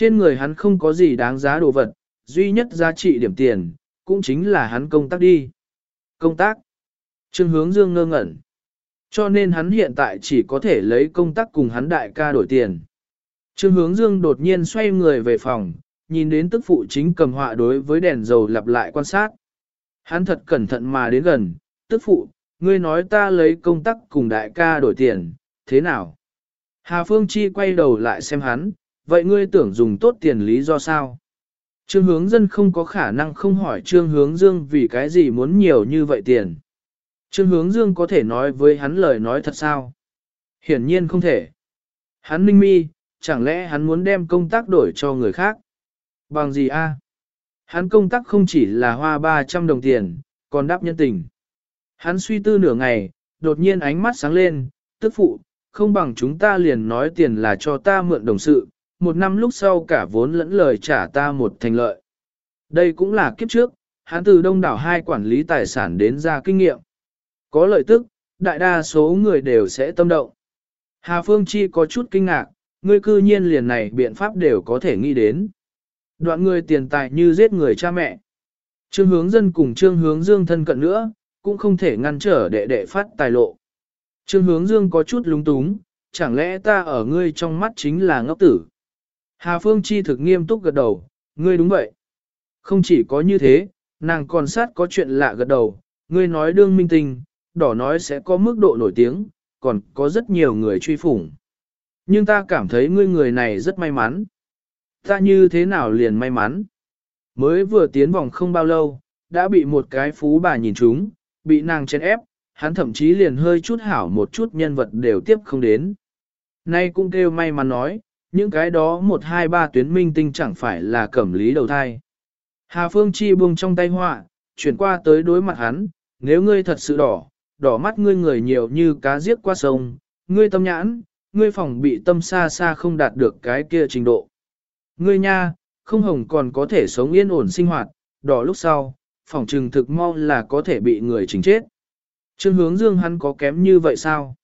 Trên người hắn không có gì đáng giá đồ vật, duy nhất giá trị điểm tiền, cũng chính là hắn công tác đi. Công tác. Trương hướng dương ngơ ngẩn. Cho nên hắn hiện tại chỉ có thể lấy công tác cùng hắn đại ca đổi tiền. Trương hướng dương đột nhiên xoay người về phòng, nhìn đến tức phụ chính cầm họa đối với đèn dầu lặp lại quan sát. Hắn thật cẩn thận mà đến gần, tức phụ, ngươi nói ta lấy công tác cùng đại ca đổi tiền, thế nào? Hà Phương Chi quay đầu lại xem hắn, vậy ngươi tưởng dùng tốt tiền lý do sao? Trương hướng dân không có khả năng không hỏi Trương hướng dương vì cái gì muốn nhiều như vậy tiền. Trương hướng dương có thể nói với hắn lời nói thật sao? Hiển nhiên không thể. Hắn ninh mi, chẳng lẽ hắn muốn đem công tác đổi cho người khác? Bằng gì a? Hắn công tác không chỉ là hoa 300 đồng tiền, còn đáp nhân tình. Hắn suy tư nửa ngày, đột nhiên ánh mắt sáng lên, tức phụ, không bằng chúng ta liền nói tiền là cho ta mượn đồng sự, một năm lúc sau cả vốn lẫn lời trả ta một thành lợi. Đây cũng là kiếp trước, hắn từ đông đảo hai quản lý tài sản đến ra kinh nghiệm. Có lợi tức, đại đa số người đều sẽ tâm động. Hà Phương Chi có chút kinh ngạc, ngươi cư nhiên liền này biện pháp đều có thể nghĩ đến. Đoạn người tiền tài như giết người cha mẹ. Trương hướng dân cùng trương hướng dương thân cận nữa, cũng không thể ngăn trở đệ đệ phát tài lộ. Trương hướng dương có chút lúng túng, chẳng lẽ ta ở ngươi trong mắt chính là ngốc tử. Hà Phương Chi thực nghiêm túc gật đầu, ngươi đúng vậy. Không chỉ có như thế, nàng còn sát có chuyện lạ gật đầu, ngươi nói đương minh tinh, đỏ nói sẽ có mức độ nổi tiếng, còn có rất nhiều người truy phủng. Nhưng ta cảm thấy ngươi người này rất may mắn. Ta như thế nào liền may mắn? Mới vừa tiến vòng không bao lâu, đã bị một cái phú bà nhìn trúng, bị nàng chen ép, hắn thậm chí liền hơi chút hảo một chút nhân vật đều tiếp không đến. Nay cũng kêu may mắn nói, những cái đó một hai ba tuyến minh tinh chẳng phải là cẩm lý đầu thai. Hà Phương Chi buông trong tay họa, chuyển qua tới đối mặt hắn, nếu ngươi thật sự đỏ, đỏ mắt ngươi người nhiều như cá giết qua sông, ngươi tâm nhãn, ngươi phòng bị tâm xa xa không đạt được cái kia trình độ. Ngươi nha, không hồng còn có thể sống yên ổn sinh hoạt, đỏ lúc sau, phòng trừng thực mau là có thể bị người chính chết. Trương hướng dương hắn có kém như vậy sao?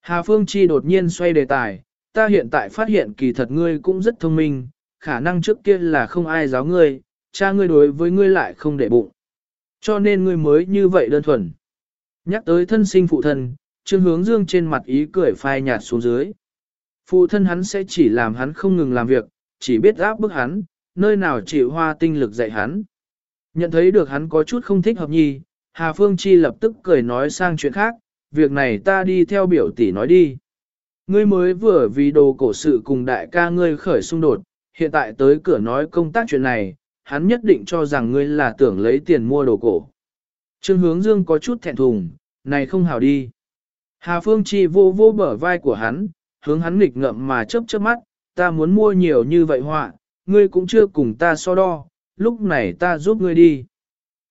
Hà Phương Chi đột nhiên xoay đề tài, ta hiện tại phát hiện kỳ thật ngươi cũng rất thông minh, khả năng trước kia là không ai giáo ngươi, cha ngươi đối với ngươi lại không để bụng. Cho nên ngươi mới như vậy đơn thuần. Nhắc tới thân sinh phụ thân, Trương Hướng Dương trên mặt ý cười phai nhạt xuống dưới. Phụ thân hắn sẽ chỉ làm hắn không ngừng làm việc, chỉ biết áp bức hắn, nơi nào chịu hoa tinh lực dạy hắn. Nhận thấy được hắn có chút không thích hợp nhi, Hà Phương Chi lập tức cười nói sang chuyện khác, việc này ta đi theo biểu tỷ nói đi. Ngươi mới vừa vì đồ cổ sự cùng đại ca ngươi khởi xung đột, hiện tại tới cửa nói công tác chuyện này, hắn nhất định cho rằng ngươi là tưởng lấy tiền mua đồ cổ. Trương hướng dương có chút thẹn thùng, này không hào đi. Hà Phương Chi vô vô bờ vai của hắn, hướng hắn nghịch ngậm mà chớp chớp mắt, ta muốn mua nhiều như vậy họa, ngươi cũng chưa cùng ta so đo, lúc này ta giúp ngươi đi.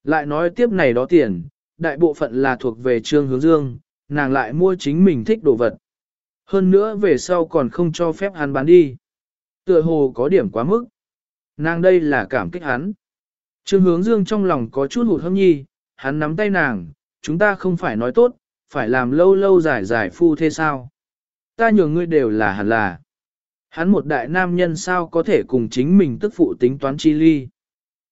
Lại nói tiếp này đó tiền, đại bộ phận là thuộc về Trương Hướng Dương, nàng lại mua chính mình thích đồ vật. Hơn nữa về sau còn không cho phép hắn bán đi. Tựa hồ có điểm quá mức. Nàng đây là cảm kích hắn. Trương hướng dương trong lòng có chút hụt hâm nhi, hắn nắm tay nàng, chúng ta không phải nói tốt, phải làm lâu lâu dài dài phu thế sao. Ta nhường ngươi đều là hẳn là. Hắn một đại nam nhân sao có thể cùng chính mình tức phụ tính toán chi ly.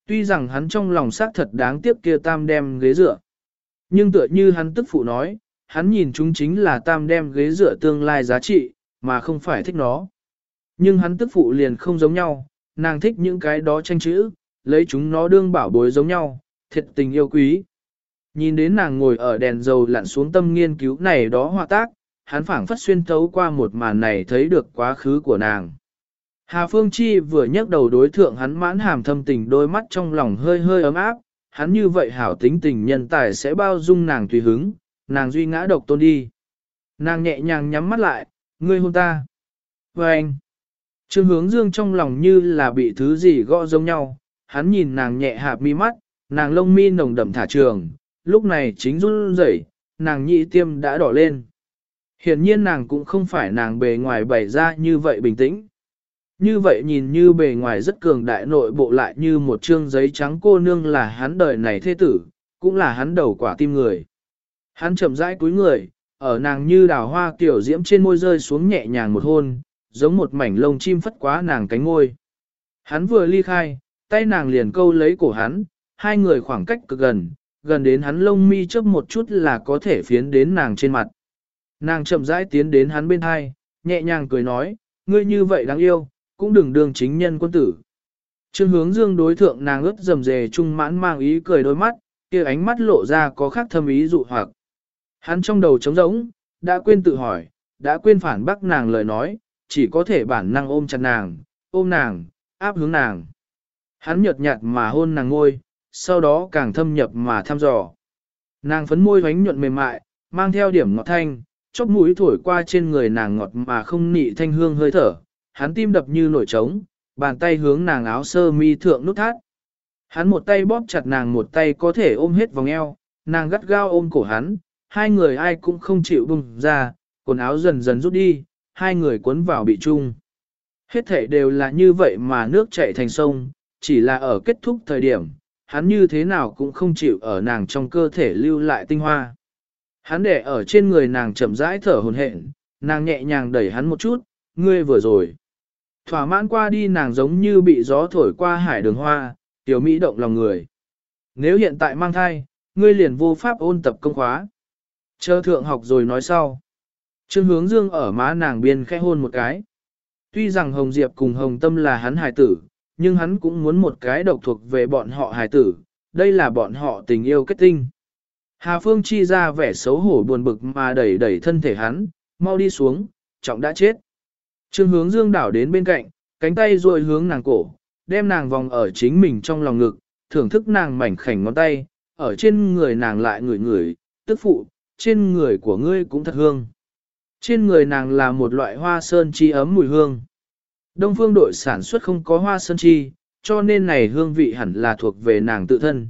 Tuy rằng hắn trong lòng xác thật đáng tiếc kia tam đem ghế dựa. Nhưng tựa như hắn tức phụ nói, hắn nhìn chúng chính là tam đem ghế dựa tương lai giá trị, mà không phải thích nó. Nhưng hắn tức phụ liền không giống nhau, nàng thích những cái đó tranh chữ, lấy chúng nó đương bảo bối giống nhau, thiệt tình yêu quý. Nhìn đến nàng ngồi ở đèn dầu lặn xuống tâm nghiên cứu này đó hòa tác, hắn phảng phất xuyên thấu qua một màn này thấy được quá khứ của nàng. Hà Phương Chi vừa nhấc đầu đối thượng hắn mãn hàm thâm tình đôi mắt trong lòng hơi hơi ấm áp, hắn như vậy hảo tính tình nhân tài sẽ bao dung nàng tùy hứng, nàng duy ngã độc tôn đi. Nàng nhẹ nhàng nhắm mắt lại, ngươi hôn ta. Và anh, Trương hướng dương trong lòng như là bị thứ gì gõ giống nhau, hắn nhìn nàng nhẹ hạp mi mắt, nàng lông mi nồng đậm thả trường, lúc này chính run rẩy, nàng nhị tiêm đã đỏ lên. Hiển nhiên nàng cũng không phải nàng bề ngoài bày ra như vậy bình tĩnh. Như vậy nhìn như bề ngoài rất cường đại nội bộ lại như một trương giấy trắng cô nương là hắn đời này thế tử, cũng là hắn đầu quả tim người. Hắn chậm rãi cúi người, ở nàng như đào hoa tiểu diễm trên môi rơi xuống nhẹ nhàng một hôn, giống một mảnh lông chim phất quá nàng cánh ngôi. Hắn vừa ly khai, tay nàng liền câu lấy cổ hắn, hai người khoảng cách cực gần, gần đến hắn lông mi chớp một chút là có thể phiến đến nàng trên mặt. Nàng chậm rãi tiến đến hắn bên hai, nhẹ nhàng cười nói, ngươi như vậy đáng yêu, cũng đừng đương chính nhân quân tử. Trương hướng dương đối thượng nàng ướt dầm dề trung mãn mang ý cười đôi mắt, kia ánh mắt lộ ra có khác thâm ý dụ hoặc. Hắn trong đầu trống rỗng, đã quên tự hỏi, đã quên phản bác nàng lời nói, chỉ có thể bản năng ôm chặt nàng, ôm nàng, áp hướng nàng. Hắn nhợt nhạt mà hôn nàng ngôi, sau đó càng thâm nhập mà thăm dò. Nàng phấn môi hoánh nhuận mềm mại, mang theo điểm ngọt thanh, chóp mũi thổi qua trên người nàng ngọt mà không nị thanh hương hơi thở, hắn tim đập như nổi trống, bàn tay hướng nàng áo sơ mi thượng nút thắt. Hắn một tay bóp chặt nàng một tay có thể ôm hết vòng eo, nàng gắt gao ôm cổ hắn, hai người ai cũng không chịu bùng ra, quần áo dần dần rút đi, hai người cuốn vào bị chung. Hết thể đều là như vậy mà nước chảy thành sông, chỉ là ở kết thúc thời điểm, hắn như thế nào cũng không chịu ở nàng trong cơ thể lưu lại tinh hoa. Hắn để ở trên người nàng chậm rãi thở hồn hển, nàng nhẹ nhàng đẩy hắn một chút, ngươi vừa rồi. Thỏa mãn qua đi nàng giống như bị gió thổi qua hải đường hoa, tiểu mỹ động lòng người. Nếu hiện tại mang thai, ngươi liền vô pháp ôn tập công khóa. Chờ thượng học rồi nói sau. Trương hướng dương ở má nàng biên khẽ hôn một cái. Tuy rằng Hồng Diệp cùng Hồng Tâm là hắn hài tử, nhưng hắn cũng muốn một cái độc thuộc về bọn họ hài tử, đây là bọn họ tình yêu kết tinh. Hà Phương chi ra vẻ xấu hổ buồn bực mà đẩy đẩy thân thể hắn, mau đi xuống, trọng đã chết. Trương hướng dương đảo đến bên cạnh, cánh tay ruồi hướng nàng cổ, đem nàng vòng ở chính mình trong lòng ngực, thưởng thức nàng mảnh khảnh ngón tay, ở trên người nàng lại ngửi ngửi, tức phụ, trên người của ngươi cũng thật hương. Trên người nàng là một loại hoa sơn chi ấm mùi hương. Đông phương đội sản xuất không có hoa sơn chi, cho nên này hương vị hẳn là thuộc về nàng tự thân.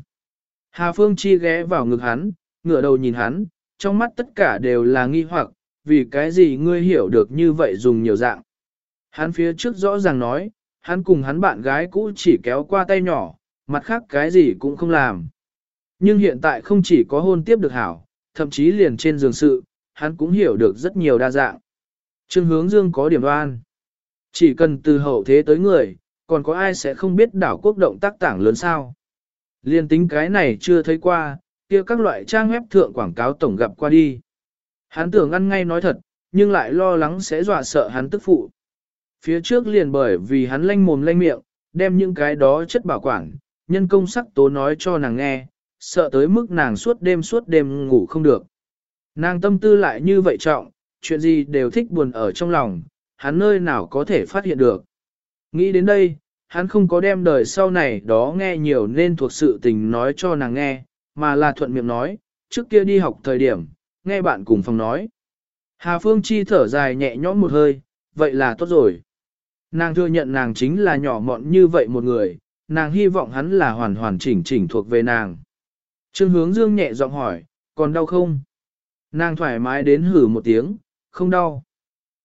Hà Phương Chi ghé vào ngực hắn, ngửa đầu nhìn hắn, trong mắt tất cả đều là nghi hoặc, vì cái gì ngươi hiểu được như vậy dùng nhiều dạng. Hắn phía trước rõ ràng nói, hắn cùng hắn bạn gái cũ chỉ kéo qua tay nhỏ, mặt khác cái gì cũng không làm. Nhưng hiện tại không chỉ có hôn tiếp được hảo, thậm chí liền trên giường sự, hắn cũng hiểu được rất nhiều đa dạng. Trương hướng dương có điểm đoan. Chỉ cần từ hậu thế tới người, còn có ai sẽ không biết đảo quốc động tác tảng lớn sao. Liên tính cái này chưa thấy qua, kia các loại trang web thượng quảng cáo tổng gặp qua đi. Hắn tưởng ăn ngay nói thật, nhưng lại lo lắng sẽ dọa sợ hắn tức phụ. Phía trước liền bởi vì hắn lanh mồm lanh miệng, đem những cái đó chất bảo quản, nhân công sắc tố nói cho nàng nghe, sợ tới mức nàng suốt đêm suốt đêm ngủ không được. Nàng tâm tư lại như vậy trọng, chuyện gì đều thích buồn ở trong lòng, hắn nơi nào có thể phát hiện được. Nghĩ đến đây, hắn không có đem đời sau này đó nghe nhiều nên thuộc sự tình nói cho nàng nghe, mà là thuận miệng nói, trước kia đi học thời điểm, nghe bạn cùng phòng nói. Hà Phương Chi thở dài nhẹ nhõm một hơi, vậy là tốt rồi. Nàng thừa nhận nàng chính là nhỏ mọn như vậy một người, nàng hy vọng hắn là hoàn hoàn chỉnh chỉnh thuộc về nàng. Trương hướng dương nhẹ giọng hỏi, còn đau không? Nàng thoải mái đến hử một tiếng, không đau.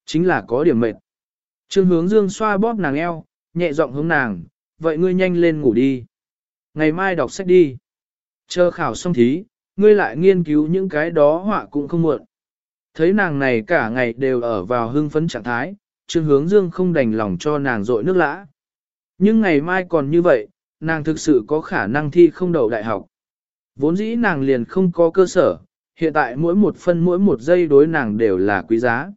Chính là có điểm mệt. Trương hướng dương xoa bóp nàng eo, nhẹ giọng hướng nàng, vậy ngươi nhanh lên ngủ đi. Ngày mai đọc sách đi. Chờ khảo xong thí, ngươi lại nghiên cứu những cái đó họa cũng không muộn. Thấy nàng này cả ngày đều ở vào hưng phấn trạng thái, Trương Hướng Dương không đành lòng cho nàng dội nước lã. Nhưng ngày mai còn như vậy, nàng thực sự có khả năng thi không đậu đại học. Vốn dĩ nàng liền không có cơ sở, hiện tại mỗi một phân mỗi một giây đối nàng đều là quý giá.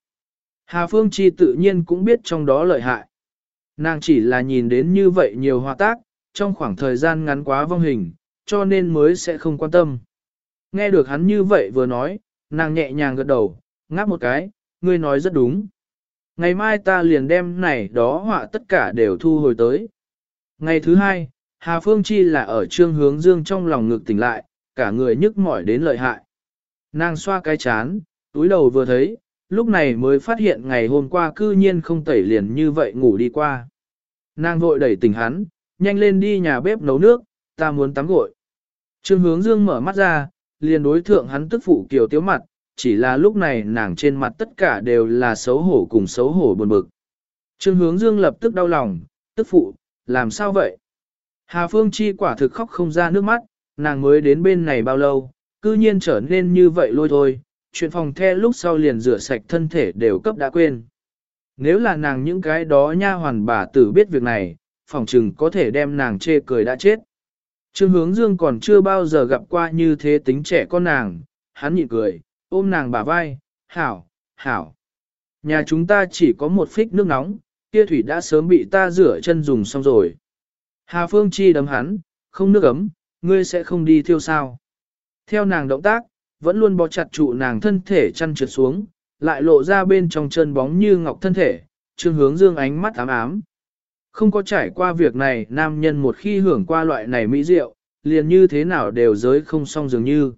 Hà Phương Chi tự nhiên cũng biết trong đó lợi hại. Nàng chỉ là nhìn đến như vậy nhiều hòa tác, trong khoảng thời gian ngắn quá vong hình, cho nên mới sẽ không quan tâm. Nghe được hắn như vậy vừa nói, nàng nhẹ nhàng gật đầu, ngáp một cái, ngươi nói rất đúng. Ngày mai ta liền đem này đó họa tất cả đều thu hồi tới. Ngày thứ hai, Hà Phương Chi là ở trương hướng dương trong lòng ngực tỉnh lại, cả người nhức mỏi đến lợi hại. Nàng xoa cái chán, túi đầu vừa thấy, lúc này mới phát hiện ngày hôm qua cư nhiên không tẩy liền như vậy ngủ đi qua. Nàng vội đẩy tỉnh hắn, nhanh lên đi nhà bếp nấu nước, ta muốn tắm gội. Trương hướng dương mở mắt ra, liền đối thượng hắn tức phụ kiều tiếu mặt, chỉ là lúc này nàng trên mặt tất cả đều là xấu hổ cùng xấu hổ buồn bực. Trương hướng dương lập tức đau lòng, tức phụ, làm sao vậy? Hà Phương Chi quả thực khóc không ra nước mắt, nàng mới đến bên này bao lâu, cư nhiên trở nên như vậy lôi thôi, chuyện phòng the lúc sau liền rửa sạch thân thể đều cấp đã quên. Nếu là nàng những cái đó nha hoàn bà tử biết việc này, phòng chừng có thể đem nàng chê cười đã chết. Trương hướng dương còn chưa bao giờ gặp qua như thế tính trẻ con nàng, hắn nhịn cười, ôm nàng bả vai, hảo, hảo. Nhà chúng ta chỉ có một phích nước nóng, kia thủy đã sớm bị ta rửa chân dùng xong rồi. Hà Phương Chi đấm hắn, không nước ấm, ngươi sẽ không đi thiêu sao. Theo nàng động tác, vẫn luôn bó chặt trụ nàng thân thể chăn trượt xuống, lại lộ ra bên trong chân bóng như ngọc thân thể, trương hướng dương ánh mắt ám ám. Không có trải qua việc này, nam nhân một khi hưởng qua loại này mỹ rượu, liền như thế nào đều giới không xong dường như.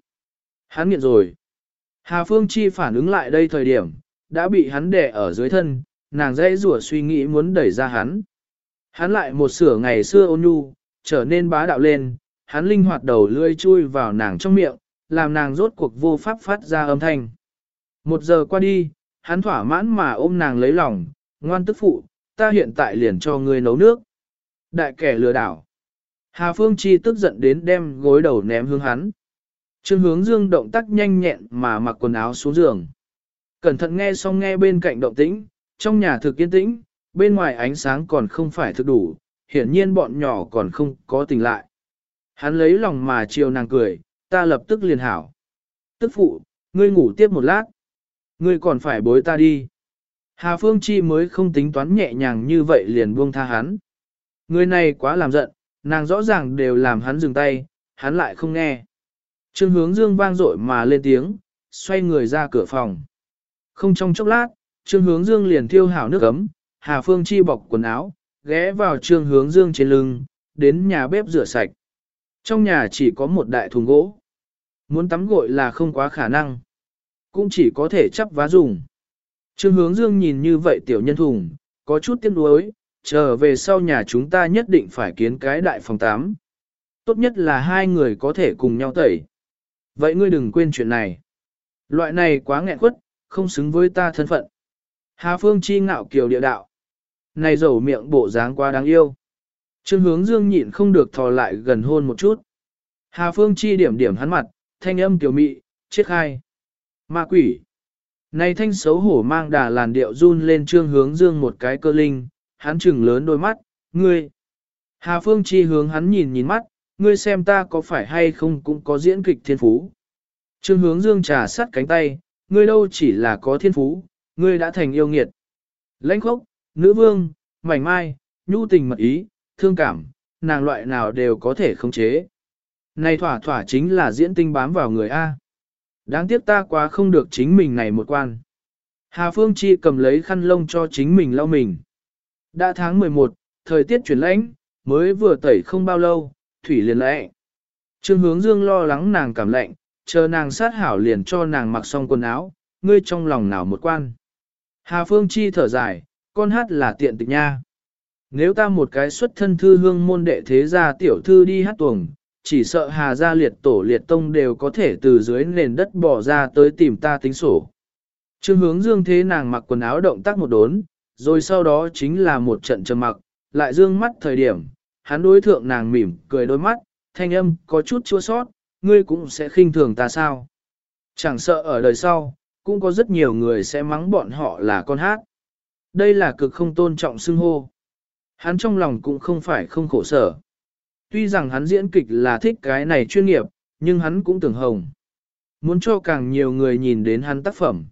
Hắn nghiện rồi. Hà Phương Chi phản ứng lại đây thời điểm, đã bị hắn đè ở dưới thân, nàng dễ rủa suy nghĩ muốn đẩy ra hắn. Hắn lại một sửa ngày xưa ôn nhu, trở nên bá đạo lên, hắn linh hoạt đầu lươi chui vào nàng trong miệng, làm nàng rốt cuộc vô pháp phát ra âm thanh. Một giờ qua đi, hắn thỏa mãn mà ôm nàng lấy lòng, ngoan tức phụ, ta hiện tại liền cho ngươi nấu nước. Đại kẻ lừa đảo. Hà Phương Chi tức giận đến đem gối đầu ném hướng hắn. Trương hướng dương động tác nhanh nhẹn mà mặc quần áo xuống giường. Cẩn thận nghe xong nghe bên cạnh động tĩnh, trong nhà thực yên tĩnh, bên ngoài ánh sáng còn không phải thực đủ, hiển nhiên bọn nhỏ còn không có tỉnh lại. Hắn lấy lòng mà chiều nàng cười, ta lập tức liền hảo. Tức phụ, ngươi ngủ tiếp một lát. Ngươi còn phải bối ta đi. Hà Phương Chi mới không tính toán nhẹ nhàng như vậy liền buông tha hắn. Người này quá làm giận, nàng rõ ràng đều làm hắn dừng tay, hắn lại không nghe. Trương hướng dương vang dội mà lên tiếng, xoay người ra cửa phòng. Không trong chốc lát, Trương hướng dương liền thiêu hảo nước ấm, Hà Phương Chi bọc quần áo, ghé vào Trương hướng dương trên lưng, đến nhà bếp rửa sạch. Trong nhà chỉ có một đại thùng gỗ. Muốn tắm gội là không quá khả năng. Cũng chỉ có thể chắp vá dùng. Trương hướng dương nhìn như vậy tiểu nhân thùng, có chút tiếc nuối, trở về sau nhà chúng ta nhất định phải kiến cái đại phòng tám. Tốt nhất là hai người có thể cùng nhau tẩy. Vậy ngươi đừng quên chuyện này. Loại này quá nghẹn quất, không xứng với ta thân phận. Hà Phương chi ngạo kiều địa đạo. Này dầu miệng bộ dáng quá đáng yêu. Trương hướng dương nhịn không được thò lại gần hôn một chút. Hà Phương chi điểm điểm hắn mặt, thanh âm tiểu mị, chết khai. Ma quỷ. Này thanh xấu hổ mang đà làn điệu run lên trương hướng dương một cái cơ linh, hắn chừng lớn đôi mắt, ngươi. Hà Phương chi hướng hắn nhìn nhìn mắt, ngươi xem ta có phải hay không cũng có diễn kịch thiên phú. Trương hướng dương trà sắt cánh tay, ngươi đâu chỉ là có thiên phú, ngươi đã thành yêu nghiệt. Lãnh khốc, nữ vương, mảnh mai, nhu tình mật ý, thương cảm, nàng loại nào đều có thể khống chế. Này thỏa thỏa chính là diễn tinh bám vào người A. Đáng tiếc ta quá không được chính mình này một quan. Hà Phương Chi cầm lấy khăn lông cho chính mình lau mình. Đã tháng 11, thời tiết chuyển lãnh, mới vừa tẩy không bao lâu, thủy liền lẽ. Trương hướng dương lo lắng nàng cảm lạnh, chờ nàng sát hảo liền cho nàng mặc xong quần áo, ngươi trong lòng nào một quan. Hà Phương Chi thở dài, con hát là tiện tịch nha. Nếu ta một cái xuất thân thư hương môn đệ thế gia tiểu thư đi hát tuồng, chỉ sợ hà gia liệt tổ liệt tông đều có thể từ dưới nền đất bỏ ra tới tìm ta tính sổ. Trương hướng dương thế nàng mặc quần áo động tác một đốn, rồi sau đó chính là một trận trầm mặc, lại dương mắt thời điểm, hắn đối thượng nàng mỉm, cười đôi mắt, thanh âm có chút chua sót, ngươi cũng sẽ khinh thường ta sao. Chẳng sợ ở đời sau, cũng có rất nhiều người sẽ mắng bọn họ là con hát. Đây là cực không tôn trọng xưng hô. Hắn trong lòng cũng không phải không khổ sở. Tuy rằng hắn diễn kịch là thích cái này chuyên nghiệp, nhưng hắn cũng tưởng hồng. Muốn cho càng nhiều người nhìn đến hắn tác phẩm.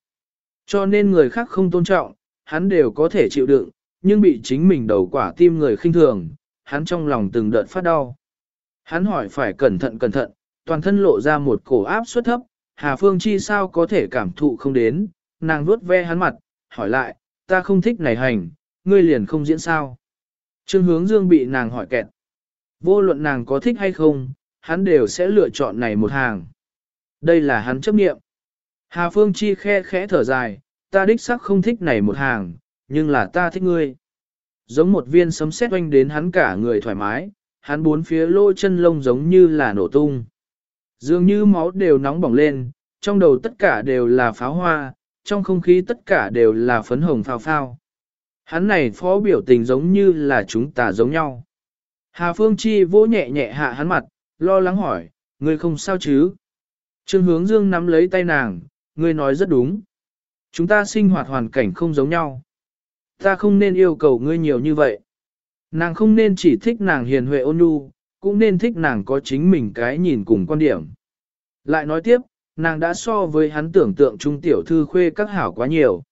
Cho nên người khác không tôn trọng, hắn đều có thể chịu đựng, nhưng bị chính mình đầu quả tim người khinh thường, hắn trong lòng từng đợt phát đau. Hắn hỏi phải cẩn thận cẩn thận, toàn thân lộ ra một cổ áp suất thấp, Hà Phương Chi sao có thể cảm thụ không đến, nàng vuốt ve hắn mặt, hỏi lại, ta không thích này hành, ngươi liền không diễn sao. Trương hướng dương bị nàng hỏi kẹt. Vô luận nàng có thích hay không, hắn đều sẽ lựa chọn này một hàng. Đây là hắn chấp nghiệm. Hà Phương Chi khe khẽ thở dài, ta đích sắc không thích này một hàng, nhưng là ta thích ngươi. Giống một viên sấm sét oanh đến hắn cả người thoải mái, hắn bốn phía lỗ chân lông giống như là nổ tung. Dường như máu đều nóng bỏng lên, trong đầu tất cả đều là pháo hoa, trong không khí tất cả đều là phấn hồng phao phao. Hắn này phó biểu tình giống như là chúng ta giống nhau. Hà Phương Chi vỗ nhẹ nhẹ hạ hắn mặt, lo lắng hỏi, ngươi không sao chứ? Trương hướng dương nắm lấy tay nàng, ngươi nói rất đúng. Chúng ta sinh hoạt hoàn cảnh không giống nhau. Ta không nên yêu cầu ngươi nhiều như vậy. Nàng không nên chỉ thích nàng hiền huệ ôn nhu, cũng nên thích nàng có chính mình cái nhìn cùng quan điểm. Lại nói tiếp, nàng đã so với hắn tưởng tượng trung tiểu thư khuê các hảo quá nhiều.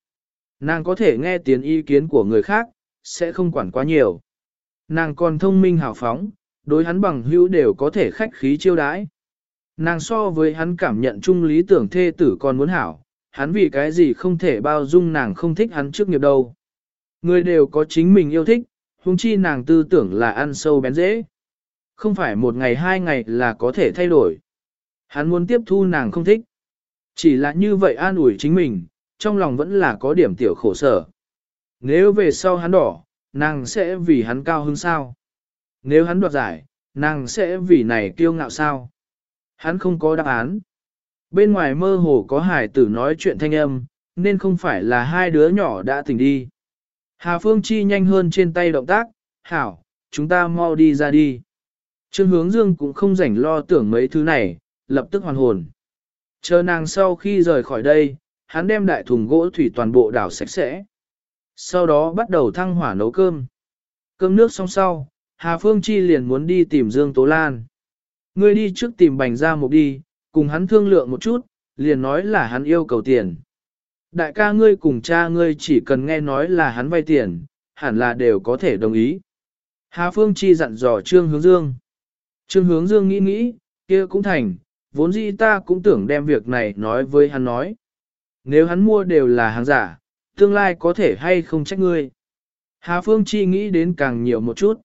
Nàng có thể nghe tiếng ý kiến của người khác, sẽ không quản quá nhiều. Nàng còn thông minh hào phóng, đối hắn bằng hữu đều có thể khách khí chiêu đãi. Nàng so với hắn cảm nhận chung lý tưởng thê tử còn muốn hảo, hắn vì cái gì không thể bao dung nàng không thích hắn trước nghiệp đâu. Người đều có chính mình yêu thích, huống chi nàng tư tưởng là ăn sâu bén dễ. Không phải một ngày hai ngày là có thể thay đổi. Hắn muốn tiếp thu nàng không thích. Chỉ là như vậy an ủi chính mình, trong lòng vẫn là có điểm tiểu khổ sở. Nếu về sau hắn đỏ, nàng sẽ vì hắn cao hứng sao? Nếu hắn đoạt giải, nàng sẽ vì này kiêu ngạo sao? Hắn không có đáp án. Bên ngoài mơ hồ có hải tử nói chuyện thanh âm, nên không phải là hai đứa nhỏ đã tỉnh đi. Hà Phương Chi nhanh hơn trên tay động tác, hảo, chúng ta mau đi ra đi. Trương hướng dương cũng không rảnh lo tưởng mấy thứ này, lập tức hoàn hồn. Chờ nàng sau khi rời khỏi đây, hắn đem đại thùng gỗ thủy toàn bộ đảo sạch sẽ. Sau đó bắt đầu thăng hỏa nấu cơm. Cơm nước xong sau, Hà Phương Chi liền muốn đi tìm Dương Tố Lan. Ngươi đi trước tìm bành ra một đi, cùng hắn thương lượng một chút, liền nói là hắn yêu cầu tiền. Đại ca ngươi cùng cha ngươi chỉ cần nghe nói là hắn vay tiền, hẳn là đều có thể đồng ý. Hà Phương Chi dặn dò Trương Hướng Dương. Trương Hướng Dương nghĩ nghĩ, kia cũng thành, vốn dĩ ta cũng tưởng đem việc này nói với hắn nói. Nếu hắn mua đều là hàng giả, tương lai có thể hay không trách ngươi. Hà Phương Chi nghĩ đến càng nhiều một chút.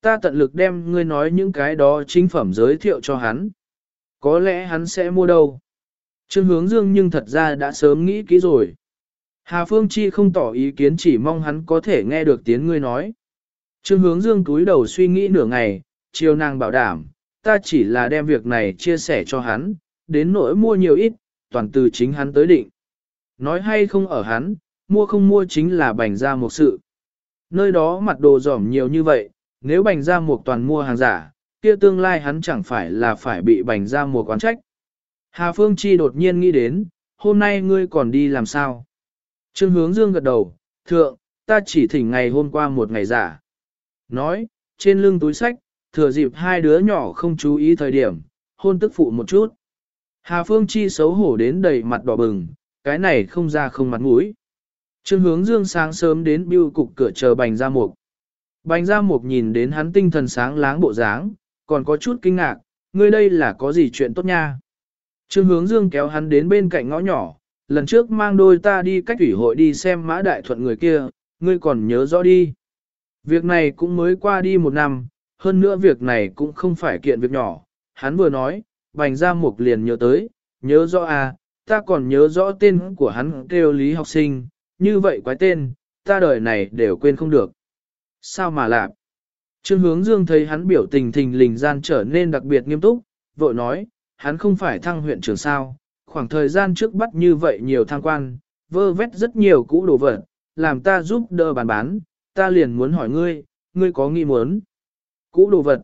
Ta tận lực đem ngươi nói những cái đó chính phẩm giới thiệu cho hắn. Có lẽ hắn sẽ mua đâu. Trương hướng dương nhưng thật ra đã sớm nghĩ kỹ rồi. Hà Phương Chi không tỏ ý kiến chỉ mong hắn có thể nghe được tiếng ngươi nói. Trương hướng dương túi đầu suy nghĩ nửa ngày, chiều nàng bảo đảm, ta chỉ là đem việc này chia sẻ cho hắn, đến nỗi mua nhiều ít, toàn từ chính hắn tới định. Nói hay không ở hắn, mua không mua chính là bành ra một sự. Nơi đó mặt đồ giỏm nhiều như vậy, nếu bành ra một toàn mua hàng giả, kia tương lai hắn chẳng phải là phải bị bành ra một quán trách. Hà Phương Chi đột nhiên nghĩ đến, hôm nay ngươi còn đi làm sao? Trương hướng dương gật đầu, thượng, ta chỉ thỉnh ngày hôm qua một ngày giả. Nói, trên lưng túi sách, thừa dịp hai đứa nhỏ không chú ý thời điểm, hôn tức phụ một chút. Hà Phương Chi xấu hổ đến đầy mặt đỏ bừng, cái này không ra không mặt mũi. Trương hướng dương sáng sớm đến biêu cục cửa chờ bành ra mục. Bành ra mục nhìn đến hắn tinh thần sáng láng bộ dáng, còn có chút kinh ngạc, ngươi đây là có gì chuyện tốt nha. Trương hướng dương kéo hắn đến bên cạnh ngõ nhỏ, lần trước mang đôi ta đi cách ủy hội đi xem mã đại thuận người kia, ngươi còn nhớ rõ đi. Việc này cũng mới qua đi một năm, hơn nữa việc này cũng không phải kiện việc nhỏ. Hắn vừa nói, bành ra mục liền nhớ tới, nhớ rõ à, ta còn nhớ rõ tên của hắn kêu lý học sinh, như vậy quái tên, ta đời này đều quên không được. Sao mà lạ? Trương hướng dương thấy hắn biểu tình thình lình gian trở nên đặc biệt nghiêm túc, vội nói, hắn không phải thăng huyện trưởng sao, khoảng thời gian trước bắt như vậy nhiều thăng quan, vơ vét rất nhiều cũ đồ vật, làm ta giúp đỡ bán bán, ta liền muốn hỏi ngươi, ngươi có nghi muốn. Cũ đồ vật.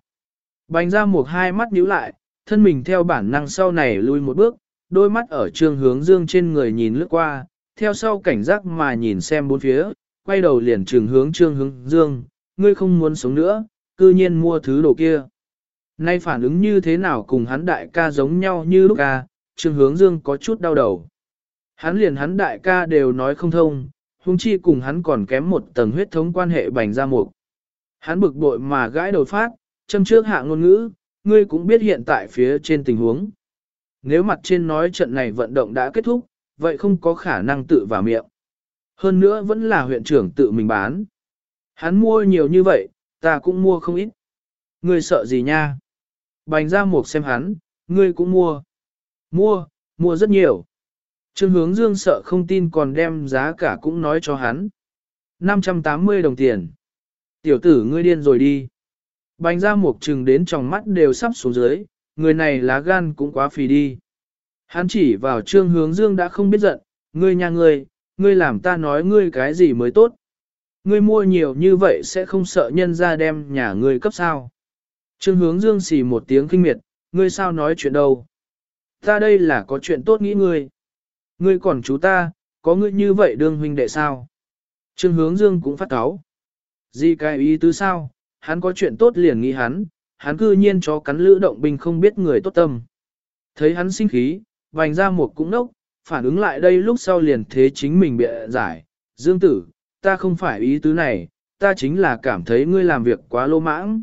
Bành ra một hai mắt nhíu lại, thân mình theo bản năng sau này lui một bước, đôi mắt ở trương hướng dương trên người nhìn lướt qua, theo sau cảnh giác mà nhìn xem bốn phía, quay đầu liền trường hướng trương hướng dương, ngươi không muốn sống nữa, cư nhiên mua thứ đồ kia. Nay phản ứng như thế nào cùng hắn đại ca giống nhau như lúc ca, trương hướng dương có chút đau đầu. Hắn liền hắn đại ca đều nói không thông, huống chi cùng hắn còn kém một tầng huyết thống quan hệ bành ra mục. Hắn bực bội mà gãi đầu phát, châm trước hạ ngôn ngữ, ngươi cũng biết hiện tại phía trên tình huống. Nếu mặt trên nói trận này vận động đã kết thúc, vậy không có khả năng tự vào miệng. Hơn nữa vẫn là huyện trưởng tự mình bán. Hắn mua nhiều như vậy, ta cũng mua không ít. Ngươi sợ gì nha? Bành ra một xem hắn, ngươi cũng mua. Mua, mua rất nhiều. Trương hướng dương sợ không tin còn đem giá cả cũng nói cho hắn. 580 đồng tiền. Tiểu tử ngươi điên rồi đi. Bành ra một chừng đến tròng mắt đều sắp xuống dưới, người này lá gan cũng quá phì đi. Hắn chỉ vào trương hướng dương đã không biết giận, ngươi nhà ngươi, ngươi làm ta nói ngươi cái gì mới tốt. Ngươi mua nhiều như vậy sẽ không sợ nhân ra đem nhà ngươi cấp sao. Trương hướng dương xì một tiếng kinh miệt, ngươi sao nói chuyện đâu. Ta đây là có chuyện tốt nghĩ ngươi. Ngươi còn chú ta, có ngươi như vậy đương huynh đệ sao? Trương hướng dương cũng phát cáo. Gì cái ý tứ sao, hắn có chuyện tốt liền nghĩ hắn, hắn cư nhiên cho cắn lữ động binh không biết người tốt tâm. Thấy hắn sinh khí, vành ra một cũng nốc, phản ứng lại đây lúc sau liền thế chính mình bị giải, dương tử, ta không phải ý tứ này, ta chính là cảm thấy ngươi làm việc quá lô mãng.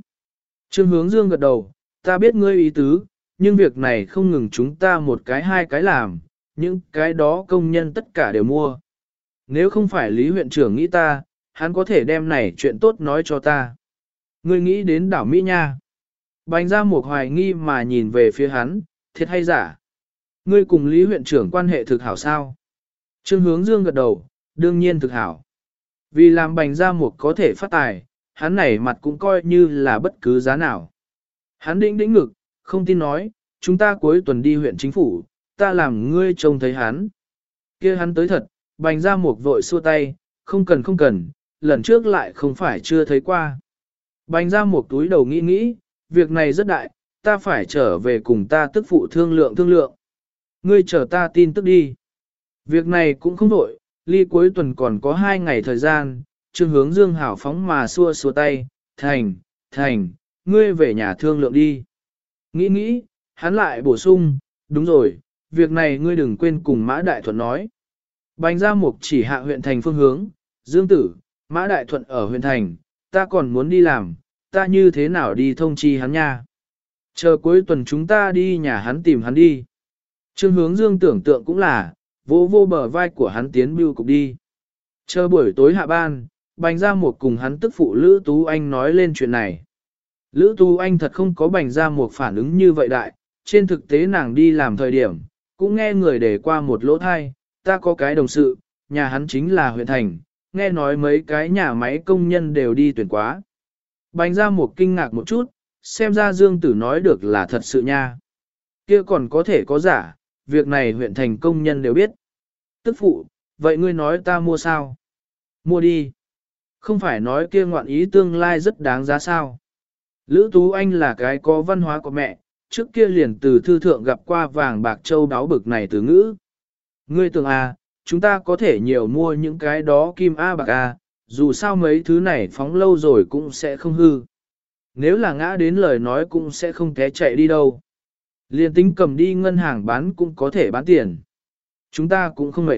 Trương hướng dương gật đầu, ta biết ngươi ý tứ, nhưng việc này không ngừng chúng ta một cái hai cái làm, những cái đó công nhân tất cả đều mua. Nếu không phải Lý huyện trưởng nghĩ ta, hắn có thể đem này chuyện tốt nói cho ta. Ngươi nghĩ đến đảo Mỹ nha. Bánh ra một hoài nghi mà nhìn về phía hắn, thiệt hay giả. Ngươi cùng Lý huyện trưởng quan hệ thực hảo sao? Trương hướng dương gật đầu, đương nhiên thực hảo. Vì làm bành ra một có thể phát tài, hắn này mặt cũng coi như là bất cứ giá nào. Hắn đĩnh đĩnh ngực, không tin nói, chúng ta cuối tuần đi huyện chính phủ, ta làm ngươi trông thấy hắn. kia hắn tới thật, bành ra một vội xua tay, không cần không cần, lần trước lại không phải chưa thấy qua. Bành ra một túi đầu nghĩ nghĩ, việc này rất đại, ta phải trở về cùng ta tức phụ thương lượng thương lượng. Ngươi chờ ta tin tức đi. Việc này cũng không đổi, ly cuối tuần còn có hai ngày thời gian, trương hướng dương hảo phóng mà xua xua tay, thành, thành, ngươi về nhà thương lượng đi. Nghĩ nghĩ, hắn lại bổ sung, đúng rồi, việc này ngươi đừng quên cùng Mã Đại Thuận nói. Bánh ra mục chỉ hạ huyện thành phương hướng, Dương Tử, Mã Đại Thuận ở huyện thành, ta còn muốn đi làm, ta như thế nào đi thông chi hắn nha. Chờ cuối tuần chúng ta đi nhà hắn tìm hắn đi. Trương hướng Dương tưởng tượng cũng là, vô vô bờ vai của hắn tiến bưu cục đi. Chờ buổi tối hạ ban, bành ra một cùng hắn tức phụ Lữ Tú Anh nói lên chuyện này. Lữ Tú Anh thật không có bành ra một phản ứng như vậy đại, trên thực tế nàng đi làm thời điểm, cũng nghe người để qua một lỗ thai, ta có cái đồng sự, nhà hắn chính là huyện thành, nghe nói mấy cái nhà máy công nhân đều đi tuyển quá. Bành ra một kinh ngạc một chút, xem ra Dương Tử nói được là thật sự nha. Kia còn có thể có giả, việc này huyện thành công nhân đều biết. Tức phụ, vậy ngươi nói ta mua sao? Mua đi. Không phải nói kia ngoạn ý tương lai rất đáng giá sao? Lữ Tú Anh là cái có văn hóa của mẹ, trước kia liền từ thư thượng gặp qua vàng bạc châu đáo bực này từ ngữ. Ngươi tưởng à, chúng ta có thể nhiều mua những cái đó kim A bạc A, dù sao mấy thứ này phóng lâu rồi cũng sẽ không hư. Nếu là ngã đến lời nói cũng sẽ không té chạy đi đâu. Liên tính cầm đi ngân hàng bán cũng có thể bán tiền. Chúng ta cũng không mệt.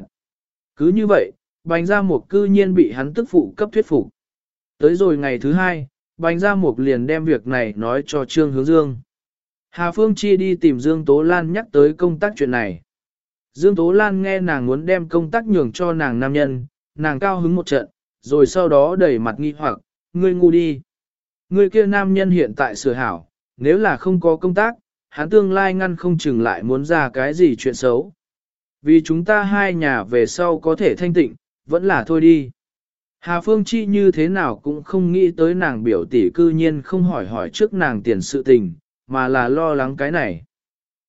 Cứ như vậy, Bành ra một cư nhiên bị hắn tức phụ cấp thuyết phục. Tới rồi ngày thứ hai, Bành ra một liền đem việc này nói cho Trương Hướng Dương. Hà Phương Chi đi tìm Dương Tố Lan nhắc tới công tác chuyện này. Dương Tố Lan nghe nàng muốn đem công tác nhường cho nàng nam nhân, nàng cao hứng một trận, rồi sau đó đẩy mặt nghi hoặc, ngươi ngu đi. Ngươi kia nam nhân hiện tại sửa hảo, nếu là không có công tác, hắn tương lai ngăn không chừng lại muốn ra cái gì chuyện xấu. Vì chúng ta hai nhà về sau có thể thanh tịnh, vẫn là thôi đi. Hà Phương Chi như thế nào cũng không nghĩ tới nàng biểu tỷ cư nhiên không hỏi hỏi trước nàng tiền sự tình, mà là lo lắng cái này.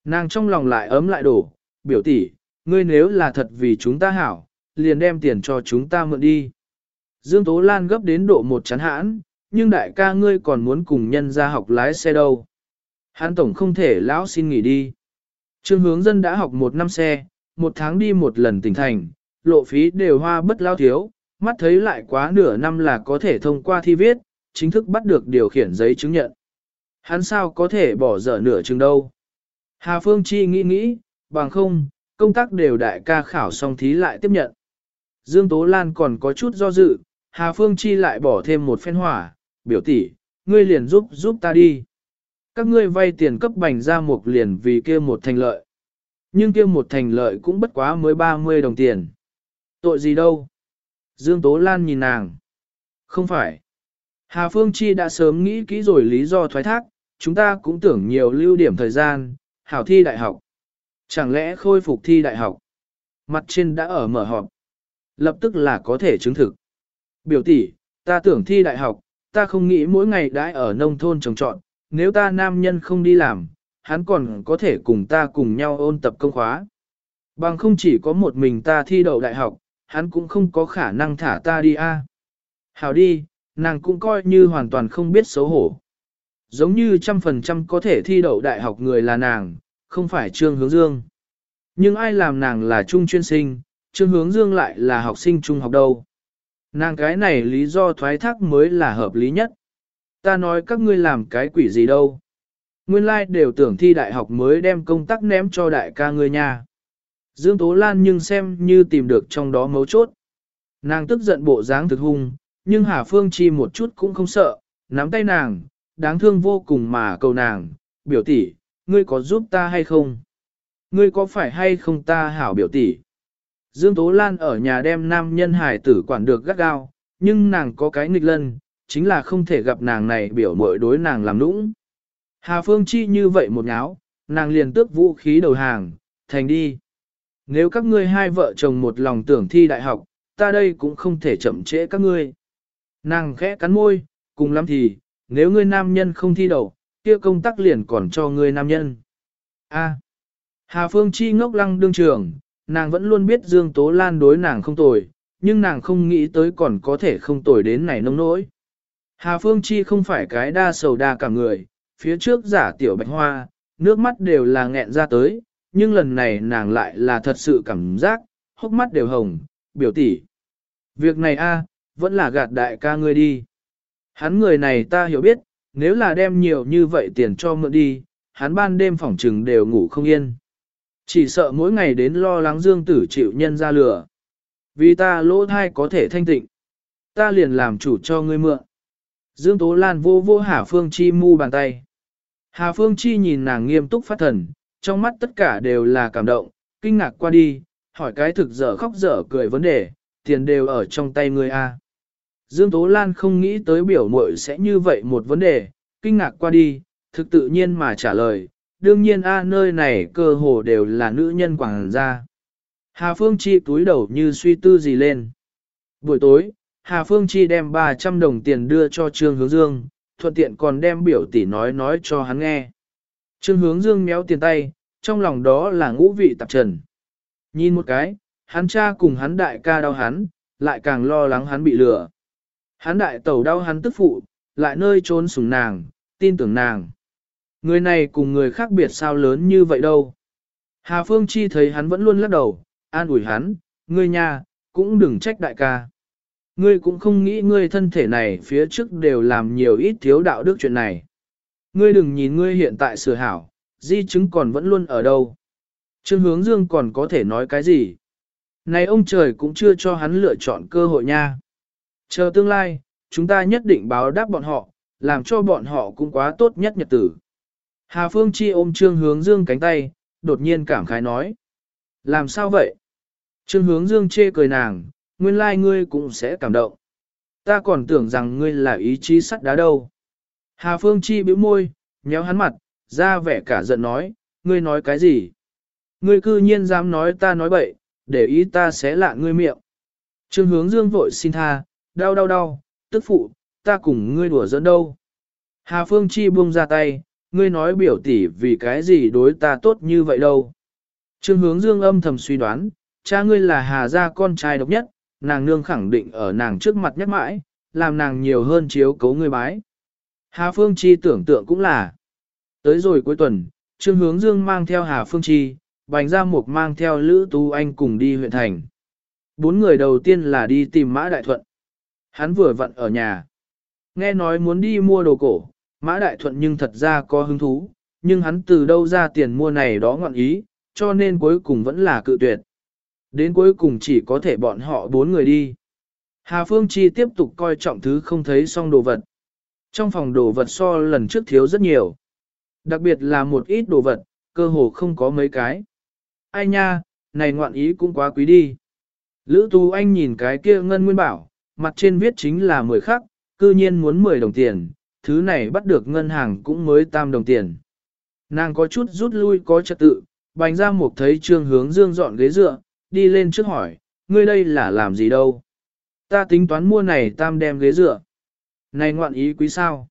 Nàng trong lòng lại ấm lại đổ, biểu tỷ, ngươi nếu là thật vì chúng ta hảo, liền đem tiền cho chúng ta mượn đi. Dương Tố Lan gấp đến độ một chán hãn, nhưng đại ca ngươi còn muốn cùng nhân ra học lái xe đâu. Hán tổng không thể lão xin nghỉ đi. Trương hướng dân đã học một năm xe, một tháng đi một lần tỉnh thành, lộ phí đều hoa bất lao thiếu, mắt thấy lại quá nửa năm là có thể thông qua thi viết, chính thức bắt được điều khiển giấy chứng nhận. Hắn sao có thể bỏ dở nửa chừng đâu. Hà Phương Chi nghĩ nghĩ, bằng không, công tác đều đại ca khảo xong thí lại tiếp nhận. Dương Tố Lan còn có chút do dự, Hà Phương Chi lại bỏ thêm một phen hỏa, biểu tỷ, ngươi liền giúp giúp ta đi. Các ngươi vay tiền cấp bành ra một liền vì kia một thành lợi. Nhưng kia một thành lợi cũng bất quá mới 30 đồng tiền. Tội gì đâu? Dương Tố Lan nhìn nàng. Không phải. Hà Phương Chi đã sớm nghĩ kỹ rồi lý do thoái thác, chúng ta cũng tưởng nhiều lưu điểm thời gian, hảo thi đại học. Chẳng lẽ khôi phục thi đại học? Mặt trên đã ở mở họp. Lập tức là có thể chứng thực. Biểu tỷ, ta tưởng thi đại học, ta không nghĩ mỗi ngày đãi ở nông thôn trồng trọn, nếu ta nam nhân không đi làm, hắn còn có thể cùng ta cùng nhau ôn tập công khóa. Bằng không chỉ có một mình ta thi đậu đại học, hắn cũng không có khả năng thả ta đi a. Hảo đi, nàng cũng coi như hoàn toàn không biết xấu hổ. Giống như trăm phần trăm có thể thi đậu đại học người là nàng, không phải Trương Hướng Dương. Nhưng ai làm nàng là trung chuyên sinh, Trương Hướng Dương lại là học sinh trung học đâu. Nàng cái này lý do thoái thác mới là hợp lý nhất. Ta nói các ngươi làm cái quỷ gì đâu. Nguyên lai like đều tưởng thi đại học mới đem công tác ném cho đại ca ngươi nha. Dương Tố Lan nhưng xem như tìm được trong đó mấu chốt. Nàng tức giận bộ dáng thực hung, nhưng Hà Phương Chi một chút cũng không sợ, nắm tay nàng, đáng thương vô cùng mà cầu nàng, biểu tỷ, ngươi có giúp ta hay không? Ngươi có phải hay không ta hảo biểu tỷ? Dương Tố Lan ở nhà đem nam nhân hải tử quản được gắt gao, nhưng nàng có cái nghịch lân, chính là không thể gặp nàng này biểu mội đối nàng làm nũng. Hà Phương Chi như vậy một nháo, nàng liền tước vũ khí đầu hàng, thành đi. Nếu các ngươi hai vợ chồng một lòng tưởng thi đại học, ta đây cũng không thể chậm trễ các ngươi. Nàng khẽ cắn môi, cùng lắm thì, nếu ngươi nam nhân không thi đầu, kia công tác liền còn cho ngươi nam nhân. A. Hà Phương Chi ngốc lăng đương trường, nàng vẫn luôn biết Dương Tố Lan đối nàng không tồi, nhưng nàng không nghĩ tới còn có thể không tồi đến này nông nỗi. Hà Phương Chi không phải cái đa sầu đa cả người, phía trước giả tiểu bạch hoa, nước mắt đều là nghẹn ra tới, nhưng lần này nàng lại là thật sự cảm giác, hốc mắt đều hồng, biểu tỷ. Việc này a, vẫn là gạt đại ca ngươi đi. Hắn người này ta hiểu biết, nếu là đem nhiều như vậy tiền cho mượn đi, hắn ban đêm phòng trừng đều ngủ không yên. Chỉ sợ mỗi ngày đến lo lắng dương tử chịu nhân ra lửa. Vì ta lỗ thai có thể thanh tịnh. Ta liền làm chủ cho ngươi mượn. Dương Tố Lan vô vô Hà Phương Chi mu bàn tay. Hà Phương Chi nhìn nàng nghiêm túc phát thần, trong mắt tất cả đều là cảm động, kinh ngạc qua đi, hỏi cái thực dở khóc dở cười vấn đề, tiền đều ở trong tay ngươi a. Dương Tố Lan không nghĩ tới biểu muội sẽ như vậy một vấn đề, kinh ngạc qua đi, thực tự nhiên mà trả lời, đương nhiên a nơi này cơ hồ đều là nữ nhân quảng gia. Hà Phương Chi túi đầu như suy tư gì lên. Buổi tối, Hà Phương Chi đem 300 đồng tiền đưa cho Trương Hướng Dương, thuận tiện còn đem biểu tỷ nói nói cho hắn nghe. Trương Hướng Dương méo tiền tay, trong lòng đó là ngũ vị tạp trần. Nhìn một cái, hắn cha cùng hắn đại ca đau hắn, lại càng lo lắng hắn bị lừa. Hắn đại tẩu đau hắn tức phụ, lại nơi trốn sủng nàng, tin tưởng nàng. Người này cùng người khác biệt sao lớn như vậy đâu. Hà Phương Chi thấy hắn vẫn luôn lắc đầu, an ủi hắn, ngươi nha, cũng đừng trách đại ca. Ngươi cũng không nghĩ ngươi thân thể này phía trước đều làm nhiều ít thiếu đạo đức chuyện này. Ngươi đừng nhìn ngươi hiện tại sửa hảo, di chứng còn vẫn luôn ở đâu. Trương hướng dương còn có thể nói cái gì? Này ông trời cũng chưa cho hắn lựa chọn cơ hội nha. Chờ tương lai, chúng ta nhất định báo đáp bọn họ, làm cho bọn họ cũng quá tốt nhất nhật tử. Hà Phương Chi ôm Trương Hướng Dương cánh tay, đột nhiên cảm khái nói. Làm sao vậy? Trương Hướng Dương chê cười nàng, nguyên lai ngươi cũng sẽ cảm động. Ta còn tưởng rằng ngươi là ý chí sắt đá đâu. Hà Phương Chi bĩu môi, nhéo hắn mặt, ra vẻ cả giận nói, ngươi nói cái gì? Ngươi cư nhiên dám nói ta nói bậy, để ý ta sẽ lạ ngươi miệng. Trương hướng dương vội xin tha, đau đau đau, tức phụ, ta cùng ngươi đùa giỡn đâu. Hà Phương Chi buông ra tay, ngươi nói biểu tỷ vì cái gì đối ta tốt như vậy đâu. Trương hướng dương âm thầm suy đoán, cha ngươi là Hà gia con trai độc nhất, nàng nương khẳng định ở nàng trước mặt nhắc mãi, làm nàng nhiều hơn chiếu cấu ngươi bái. Hà Phương Chi tưởng tượng cũng là. Tới rồi cuối tuần, Trương Hướng Dương mang theo Hà Phương Chi, Bành Gia Mục mang theo Lữ Tú Anh cùng đi huyện thành. Bốn người đầu tiên là đi tìm Mã Đại Thuận. Hắn vừa vặn ở nhà. Nghe nói muốn đi mua đồ cổ, Mã Đại Thuận nhưng thật ra có hứng thú, nhưng hắn từ đâu ra tiền mua này đó ngọn ý, cho nên cuối cùng vẫn là cự tuyệt. Đến cuối cùng chỉ có thể bọn họ bốn người đi. Hà Phương Chi tiếp tục coi trọng thứ không thấy xong đồ vật. Trong phòng đồ vật so lần trước thiếu rất nhiều. Đặc biệt là một ít đồ vật, cơ hồ không có mấy cái. Ai nha, này ngoạn ý cũng quá quý đi. Lữ Tú Anh nhìn cái kia ngân nguyên bảo, mặt trên viết chính là 10 khắc, cư nhiên muốn 10 đồng tiền, thứ này bắt được ngân hàng cũng mới tam đồng tiền. Nàng có chút rút lui có trật tự, bành ra một thấy trương hướng dương dọn ghế dựa, đi lên trước hỏi, ngươi đây là làm gì đâu? Ta tính toán mua này tam đem ghế dựa. Này ngoạn ý quý sao?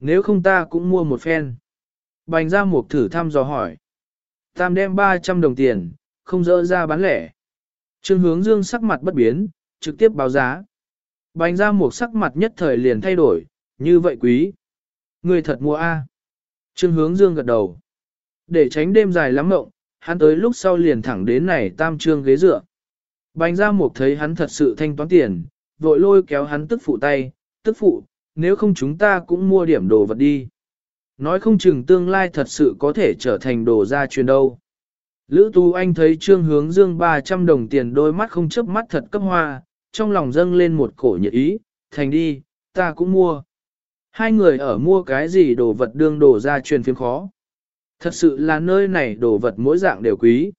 Nếu không ta cũng mua một phen. Bành ra một thử thăm dò hỏi. Tam đem 300 đồng tiền, không dỡ ra bán lẻ. Trương hướng dương sắc mặt bất biến, trực tiếp báo giá. Bành ra một sắc mặt nhất thời liền thay đổi, như vậy quý. Người thật mua A. Trương hướng dương gật đầu. Để tránh đêm dài lắm mộng, hắn tới lúc sau liền thẳng đến này tam trương ghế dựa. Bánh ra một thấy hắn thật sự thanh toán tiền, vội lôi kéo hắn tức phụ tay, tức phụ, nếu không chúng ta cũng mua điểm đồ vật đi. Nói không chừng tương lai thật sự có thể trở thành đồ gia truyền đâu. Lữ Tu Anh thấy Trương Hướng Dương 300 đồng tiền đôi mắt không chớp mắt thật cấp hoa, trong lòng dâng lên một cổ nhiệt ý, thành đi, ta cũng mua. Hai người ở mua cái gì đồ vật đương đồ gia truyền phiếm khó. Thật sự là nơi này đồ vật mỗi dạng đều quý.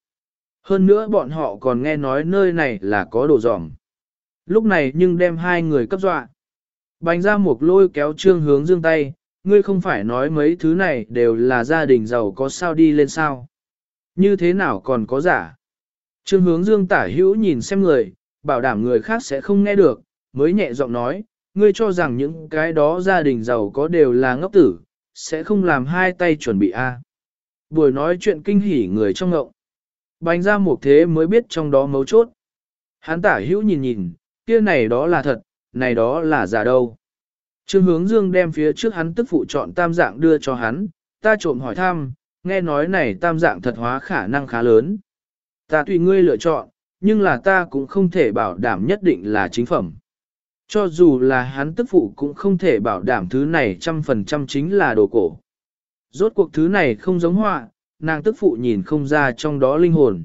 Hơn nữa bọn họ còn nghe nói nơi này là có đồ giỏng. Lúc này nhưng đem hai người cấp dọa. Bánh ra một lôi kéo trương hướng dương tay, ngươi không phải nói mấy thứ này đều là gia đình giàu có sao đi lên sao. Như thế nào còn có giả? Trương hướng dương tả hữu nhìn xem người, bảo đảm người khác sẽ không nghe được, mới nhẹ giọng nói, ngươi cho rằng những cái đó gia đình giàu có đều là ngốc tử, sẽ không làm hai tay chuẩn bị a. Buổi nói chuyện kinh hỉ người trong ngộng. Bánh ra một thế mới biết trong đó mấu chốt. Hán tả hữu nhìn nhìn, kia này đó là thật, này đó là giả đâu. Trương hướng dương đem phía trước hắn tức phụ chọn tam dạng đưa cho hắn, ta trộm hỏi thăm, nghe nói này tam dạng thật hóa khả năng khá lớn. Ta tùy ngươi lựa chọn, nhưng là ta cũng không thể bảo đảm nhất định là chính phẩm. Cho dù là hắn tức phụ cũng không thể bảo đảm thứ này trăm phần trăm chính là đồ cổ. Rốt cuộc thứ này không giống họa, nàng tức phụ nhìn không ra trong đó linh hồn.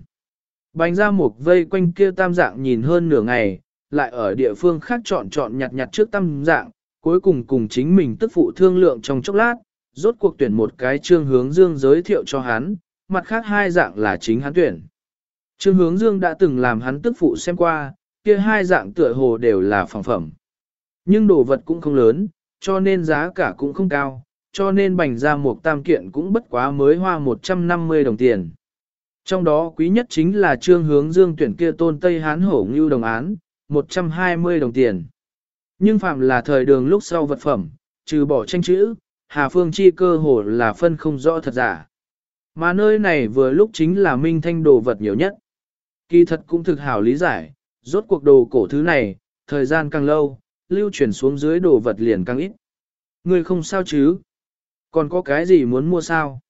Bánh ra một vây quanh kia tam dạng nhìn hơn nửa ngày, lại ở địa phương khác chọn chọn nhặt nhặt trước tam dạng, cuối cùng cùng chính mình tức phụ thương lượng trong chốc lát, rốt cuộc tuyển một cái trương hướng dương giới thiệu cho hắn, mặt khác hai dạng là chính hắn tuyển. Trương hướng dương đã từng làm hắn tức phụ xem qua, kia hai dạng tựa hồ đều là phòng phẩm. Nhưng đồ vật cũng không lớn, cho nên giá cả cũng không cao, cho nên bành ra một tam kiện cũng bất quá mới hoa 150 đồng tiền. Trong đó quý nhất chính là trương hướng dương tuyển kia tôn Tây Hán hổ ngưu đồng án, 120 đồng tiền. Nhưng phạm là thời đường lúc sau vật phẩm, trừ bỏ tranh chữ, Hà Phương chi cơ hồ là phân không rõ thật giả. Mà nơi này vừa lúc chính là minh thanh đồ vật nhiều nhất. Kỳ thật cũng thực hảo lý giải, rốt cuộc đồ cổ thứ này, thời gian càng lâu, lưu chuyển xuống dưới đồ vật liền càng ít. Người không sao chứ? Còn có cái gì muốn mua sao?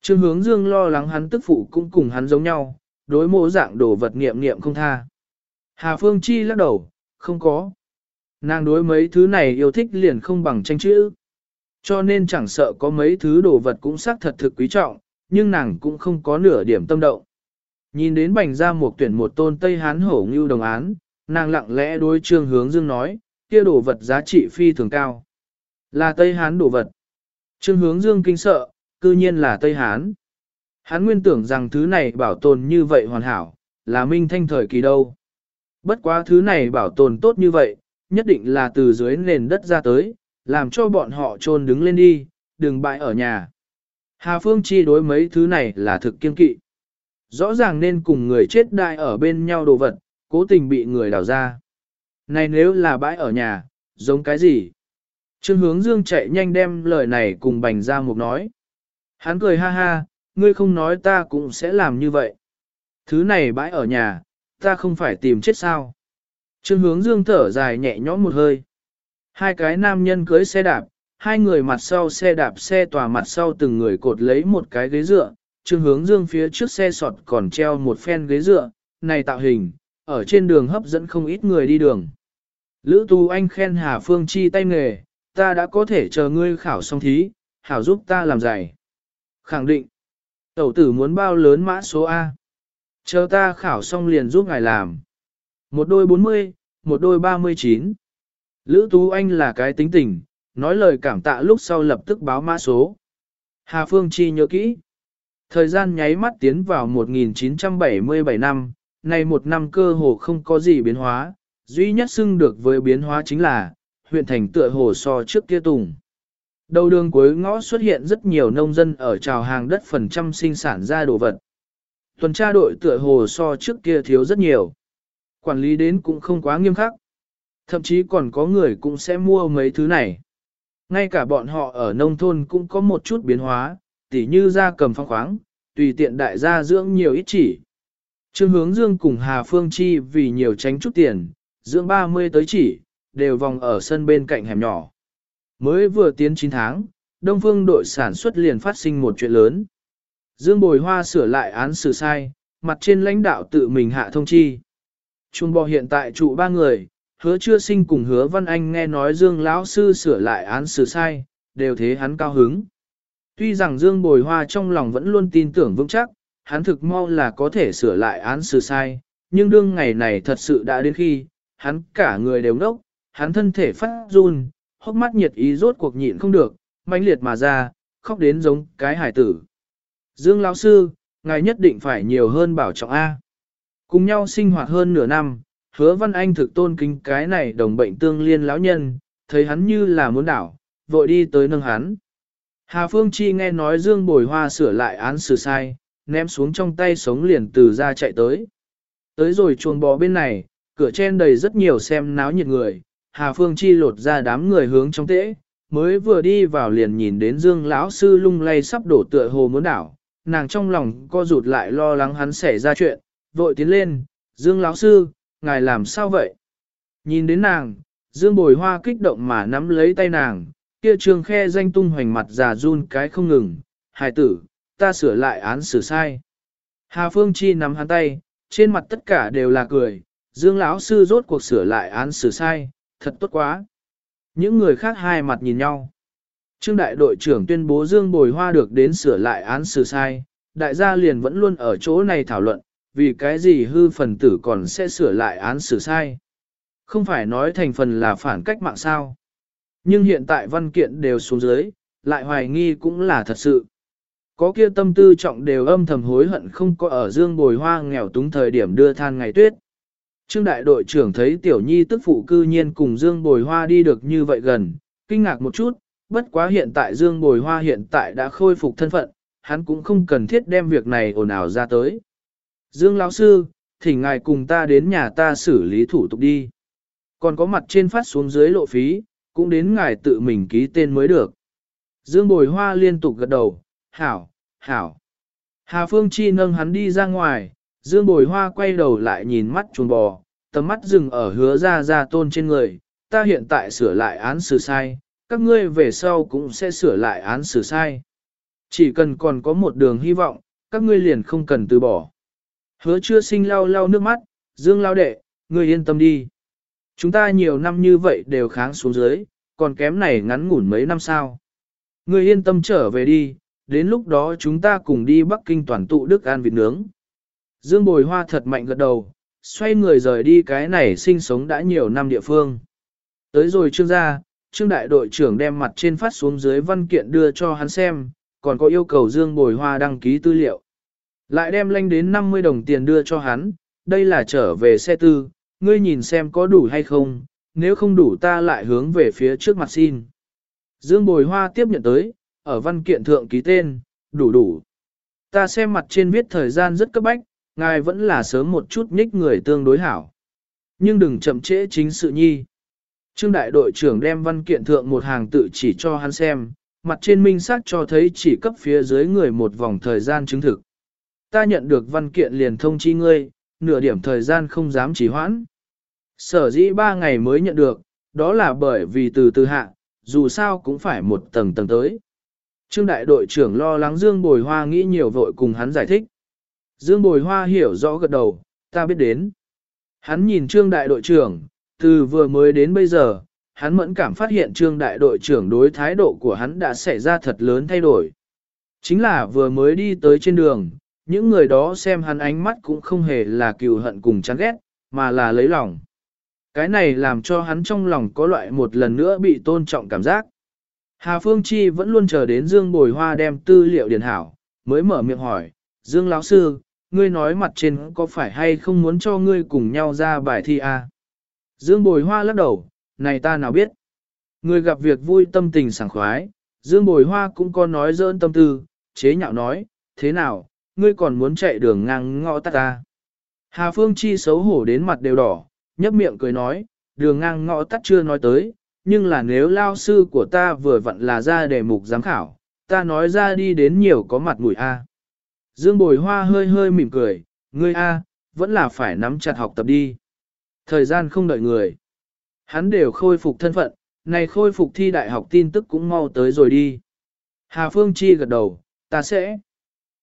Trương hướng dương lo lắng hắn tức phụ cũng cùng hắn giống nhau, đối mô dạng đồ vật nghiệm nghiệm không tha. Hà Phương Chi lắc đầu, không có. Nàng đối mấy thứ này yêu thích liền không bằng tranh chữ. Cho nên chẳng sợ có mấy thứ đồ vật cũng xác thật thực quý trọng, nhưng nàng cũng không có nửa điểm tâm động. Nhìn đến bành ra một tuyển một tôn Tây Hán hổ ngưu đồng án, nàng lặng lẽ đối trương hướng dương nói, kia đồ vật giá trị phi thường cao. Là Tây Hán đồ vật. Trương hướng dương kinh sợ, cư nhiên là Tây Hán. Hán nguyên tưởng rằng thứ này bảo tồn như vậy hoàn hảo, là minh thanh thời kỳ đâu. Bất quá thứ này bảo tồn tốt như vậy, nhất định là từ dưới nền đất ra tới, làm cho bọn họ trôn đứng lên đi, đừng bại ở nhà. Hà Phương Chi đối mấy thứ này là thực kiên kỵ. Rõ ràng nên cùng người chết đại ở bên nhau đồ vật, cố tình bị người đào ra. Này nếu là bãi ở nhà, giống cái gì? Trương hướng dương chạy nhanh đem lời này cùng bành ra một nói. Hắn cười ha ha, ngươi không nói ta cũng sẽ làm như vậy. Thứ này bãi ở nhà, ta không phải tìm chết sao. Trương hướng dương thở dài nhẹ nhõm một hơi. Hai cái nam nhân cưới xe đạp, hai người mặt sau xe đạp xe tòa mặt sau từng người cột lấy một cái ghế dựa, trương hướng dương phía trước xe sọt còn treo một phen ghế dựa, này tạo hình, ở trên đường hấp dẫn không ít người đi đường. Lữ Tu Anh khen Hà Phương Chi tay nghề, ta đã có thể chờ ngươi khảo xong thí, hảo giúp ta làm giày. Khẳng định, tẩu tử muốn bao lớn mã số A. Chờ ta khảo xong liền giúp ngài làm. Một đôi 40, một đôi 39. Lữ Tú Anh là cái tính tình, nói lời cảm tạ lúc sau lập tức báo mã số. Hà Phương Chi nhớ kỹ. Thời gian nháy mắt tiến vào 1977 năm, này một năm cơ hồ không có gì biến hóa, duy nhất xưng được với biến hóa chính là, huyện thành tựa hồ so trước kia tùng. Đầu đường cuối ngõ xuất hiện rất nhiều nông dân ở trào hàng đất phần trăm sinh sản ra đồ vật. Tuần tra đội tựa hồ so trước kia thiếu rất nhiều. Quản lý đến cũng không quá nghiêm khắc. Thậm chí còn có người cũng sẽ mua mấy thứ này. Ngay cả bọn họ ở nông thôn cũng có một chút biến hóa, tỉ như ra cầm phong khoáng, tùy tiện đại gia dưỡng nhiều ít chỉ. Trương hướng dương cùng Hà Phương Chi vì nhiều tránh chút tiền, dưỡng 30 tới chỉ, đều vòng ở sân bên cạnh hẻm nhỏ. Mới vừa tiến 9 tháng, Đông Phương đội sản xuất liền phát sinh một chuyện lớn. Dương Bồi Hoa sửa lại án xử sai, mặt trên lãnh đạo tự mình hạ thông chi. Trung bò hiện tại trụ ba người, hứa chưa sinh cùng hứa văn anh nghe nói Dương lão sư sửa lại án xử sai, đều thế hắn cao hứng. Tuy rằng Dương Bồi Hoa trong lòng vẫn luôn tin tưởng vững chắc, hắn thực mau là có thể sửa lại án xử sai, nhưng đương ngày này thật sự đã đến khi, hắn cả người đều ngốc, hắn thân thể phát run, hốc mắt nhiệt ý rốt cuộc nhịn không được, mãnh liệt mà ra, khóc đến giống cái hải tử. Dương lão sư, ngài nhất định phải nhiều hơn bảo trọng A. Cùng nhau sinh hoạt hơn nửa năm, hứa văn anh thực tôn kính cái này đồng bệnh tương liên lão nhân, thấy hắn như là muốn đảo, vội đi tới nâng hắn. Hà Phương Chi nghe nói Dương Bồi Hoa sửa lại án xử sai, ném xuống trong tay sống liền từ ra chạy tới. Tới rồi chuồng bò bên này, cửa trên đầy rất nhiều xem náo nhiệt người, Hà Phương Chi lột ra đám người hướng trong tễ, mới vừa đi vào liền nhìn đến Dương lão sư lung lay sắp đổ tựa hồ muốn đảo, nàng trong lòng co rụt lại lo lắng hắn xảy ra chuyện, vội tiến lên, Dương lão sư, ngài làm sao vậy? Nhìn đến nàng, Dương bồi hoa kích động mà nắm lấy tay nàng, kia trường khe danh tung hoành mặt già run cái không ngừng, hài tử, ta sửa lại án xử sai. Hà Phương Chi nắm hắn tay, trên mặt tất cả đều là cười, Dương lão sư rốt cuộc sửa lại án xử sai, thật tốt quá. Những người khác hai mặt nhìn nhau. Trương đại đội trưởng tuyên bố Dương Bồi Hoa được đến sửa lại án xử sai, đại gia liền vẫn luôn ở chỗ này thảo luận, vì cái gì hư phần tử còn sẽ sửa lại án xử sai. Không phải nói thành phần là phản cách mạng sao. Nhưng hiện tại văn kiện đều xuống dưới, lại hoài nghi cũng là thật sự. Có kia tâm tư trọng đều âm thầm hối hận không có ở dương bồi hoa nghèo túng thời điểm đưa than ngày tuyết. Trương đại đội trưởng thấy tiểu nhi tức phụ cư nhiên cùng dương bồi hoa đi được như vậy gần, kinh ngạc một chút, bất quá hiện tại dương bồi hoa hiện tại đã khôi phục thân phận, hắn cũng không cần thiết đem việc này ồn ào ra tới. Dương lão sư, thỉnh ngài cùng ta đến nhà ta xử lý thủ tục đi. Còn có mặt trên phát xuống dưới lộ phí, cũng đến ngài tự mình ký tên mới được. Dương bồi hoa liên tục gật đầu, hảo, hảo. Hà Phương Chi nâng hắn đi ra ngoài, Dương bồi hoa quay đầu lại nhìn mắt chuồng bò, tầm mắt dừng ở hứa ra ra tôn trên người, ta hiện tại sửa lại án xử sai, các ngươi về sau cũng sẽ sửa lại án xử sai. Chỉ cần còn có một đường hy vọng, các ngươi liền không cần từ bỏ. Hứa chưa sinh lau lau nước mắt, Dương lao đệ, ngươi yên tâm đi. Chúng ta nhiều năm như vậy đều kháng xuống dưới, còn kém này ngắn ngủn mấy năm sao. Ngươi yên tâm trở về đi, đến lúc đó chúng ta cùng đi Bắc Kinh toàn tụ Đức An vịt nướng. Dương bồi hoa thật mạnh gật đầu, xoay người rời đi cái này sinh sống đã nhiều năm địa phương. Tới rồi trương gia, trương đại đội trưởng đem mặt trên phát xuống dưới văn kiện đưa cho hắn xem, còn có yêu cầu Dương bồi hoa đăng ký tư liệu. Lại đem lanh đến 50 đồng tiền đưa cho hắn, đây là trở về xe tư, ngươi nhìn xem có đủ hay không, nếu không đủ ta lại hướng về phía trước mặt xin. Dương Bồi Hoa tiếp nhận tới, ở văn kiện thượng ký tên, đủ đủ. Ta xem mặt trên viết thời gian rất cấp bách, ngài vẫn là sớm một chút nhích người tương đối hảo. Nhưng đừng chậm trễ chính sự nhi. Trương đại đội trưởng đem văn kiện thượng một hàng tự chỉ cho hắn xem, mặt trên minh xác cho thấy chỉ cấp phía dưới người một vòng thời gian chứng thực. Ta nhận được văn kiện liền thông chi ngươi, nửa điểm thời gian không dám trì hoãn. Sở dĩ ba ngày mới nhận được, đó là bởi vì từ từ hạ, dù sao cũng phải một tầng tầng tới. Trương đại đội trưởng lo lắng Dương Bồi Hoa nghĩ nhiều vội cùng hắn giải thích. Dương Bồi Hoa hiểu rõ gật đầu, ta biết đến. Hắn nhìn Trương đại đội trưởng, từ vừa mới đến bây giờ, hắn mẫn cảm phát hiện Trương đại đội trưởng đối thái độ của hắn đã xảy ra thật lớn thay đổi. Chính là vừa mới đi tới trên đường, những người đó xem hắn ánh mắt cũng không hề là cừu hận cùng chán ghét, mà là lấy lòng. Cái này làm cho hắn trong lòng có loại một lần nữa bị tôn trọng cảm giác. Hà Phương Chi vẫn luôn chờ đến Dương Bồi Hoa đem tư liệu điền hảo, mới mở miệng hỏi, Dương lão Sư, ngươi nói mặt trên có phải hay không muốn cho ngươi cùng nhau ra bài thi à? Dương Bồi Hoa lắc đầu, này ta nào biết. Người gặp việc vui tâm tình sảng khoái, Dương Bồi Hoa cũng có nói dỡn tâm tư, chế nhạo nói, thế nào, ngươi còn muốn chạy đường ngang ngõ tắt ta. Hà Phương Chi xấu hổ đến mặt đều đỏ, nhấp miệng cười nói, đường ngang ngõ tắt chưa nói tới, nhưng là nếu lao sư của ta vừa vặn là ra đề mục giám khảo, ta nói ra đi đến nhiều có mặt mũi A. Dương Bồi Hoa hơi hơi mỉm cười, ngươi A, vẫn là phải nắm chặt học tập đi. Thời gian không đợi người. Hắn đều khôi phục thân phận, này khôi phục thi đại học tin tức cũng mau tới rồi đi. Hà Phương Chi gật đầu, ta sẽ.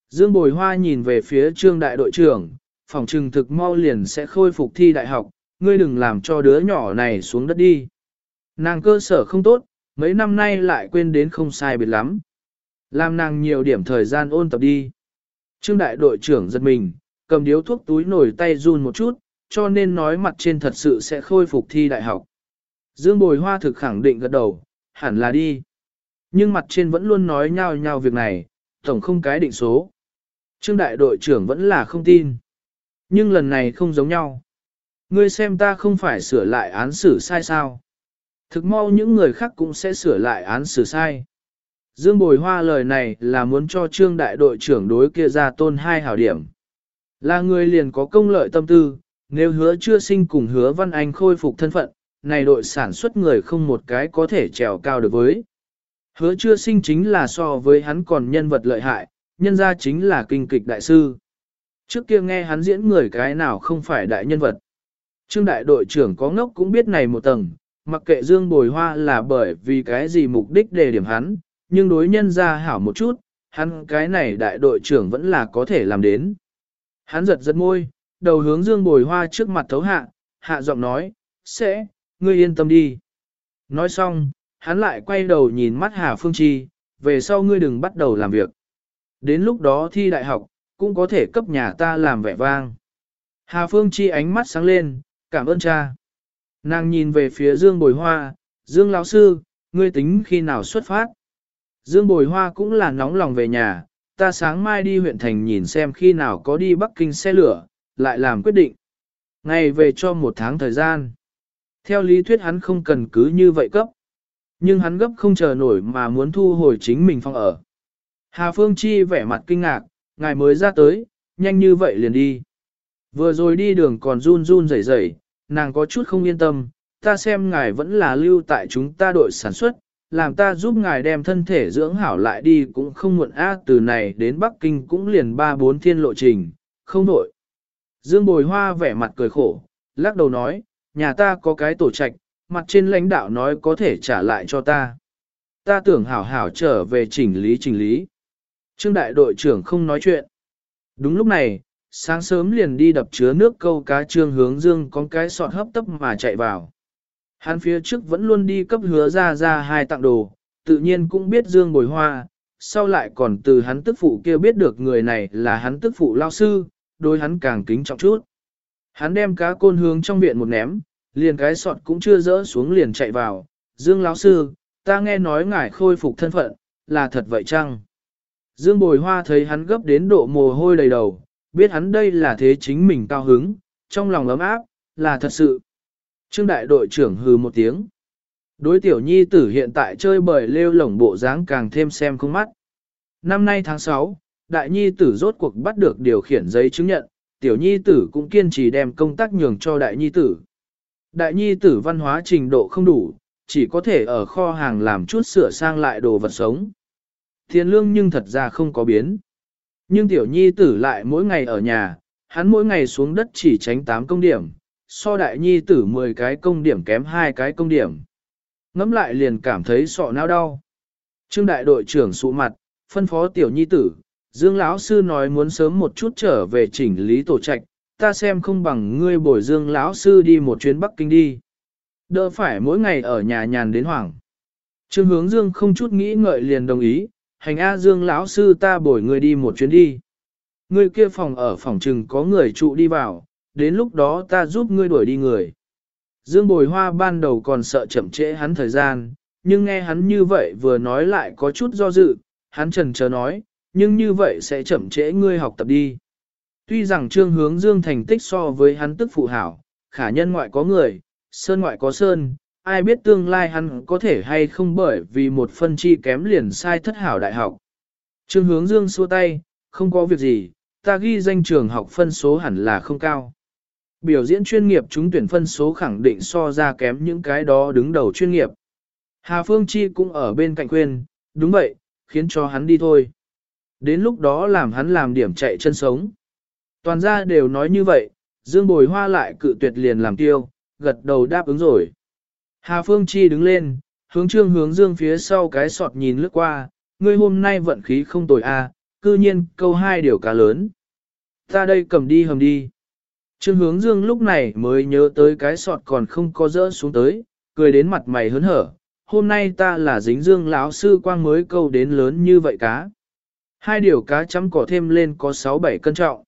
Dương Bồi Hoa nhìn về phía trương đại đội trưởng, phòng trừng thực mau liền sẽ khôi phục thi đại học, ngươi đừng làm cho đứa nhỏ này xuống đất đi. Nàng cơ sở không tốt, mấy năm nay lại quên đến không sai biệt lắm. Làm nàng nhiều điểm thời gian ôn tập đi. Trương đại đội trưởng giật mình, cầm điếu thuốc túi nổi tay run một chút, cho nên nói mặt trên thật sự sẽ khôi phục thi đại học. Dương Bồi Hoa thực khẳng định gật đầu, hẳn là đi. Nhưng mặt trên vẫn luôn nói nhau nhau việc này, tổng không cái định số. Trương đại đội trưởng vẫn là không tin. Nhưng lần này không giống nhau. Ngươi xem ta không phải sửa lại án xử sai sao. Thực mau những người khác cũng sẽ sửa lại án xử sai. Dương Bồi Hoa lời này là muốn cho trương đại đội trưởng đối kia ra tôn hai hảo điểm. Là người liền có công lợi tâm tư, nếu hứa chưa sinh cùng hứa Văn Anh khôi phục thân phận, này đội sản xuất người không một cái có thể trèo cao được với. Hứa chưa sinh chính là so với hắn còn nhân vật lợi hại, nhân ra chính là kinh kịch đại sư. Trước kia nghe hắn diễn người cái nào không phải đại nhân vật. Trương đại đội trưởng có ngốc cũng biết này một tầng, mặc kệ Dương Bồi Hoa là bởi vì cái gì mục đích đề điểm hắn, nhưng đối nhân ra hảo một chút, hắn cái này đại đội trưởng vẫn là có thể làm đến. Hắn giật giật môi, đầu hướng Dương Bồi Hoa trước mặt thấu hạ, hạ giọng nói, sẽ, ngươi yên tâm đi. Nói xong, hắn lại quay đầu nhìn mắt Hà Phương Chi, về sau ngươi đừng bắt đầu làm việc. Đến lúc đó thi đại học, cũng có thể cấp nhà ta làm vẻ vang. Hà Phương Chi ánh mắt sáng lên, cảm ơn cha. Nàng nhìn về phía Dương Bồi Hoa, Dương lão sư, ngươi tính khi nào xuất phát? Dương Bồi Hoa cũng là nóng lòng về nhà, ta sáng mai đi huyện thành nhìn xem khi nào có đi Bắc Kinh xe lửa, lại làm quyết định. Ngày về cho một tháng thời gian. Theo lý thuyết hắn không cần cứ như vậy cấp. Nhưng hắn gấp không chờ nổi mà muốn thu hồi chính mình phòng ở. Hà Phương Chi vẻ mặt kinh ngạc, ngài mới ra tới, nhanh như vậy liền đi. Vừa rồi đi đường còn run run rẩy rẩy, nàng có chút không yên tâm, ta xem ngài vẫn là lưu tại chúng ta đội sản xuất, làm ta giúp ngài đem thân thể dưỡng hảo lại đi cũng không muộn a từ này đến Bắc Kinh cũng liền ba bốn thiên lộ trình, không nổi. Dương Bồi Hoa vẻ mặt cười khổ, lắc đầu nói, nhà ta có cái tổ trạch, mặt trên lãnh đạo nói có thể trả lại cho ta. Ta tưởng hảo hảo trở về chỉnh lý chỉnh lý. Trương đại đội trưởng không nói chuyện. Đúng lúc này, sáng sớm liền đi đập chứa nước câu cá trương hướng dương con cái sọt hấp tấp mà chạy vào. Hắn phía trước vẫn luôn đi cấp hứa ra ra hai tặng đồ, tự nhiên cũng biết dương bồi hoa, sau lại còn từ hắn tức phụ kia biết được người này là hắn tức phụ lao sư, đối hắn càng kính trọng chút. Hắn đem cá côn hướng trong viện một ném, liền cái sọt cũng chưa dỡ xuống liền chạy vào, dương lão sư, ta nghe nói ngài khôi phục thân phận, là thật vậy chăng? Dương bồi hoa thấy hắn gấp đến độ mồ hôi đầy đầu, biết hắn đây là thế chính mình cao hứng, trong lòng ấm áp, là thật sự. Trương đại đội trưởng hừ một tiếng. Đối tiểu nhi tử hiện tại chơi bời lêu lổng bộ dáng càng thêm xem không mắt. Năm nay tháng 6, đại nhi tử rốt cuộc bắt được điều khiển giấy chứng nhận, tiểu nhi tử cũng kiên trì đem công tác nhường cho đại nhi tử. Đại nhi tử văn hóa trình độ không đủ, chỉ có thể ở kho hàng làm chút sửa sang lại đồ vật sống. thiên lương nhưng thật ra không có biến. Nhưng tiểu nhi tử lại mỗi ngày ở nhà, hắn mỗi ngày xuống đất chỉ tránh 8 công điểm, so đại nhi tử 10 cái công điểm kém hai cái công điểm. Ngắm lại liền cảm thấy sọ não đau. Trương đại đội trưởng sụ mặt, phân phó tiểu nhi tử, Dương lão sư nói muốn sớm một chút trở về chỉnh lý tổ trạch, ta xem không bằng ngươi bồi Dương lão sư đi một chuyến Bắc Kinh đi. Đỡ phải mỗi ngày ở nhà nhàn đến hoảng. Trương hướng Dương không chút nghĩ ngợi liền đồng ý, hành A Dương lão sư ta bồi người đi một chuyến đi. Ngươi kia phòng ở phòng trừng có người trụ đi vào, đến lúc đó ta giúp ngươi đuổi đi người. Dương bồi hoa ban đầu còn sợ chậm trễ hắn thời gian, nhưng nghe hắn như vậy vừa nói lại có chút do dự, hắn trần chờ nói, nhưng như vậy sẽ chậm trễ ngươi học tập đi. Tuy rằng trương hướng dương thành tích so với hắn tức phụ hảo, khả nhân ngoại có người, sơn ngoại có sơn, ai biết tương lai hắn có thể hay không bởi vì một phân chi kém liền sai thất hảo đại học. Trương hướng dương xua tay, không có việc gì, ta ghi danh trường học phân số hẳn là không cao. Biểu diễn chuyên nghiệp chúng tuyển phân số khẳng định so ra kém những cái đó đứng đầu chuyên nghiệp. Hà Phương Chi cũng ở bên cạnh khuyên, đúng vậy, khiến cho hắn đi thôi. Đến lúc đó làm hắn làm điểm chạy chân sống. Toàn gia đều nói như vậy, Dương Bồi Hoa lại cự tuyệt liền làm tiêu, gật đầu đáp ứng rồi. Hà Phương Chi đứng lên, hướng trương hướng Dương phía sau cái sọt nhìn lướt qua, ngươi hôm nay vận khí không tồi a, à, cư nhiên câu hai điều cá lớn. Ta đây cầm đi hầm đi. Trương hướng dương lúc này mới nhớ tới cái sọt còn không có rỡ xuống tới, cười đến mặt mày hớn hở. Hôm nay ta là dính dương lão sư quang mới câu đến lớn như vậy cá. Hai điều cá chấm cỏ thêm lên có 6-7 cân trọng.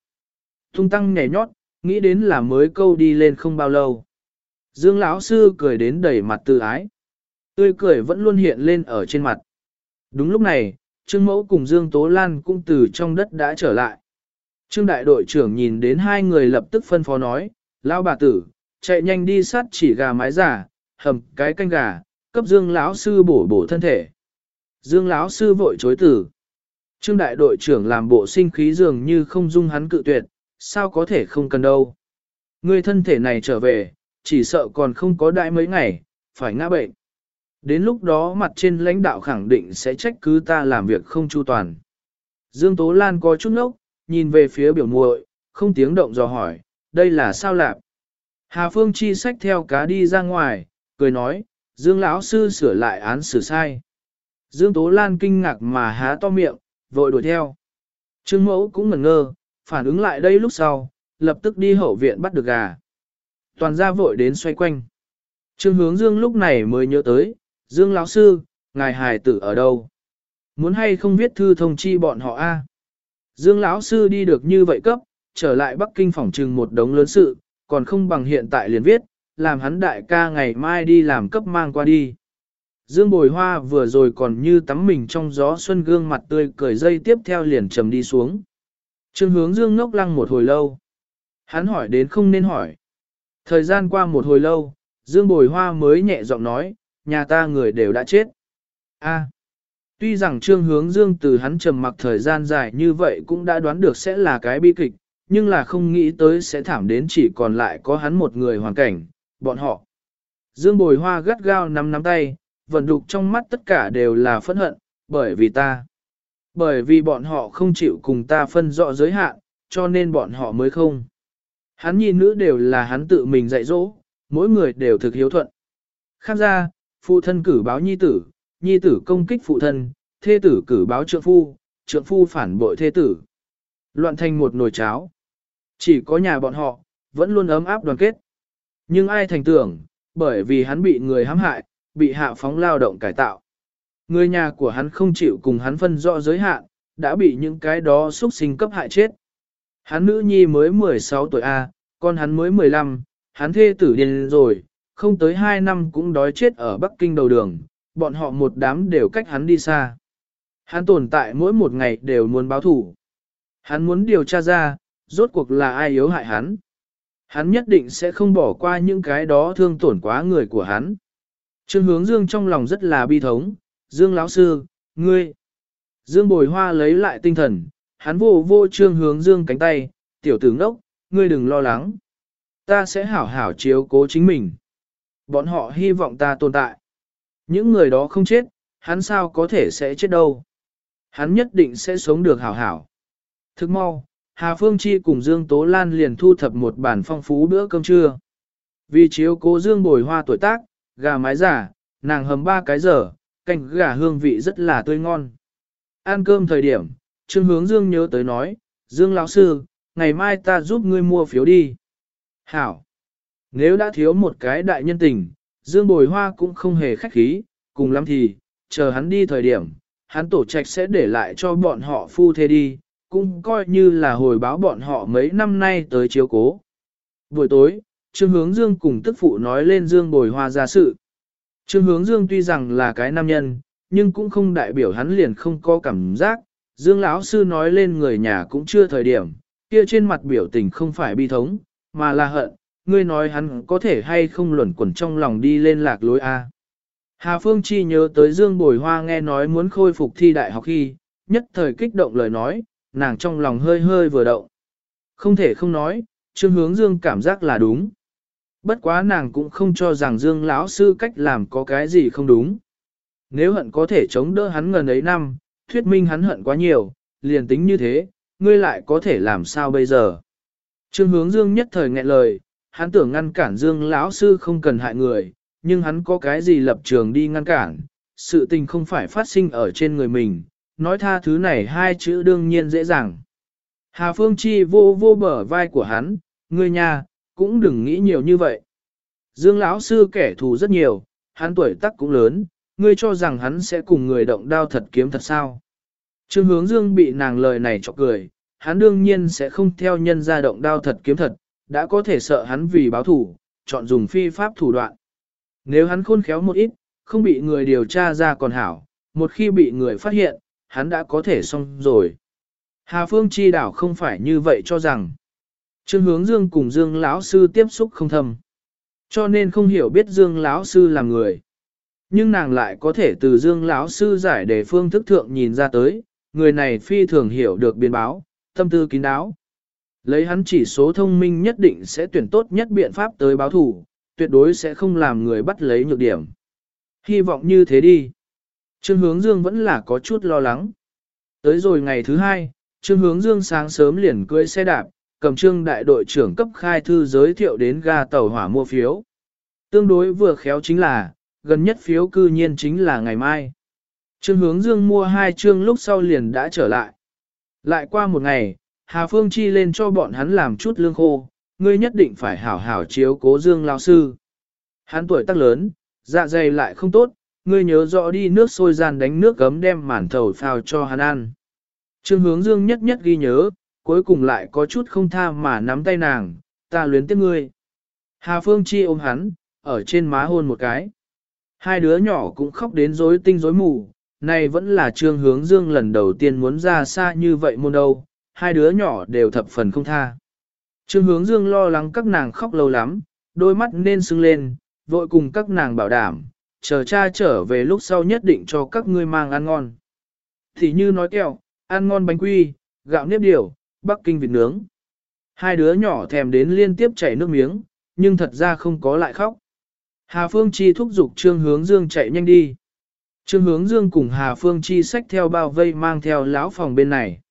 Thung tăng nhảy nhót, nghĩ đến là mới câu đi lên không bao lâu. Dương lão sư cười đến đầy mặt tự ái. Tươi cười vẫn luôn hiện lên ở trên mặt. Đúng lúc này, Trương Mẫu cùng Dương Tố Lan cũng từ trong đất đã trở lại. Trương đại đội trưởng nhìn đến hai người lập tức phân phó nói, lão bà tử, chạy nhanh đi sát chỉ gà mái giả, hầm cái canh gà, cấp Dương lão sư bổ bổ thân thể. Dương lão sư vội chối từ. Trương đại đội trưởng làm bộ sinh khí dường như không dung hắn cự tuyệt, sao có thể không cần đâu. Người thân thể này trở về, chỉ sợ còn không có đại mấy ngày, phải ngã bệnh. Đến lúc đó mặt trên lãnh đạo khẳng định sẽ trách cứ ta làm việc không chu toàn. Dương Tố Lan có chút nốc, nhìn về phía biểu muội, không tiếng động dò hỏi, đây là sao lạp? Hà Phương Chi sách theo cá đi ra ngoài, cười nói, Dương lão sư sửa lại án xử sai. Dương Tố Lan kinh ngạc mà há to miệng, vội đuổi theo. Trương Mẫu cũng ngẩn ngơ, phản ứng lại đây lúc sau, lập tức đi hậu viện bắt được gà. Toàn ra vội đến xoay quanh. Trương Hướng Dương lúc này mới nhớ tới, Dương lão sư, ngài hài tử ở đâu? Muốn hay không viết thư thông chi bọn họ a? Dương lão sư đi được như vậy cấp, trở lại Bắc Kinh phòng trừng một đống lớn sự, còn không bằng hiện tại liền viết, làm hắn đại ca ngày mai đi làm cấp mang qua đi. Dương Bồi Hoa vừa rồi còn như tắm mình trong gió xuân gương mặt tươi cười dây tiếp theo liền trầm đi xuống. Trương hướng Dương ngốc lăng một hồi lâu. Hắn hỏi đến không nên hỏi. Thời gian qua một hồi lâu, Dương Bồi Hoa mới nhẹ giọng nói, nhà ta người đều đã chết. A. tuy rằng Trương Hướng Dương từ hắn trầm mặc thời gian dài như vậy cũng đã đoán được sẽ là cái bi kịch, nhưng là không nghĩ tới sẽ thảm đến chỉ còn lại có hắn một người hoàn cảnh, bọn họ. Dương Bồi Hoa gắt gao nắm nắm tay, vận đục trong mắt tất cả đều là phẫn hận, bởi vì ta. Bởi vì bọn họ không chịu cùng ta phân rõ giới hạn, cho nên bọn họ mới không. Hắn nhi nữ đều là hắn tự mình dạy dỗ, mỗi người đều thực hiếu thuận. Khác ra, phụ thân cử báo nhi tử, nhi tử công kích phụ thân, thê tử cử báo trượng phu, trượng phu phản bội thê tử. Loạn thành một nồi cháo. Chỉ có nhà bọn họ, vẫn luôn ấm áp đoàn kết. Nhưng ai thành tưởng, bởi vì hắn bị người hãm hại, bị hạ phóng lao động cải tạo. Người nhà của hắn không chịu cùng hắn phân rõ giới hạn, đã bị những cái đó xúc sinh cấp hại chết. Hắn nữ nhi mới 16 tuổi A, con hắn mới 15, hắn thê tử điên rồi, không tới 2 năm cũng đói chết ở Bắc Kinh đầu đường, bọn họ một đám đều cách hắn đi xa. Hắn tồn tại mỗi một ngày đều muốn báo thủ. Hắn muốn điều tra ra, rốt cuộc là ai yếu hại hắn. Hắn nhất định sẽ không bỏ qua những cái đó thương tổn quá người của hắn. Trương hướng dương trong lòng rất là bi thống, dương lão sư, ngươi. Dương bồi hoa lấy lại tinh thần, hắn vô vô trương hướng dương cánh tay, tiểu tử ngốc, ngươi đừng lo lắng. Ta sẽ hảo hảo chiếu cố chính mình. Bọn họ hy vọng ta tồn tại. Những người đó không chết, hắn sao có thể sẽ chết đâu. Hắn nhất định sẽ sống được hảo hảo. Thức mau, Hà Phương Chi cùng Dương Tố Lan liền thu thập một bản phong phú bữa cơm trưa. Vì chiếu cố Dương bồi hoa tuổi tác, gà mái giả, nàng hầm ba cái giờ, canh gà hương vị rất là tươi ngon. Ăn cơm thời điểm, Trương Hướng Dương nhớ tới nói, Dương lão sư, ngày mai ta giúp ngươi mua phiếu đi. Hảo! Nếu đã thiếu một cái đại nhân tình, Dương Bồi Hoa cũng không hề khách khí, cùng lắm thì, chờ hắn đi thời điểm, hắn tổ trạch sẽ để lại cho bọn họ phu thê đi, cũng coi như là hồi báo bọn họ mấy năm nay tới chiếu cố. Buổi tối, Trương Hướng Dương cùng tức phụ nói lên Dương Bồi Hoa ra sự. Trương Hướng Dương tuy rằng là cái nam nhân, nhưng cũng không đại biểu hắn liền không có cảm giác. Dương lão sư nói lên người nhà cũng chưa thời điểm, kia trên mặt biểu tình không phải bi thống, mà là hận, ngươi nói hắn có thể hay không luẩn quẩn trong lòng đi lên lạc lối A. Hà Phương Chi nhớ tới Dương Bồi Hoa nghe nói muốn khôi phục thi đại học khi, nhất thời kích động lời nói, nàng trong lòng hơi hơi vừa động. Không thể không nói, Trương Hướng Dương cảm giác là đúng. Bất quá nàng cũng không cho rằng Dương lão sư cách làm có cái gì không đúng. Nếu hận có thể chống đỡ hắn ngần ấy năm, thuyết minh hắn hận quá nhiều, liền tính như thế, ngươi lại có thể làm sao bây giờ. Trương hướng Dương nhất thời nghẹn lời, hắn tưởng ngăn cản Dương lão sư không cần hại người, nhưng hắn có cái gì lập trường đi ngăn cản, sự tình không phải phát sinh ở trên người mình, nói tha thứ này hai chữ đương nhiên dễ dàng. Hà Phương Chi vô vô bờ vai của hắn, ngươi nha, cũng đừng nghĩ nhiều như vậy. Dương lão sư kẻ thù rất nhiều, hắn tuổi tác cũng lớn, ngươi cho rằng hắn sẽ cùng người động đao thật kiếm thật sao. Trương hướng dương bị nàng lời này chọc cười, hắn đương nhiên sẽ không theo nhân ra động đao thật kiếm thật, đã có thể sợ hắn vì báo thủ, chọn dùng phi pháp thủ đoạn. Nếu hắn khôn khéo một ít, không bị người điều tra ra còn hảo, một khi bị người phát hiện, hắn đã có thể xong rồi. Hà Phương Chi đảo không phải như vậy cho rằng. Trương Hướng Dương cùng Dương lão sư tiếp xúc không thầm, cho nên không hiểu biết Dương lão sư là người. Nhưng nàng lại có thể từ Dương lão sư giải đề phương thức thượng nhìn ra tới, người này phi thường hiểu được biến báo, tâm tư kín đáo. Lấy hắn chỉ số thông minh nhất định sẽ tuyển tốt nhất biện pháp tới báo thủ, tuyệt đối sẽ không làm người bắt lấy nhược điểm. Hy vọng như thế đi. Trương Hướng Dương vẫn là có chút lo lắng. Tới rồi ngày thứ hai, Trương Hướng Dương sáng sớm liền cưỡi xe đạp, cầm trương đại đội trưởng cấp khai thư giới thiệu đến ga tàu hỏa mua phiếu. Tương đối vừa khéo chính là, gần nhất phiếu cư nhiên chính là ngày mai. Trương Hướng Dương mua hai trương lúc sau liền đã trở lại. Lại qua một ngày, Hà Phương chi lên cho bọn hắn làm chút lương khô, ngươi nhất định phải hảo hảo chiếu cố Dương lao sư. Hắn tuổi tác lớn, dạ dày lại không tốt, ngươi nhớ rõ đi nước sôi gian đánh nước gấm đem màn thầu phao cho hắn ăn. Trương hướng dương nhất nhất ghi nhớ, cuối cùng lại có chút không tha mà nắm tay nàng, ta luyến tiếc ngươi. Hà Phương Chi ôm hắn, ở trên má hôn một cái. Hai đứa nhỏ cũng khóc đến rối tinh rối mù, này vẫn là trương hướng dương lần đầu tiên muốn ra xa như vậy môn đâu, hai đứa nhỏ đều thập phần không tha. Trương hướng dương lo lắng các nàng khóc lâu lắm, đôi mắt nên sưng lên, vội cùng các nàng bảo đảm, chờ cha trở về lúc sau nhất định cho các ngươi mang ăn ngon. Thì như nói kẹo, ăn ngon bánh quy, gạo nếp điều, bắc kinh vịt nướng. Hai đứa nhỏ thèm đến liên tiếp chảy nước miếng, nhưng thật ra không có lại khóc. Hà Phương Chi thúc giục Trương Hướng Dương chạy nhanh đi. Trương Hướng Dương cùng Hà Phương Chi xách theo bao vây mang theo lão phòng bên này.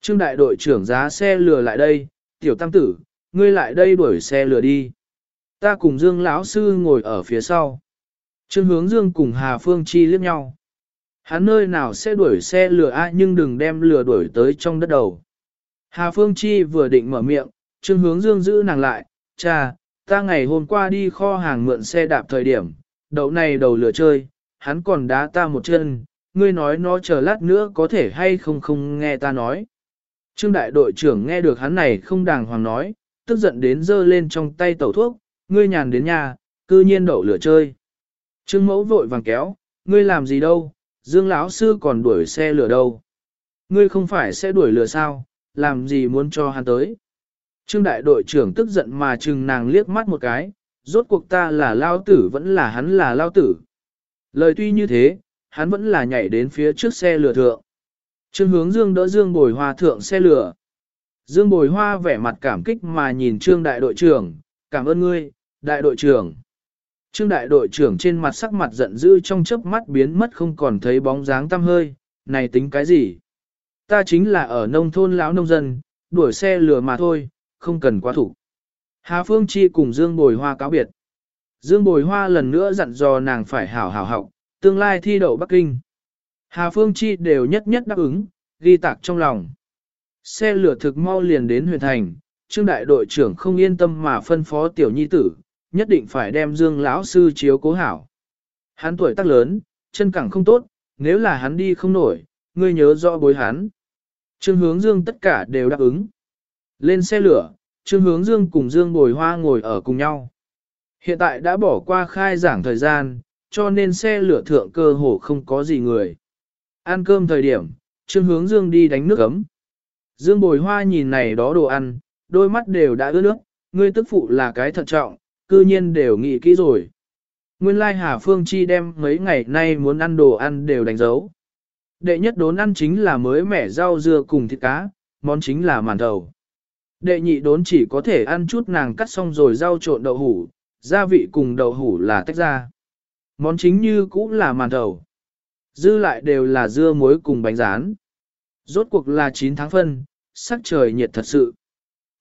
Trương đại đội trưởng giá xe lừa lại đây, tiểu tăng tử, ngươi lại đây đuổi xe lừa đi. Ta cùng Dương lão sư ngồi ở phía sau. Trương Hướng Dương cùng Hà Phương Chi liếc nhau. Hắn nơi nào sẽ đuổi xe lừa ai nhưng đừng đem lừa đuổi tới trong đất đầu. Hà Phương Chi vừa định mở miệng, Trương Hướng Dương giữ nàng lại, cha, ta ngày hôm qua đi kho hàng mượn xe đạp thời điểm, đậu này đầu lửa chơi, hắn còn đá ta một chân, ngươi nói nó chờ lát nữa có thể hay không không nghe ta nói. Trương đại đội trưởng nghe được hắn này không đàng hoàng nói, tức giận đến giơ lên trong tay tẩu thuốc, ngươi nhàn đến nhà, cư nhiên đậu lửa chơi. Trương mẫu vội vàng kéo, ngươi làm gì đâu, Dương lão sư còn đuổi xe lửa đâu. Ngươi không phải sẽ đuổi lửa sao, làm gì muốn cho hắn tới. Trương đại đội trưởng tức giận mà chừng nàng liếc mắt một cái, rốt cuộc ta là lao tử vẫn là hắn là lao tử. Lời tuy như thế, hắn vẫn là nhảy đến phía trước xe lửa thượng. Trương hướng dương đỡ Dương bồi hoa thượng xe lửa. Dương bồi hoa vẻ mặt cảm kích mà nhìn Trương đại đội trưởng, cảm ơn ngươi, đại đội trưởng. Trương đại đội trưởng trên mặt sắc mặt giận dữ trong chớp mắt biến mất không còn thấy bóng dáng tăm hơi, này tính cái gì? Ta chính là ở nông thôn lão nông dân, đuổi xe lửa mà thôi, không cần quá thủ. Hà Phương Chi cùng Dương Bồi Hoa cáo biệt. Dương Bồi Hoa lần nữa dặn dò nàng phải hảo hảo học, tương lai thi đậu Bắc Kinh. Hà Phương Chi đều nhất nhất đáp ứng, ghi tạc trong lòng. Xe lửa thực mau liền đến huyền thành, Trương đại đội trưởng không yên tâm mà phân phó tiểu nhi tử, nhất định phải đem Dương lão sư chiếu cố hảo. Hắn tuổi tác lớn, chân cẳng không tốt, nếu là hắn đi không nổi, ngươi nhớ rõ bối hắn. Trương hướng Dương tất cả đều đáp ứng. Lên xe lửa, Trương hướng Dương cùng Dương bồi hoa ngồi ở cùng nhau. Hiện tại đã bỏ qua khai giảng thời gian, cho nên xe lửa thượng cơ hồ không có gì người. Ăn cơm thời điểm, Trương hướng Dương đi đánh nước ấm. Dương bồi hoa nhìn này đó đồ ăn, đôi mắt đều đã ướt nước, ngươi tức phụ là cái thận trọng, cư nhiên đều nghĩ kỹ rồi. Nguyên lai Hà Phương Chi đem mấy ngày nay muốn ăn đồ ăn đều đánh dấu. Đệ nhất đốn ăn chính là mới mẻ rau dưa cùng thịt cá, món chính là màn thầu. Đệ nhị đốn chỉ có thể ăn chút nàng cắt xong rồi rau trộn đậu hủ, gia vị cùng đậu hủ là tách ra. Món chính như cũng là màn thầu. Dư lại đều là dưa muối cùng bánh rán. Rốt cuộc là 9 tháng phân, sắc trời nhiệt thật sự.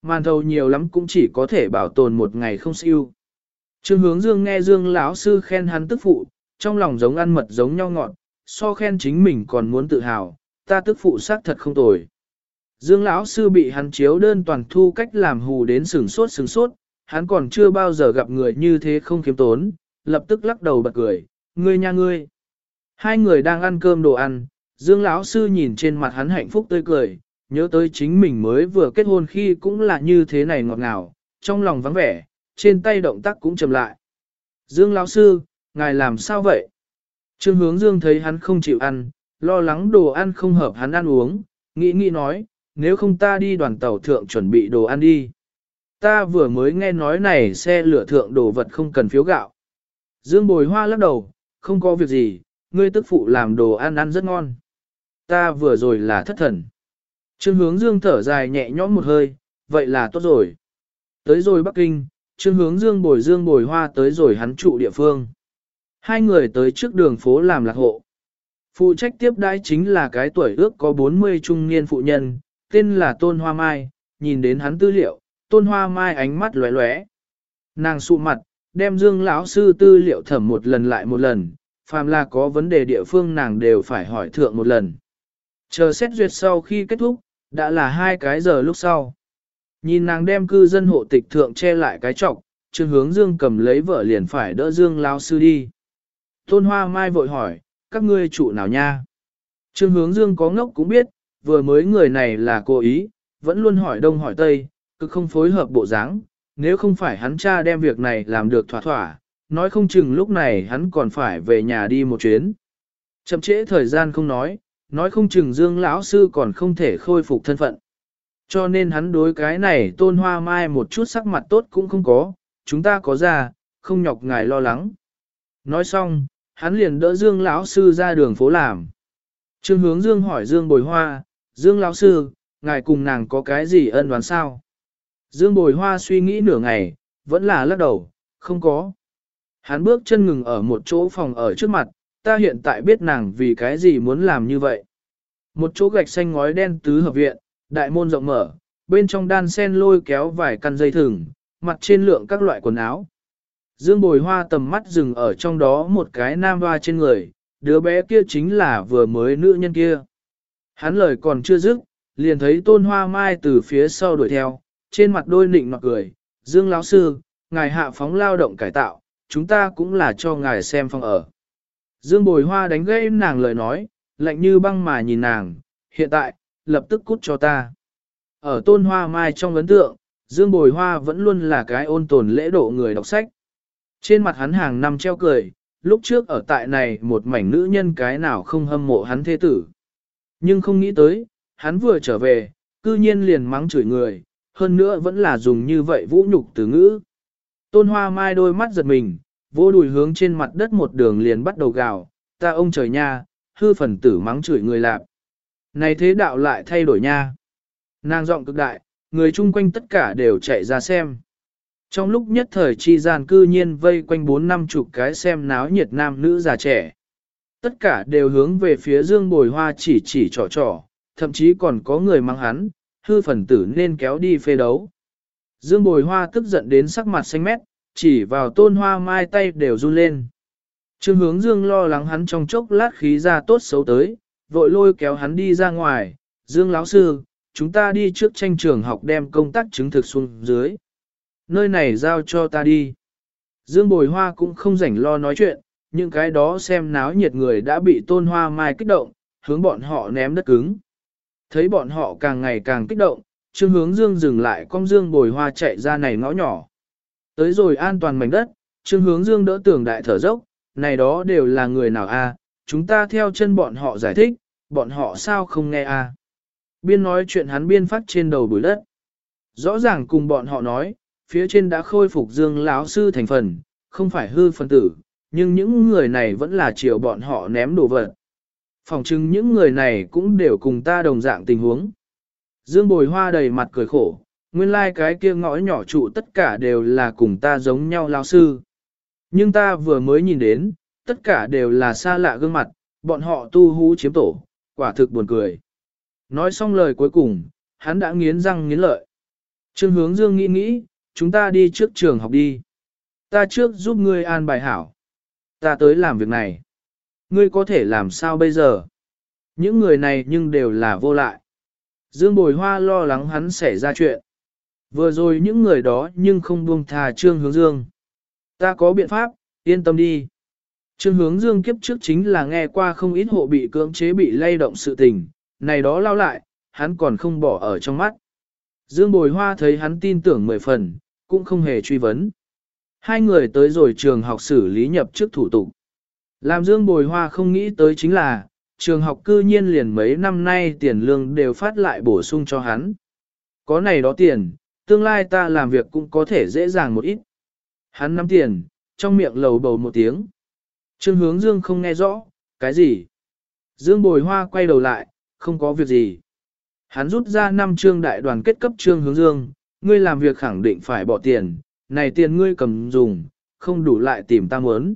Màn thầu nhiều lắm cũng chỉ có thể bảo tồn một ngày không siêu. Trương hướng dương nghe dương lão sư khen hắn tức phụ, trong lòng giống ăn mật giống nhau ngọt, so khen chính mình còn muốn tự hào, ta tức phụ xác thật không tồi. Dương lão sư bị hắn chiếu đơn toàn thu cách làm hù đến sừng sốt sừng sốt, hắn còn chưa bao giờ gặp người như thế không kiếm tốn, lập tức lắc đầu bật cười, ngươi nha ngươi. Hai người đang ăn cơm đồ ăn, Dương lão sư nhìn trên mặt hắn hạnh phúc tươi cười, nhớ tới chính mình mới vừa kết hôn khi cũng là như thế này ngọt ngào, trong lòng vắng vẻ, trên tay động tác cũng chậm lại. Dương lão sư, ngài làm sao vậy? Trương hướng Dương thấy hắn không chịu ăn, lo lắng đồ ăn không hợp hắn ăn uống, nghĩ nghĩ nói, nếu không ta đi đoàn tàu thượng chuẩn bị đồ ăn đi. Ta vừa mới nghe nói này xe lửa thượng đồ vật không cần phiếu gạo. Dương bồi hoa lắc đầu, không có việc gì, ngươi tức phụ làm đồ ăn ăn rất ngon. Ta vừa rồi là thất thần. Trương hướng dương thở dài nhẹ nhõm một hơi, vậy là tốt rồi. Tới rồi Bắc Kinh, trương hướng dương bồi dương bồi hoa tới rồi hắn trụ địa phương. Hai người tới trước đường phố làm lạc hộ. Phụ trách tiếp đãi chính là cái tuổi ước có 40 trung niên phụ nhân, tên là Tôn Hoa Mai, nhìn đến hắn tư liệu, Tôn Hoa Mai ánh mắt lóe lóe. Nàng sụ mặt, đem Dương lão sư tư liệu thẩm một lần lại một lần, phàm là có vấn đề địa phương nàng đều phải hỏi thượng một lần. Chờ xét duyệt sau khi kết thúc, đã là hai cái giờ lúc sau. Nhìn nàng đem cư dân hộ tịch thượng che lại cái trọc, Trương Hướng Dương cầm lấy vợ liền phải đỡ Dương lão sư đi. Tôn Hoa Mai vội hỏi, các ngươi trụ nào nha? Trương Hướng Dương có ngốc cũng biết, vừa mới người này là cố ý, vẫn luôn hỏi đông hỏi tây, cứ không phối hợp bộ dáng. nếu không phải hắn cha đem việc này làm được thỏa thỏa, nói không chừng lúc này hắn còn phải về nhà đi một chuyến. Chậm trễ thời gian không nói, nói không chừng Dương lão sư còn không thể khôi phục thân phận. Cho nên hắn đối cái này tôn hoa mai một chút sắc mặt tốt cũng không có, chúng ta có ra, không nhọc ngài lo lắng. Nói xong, hắn liền đỡ Dương lão sư ra đường phố làm. Trương hướng Dương hỏi Dương bồi hoa, Dương lão sư, ngài cùng nàng có cái gì ân đoán sao? Dương bồi hoa suy nghĩ nửa ngày, vẫn là lắc đầu, không có. Hắn bước chân ngừng ở một chỗ phòng ở trước mặt, ta hiện tại biết nàng vì cái gì muốn làm như vậy. Một chỗ gạch xanh ngói đen tứ hợp viện, đại môn rộng mở, bên trong đan sen lôi kéo vài căn dây thừng, mặt trên lượng các loại quần áo. Dương bồi hoa tầm mắt dừng ở trong đó một cái nam hoa trên người, đứa bé kia chính là vừa mới nữ nhân kia. Hắn lời còn chưa dứt, liền thấy tôn hoa mai từ phía sau đuổi theo, trên mặt đôi nịnh nọt cười, Dương lão sư, ngài hạ phóng lao động cải tạo, chúng ta cũng là cho ngài xem phòng ở. Dương bồi hoa đánh gây nàng lời nói, lạnh như băng mà nhìn nàng, hiện tại, lập tức cút cho ta. Ở tôn hoa mai trong ấn tượng, Dương bồi hoa vẫn luôn là cái ôn tồn lễ độ người đọc sách. Trên mặt hắn hàng năm treo cười, lúc trước ở tại này một mảnh nữ nhân cái nào không hâm mộ hắn thế tử. Nhưng không nghĩ tới, hắn vừa trở về, cư nhiên liền mắng chửi người, hơn nữa vẫn là dùng như vậy vũ nhục từ ngữ. Tôn hoa mai đôi mắt giật mình, vô đùi hướng trên mặt đất một đường liền bắt đầu gào, ta ông trời nha, hư phần tử mắng chửi người lạp. Này thế đạo lại thay đổi nha. Nàng giọng cực đại, người chung quanh tất cả đều chạy ra xem. Trong lúc nhất thời chi gian cư nhiên vây quanh bốn năm chục cái xem náo nhiệt nam nữ già trẻ. Tất cả đều hướng về phía dương bồi hoa chỉ chỉ trò trò, thậm chí còn có người mang hắn, hư phần tử nên kéo đi phê đấu. Dương bồi hoa tức giận đến sắc mặt xanh mét, chỉ vào tôn hoa mai tay đều run lên. Trương hướng dương lo lắng hắn trong chốc lát khí ra tốt xấu tới, vội lôi kéo hắn đi ra ngoài, dương lão sư, chúng ta đi trước tranh trường học đem công tác chứng thực xuống dưới. Nơi này giao cho ta đi. Dương bồi hoa cũng không rảnh lo nói chuyện, những cái đó xem náo nhiệt người đã bị tôn hoa mai kích động, hướng bọn họ ném đất cứng. Thấy bọn họ càng ngày càng kích động, Trương hướng dương dừng lại con dương bồi hoa chạy ra này ngõ nhỏ. Tới rồi an toàn mảnh đất, Trương hướng dương đỡ tường đại thở dốc, này đó đều là người nào a? chúng ta theo chân bọn họ giải thích, bọn họ sao không nghe a? Biên nói chuyện hắn biên phát trên đầu bụi đất. Rõ ràng cùng bọn họ nói, phía trên đã khôi phục dương lão sư thành phần, không phải hư phân tử, nhưng những người này vẫn là chiều bọn họ ném đồ vật. Phòng chứng những người này cũng đều cùng ta đồng dạng tình huống. Dương bồi hoa đầy mặt cười khổ, nguyên lai like cái kia ngõ nhỏ trụ tất cả đều là cùng ta giống nhau lao sư. Nhưng ta vừa mới nhìn đến, tất cả đều là xa lạ gương mặt, bọn họ tu hú chiếm tổ, quả thực buồn cười. Nói xong lời cuối cùng, hắn đã nghiến răng nghiến lợi. Trương hướng dương nghĩ nghĩ, chúng ta đi trước trường học đi. Ta trước giúp ngươi an bài hảo. Ta tới làm việc này. Ngươi có thể làm sao bây giờ? Những người này nhưng đều là vô lại. Dương Bồi Hoa lo lắng hắn xảy ra chuyện. Vừa rồi những người đó nhưng không buông thà Trương Hướng Dương. Ta có biện pháp, yên tâm đi. Trương Hướng Dương kiếp trước chính là nghe qua không ít hộ bị cưỡng chế bị lay động sự tình, này đó lao lại, hắn còn không bỏ ở trong mắt. Dương Bồi Hoa thấy hắn tin tưởng mười phần, cũng không hề truy vấn. Hai người tới rồi trường học xử lý nhập trước thủ tục. Làm Dương Bồi Hoa không nghĩ tới chính là, trường học cư nhiên liền mấy năm nay tiền lương đều phát lại bổ sung cho hắn. Có này đó tiền, tương lai ta làm việc cũng có thể dễ dàng một ít. Hắn nắm tiền, trong miệng lầu bầu một tiếng. Trương hướng Dương không nghe rõ, cái gì? Dương bồi hoa quay đầu lại, không có việc gì. Hắn rút ra năm trương đại đoàn kết cấp trương hướng Dương, ngươi làm việc khẳng định phải bỏ tiền, này tiền ngươi cầm dùng, không đủ lại tìm ta muốn.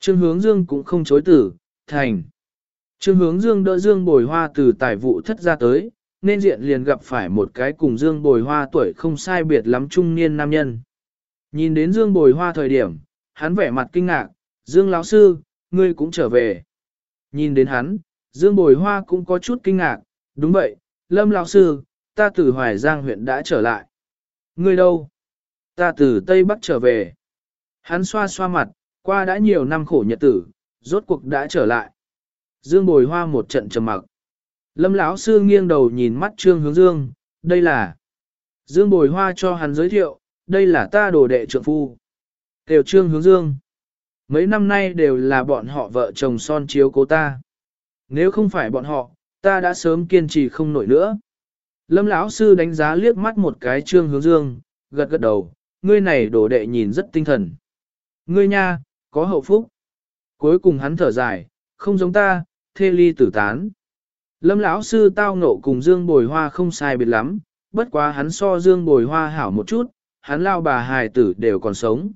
Trương hướng Dương cũng không chối tử, thành. Trương hướng Dương đỡ Dương bồi hoa từ tài vụ thất ra tới, nên diện liền gặp phải một cái cùng Dương bồi hoa tuổi không sai biệt lắm trung niên nam nhân. Nhìn đến Dương bồi hoa thời điểm, hắn vẻ mặt kinh ngạc, Dương lão sư, ngươi cũng trở về. Nhìn đến hắn, Dương bồi hoa cũng có chút kinh ngạc, đúng vậy, Lâm lão sư, ta từ Hoài Giang huyện đã trở lại. Ngươi đâu? Ta từ Tây Bắc trở về. Hắn xoa xoa mặt, qua đã nhiều năm khổ nhật tử, rốt cuộc đã trở lại. Dương bồi hoa một trận trầm mặc. Lâm lão sư nghiêng đầu nhìn mắt Trương Hướng Dương, đây là Dương bồi hoa cho hắn giới thiệu, đây là ta đồ đệ trượng phu. Tiểu Trương Hướng Dương. Mấy năm nay đều là bọn họ vợ chồng son chiếu cố ta. Nếu không phải bọn họ, ta đã sớm kiên trì không nổi nữa. Lâm lão sư đánh giá liếc mắt một cái Trương Hướng Dương, gật gật đầu, ngươi này đồ đệ nhìn rất tinh thần. Ngươi nha, có hậu phúc. Cuối cùng hắn thở dài, không giống ta, thê ly tử tán. Lâm lão sư tao ngộ cùng Dương Bồi Hoa không sai biệt lắm, bất quá hắn so Dương Bồi Hoa hảo một chút, hắn lao bà hài tử đều còn sống.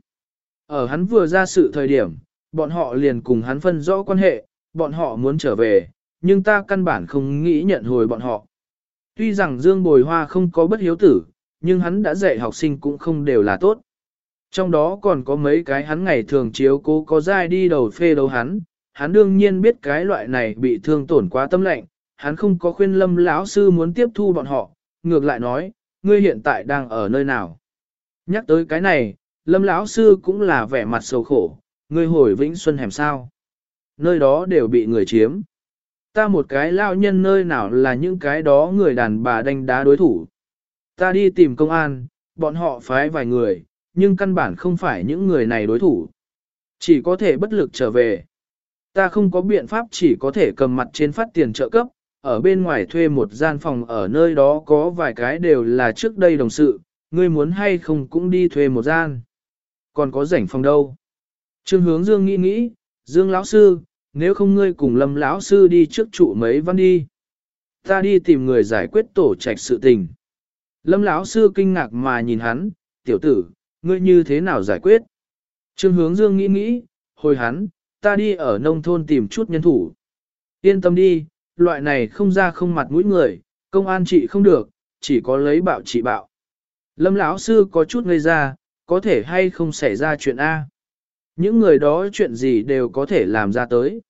Ở hắn vừa ra sự thời điểm, bọn họ liền cùng hắn phân rõ quan hệ, bọn họ muốn trở về, nhưng ta căn bản không nghĩ nhận hồi bọn họ. Tuy rằng Dương Bồi Hoa không có bất hiếu tử, nhưng hắn đã dạy học sinh cũng không đều là tốt. Trong đó còn có mấy cái hắn ngày thường chiếu cố có dai đi đầu phê đấu hắn, hắn đương nhiên biết cái loại này bị thương tổn quá tâm lệnh, hắn không có khuyên lâm lão sư muốn tiếp thu bọn họ, ngược lại nói, ngươi hiện tại đang ở nơi nào. Nhắc tới cái này, lâm lão sư cũng là vẻ mặt sầu khổ, ngươi hồi vĩnh xuân hẻm sao. Nơi đó đều bị người chiếm. Ta một cái lao nhân nơi nào là những cái đó người đàn bà đánh đá đối thủ. Ta đi tìm công an, bọn họ phái vài người, nhưng căn bản không phải những người này đối thủ. Chỉ có thể bất lực trở về. Ta không có biện pháp chỉ có thể cầm mặt trên phát tiền trợ cấp, ở bên ngoài thuê một gian phòng ở nơi đó có vài cái đều là trước đây đồng sự, ngươi muốn hay không cũng đi thuê một gian. Còn có rảnh phòng đâu? Trương hướng Dương nghĩ nghĩ, Dương lão sư, nếu không ngươi cùng Lâm lão sư đi trước trụ mấy văn đi. Ta đi tìm người giải quyết tổ trạch sự tình. Lâm lão sư kinh ngạc mà nhìn hắn, tiểu tử, ngươi như thế nào giải quyết? Trương hướng Dương nghĩ nghĩ, hồi hắn, ta đi ở nông thôn tìm chút nhân thủ. Yên tâm đi, loại này không ra không mặt mũi người, công an trị không được, chỉ có lấy bạo trị bạo. Lâm lão sư có chút ngây ra, có thể hay không xảy ra chuyện A. Những người đó chuyện gì đều có thể làm ra tới.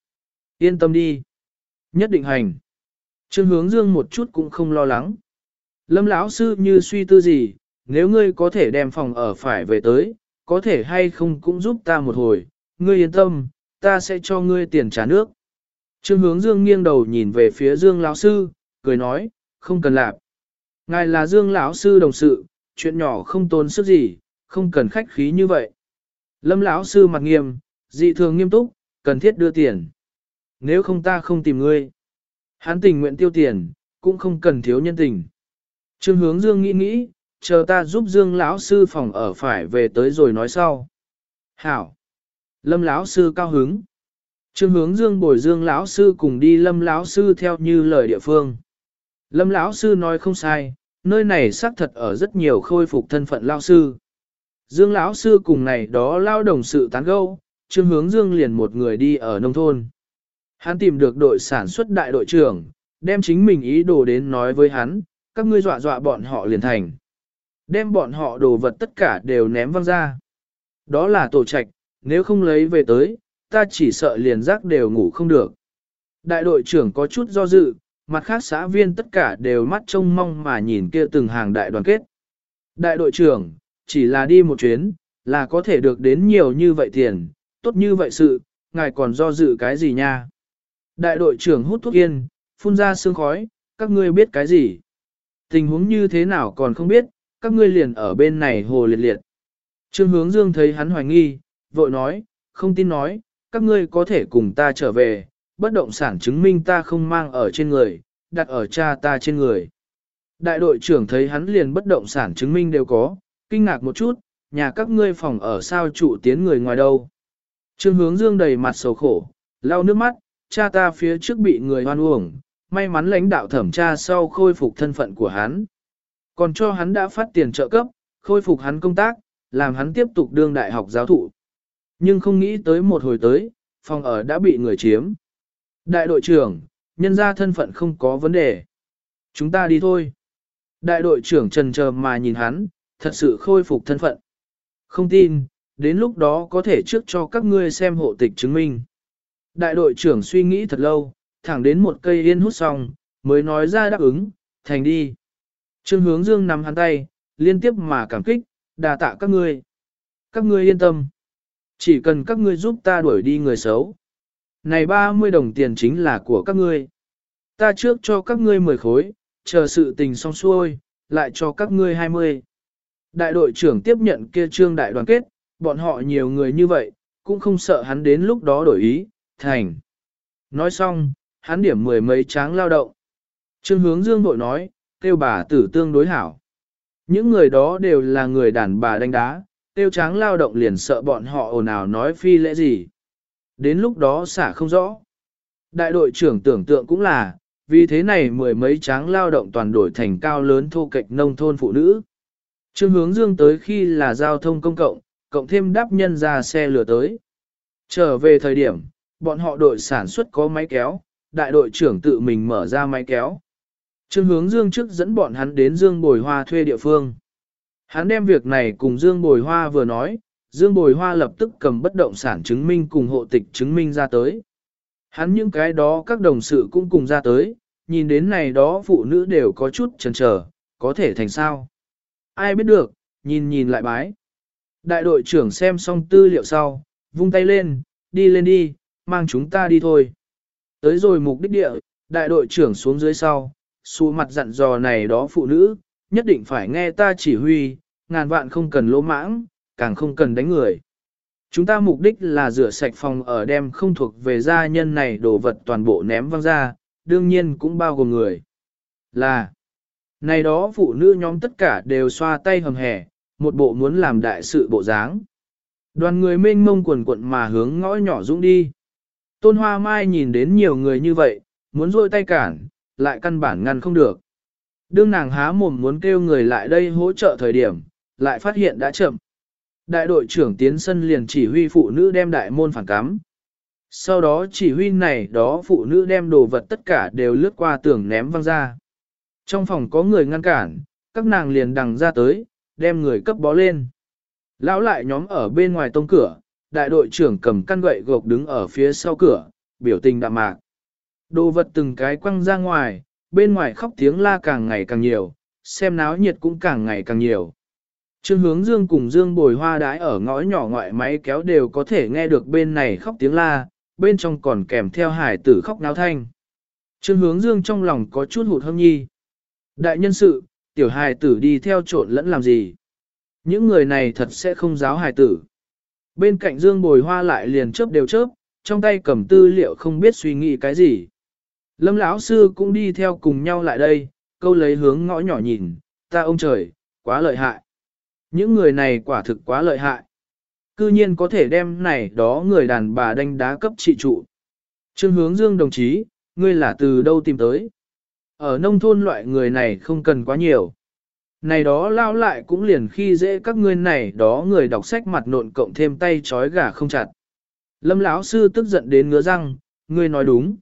Yên tâm đi. Nhất định hành. Trương hướng dương một chút cũng không lo lắng. Lâm lão sư như suy tư gì, nếu ngươi có thể đem phòng ở phải về tới, có thể hay không cũng giúp ta một hồi, ngươi yên tâm, ta sẽ cho ngươi tiền trả nước. Trương hướng dương nghiêng đầu nhìn về phía dương lão sư, cười nói, không cần làm. Ngài là dương lão sư đồng sự, chuyện nhỏ không tốn sức gì, không cần khách khí như vậy. Lâm lão sư mặt nghiêm, dị thường nghiêm túc, cần thiết đưa tiền. Nếu không ta không tìm ngươi. Hắn tình nguyện tiêu tiền, cũng không cần thiếu nhân tình. Trương hướng dương nghĩ nghĩ, chờ ta giúp dương lão sư phòng ở phải về tới rồi nói sau. Hảo. Lâm lão sư cao hứng. Trương hướng dương bồi dương lão sư cùng đi lâm lão sư theo như lời địa phương. Lâm lão sư nói không sai, nơi này xác thật ở rất nhiều khôi phục thân phận lão sư. Dương lão sư cùng này đó lao đồng sự tán gẫu, Trương Hướng Dương liền một người đi ở nông thôn. Hắn tìm được đội sản xuất đại đội trưởng, đem chính mình ý đồ đến nói với hắn, các ngươi dọa dọa bọn họ liền thành. Đem bọn họ đồ vật tất cả đều ném văng ra. Đó là tổ trạch, nếu không lấy về tới, ta chỉ sợ liền giác đều ngủ không được. Đại đội trưởng có chút do dự, mặt khác xã viên tất cả đều mắt trông mong mà nhìn kia từng hàng đại đoàn kết. Đại đội trưởng, chỉ là đi một chuyến, là có thể được đến nhiều như vậy tiền, tốt như vậy sự, ngài còn do dự cái gì nha? Đại đội trưởng hút thuốc yên, phun ra sương khói, các ngươi biết cái gì? Tình huống như thế nào còn không biết, các ngươi liền ở bên này hồ liệt liệt. Trương hướng dương thấy hắn hoài nghi, vội nói, không tin nói, các ngươi có thể cùng ta trở về, bất động sản chứng minh ta không mang ở trên người, đặt ở cha ta trên người. Đại đội trưởng thấy hắn liền bất động sản chứng minh đều có, kinh ngạc một chút, nhà các ngươi phòng ở sao trụ tiến người ngoài đâu. Trương hướng dương đầy mặt sầu khổ, lau nước mắt, cha ta phía trước bị người hoan uổng, may mắn lãnh đạo thẩm tra sau khôi phục thân phận của hắn. Còn cho hắn đã phát tiền trợ cấp, khôi phục hắn công tác, làm hắn tiếp tục đương đại học giáo thụ. Nhưng không nghĩ tới một hồi tới, phòng ở đã bị người chiếm. Đại đội trưởng, nhân ra thân phận không có vấn đề. Chúng ta đi thôi. Đại đội trưởng trần chờ mà nhìn hắn, thật sự khôi phục thân phận. Không tin, đến lúc đó có thể trước cho các ngươi xem hộ tịch chứng minh. Đại đội trưởng suy nghĩ thật lâu, thẳng đến một cây yên hút xong, mới nói ra đáp ứng, thành đi. Trương hướng dương nắm hắn tay, liên tiếp mà cảm kích, đà tạ các ngươi. Các ngươi yên tâm. Chỉ cần các ngươi giúp ta đuổi đi người xấu. Này 30 đồng tiền chính là của các ngươi. Ta trước cho các ngươi 10 khối, chờ sự tình xong xuôi, lại cho các ngươi 20. Đại đội trưởng tiếp nhận kia trương đại đoàn kết, bọn họ nhiều người như vậy, cũng không sợ hắn đến lúc đó đổi ý, thành. Nói xong, hắn điểm mười mấy tráng lao động. Trương hướng dương bội nói, tiêu bà tử tương đối hảo. Những người đó đều là người đàn bà đánh đá, tiêu tráng lao động liền sợ bọn họ ồn ào nói phi lễ gì. Đến lúc đó xả không rõ. Đại đội trưởng tưởng tượng cũng là, vì thế này mười mấy tráng lao động toàn đổi thành cao lớn thô kệch nông thôn phụ nữ. Trương hướng dương tới khi là giao thông công cộng, cộng thêm đáp nhân ra xe lửa tới. Trở về thời điểm, bọn họ đội sản xuất có máy kéo, đại đội trưởng tự mình mở ra máy kéo. Trương hướng Dương trước dẫn bọn hắn đến Dương Bồi Hoa thuê địa phương. Hắn đem việc này cùng Dương Bồi Hoa vừa nói, Dương Bồi Hoa lập tức cầm bất động sản chứng minh cùng hộ tịch chứng minh ra tới. Hắn những cái đó các đồng sự cũng cùng ra tới, nhìn đến này đó phụ nữ đều có chút chần chờ, có thể thành sao. Ai biết được, nhìn nhìn lại bái. Đại đội trưởng xem xong tư liệu sau, vung tay lên, đi lên đi, mang chúng ta đi thôi. Tới rồi mục đích địa, đại đội trưởng xuống dưới sau, xu mặt dặn dò này đó phụ nữ, nhất định phải nghe ta chỉ huy, ngàn vạn không cần lỗ mãng, càng không cần đánh người. Chúng ta mục đích là rửa sạch phòng ở đem không thuộc về gia nhân này đồ vật toàn bộ ném văng ra, đương nhiên cũng bao gồm người. Là, này đó phụ nữ nhóm tất cả đều xoa tay hầm hẻ, một bộ muốn làm đại sự bộ dáng. Đoàn người mênh mông quần quận mà hướng ngõ nhỏ dũng đi. Tôn Hoa Mai nhìn đến nhiều người như vậy, muốn rôi tay cản, lại căn bản ngăn không được. Đương nàng há mồm muốn kêu người lại đây hỗ trợ thời điểm, lại phát hiện đã chậm. Đại đội trưởng tiến sân liền chỉ huy phụ nữ đem đại môn phản cắm. Sau đó chỉ huy này đó phụ nữ đem đồ vật tất cả đều lướt qua tường ném văng ra. Trong phòng có người ngăn cản, các nàng liền đằng ra tới, đem người cấp bó lên. Lão lại nhóm ở bên ngoài tông cửa, đại đội trưởng cầm căn gậy gộc đứng ở phía sau cửa, biểu tình đạm mạc. Đồ vật từng cái quăng ra ngoài, bên ngoài khóc tiếng la càng ngày càng nhiều, xem náo nhiệt cũng càng ngày càng nhiều. Trương hướng dương cùng dương bồi hoa đái ở ngõ nhỏ ngoại máy kéo đều có thể nghe được bên này khóc tiếng la, bên trong còn kèm theo hải tử khóc náo thanh. Trương hướng dương trong lòng có chút hụt hâm nhi. Đại nhân sự, tiểu hài tử đi theo trộn lẫn làm gì? Những người này thật sẽ không giáo hài tử. Bên cạnh dương bồi hoa lại liền chớp đều chớp, trong tay cầm tư liệu không biết suy nghĩ cái gì. Lâm lão sư cũng đi theo cùng nhau lại đây, câu lấy hướng ngõ nhỏ nhìn, ta ông trời, quá lợi hại. Những người này quả thực quá lợi hại. Cư nhiên có thể đem này đó người đàn bà đánh đá cấp trị trụ. Trương hướng dương đồng chí, ngươi là từ đâu tìm tới? Ở nông thôn loại người này không cần quá nhiều. Này đó lao lại cũng liền khi dễ các ngươi này đó người đọc sách mặt nộn cộng thêm tay trói gà không chặt. Lâm lão sư tức giận đến ngứa răng, ngươi nói đúng.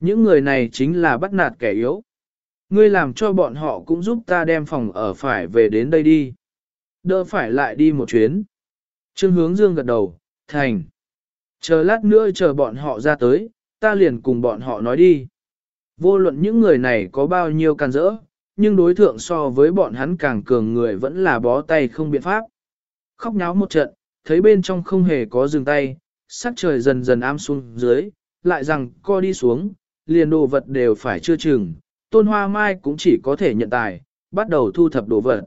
Những người này chính là bắt nạt kẻ yếu. Ngươi làm cho bọn họ cũng giúp ta đem phòng ở phải về đến đây đi. Đỡ phải lại đi một chuyến. Trương hướng dương gật đầu, thành. Chờ lát nữa chờ bọn họ ra tới, ta liền cùng bọn họ nói đi. Vô luận những người này có bao nhiêu can rỡ, nhưng đối thượng so với bọn hắn càng cường người vẫn là bó tay không biện pháp. Khóc nháo một trận, thấy bên trong không hề có dừng tay, sắc trời dần dần am xuống dưới, lại rằng co đi xuống, liền đồ vật đều phải chưa chừng, tôn hoa mai cũng chỉ có thể nhận tài, bắt đầu thu thập đồ vật.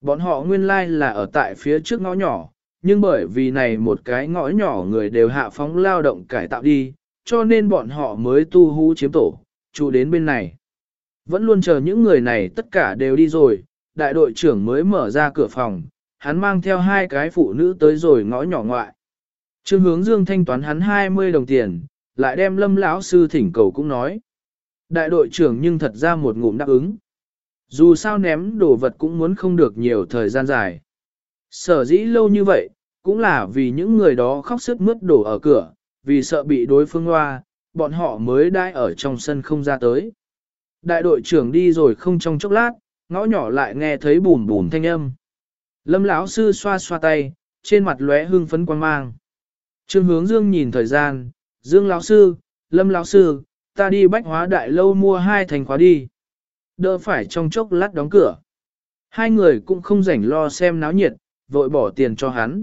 Bọn họ nguyên lai like là ở tại phía trước ngõ nhỏ, nhưng bởi vì này một cái ngõ nhỏ người đều hạ phóng lao động cải tạo đi, cho nên bọn họ mới tu hú chiếm tổ, trụ đến bên này. Vẫn luôn chờ những người này tất cả đều đi rồi, đại đội trưởng mới mở ra cửa phòng, hắn mang theo hai cái phụ nữ tới rồi ngõ nhỏ ngoại. Trương hướng dương thanh toán hắn 20 đồng tiền, lại đem lâm lão sư thỉnh cầu cũng nói. Đại đội trưởng nhưng thật ra một ngụm đáp ứng. Dù sao ném đồ vật cũng muốn không được nhiều thời gian dài. Sở dĩ lâu như vậy, cũng là vì những người đó khóc sức mướt đổ ở cửa, vì sợ bị đối phương hoa, bọn họ mới đai ở trong sân không ra tới. Đại đội trưởng đi rồi không trong chốc lát, ngõ nhỏ lại nghe thấy bùn bùn thanh âm. Lâm lão sư xoa xoa tay, trên mặt lóe hưng phấn quan mang. Trương hướng dương nhìn thời gian, dương lão sư, lâm lão sư, ta đi bách hóa đại lâu mua hai thành khóa đi. Đỡ phải trong chốc lát đóng cửa. Hai người cũng không rảnh lo xem náo nhiệt, vội bỏ tiền cho hắn.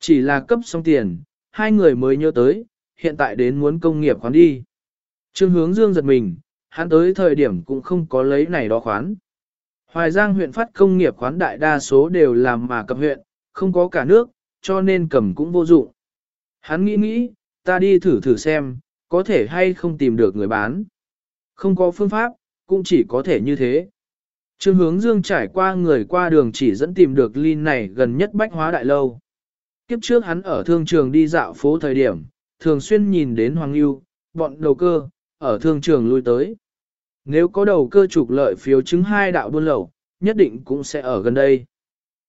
Chỉ là cấp xong tiền, hai người mới nhớ tới, hiện tại đến muốn công nghiệp khoán đi. Trương hướng dương giật mình, hắn tới thời điểm cũng không có lấy này đó khoán. Hoài Giang huyện phát công nghiệp khoán đại đa số đều làm mà cập huyện, không có cả nước, cho nên cầm cũng vô dụng. Hắn nghĩ nghĩ, ta đi thử thử xem, có thể hay không tìm được người bán. Không có phương pháp, cũng chỉ có thể như thế. Trương hướng dương trải qua người qua đường chỉ dẫn tìm được Linh này gần nhất bách hóa đại lâu. Kiếp trước hắn ở thương trường đi dạo phố thời điểm, thường xuyên nhìn đến Hoàng Yêu, bọn đầu cơ, ở thương trường lui tới. Nếu có đầu cơ trục lợi phiếu chứng hai đạo buôn lậu, nhất định cũng sẽ ở gần đây.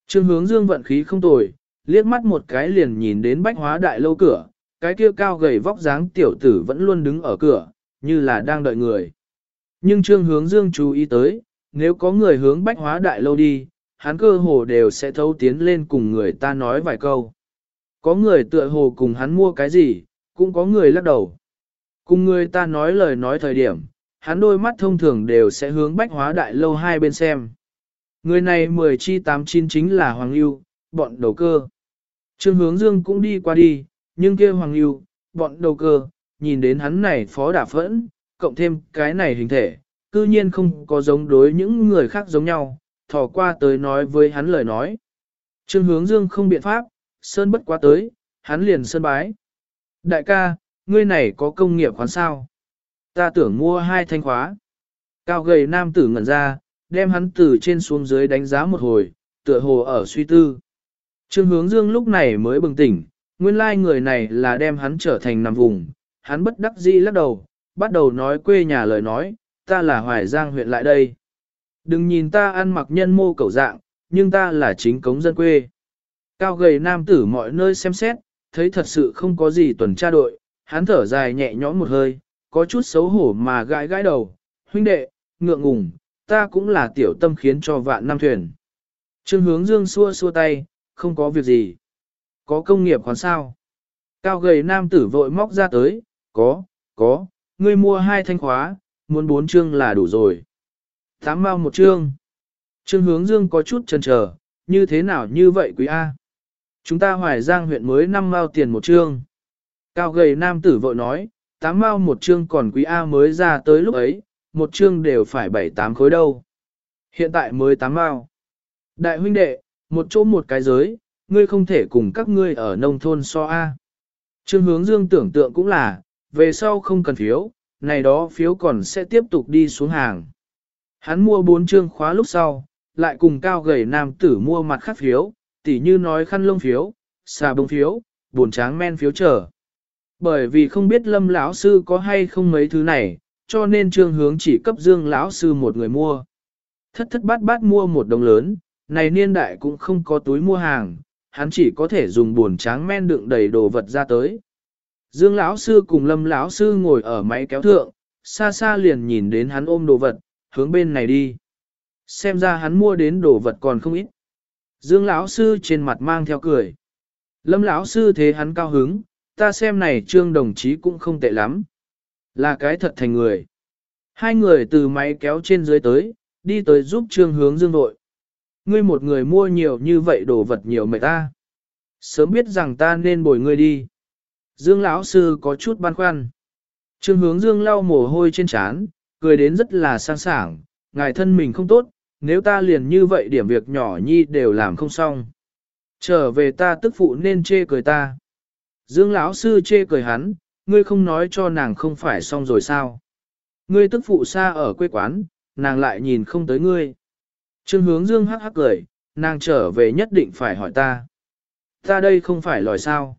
Trương hướng dương vận khí không tồi, liếc mắt một cái liền nhìn đến bách hóa đại lâu cửa, cái kia cao gầy vóc dáng tiểu tử vẫn luôn đứng ở cửa, như là đang đợi người. Nhưng trương hướng dương chú ý tới, nếu có người hướng bách hóa đại lâu đi, hắn cơ hồ đều sẽ thấu tiến lên cùng người ta nói vài câu. Có người tựa hồ cùng hắn mua cái gì, cũng có người lắc đầu. Cùng người ta nói lời nói thời điểm, hắn đôi mắt thông thường đều sẽ hướng bách hóa đại lâu hai bên xem. Người này mười chi tám chín chính là Hoàng Lưu, bọn đầu cơ. Trương hướng dương cũng đi qua đi, nhưng kia Hoàng Lưu, bọn đầu cơ, nhìn đến hắn này phó đả phẫn, cộng thêm cái này hình thể, cư nhiên không có giống đối những người khác giống nhau, thò qua tới nói với hắn lời nói. Trương hướng dương không biện pháp, sơn bất quá tới, hắn liền sơn bái. Đại ca, ngươi này có công nghiệp khoán sao? Ta tưởng mua hai thanh khóa. Cao gầy nam tử ngẩn ra, đem hắn từ trên xuống dưới đánh giá một hồi, tựa hồ ở suy tư. Trương hướng dương lúc này mới bừng tỉnh, nguyên lai người này là đem hắn trở thành nằm vùng, hắn bất đắc dĩ lắc đầu, bắt đầu nói quê nhà lời nói, ta là Hoài Giang huyện lại đây. Đừng nhìn ta ăn mặc nhân mô cầu dạng, nhưng ta là chính cống dân quê. Cao gầy nam tử mọi nơi xem xét, thấy thật sự không có gì tuần tra đội, hắn thở dài nhẹ nhõm một hơi, có chút xấu hổ mà gãi gãi đầu, huynh đệ, ngượng ngùng, ta cũng là tiểu tâm khiến cho vạn năm thuyền. Trương hướng dương xua xua tay, không có việc gì. Có công nghiệp còn sao? Cao gầy nam tử vội móc ra tới, có, có, ngươi mua hai thanh khóa, muốn bốn chương là đủ rồi. Tám mao một chương. Trương hướng dương có chút chần chờ, như thế nào như vậy quý A? Chúng ta hoài giang huyện mới năm mao tiền một chương. Cao gầy nam tử vội nói, tám mao một chương còn quý A mới ra tới lúc ấy, một chương đều phải bảy tám khối đâu. Hiện tại mới tám mao. Đại huynh đệ, một chỗ một cái giới, ngươi không thể cùng các ngươi ở nông thôn so A. Trương hướng dương tưởng tượng cũng là, về sau không cần phiếu, này đó phiếu còn sẽ tiếp tục đi xuống hàng. Hắn mua bốn chương khóa lúc sau, lại cùng cao gầy nam tử mua mặt khác phiếu, tỉ như nói khăn lông phiếu, xà bông phiếu, buồn tráng men phiếu trở. Bởi vì không biết lâm lão sư có hay không mấy thứ này, cho nên trương hướng chỉ cấp dương lão sư một người mua. Thất thất bát bát mua một đồng lớn, này niên đại cũng không có túi mua hàng, hắn chỉ có thể dùng buồn tráng men đựng đầy đồ vật ra tới. Dương lão sư cùng Lâm lão sư ngồi ở máy kéo thượng, xa xa liền nhìn đến hắn ôm đồ vật, hướng bên này đi. Xem ra hắn mua đến đồ vật còn không ít. Dương lão sư trên mặt mang theo cười. Lâm lão sư thế hắn cao hứng, ta xem này trương đồng chí cũng không tệ lắm. Là cái thật thành người. Hai người từ máy kéo trên dưới tới, đi tới giúp Trương Hướng Dương vội. Ngươi một người mua nhiều như vậy đồ vật nhiều mệt ta. Sớm biết rằng ta nên bồi ngươi đi. Dương lão sư có chút băn khoăn. Trương Hướng Dương lau mồ hôi trên trán, cười đến rất là sang sảng, ngài thân mình không tốt, nếu ta liền như vậy điểm việc nhỏ nhi đều làm không xong. Trở về ta tức phụ nên chê cười ta. Dương lão sư chê cười hắn, ngươi không nói cho nàng không phải xong rồi sao. Ngươi tức phụ xa ở quê quán, nàng lại nhìn không tới ngươi. Trương hướng dương hắc hắc cười, nàng trở về nhất định phải hỏi ta. Ta đây không phải lòi sao.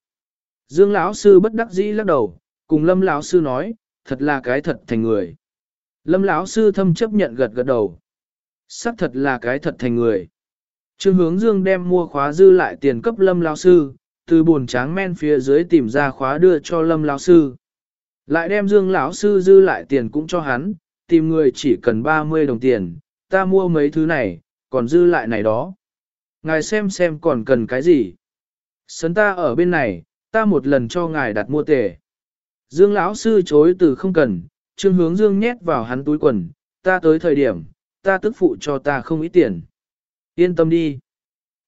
Dương lão sư bất đắc dĩ lắc đầu, cùng lâm lão sư nói, thật là cái thật thành người. Lâm lão sư thâm chấp nhận gật gật đầu. Sắc thật là cái thật thành người. Trương hướng dương đem mua khóa dư lại tiền cấp lâm lão sư, từ buồn tráng men phía dưới tìm ra khóa đưa cho lâm lão sư. Lại đem dương lão sư dư lại tiền cũng cho hắn, tìm người chỉ cần 30 đồng tiền, ta mua mấy thứ này, còn dư lại này đó. Ngài xem xem còn cần cái gì. Sấn ta ở bên này, ta một lần cho ngài đặt mua tề. Dương lão sư chối từ không cần, trương hướng dương nhét vào hắn túi quần, ta tới thời điểm, ta tức phụ cho ta không ít tiền. Yên tâm đi.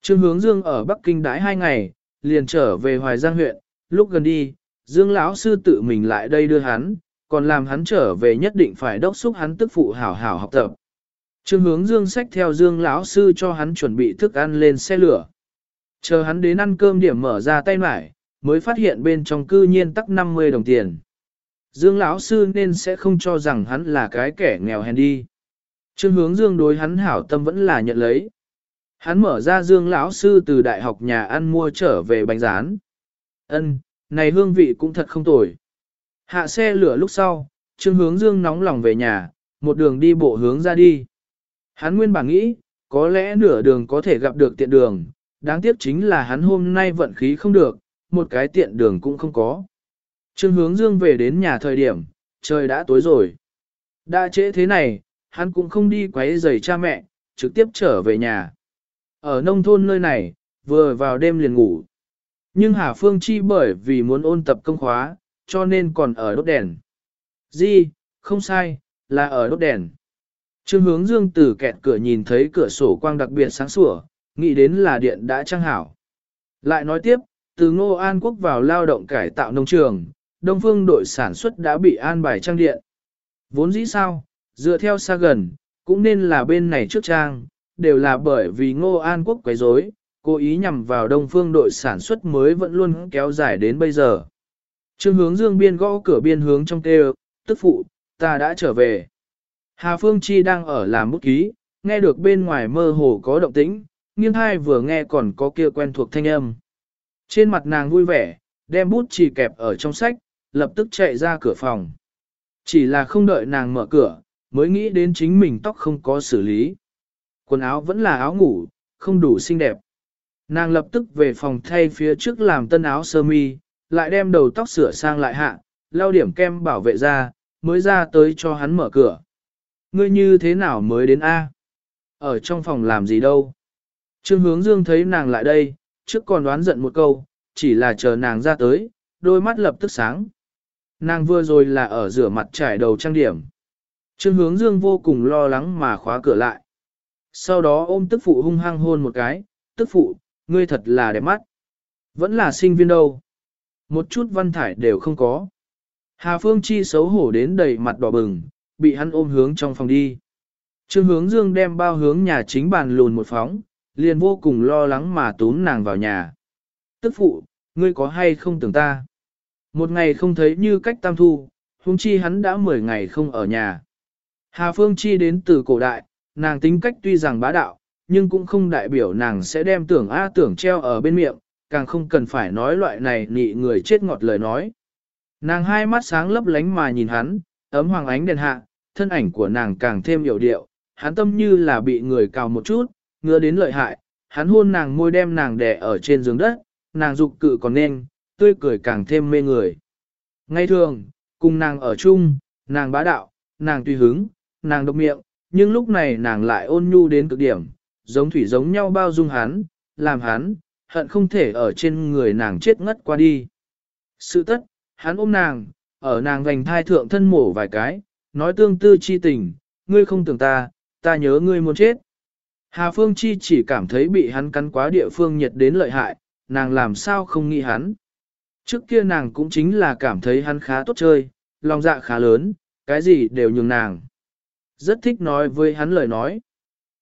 Trương hướng dương ở Bắc Kinh đãi hai ngày, liền trở về Hoài Giang huyện, lúc gần đi, Dương lão sư tự mình lại đây đưa hắn, còn làm hắn trở về nhất định phải đốc xúc hắn tức phụ hảo hảo học tập. Trương hướng Dương sách theo Dương lão sư cho hắn chuẩn bị thức ăn lên xe lửa. Chờ hắn đến ăn cơm điểm mở ra tay mải, mới phát hiện bên trong cư nhiên tắc 50 đồng tiền. Dương lão sư nên sẽ không cho rằng hắn là cái kẻ nghèo hèn đi. Trương hướng Dương đối hắn hảo tâm vẫn là nhận lấy. Hắn mở ra Dương lão sư từ đại học nhà ăn mua trở về bánh rán. Ân, này hương vị cũng thật không tồi. Hạ xe lửa lúc sau, Trương Hướng Dương nóng lòng về nhà, một đường đi bộ hướng ra đi. Hắn nguyên bản nghĩ, có lẽ nửa đường có thể gặp được tiện đường, đáng tiếc chính là hắn hôm nay vận khí không được, một cái tiện đường cũng không có. Trương Hướng Dương về đến nhà thời điểm, trời đã tối rồi. Đã trễ thế này, hắn cũng không đi quấy rầy cha mẹ, trực tiếp trở về nhà. Ở nông thôn nơi này, vừa vào đêm liền ngủ. Nhưng Hà Phương Chi bởi vì muốn ôn tập công khóa, cho nên còn ở đốt đèn. Di, không sai, là ở đốt đèn. Trương hướng dương từ kẹt cửa nhìn thấy cửa sổ quang đặc biệt sáng sủa, nghĩ đến là điện đã trang hảo. Lại nói tiếp, từ Ngô An Quốc vào lao động cải tạo nông trường, Đông Phương đội sản xuất đã bị an bài trang điện. Vốn dĩ sao, dựa theo xa gần, cũng nên là bên này trước trang, đều là bởi vì Ngô An Quốc quấy rối, cố ý nhằm vào đông phương đội sản xuất mới vẫn luôn kéo dài đến bây giờ. Trương hướng dương biên gõ cửa biên hướng trong kêu, tức phụ, ta đã trở về. Hà Phương Chi đang ở làm bút ký, nghe được bên ngoài mơ hồ có động tĩnh, nghiêng hai vừa nghe còn có kia quen thuộc thanh âm. Trên mặt nàng vui vẻ, đem bút chỉ kẹp ở trong sách, lập tức chạy ra cửa phòng. Chỉ là không đợi nàng mở cửa, mới nghĩ đến chính mình tóc không có xử lý. Quần áo vẫn là áo ngủ, không đủ xinh đẹp. Nàng lập tức về phòng thay phía trước làm tân áo sơ mi, lại đem đầu tóc sửa sang lại hạ, lau điểm kem bảo vệ ra, mới ra tới cho hắn mở cửa. Ngươi như thế nào mới đến A? Ở trong phòng làm gì đâu? Trương hướng dương thấy nàng lại đây, trước còn đoán giận một câu, chỉ là chờ nàng ra tới, đôi mắt lập tức sáng. Nàng vừa rồi là ở rửa mặt trải đầu trang điểm. Trương hướng dương vô cùng lo lắng mà khóa cửa lại. Sau đó ôm tức phụ hung hăng hôn một cái, tức phụ, ngươi thật là đẹp mắt. Vẫn là sinh viên đâu. Một chút văn thải đều không có. Hà Phương Chi xấu hổ đến đầy mặt đỏ bừng, bị hắn ôm hướng trong phòng đi. Trương hướng dương đem bao hướng nhà chính bàn lùn một phóng, liền vô cùng lo lắng mà túm nàng vào nhà. Tức phụ, ngươi có hay không tưởng ta? Một ngày không thấy như cách tam thu, huống chi hắn đã 10 ngày không ở nhà. Hà Phương Chi đến từ cổ đại, nàng tính cách tuy rằng bá đạo, nhưng cũng không đại biểu nàng sẽ đem tưởng A tưởng treo ở bên miệng, càng không cần phải nói loại này nị người chết ngọt lời nói. Nàng hai mắt sáng lấp lánh mà nhìn hắn, ấm hoàng ánh đèn hạ, thân ảnh của nàng càng thêm hiểu điệu, hắn tâm như là bị người cào một chút, ngứa đến lợi hại, hắn hôn nàng môi đem nàng đè ở trên giường đất, nàng dục cự còn nên, tươi cười càng thêm mê người. Ngay thường, cùng nàng ở chung, nàng bá đạo, nàng tùy hứng, nàng độc miệng, nhưng lúc này nàng lại ôn nhu đến cực điểm, giống thủy giống nhau bao dung hắn, làm hắn, hận không thể ở trên người nàng chết ngất qua đi. Sự tất, hắn ôm nàng, ở nàng vành thai thượng thân mổ vài cái, nói tương tư chi tình, ngươi không tưởng ta, ta nhớ ngươi muốn chết. Hà Phương Chi chỉ cảm thấy bị hắn cắn quá địa phương nhiệt đến lợi hại, nàng làm sao không nghĩ hắn. Trước kia nàng cũng chính là cảm thấy hắn khá tốt chơi, lòng dạ khá lớn, cái gì đều nhường nàng. Rất thích nói với hắn lời nói.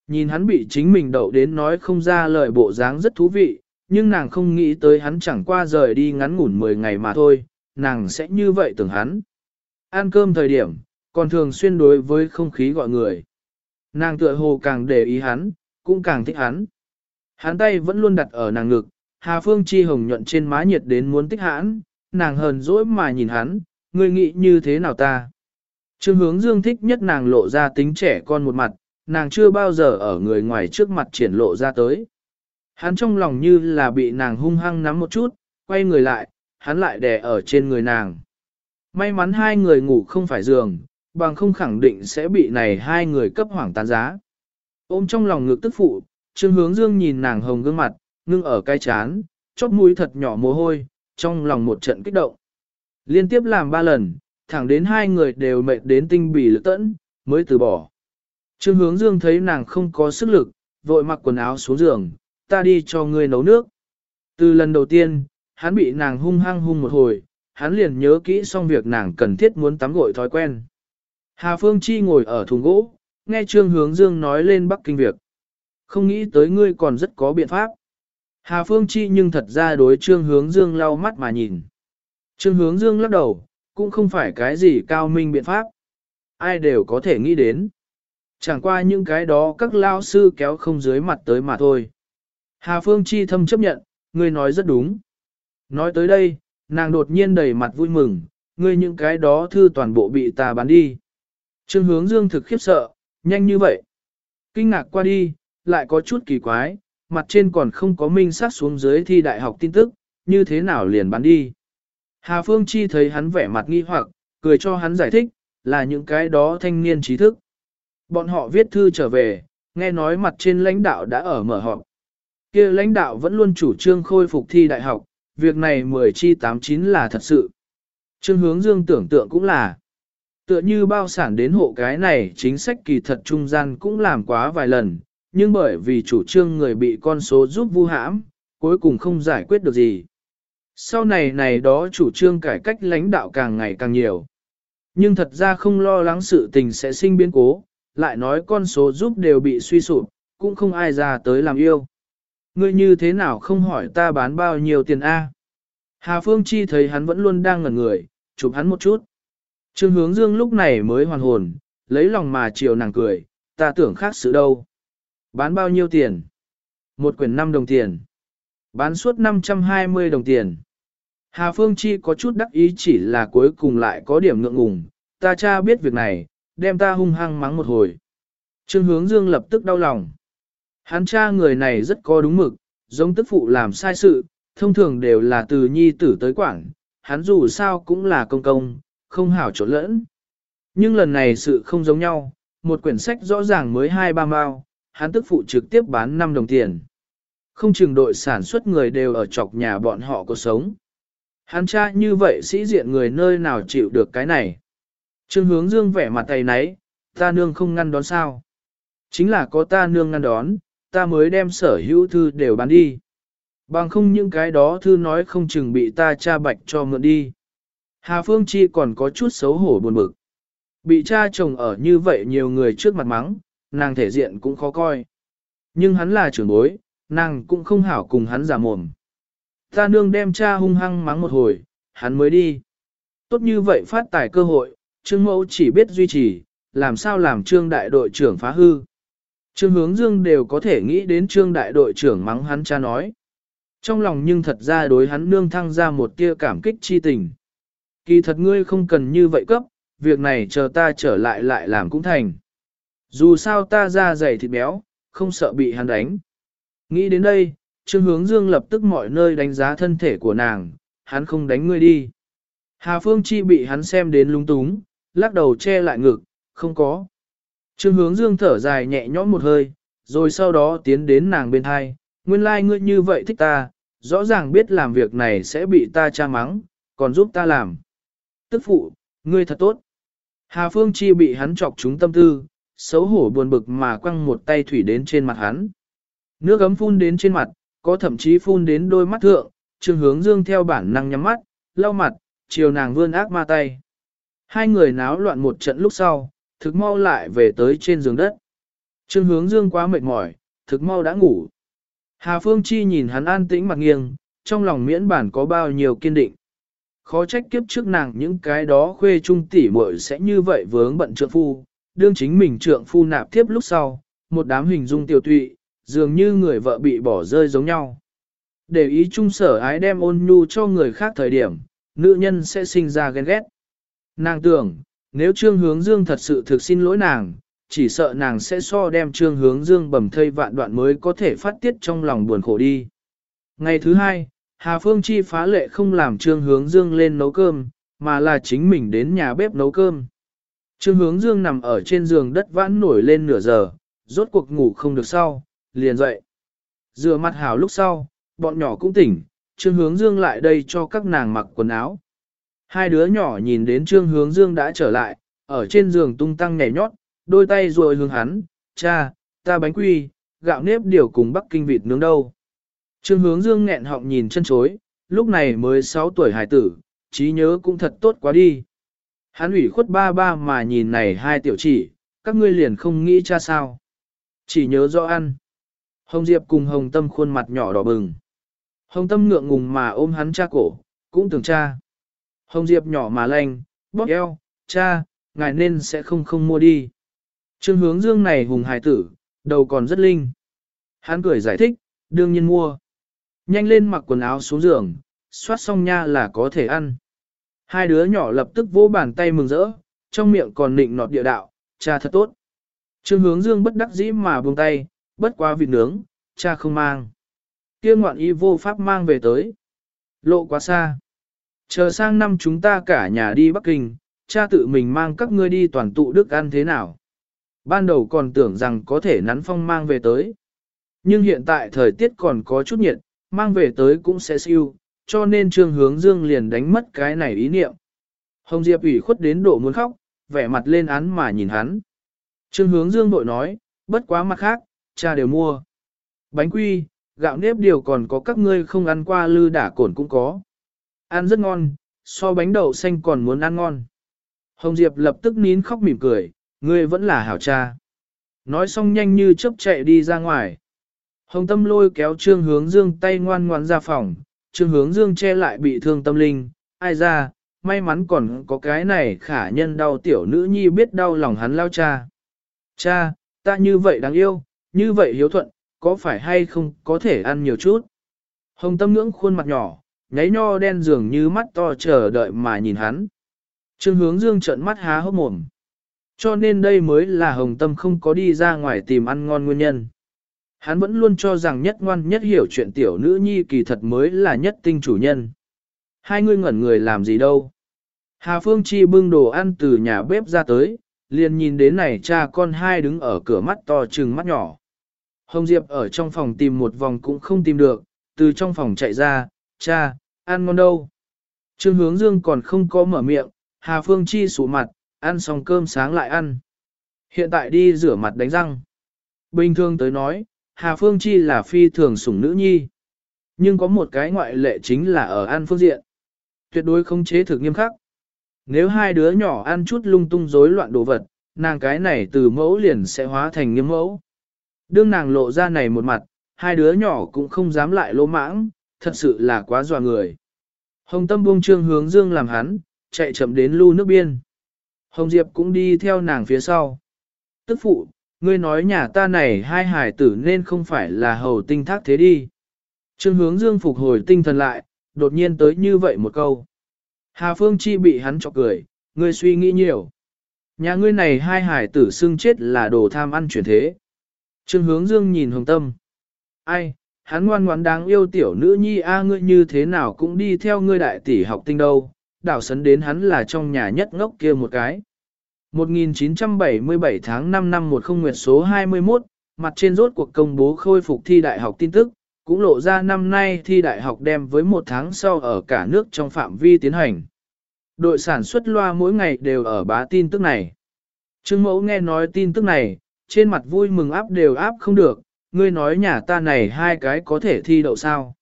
Nhìn hắn bị chính mình đậu đến nói không ra lời bộ dáng rất thú vị, nhưng nàng không nghĩ tới hắn chẳng qua rời đi ngắn ngủn 10 ngày mà thôi, nàng sẽ như vậy tưởng hắn. Ăn cơm thời điểm, còn thường xuyên đối với không khí gọi người. Nàng tựa hồ càng để ý hắn, cũng càng thích hắn. Hắn tay vẫn luôn đặt ở nàng ngực, Hà Phương Chi hồng nhuận trên má nhiệt đến muốn tích hãn, nàng hờn dỗi mà nhìn hắn, ngươi nghĩ như thế nào ta? Trương hướng dương thích nhất nàng lộ ra tính trẻ con một mặt, nàng chưa bao giờ ở người ngoài trước mặt triển lộ ra tới. Hắn trong lòng như là bị nàng hung hăng nắm một chút, quay người lại, hắn lại đè ở trên người nàng. May mắn hai người ngủ không phải giường, bằng không khẳng định sẽ bị này hai người cấp hoảng tán giá. Ôm trong lòng ngực tức phụ, Trương Hướng Dương nhìn nàng hồng gương mặt, ngưng ở cái chán, chóp mũi thật nhỏ mồ hôi, trong lòng một trận kích động. Liên tiếp làm ba lần, thẳng đến hai người đều mệt đến tinh bì lực tẫn, mới từ bỏ. Trương Hướng Dương thấy nàng không có sức lực, vội mặc quần áo xuống giường, ta đi cho ngươi nấu nước. Từ lần đầu tiên, hắn bị nàng hung hăng hung một hồi, hắn liền nhớ kỹ xong việc nàng cần thiết muốn tắm gội thói quen. Hà Phương Chi ngồi ở thùng gỗ, nghe Trương Hướng Dương nói lên Bắc Kinh việc. Không nghĩ tới ngươi còn rất có biện pháp. Hà Phương Chi nhưng thật ra đối Trương Hướng Dương lau mắt mà nhìn. Trương Hướng Dương lắc đầu, cũng không phải cái gì cao minh biện pháp. Ai đều có thể nghĩ đến. Chẳng qua những cái đó các lao sư kéo không dưới mặt tới mà thôi. Hà Phương Chi thâm chấp nhận, ngươi nói rất đúng. Nói tới đây, nàng đột nhiên đầy mặt vui mừng, ngươi những cái đó thư toàn bộ bị ta bán đi. Trương hướng dương thực khiếp sợ, nhanh như vậy. Kinh ngạc qua đi, lại có chút kỳ quái, mặt trên còn không có minh sát xuống dưới thi đại học tin tức, như thế nào liền bán đi. Hà Phương Chi thấy hắn vẻ mặt nghi hoặc, cười cho hắn giải thích, là những cái đó thanh niên trí thức. Bọn họ viết thư trở về, nghe nói mặt trên lãnh đạo đã ở mở họp. kia lãnh đạo vẫn luôn chủ trương khôi phục thi đại học, việc này 10 chi 89 là thật sự. Trương hướng dương tưởng tượng cũng là. Tựa như bao sản đến hộ cái này chính sách kỳ thật trung gian cũng làm quá vài lần, nhưng bởi vì chủ trương người bị con số giúp vu hãm, cuối cùng không giải quyết được gì. Sau này này đó chủ trương cải cách lãnh đạo càng ngày càng nhiều. Nhưng thật ra không lo lắng sự tình sẽ sinh biến cố, lại nói con số giúp đều bị suy sụp, cũng không ai ra tới làm yêu. Ngươi như thế nào không hỏi ta bán bao nhiêu tiền A? Hà Phương Chi thấy hắn vẫn luôn đang ngẩn người, chụp hắn một chút. Trương hướng dương lúc này mới hoàn hồn, lấy lòng mà chiều nàng cười, ta tưởng khác sự đâu. Bán bao nhiêu tiền? Một quyển năm đồng tiền. Bán suốt 520 đồng tiền. Hà Phương Chi có chút đắc ý chỉ là cuối cùng lại có điểm ngượng ngùng, ta cha biết việc này, đem ta hung hăng mắng một hồi. Trương hướng dương lập tức đau lòng. Hắn cha người này rất có đúng mực, giống tức phụ làm sai sự, thông thường đều là từ nhi tử tới quảng, hắn dù sao cũng là công công, không hảo trộn lẫn. Nhưng lần này sự không giống nhau, một quyển sách rõ ràng mới hai ba mao, hắn tức phụ trực tiếp bán 5 đồng tiền. Không chừng đội sản xuất người đều ở chọc nhà bọn họ có sống. Hắn cha như vậy sĩ diện người nơi nào chịu được cái này. Trương hướng dương vẻ mặt tay nấy, ta nương không ngăn đón sao. Chính là có ta nương ngăn đón, ta mới đem sở hữu thư đều bán đi. Bằng không những cái đó thư nói không chừng bị ta cha bạch cho mượn đi. Hà Phương Chi còn có chút xấu hổ buồn bực. Bị cha chồng ở như vậy nhiều người trước mặt mắng, nàng thể diện cũng khó coi. Nhưng hắn là trưởng bối, nàng cũng không hảo cùng hắn giả mồm. Ta nương đem cha hung hăng mắng một hồi, hắn mới đi. Tốt như vậy phát tài cơ hội, Trương Mẫu chỉ biết duy trì, làm sao làm Trương đại đội trưởng phá hư. Trương hướng dương đều có thể nghĩ đến Trương đại đội trưởng mắng hắn cha nói. Trong lòng nhưng thật ra đối hắn nương thăng ra một tia cảm kích chi tình. Kỳ thật ngươi không cần như vậy cấp, việc này chờ ta trở lại lại làm cũng thành. Dù sao ta ra dày thịt béo, không sợ bị hắn đánh. Nghĩ đến đây, Trương Hướng Dương lập tức mọi nơi đánh giá thân thể của nàng, hắn không đánh ngươi đi. Hà Phương Chi bị hắn xem đến lung túng, lắc đầu che lại ngực, không có. Trương Hướng Dương thở dài nhẹ nhõm một hơi, rồi sau đó tiến đến nàng bên hai, nguyên lai like ngươi như vậy thích ta, rõ ràng biết làm việc này sẽ bị ta tra mắng, còn giúp ta làm. Tức phụ, ngươi thật tốt. Hà Phương Chi bị hắn chọc trúng tâm tư, xấu hổ buồn bực mà quăng một tay thủy đến trên mặt hắn. Nước ấm phun đến trên mặt, có thậm chí phun đến đôi mắt thượng, Trương Hướng Dương theo bản năng nhắm mắt, lau mặt, chiều nàng vươn ác ma tay. Hai người náo loạn một trận lúc sau, thực mau lại về tới trên giường đất. Trương Hướng Dương quá mệt mỏi, thực mau đã ngủ. Hà Phương Chi nhìn hắn an tĩnh mặt nghiêng, trong lòng miễn bản có bao nhiêu kiên định. Khó trách kiếp trước nàng những cái đó khuê trung tỷ muội sẽ như vậy vướng bận trượng phu, đương chính mình trượng phu nạp tiếp lúc sau, một đám hình dung tiểu tụy, dường như người vợ bị bỏ rơi giống nhau. Để ý chung sở ái đem ôn nhu cho người khác thời điểm, nữ nhân sẽ sinh ra ghen ghét. Nàng tưởng, nếu Trương Hướng Dương thật sự thực xin lỗi nàng, chỉ sợ nàng sẽ so đem Trương Hướng Dương bầm thây vạn đoạn mới có thể phát tiết trong lòng buồn khổ đi. Ngày thứ hai, Hà Phương Chi phá lệ không làm Trương Hướng Dương lên nấu cơm, mà là chính mình đến nhà bếp nấu cơm. Trương Hướng Dương nằm ở trên giường đất vãn nổi lên nửa giờ, rốt cuộc ngủ không được sau, liền dậy. Rửa mặt hào lúc sau, bọn nhỏ cũng tỉnh, Trương Hướng Dương lại đây cho các nàng mặc quần áo. Hai đứa nhỏ nhìn đến Trương Hướng Dương đã trở lại, ở trên giường tung tăng nhảy nhót, đôi tay rồi hướng hắn, cha, ta bánh quy, gạo nếp điều cùng bắc kinh vịt nướng đâu. Trương hướng dương nghẹn họng nhìn chân chối, lúc này mới 6 tuổi hải tử, trí nhớ cũng thật tốt quá đi. Hắn ủy khuất ba ba mà nhìn này hai tiểu chỉ, các ngươi liền không nghĩ cha sao. Chỉ nhớ rõ ăn. Hồng Diệp cùng Hồng Tâm khuôn mặt nhỏ đỏ bừng. Hồng Tâm ngượng ngùng mà ôm hắn cha cổ, cũng tưởng cha. Hồng Diệp nhỏ mà lanh, bóp eo, cha, ngài nên sẽ không không mua đi. Trương hướng dương này hùng hài tử, đầu còn rất linh. Hắn cười giải thích, đương nhiên mua. Nhanh lên mặc quần áo xuống giường, xoát xong nha là có thể ăn. Hai đứa nhỏ lập tức vỗ bàn tay mừng rỡ, trong miệng còn nịnh nọt địa đạo, cha thật tốt. Trương hướng dương bất đắc dĩ mà buông tay, bất quá vịt nướng, cha không mang. Kia ngoạn y vô pháp mang về tới. Lộ quá xa. Chờ sang năm chúng ta cả nhà đi Bắc Kinh, cha tự mình mang các ngươi đi toàn tụ đức ăn thế nào. Ban đầu còn tưởng rằng có thể nắn phong mang về tới. Nhưng hiện tại thời tiết còn có chút nhiệt, mang về tới cũng sẽ siêu, cho nên trương hướng dương liền đánh mất cái này ý niệm. Hồng Diệp ủy khuất đến độ muốn khóc, vẻ mặt lên án mà nhìn hắn. Trương hướng dương bội nói, bất quá mặt khác, cha đều mua. Bánh quy, gạo nếp điều còn có các ngươi không ăn qua lư đả cổn cũng có. Ăn rất ngon, so bánh đậu xanh còn muốn ăn ngon. Hồng Diệp lập tức nín khóc mỉm cười, ngươi vẫn là hảo cha. Nói xong nhanh như chớp chạy đi ra ngoài. Hồng tâm lôi kéo trương hướng dương tay ngoan ngoan ra phòng, trương hướng dương che lại bị thương tâm linh, ai ra, may mắn còn có cái này khả nhân đau tiểu nữ nhi biết đau lòng hắn lao cha. Cha, ta như vậy đáng yêu, như vậy hiếu thuận, có phải hay không có thể ăn nhiều chút. Hồng tâm ngưỡng khuôn mặt nhỏ, nháy nho đen dường như mắt to chờ đợi mà nhìn hắn. Trương hướng dương trợn mắt há hốc mồm. Cho nên đây mới là hồng tâm không có đi ra ngoài tìm ăn ngon nguyên nhân. Hắn vẫn luôn cho rằng nhất ngoan nhất hiểu chuyện tiểu nữ nhi kỳ thật mới là nhất tinh chủ nhân. Hai người ngẩn người làm gì đâu. Hà Phương Chi bưng đồ ăn từ nhà bếp ra tới, liền nhìn đến này cha con hai đứng ở cửa mắt to trừng mắt nhỏ. Hồng Diệp ở trong phòng tìm một vòng cũng không tìm được, từ trong phòng chạy ra, cha, ăn ngon đâu. Trương hướng dương còn không có mở miệng, Hà Phương Chi sủ mặt, ăn xong cơm sáng lại ăn. Hiện tại đi rửa mặt đánh răng. Bình thường tới nói, Hà Phương Chi là phi thường sủng nữ nhi. Nhưng có một cái ngoại lệ chính là ở ăn phương diện. Tuyệt đối không chế thực nghiêm khắc. Nếu hai đứa nhỏ ăn chút lung tung rối loạn đồ vật, nàng cái này từ mẫu liền sẽ hóa thành nghiêm mẫu. Đương nàng lộ ra này một mặt, hai đứa nhỏ cũng không dám lại lỗ mãng, thật sự là quá dọa người. Hồng tâm buông trương hướng dương làm hắn, chạy chậm đến lưu nước biên. Hồng Diệp cũng đi theo nàng phía sau. Tức phụ, ngươi nói nhà ta này hai hải tử nên không phải là hầu tinh thác thế đi. Trương hướng dương phục hồi tinh thần lại, đột nhiên tới như vậy một câu. Hà Phương Chi bị hắn chọc cười, ngươi suy nghĩ nhiều. Nhà ngươi này hai hải tử xưng chết là đồ tham ăn chuyển thế. Trương hướng dương nhìn hồng tâm. Ai, hắn ngoan ngoãn đáng yêu tiểu nữ nhi a ngươi như thế nào cũng đi theo ngươi đại tỷ học tinh đâu, đảo sấn đến hắn là trong nhà nhất ngốc kia một cái. 1977 tháng 5 năm 10 nguyệt số 21, mặt trên rốt cuộc công bố khôi phục thi đại học tin tức, cũng lộ ra năm nay thi đại học đem với một tháng sau ở cả nước trong phạm vi tiến hành. Đội sản xuất loa mỗi ngày đều ở bá tin tức này. Trương mẫu nghe nói tin tức này, trên mặt vui mừng áp đều áp không được, ngươi nói nhà ta này hai cái có thể thi đậu sao.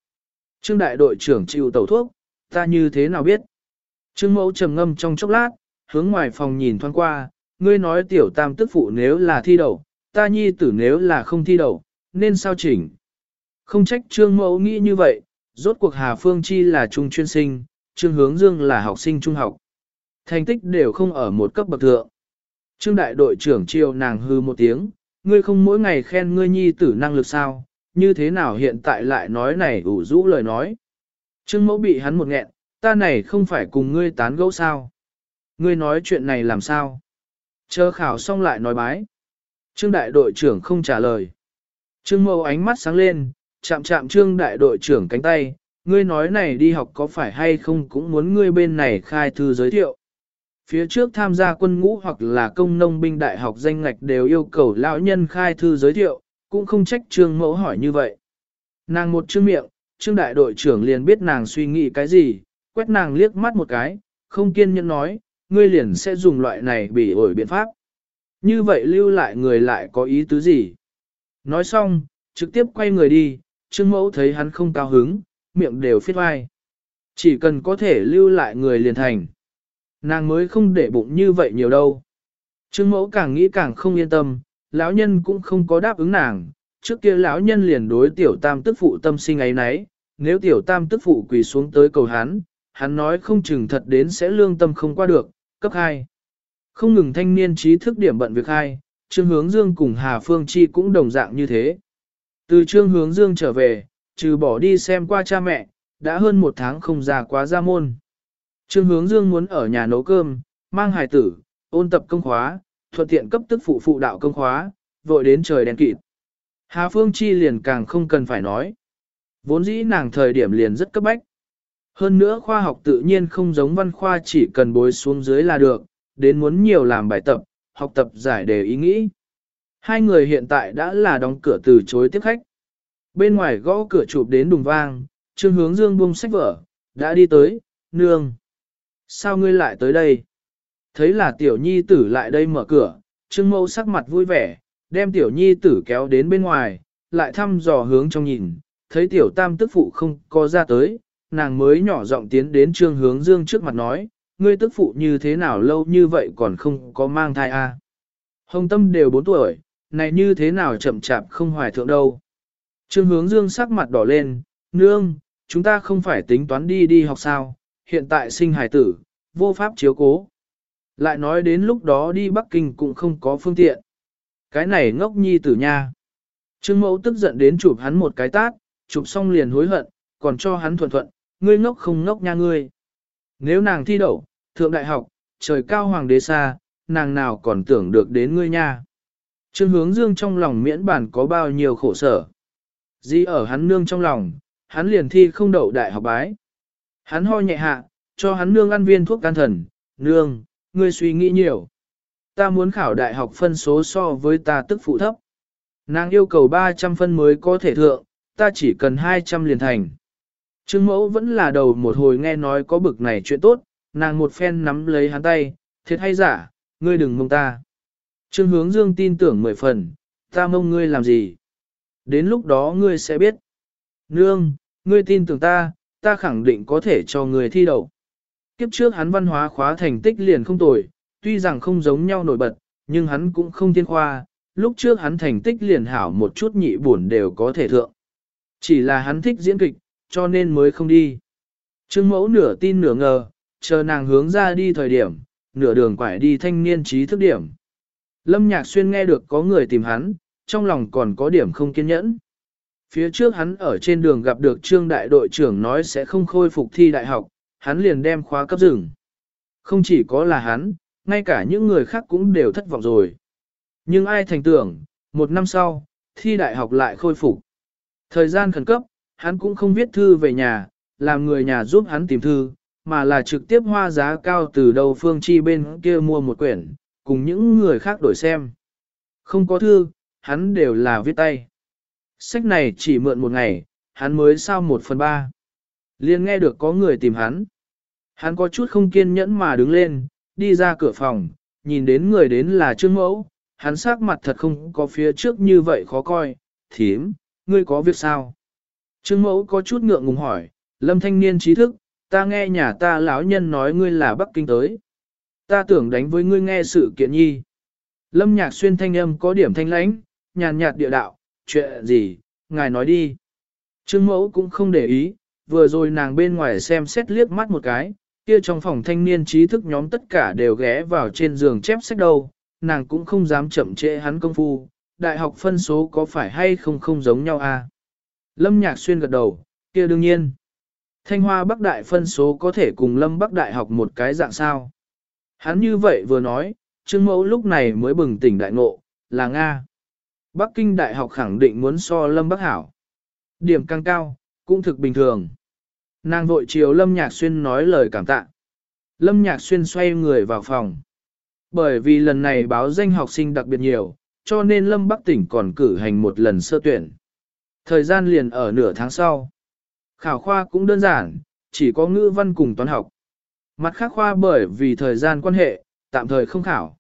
Trương đại đội trưởng chịu tẩu thuốc, ta như thế nào biết. Trương mẫu trầm ngâm trong chốc lát, hướng ngoài phòng nhìn thoáng qua, ngươi nói tiểu tam tức phụ nếu là thi đậu, ta nhi tử nếu là không thi đậu, nên sao chỉnh. Không trách trương mẫu nghĩ như vậy, rốt cuộc Hà Phương Chi là trung chuyên sinh, trương hướng dương là học sinh trung học. Thành tích đều không ở một cấp bậc thượng. Trương đại đội trưởng chiều nàng hư một tiếng, ngươi không mỗi ngày khen ngươi nhi tử năng lực sao, như thế nào hiện tại lại nói này ủ rũ lời nói. Trương mẫu bị hắn một nghẹn, ta này không phải cùng ngươi tán gẫu sao. Ngươi nói chuyện này làm sao? Chờ khảo xong lại nói bái. Trương đại đội trưởng không trả lời. Trương mẫu ánh mắt sáng lên, chạm chạm trương đại đội trưởng cánh tay, ngươi nói này đi học có phải hay không cũng muốn ngươi bên này khai thư giới thiệu. Phía trước tham gia quân ngũ hoặc là công nông binh đại học danh ngạch đều yêu cầu lão nhân khai thư giới thiệu, cũng không trách trương mẫu hỏi như vậy. Nàng một chương miệng, trương đại đội trưởng liền biết nàng suy nghĩ cái gì, quét nàng liếc mắt một cái, không kiên nhẫn nói, ngươi liền sẽ dùng loại này bị ổi biện pháp. Như vậy lưu lại người lại có ý tứ gì? Nói xong, trực tiếp quay người đi, trương mẫu thấy hắn không cao hứng, miệng đều phết vai. Chỉ cần có thể lưu lại người liền thành. Nàng mới không để bụng như vậy nhiều đâu. Trương mẫu càng nghĩ càng không yên tâm, lão nhân cũng không có đáp ứng nàng. Trước kia lão nhân liền đối tiểu tam tức phụ tâm sinh ấy nấy, nếu tiểu tam tức phụ quỳ xuống tới cầu hắn, hắn nói không chừng thật đến sẽ lương tâm không qua được, cấp 2. Không ngừng thanh niên trí thức điểm bận việc hai, Trương Hướng Dương cùng Hà Phương Chi cũng đồng dạng như thế. Từ Trương Hướng Dương trở về, trừ bỏ đi xem qua cha mẹ, đã hơn một tháng không ra quá ra môn. Trương Hướng Dương muốn ở nhà nấu cơm, mang hài tử, ôn tập công khóa, thuận tiện cấp tức phụ phụ đạo công khóa, vội đến trời đen kịt. Hà Phương Chi liền càng không cần phải nói. Vốn dĩ nàng thời điểm liền rất cấp bách. Hơn nữa khoa học tự nhiên không giống văn khoa chỉ cần bối xuống dưới là được, đến muốn nhiều làm bài tập, học tập giải đề ý nghĩ. Hai người hiện tại đã là đóng cửa từ chối tiếp khách. Bên ngoài gõ cửa chụp đến đùng vang, Trương Hướng Dương buông sách vở, đã đi tới, nương. Sao ngươi lại tới đây? Thấy là tiểu nhi tử lại đây mở cửa, Trương Mâu sắc mặt vui vẻ, đem tiểu nhi tử kéo đến bên ngoài, lại thăm dò hướng trong nhìn, thấy tiểu tam tức phụ không có ra tới, nàng mới nhỏ giọng tiến đến Trương Hướng Dương trước mặt nói, ngươi tức phụ như thế nào lâu như vậy còn không có mang thai a? À? Hồng Tâm đều 4 tuổi, này như thế nào chậm chạp không hoài thượng đâu. Trương hướng dương sắc mặt đỏ lên, nương, chúng ta không phải tính toán đi đi học sao, hiện tại sinh hài tử, vô pháp chiếu cố. Lại nói đến lúc đó đi Bắc Kinh cũng không có phương tiện. Cái này ngốc nhi tử nha. Trương mẫu tức giận đến chụp hắn một cái tát, chụp xong liền hối hận, còn cho hắn thuận thuận, ngươi ngốc không ngốc nha ngươi. Nếu nàng thi đậu, thượng đại học, trời cao hoàng đế xa, nàng nào còn tưởng được đến ngươi nha. Trương hướng dương trong lòng miễn bản có bao nhiêu khổ sở. Di ở hắn nương trong lòng, hắn liền thi không đậu đại học bái. Hắn ho nhẹ hạ, cho hắn nương ăn viên thuốc can thần, nương, ngươi suy nghĩ nhiều. Ta muốn khảo đại học phân số so với ta tức phụ thấp. Nàng yêu cầu 300 phân mới có thể thượng, ta chỉ cần 200 liền thành. Trương mẫu vẫn là đầu một hồi nghe nói có bực này chuyện tốt, nàng một phen nắm lấy hắn tay, thiệt hay giả, ngươi đừng mông ta. Trương hướng dương tin tưởng mười phần, ta mông ngươi làm gì? Đến lúc đó ngươi sẽ biết. Nương, ngươi tin tưởng ta, ta khẳng định có thể cho người thi đậu. Kiếp trước hắn văn hóa khóa thành tích liền không tồi, tuy rằng không giống nhau nổi bật, nhưng hắn cũng không thiên khoa, lúc trước hắn thành tích liền hảo một chút nhị buồn đều có thể thượng. Chỉ là hắn thích diễn kịch, cho nên mới không đi. Trương mẫu nửa tin nửa ngờ, chờ nàng hướng ra đi thời điểm, nửa đường quải đi thanh niên trí thức điểm. Lâm Nhạc Xuyên nghe được có người tìm hắn, trong lòng còn có điểm không kiên nhẫn. Phía trước hắn ở trên đường gặp được trương đại đội trưởng nói sẽ không khôi phục thi đại học, hắn liền đem khóa cấp rừng. Không chỉ có là hắn, ngay cả những người khác cũng đều thất vọng rồi. Nhưng ai thành tưởng, một năm sau, thi đại học lại khôi phục. Thời gian khẩn cấp, hắn cũng không viết thư về nhà, làm người nhà giúp hắn tìm thư, mà là trực tiếp hoa giá cao từ đầu phương chi bên kia mua một quyển, cùng những người khác đổi xem. Không có thư, hắn đều là viết tay. Sách này chỉ mượn một ngày, hắn mới sao một phần ba. Liên nghe được có người tìm hắn. Hắn có chút không kiên nhẫn mà đứng lên, đi ra cửa phòng, nhìn đến người đến là Trương Mẫu, hắn sắc mặt thật không có phía trước như vậy khó coi, thím, ngươi có việc sao? Trương Mẫu có chút ngượng ngùng hỏi, lâm thanh niên trí thức, ta nghe nhà ta lão nhân nói ngươi là Bắc Kinh tới. Ta tưởng đánh với ngươi nghe sự kiện nhi. Lâm nhạc xuyên thanh âm có điểm thanh lãnh, nhàn nhạt địa đạo, chuyện gì, ngài nói đi. Trương Mẫu cũng không để ý, vừa rồi nàng bên ngoài xem xét liếc mắt một cái, kia trong phòng thanh niên trí thức nhóm tất cả đều ghé vào trên giường chép sách đâu, nàng cũng không dám chậm trễ hắn công phu, đại học phân số có phải hay không không giống nhau à? Lâm Nhạc Xuyên gật đầu, kia đương nhiên. Thanh Hoa Bắc Đại phân số có thể cùng Lâm Bắc Đại học một cái dạng sao. Hắn như vậy vừa nói, Trương Mẫu lúc này mới bừng tỉnh đại ngộ, là Nga. Bắc Kinh Đại học khẳng định muốn so Lâm Bắc Hảo. Điểm càng cao, cũng thực bình thường. Nàng vội chiều Lâm Nhạc Xuyên nói lời cảm tạ. Lâm Nhạc Xuyên xoay người vào phòng. Bởi vì lần này báo danh học sinh đặc biệt nhiều, cho nên Lâm Bắc tỉnh còn cử hành một lần sơ tuyển. Thời gian liền ở nửa tháng sau. Khảo khoa cũng đơn giản, chỉ có ngữ văn cùng toán học. Mặt khác khoa bởi vì thời gian quan hệ, tạm thời không khảo.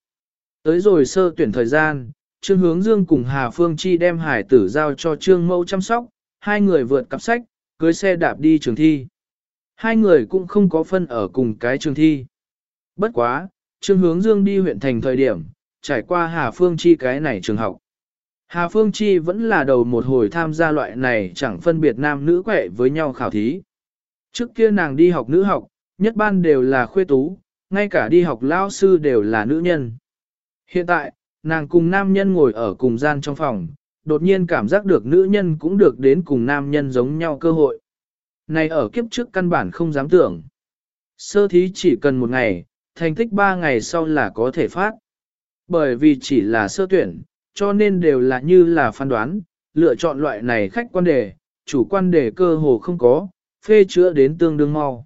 Tới rồi sơ tuyển thời gian, Trương Hướng Dương cùng Hà Phương Chi đem hải tử giao cho Trương Mẫu chăm sóc, hai người vượt cặp sách, cưới xe đạp đi trường thi. Hai người cũng không có phân ở cùng cái trường thi. Bất quá, Trương Hướng Dương đi huyện thành thời điểm, trải qua Hà Phương Chi cái này trường học. Hà Phương Chi vẫn là đầu một hồi tham gia loại này chẳng phân biệt nam nữ quẹ với nhau khảo thí. Trước kia nàng đi học nữ học, nhất ban đều là khuê tú, ngay cả đi học lao sư đều là nữ nhân. Hiện tại, nàng cùng nam nhân ngồi ở cùng gian trong phòng, đột nhiên cảm giác được nữ nhân cũng được đến cùng nam nhân giống nhau cơ hội. Này ở kiếp trước căn bản không dám tưởng. Sơ thí chỉ cần một ngày, thành tích ba ngày sau là có thể phát. Bởi vì chỉ là sơ tuyển, cho nên đều là như là phán đoán, lựa chọn loại này khách quan đề, chủ quan đề cơ hồ không có, phê chữa đến tương đương mau.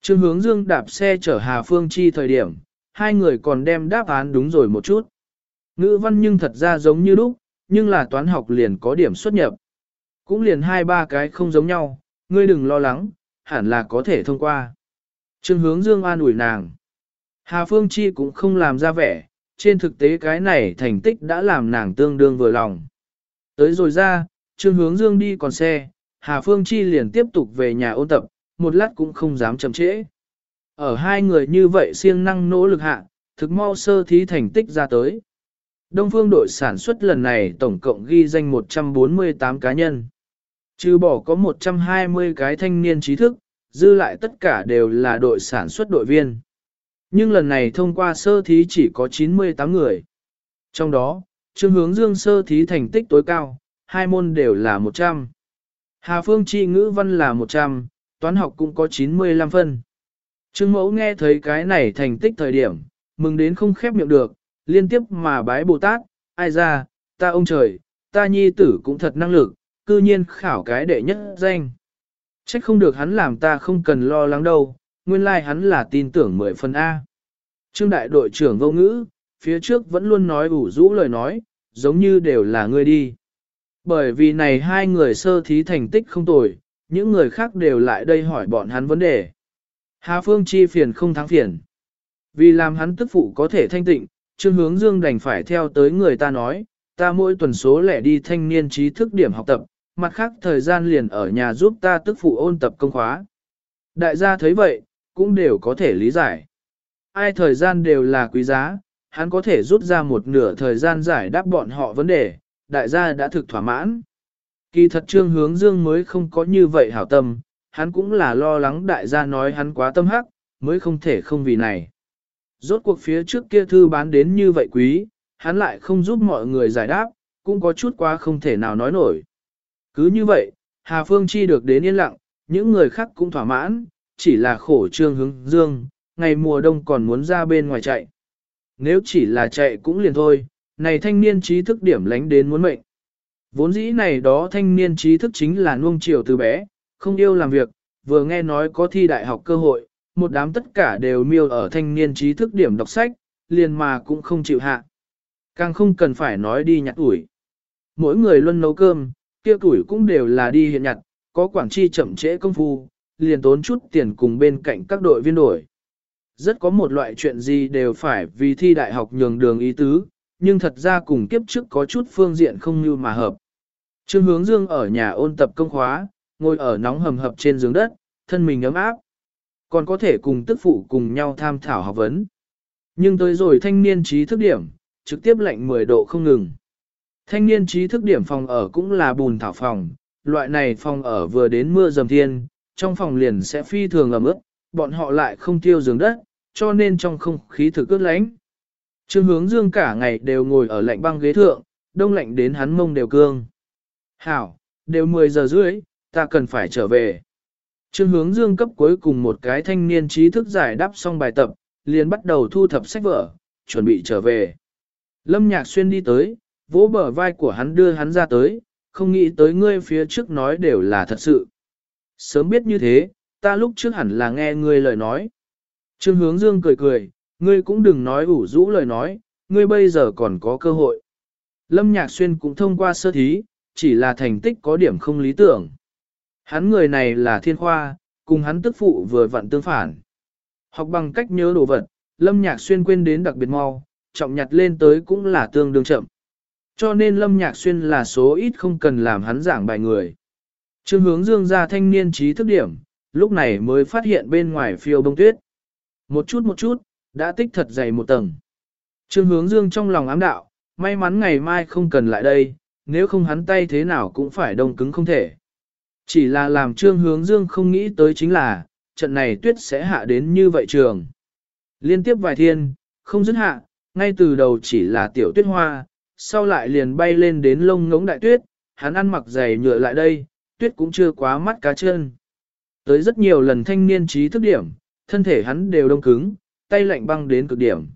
Trương hướng dương đạp xe chở Hà Phương Chi thời điểm, hai người còn đem đáp án đúng rồi một chút. Ngữ văn nhưng thật ra giống như lúc, nhưng là toán học liền có điểm xuất nhập. Cũng liền hai ba cái không giống nhau, ngươi đừng lo lắng, hẳn là có thể thông qua. Trương hướng dương an ủi nàng. Hà Phương Chi cũng không làm ra vẻ, trên thực tế cái này thành tích đã làm nàng tương đương vừa lòng. Tới rồi ra, Trương hướng dương đi còn xe, Hà Phương Chi liền tiếp tục về nhà ôn tập, một lát cũng không dám chậm trễ. Ở hai người như vậy siêng năng nỗ lực hạ, thực mau sơ thí thành tích ra tới. Đông phương đội sản xuất lần này tổng cộng ghi danh 148 cá nhân. Trừ bỏ có 120 cái thanh niên trí thức, dư lại tất cả đều là đội sản xuất đội viên. Nhưng lần này thông qua sơ thí chỉ có 98 người. Trong đó, Trương Hướng Dương sơ thí thành tích tối cao, hai môn đều là 100. Hà Phương Chi ngữ văn là 100, toán học cũng có 95 phân. Trương Mẫu nghe thấy cái này thành tích thời điểm, mừng đến không khép miệng được, liên tiếp mà bái Bồ Tát, ai ra, ta ông trời, ta nhi tử cũng thật năng lực, cư nhiên khảo cái đệ nhất danh. Trách không được hắn làm ta không cần lo lắng đâu, nguyên lai like hắn là tin tưởng mười phần A. Trương đại đội trưởng vô ngữ, phía trước vẫn luôn nói ủ rũ lời nói, giống như đều là ngươi đi. Bởi vì này hai người sơ thí thành tích không tồi, những người khác đều lại đây hỏi bọn hắn vấn đề. Hà Phương chi phiền không thắng phiền. Vì làm hắn tức phụ có thể thanh tịnh, Trương Hướng Dương đành phải theo tới người ta nói, ta mỗi tuần số lẻ đi thanh niên trí thức điểm học tập, mặt khác thời gian liền ở nhà giúp ta tức phụ ôn tập công khóa. Đại gia thấy vậy, cũng đều có thể lý giải. Ai thời gian đều là quý giá, hắn có thể rút ra một nửa thời gian giải đáp bọn họ vấn đề, đại gia đã thực thỏa mãn. Kỳ thật trương hướng dương mới không có như vậy hảo tâm, hắn cũng là lo lắng đại gia nói hắn quá tâm hắc, mới không thể không vì này. Rốt cuộc phía trước kia thư bán đến như vậy quý, hắn lại không giúp mọi người giải đáp, cũng có chút quá không thể nào nói nổi. Cứ như vậy, Hà Phương Chi được đến yên lặng, những người khác cũng thỏa mãn, chỉ là khổ trương hướng dương, ngày mùa đông còn muốn ra bên ngoài chạy. Nếu chỉ là chạy cũng liền thôi, này thanh niên trí thức điểm lánh đến muốn mệnh. Vốn dĩ này đó thanh niên trí thức chính là nuông chiều từ bé, không yêu làm việc, vừa nghe nói có thi đại học cơ hội, một đám tất cả đều miêu ở thanh niên trí thức điểm đọc sách, liền mà cũng không chịu hạ. Càng không cần phải nói đi nhặt ủi. Mỗi người luôn nấu cơm, kia tuổi cũng đều là đi hiện nhặt, có quản chi chậm trễ công phu, liền tốn chút tiền cùng bên cạnh các đội viên đổi. Rất có một loại chuyện gì đều phải vì thi đại học nhường đường ý tứ, nhưng thật ra cùng kiếp trước có chút phương diện không như mà hợp. Trương hướng dương ở nhà ôn tập công khóa, ngồi ở nóng hầm hập trên giường đất, thân mình ấm áp. Còn có thể cùng tức phụ cùng nhau tham thảo học vấn. Nhưng tới rồi thanh niên trí thức điểm, trực tiếp lạnh 10 độ không ngừng. Thanh niên trí thức điểm phòng ở cũng là bùn thảo phòng, loại này phòng ở vừa đến mưa dầm thiên, trong phòng liền sẽ phi thường ẩm ướt, bọn họ lại không tiêu giường đất, cho nên trong không khí thực ướt lánh. Trương hướng dương cả ngày đều ngồi ở lạnh băng ghế thượng, đông lạnh đến hắn mông đều cương. Hảo, đều 10 giờ rưỡi, ta cần phải trở về. Trương hướng dương cấp cuối cùng một cái thanh niên trí thức giải đáp xong bài tập, liền bắt đầu thu thập sách vở, chuẩn bị trở về. Lâm Nhạc Xuyên đi tới, vỗ bờ vai của hắn đưa hắn ra tới, không nghĩ tới ngươi phía trước nói đều là thật sự. Sớm biết như thế, ta lúc trước hẳn là nghe ngươi lời nói. Trương hướng dương cười cười, ngươi cũng đừng nói ủ rũ lời nói, ngươi bây giờ còn có cơ hội. Lâm Nhạc Xuyên cũng thông qua sơ thí, chỉ là thành tích có điểm không lý tưởng. Hắn người này là thiên khoa, cùng hắn tức phụ vừa vặn tương phản. Học bằng cách nhớ đồ vật, Lâm Nhạc Xuyên quên đến đặc biệt mau, trọng nhặt lên tới cũng là tương đương chậm. Cho nên Lâm Nhạc Xuyên là số ít không cần làm hắn giảng bài người. Trương hướng dương ra thanh niên trí thức điểm, lúc này mới phát hiện bên ngoài phiêu bông tuyết. Một chút một chút, đã tích thật dày một tầng. Trương hướng dương trong lòng ám đạo, may mắn ngày mai không cần lại đây, nếu không hắn tay thế nào cũng phải đông cứng không thể. Chỉ là làm trương hướng dương không nghĩ tới chính là, trận này tuyết sẽ hạ đến như vậy trường. Liên tiếp vài thiên, không dứt hạ, ngay từ đầu chỉ là tiểu tuyết hoa, sau lại liền bay lên đến lông ngống đại tuyết, hắn ăn mặc giày nhựa lại đây, tuyết cũng chưa quá mắt cá chân. Tới rất nhiều lần thanh niên trí thức điểm, thân thể hắn đều đông cứng, tay lạnh băng đến cực điểm.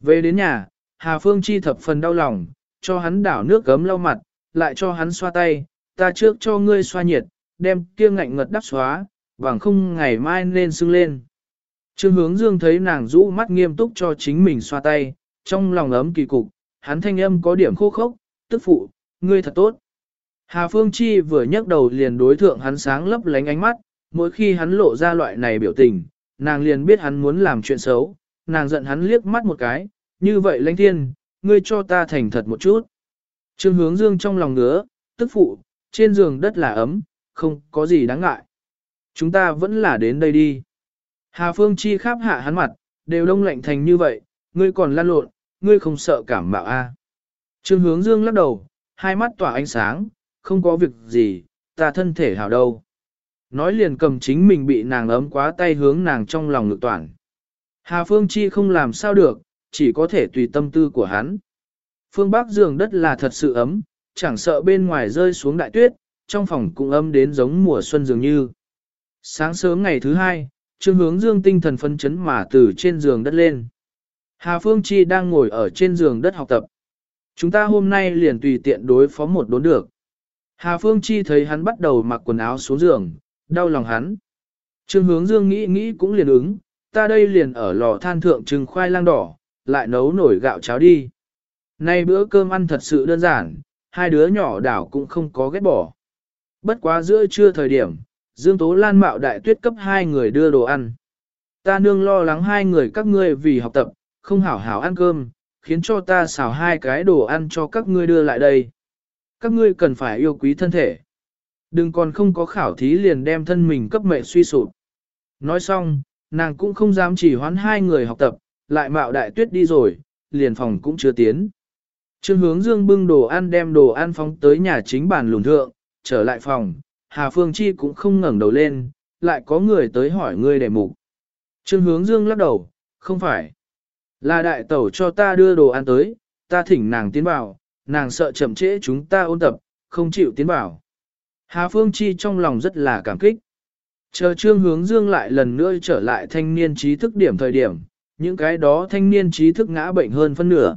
Về đến nhà, Hà Phương Chi thập phần đau lòng, cho hắn đảo nước gấm lau mặt, lại cho hắn xoa tay, ta trước cho ngươi xoa nhiệt, đem kia ngạnh ngật đắp xóa, bằng không ngày mai nên sưng lên. Trương hướng dương thấy nàng rũ mắt nghiêm túc cho chính mình xoa tay, trong lòng ấm kỳ cục, hắn thanh âm có điểm khô khốc, tức phụ, ngươi thật tốt. Hà Phương Chi vừa nhấc đầu liền đối thượng hắn sáng lấp lánh ánh mắt, mỗi khi hắn lộ ra loại này biểu tình, nàng liền biết hắn muốn làm chuyện xấu, nàng giận hắn liếc mắt một cái, như vậy lãnh thiên, ngươi cho ta thành thật một chút. Trương hướng dương trong lòng ngứa, tức phụ, trên giường đất là ấm, không có gì đáng ngại. Chúng ta vẫn là đến đây đi. Hà Phương Chi khắp hạ hắn mặt, đều đông lạnh thành như vậy, ngươi còn lan lộn, ngươi không sợ cảm mạo a? Trương hướng dương lắc đầu, hai mắt tỏa ánh sáng, không có việc gì, ta thân thể hảo đâu. Nói liền cầm chính mình bị nàng ấm quá tay hướng nàng trong lòng ngực toàn. Hà Phương Chi không làm sao được, chỉ có thể tùy tâm tư của hắn. Phương Bắc giường đất là thật sự ấm, chẳng sợ bên ngoài rơi xuống đại tuyết, trong phòng cũng âm đến giống mùa xuân dường như. Sáng sớm ngày thứ hai, Trương Hướng Dương tinh thần phấn chấn mà từ trên giường đất lên. Hà Phương Chi đang ngồi ở trên giường đất học tập. Chúng ta hôm nay liền tùy tiện đối phó một đốn được. Hà Phương Chi thấy hắn bắt đầu mặc quần áo xuống giường, đau lòng hắn. Trương hướng dương nghĩ nghĩ cũng liền ứng, ta đây liền ở lò than thượng trừng khoai lang đỏ, lại nấu nổi gạo cháo đi. Nay bữa cơm ăn thật sự đơn giản, hai đứa nhỏ đảo cũng không có ghét bỏ. Bất quá giữa trưa thời điểm, Dương Tố Lan mạo đại tuyết cấp hai người đưa đồ ăn. Ta nương lo lắng hai người các ngươi vì học tập, không hảo hảo ăn cơm, khiến cho ta xào hai cái đồ ăn cho các ngươi đưa lại đây. Các ngươi cần phải yêu quý thân thể. Đừng còn không có khảo thí liền đem thân mình cấp mệnh suy sụp. Nói xong, nàng cũng không dám chỉ hoán hai người học tập, lại mạo đại tuyết đi rồi, liền phòng cũng chưa tiến. Trương hướng dương bưng đồ ăn đem đồ ăn phóng tới nhà chính bàn lùn thượng, trở lại phòng, Hà Phương Chi cũng không ngẩng đầu lên, lại có người tới hỏi ngươi đề mục. Trương hướng dương lắc đầu, không phải. Là đại tẩu cho ta đưa đồ ăn tới, ta thỉnh nàng tiến vào, nàng sợ chậm trễ chúng ta ôn tập, không chịu tiến vào. Hà Phương Chi trong lòng rất là cảm kích. Chờ trương hướng dương lại lần nữa trở lại thanh niên trí thức điểm thời điểm, những cái đó thanh niên trí thức ngã bệnh hơn phân nửa.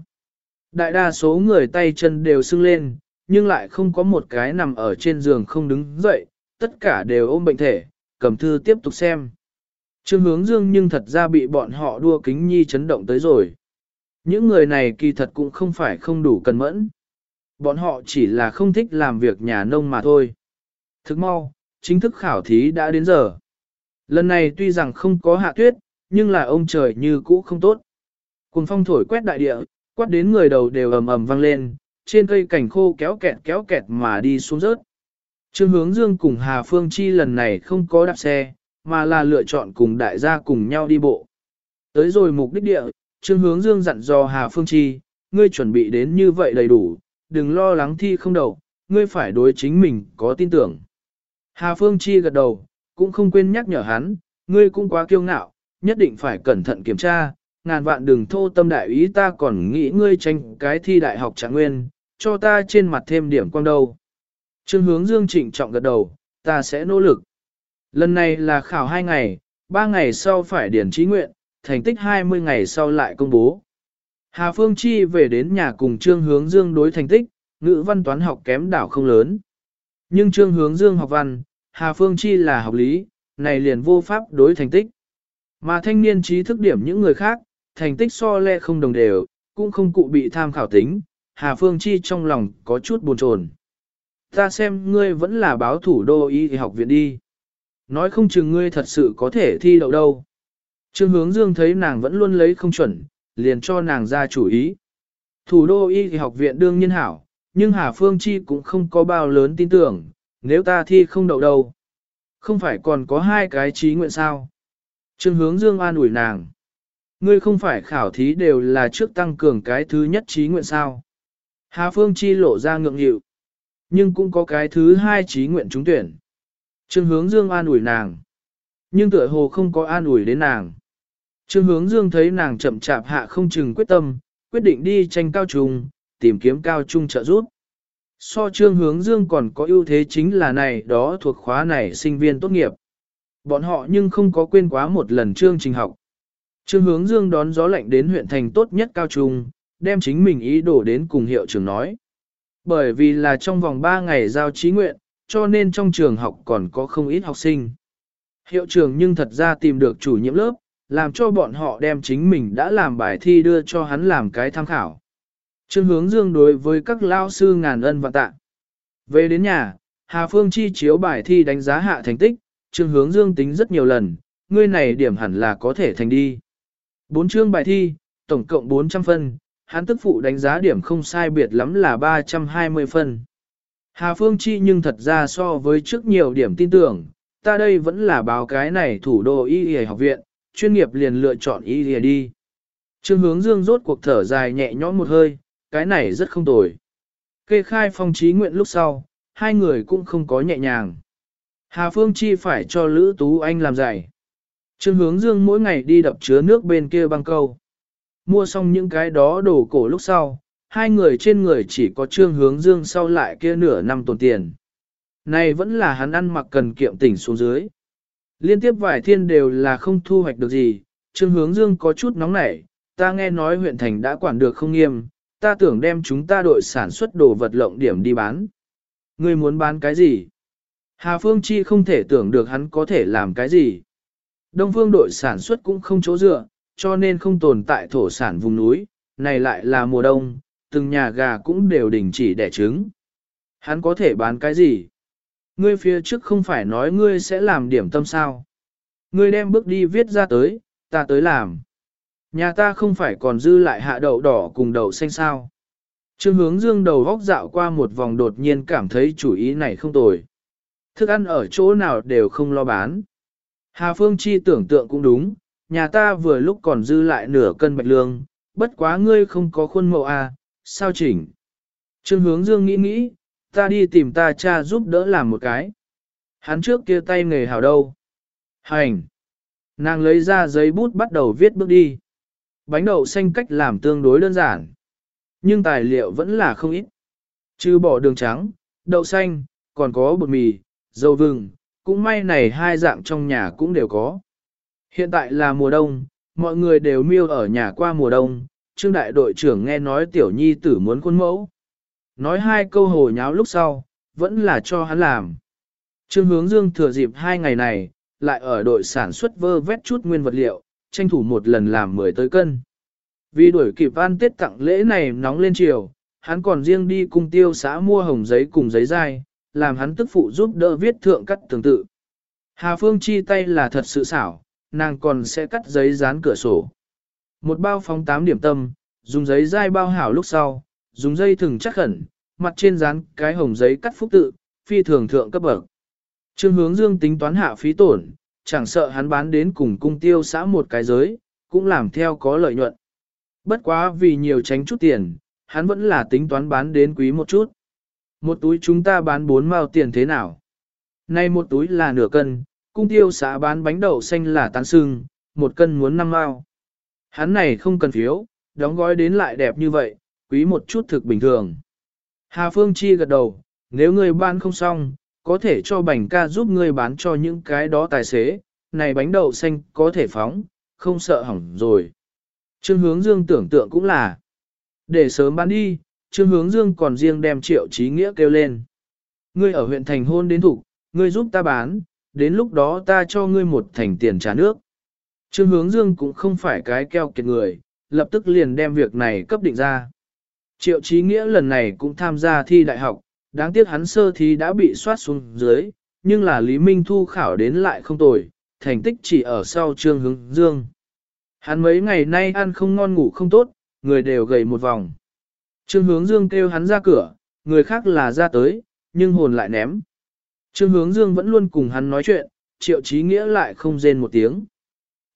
Đại đa số người tay chân đều sưng lên, nhưng lại không có một cái nằm ở trên giường không đứng dậy, tất cả đều ôm bệnh thể, cầm thư tiếp tục xem. Trương hướng dương nhưng thật ra bị bọn họ đua kính nhi chấn động tới rồi. Những người này kỳ thật cũng không phải không đủ cần mẫn. Bọn họ chỉ là không thích làm việc nhà nông mà thôi. Thức mau, chính thức khảo thí đã đến giờ. Lần này tuy rằng không có hạ tuyết, nhưng là ông trời như cũ không tốt. Cùng phong thổi quét đại địa, quát đến người đầu đều ầm ầm vang lên, trên cây cảnh khô kéo kẹt kéo kẹt mà đi xuống rớt. Trương hướng dương cùng Hà Phương Chi lần này không có đạp xe, mà là lựa chọn cùng đại gia cùng nhau đi bộ. Tới rồi mục đích địa, Trương hướng dương dặn dò Hà Phương Chi, ngươi chuẩn bị đến như vậy đầy đủ, đừng lo lắng thi không đầu, ngươi phải đối chính mình có tin tưởng. Hà Phương Chi gật đầu, cũng không quên nhắc nhở hắn, ngươi cũng quá kiêu ngạo, nhất định phải cẩn thận kiểm tra, ngàn vạn đừng thô tâm đại ý ta còn nghĩ ngươi tranh cái thi đại học trạng nguyên, cho ta trên mặt thêm điểm quang đâu. Trương hướng dương trịnh trọng gật đầu, ta sẽ nỗ lực. Lần này là khảo 2 ngày, 3 ngày sau phải điển trí nguyện, thành tích 20 ngày sau lại công bố. Hà Phương Chi về đến nhà cùng Trương Hướng Dương đối thành tích, ngữ văn toán học kém đảo không lớn. Nhưng Trương Hướng Dương học văn, Hà Phương Chi là học lý, này liền vô pháp đối thành tích. Mà thanh niên trí thức điểm những người khác, thành tích so le không đồng đều, cũng không cụ bị tham khảo tính, Hà Phương Chi trong lòng có chút buồn chồn. Ta xem ngươi vẫn là báo thủ đô y học viện đi. Nói không chừng ngươi thật sự có thể thi đậu đâu. Trương hướng dương thấy nàng vẫn luôn lấy không chuẩn, liền cho nàng ra chủ ý. Thủ đô y học viện đương nhiên hảo, nhưng Hà Phương Chi cũng không có bao lớn tin tưởng, nếu ta thi không đậu đâu. Không phải còn có hai cái trí nguyện sao. Trương hướng dương an ủi nàng. Ngươi không phải khảo thí đều là trước tăng cường cái thứ nhất trí nguyện sao. Hà Phương Chi lộ ra ngượng nghịu. Nhưng cũng có cái thứ hai trí nguyện trúng tuyển. Trương hướng dương an ủi nàng. Nhưng tựa hồ không có an ủi đến nàng. Trương hướng dương thấy nàng chậm chạp hạ không chừng quyết tâm, quyết định đi tranh cao trung, tìm kiếm cao trung trợ giúp. So trương hướng dương còn có ưu thế chính là này đó thuộc khóa này sinh viên tốt nghiệp. Bọn họ nhưng không có quên quá một lần chương trình học. Trương hướng dương đón gió lạnh đến huyện thành tốt nhất cao trung, đem chính mình ý đổ đến cùng hiệu trưởng nói. Bởi vì là trong vòng 3 ngày giao trí nguyện, cho nên trong trường học còn có không ít học sinh. Hiệu trưởng nhưng thật ra tìm được chủ nhiệm lớp, làm cho bọn họ đem chính mình đã làm bài thi đưa cho hắn làm cái tham khảo. Trương hướng dương đối với các lao sư ngàn ân và tạ. Về đến nhà, Hà Phương chi chiếu bài thi đánh giá hạ thành tích, Trương hướng dương tính rất nhiều lần, ngươi này điểm hẳn là có thể thành đi. Bốn chương bài thi, tổng cộng 400 phân, hắn tức phụ đánh giá điểm không sai biệt lắm là 320 phân. Hà Phương Chi nhưng thật ra so với trước nhiều điểm tin tưởng, ta đây vẫn là báo cái này thủ đô y y học viện, chuyên nghiệp liền lựa chọn y y đi. Trương hướng dương rốt cuộc thở dài nhẹ nhõm một hơi, cái này rất không tồi. Kê khai phong trí nguyện lúc sau, hai người cũng không có nhẹ nhàng. Hà Phương Chi phải cho Lữ Tú Anh làm dạy. Trương hướng dương mỗi ngày đi đập chứa nước bên kia băng câu. Mua xong những cái đó đồ cổ lúc sau, hai người trên người chỉ có trương hướng dương sau lại kia nửa năm tồn tiền. Này vẫn là hắn ăn mặc cần kiệm tỉnh xuống dưới. Liên tiếp vài thiên đều là không thu hoạch được gì, trương hướng dương có chút nóng nảy, ta nghe nói huyện thành đã quản được không nghiêm, ta tưởng đem chúng ta đội sản xuất đồ vật lộng điểm đi bán. Ngươi muốn bán cái gì? Hà Phương Chi không thể tưởng được hắn có thể làm cái gì. Đông phương đội sản xuất cũng không chỗ dựa, cho nên không tồn tại thổ sản vùng núi, này lại là mùa đông, từng nhà gà cũng đều đình chỉ đẻ trứng. Hắn có thể bán cái gì? Ngươi phía trước không phải nói ngươi sẽ làm điểm tâm sao? Ngươi đem bước đi viết ra tới, ta tới làm. Nhà ta không phải còn dư lại hạ đậu đỏ cùng đậu xanh sao? Trương hướng dương đầu góc dạo qua một vòng đột nhiên cảm thấy chủ ý này không tồi. Thức ăn ở chỗ nào đều không lo bán. Hà Phương Chi tưởng tượng cũng đúng, nhà ta vừa lúc còn dư lại nửa cân bạch lương, bất quá ngươi không có khuôn mẫu à, sao chỉnh. Trương hướng dương nghĩ nghĩ, ta đi tìm ta cha giúp đỡ làm một cái. Hắn trước kia tay nghề hào đâu. Hành. Nàng lấy ra giấy bút bắt đầu viết bước đi. Bánh đậu xanh cách làm tương đối đơn giản. Nhưng tài liệu vẫn là không ít. Chứ bỏ đường trắng, đậu xanh, còn có bột mì, dầu vừng, cũng may này hai dạng trong nhà cũng đều có. Hiện tại là mùa đông, mọi người đều miêu ở nhà qua mùa đông, trương đại đội trưởng nghe nói tiểu nhi tử muốn khuôn mẫu. Nói hai câu hồ nháo lúc sau, vẫn là cho hắn làm. Trương hướng dương thừa dịp hai ngày này, lại ở đội sản xuất vơ vét chút nguyên vật liệu, tranh thủ một lần làm 10 tới cân. Vì đuổi kịp ăn tết tặng lễ này nóng lên chiều, hắn còn riêng đi cung tiêu xã mua hồng giấy cùng giấy dai, làm hắn tức phụ giúp đỡ viết thượng cắt tương tự. Hà Phương Chi tay là thật sự xảo, nàng còn sẽ cắt giấy dán cửa sổ. Một bao phóng 8 điểm tâm, dùng giấy dai bao hảo lúc sau, dùng dây thừng chắc khẩn, mặt trên dán cái hồng giấy cắt phúc tự, phi thường thượng cấp bậc. Trương hướng dương tính toán hạ phí tổn, chẳng sợ hắn bán đến cùng cung tiêu xã một cái giới, cũng làm theo có lợi nhuận. Bất quá vì nhiều tránh chút tiền, hắn vẫn là tính toán bán đến quý một chút. Một túi chúng ta bán bốn mao tiền thế nào? Nay một túi là nửa cân, cung tiêu xã bán bánh đậu xanh là tán sưng, một cân muốn năm mao. Hắn này không cần phiếu, đóng gói đến lại đẹp như vậy, quý một chút thực bình thường. Hà Phương Chi gật đầu, nếu người bán không xong, có thể cho Bảnh ca giúp người bán cho những cái đó tài xế, này bánh đậu xanh có thể phóng, không sợ hỏng rồi. Trương hướng dương tưởng tượng cũng là, để sớm bán đi, Trương hướng dương còn riêng đem triệu trí nghĩa kêu lên. Ngươi ở huyện thành hôn đến thủ, ngươi giúp ta bán, đến lúc đó ta cho ngươi một thành tiền trả nước. Trương hướng dương cũng không phải cái keo kiệt người, lập tức liền đem việc này cấp định ra. Triệu trí nghĩa lần này cũng tham gia thi đại học, đáng tiếc hắn sơ thi đã bị soát xuống dưới, nhưng là Lý Minh Thu khảo đến lại không tồi, thành tích chỉ ở sau trương hướng dương. Hắn mấy ngày nay ăn không ngon ngủ không tốt, người đều gầy một vòng. Trương hướng dương kêu hắn ra cửa, người khác là ra tới, nhưng hồn lại ném. Trương hướng dương vẫn luôn cùng hắn nói chuyện, triệu trí nghĩa lại không rên một tiếng.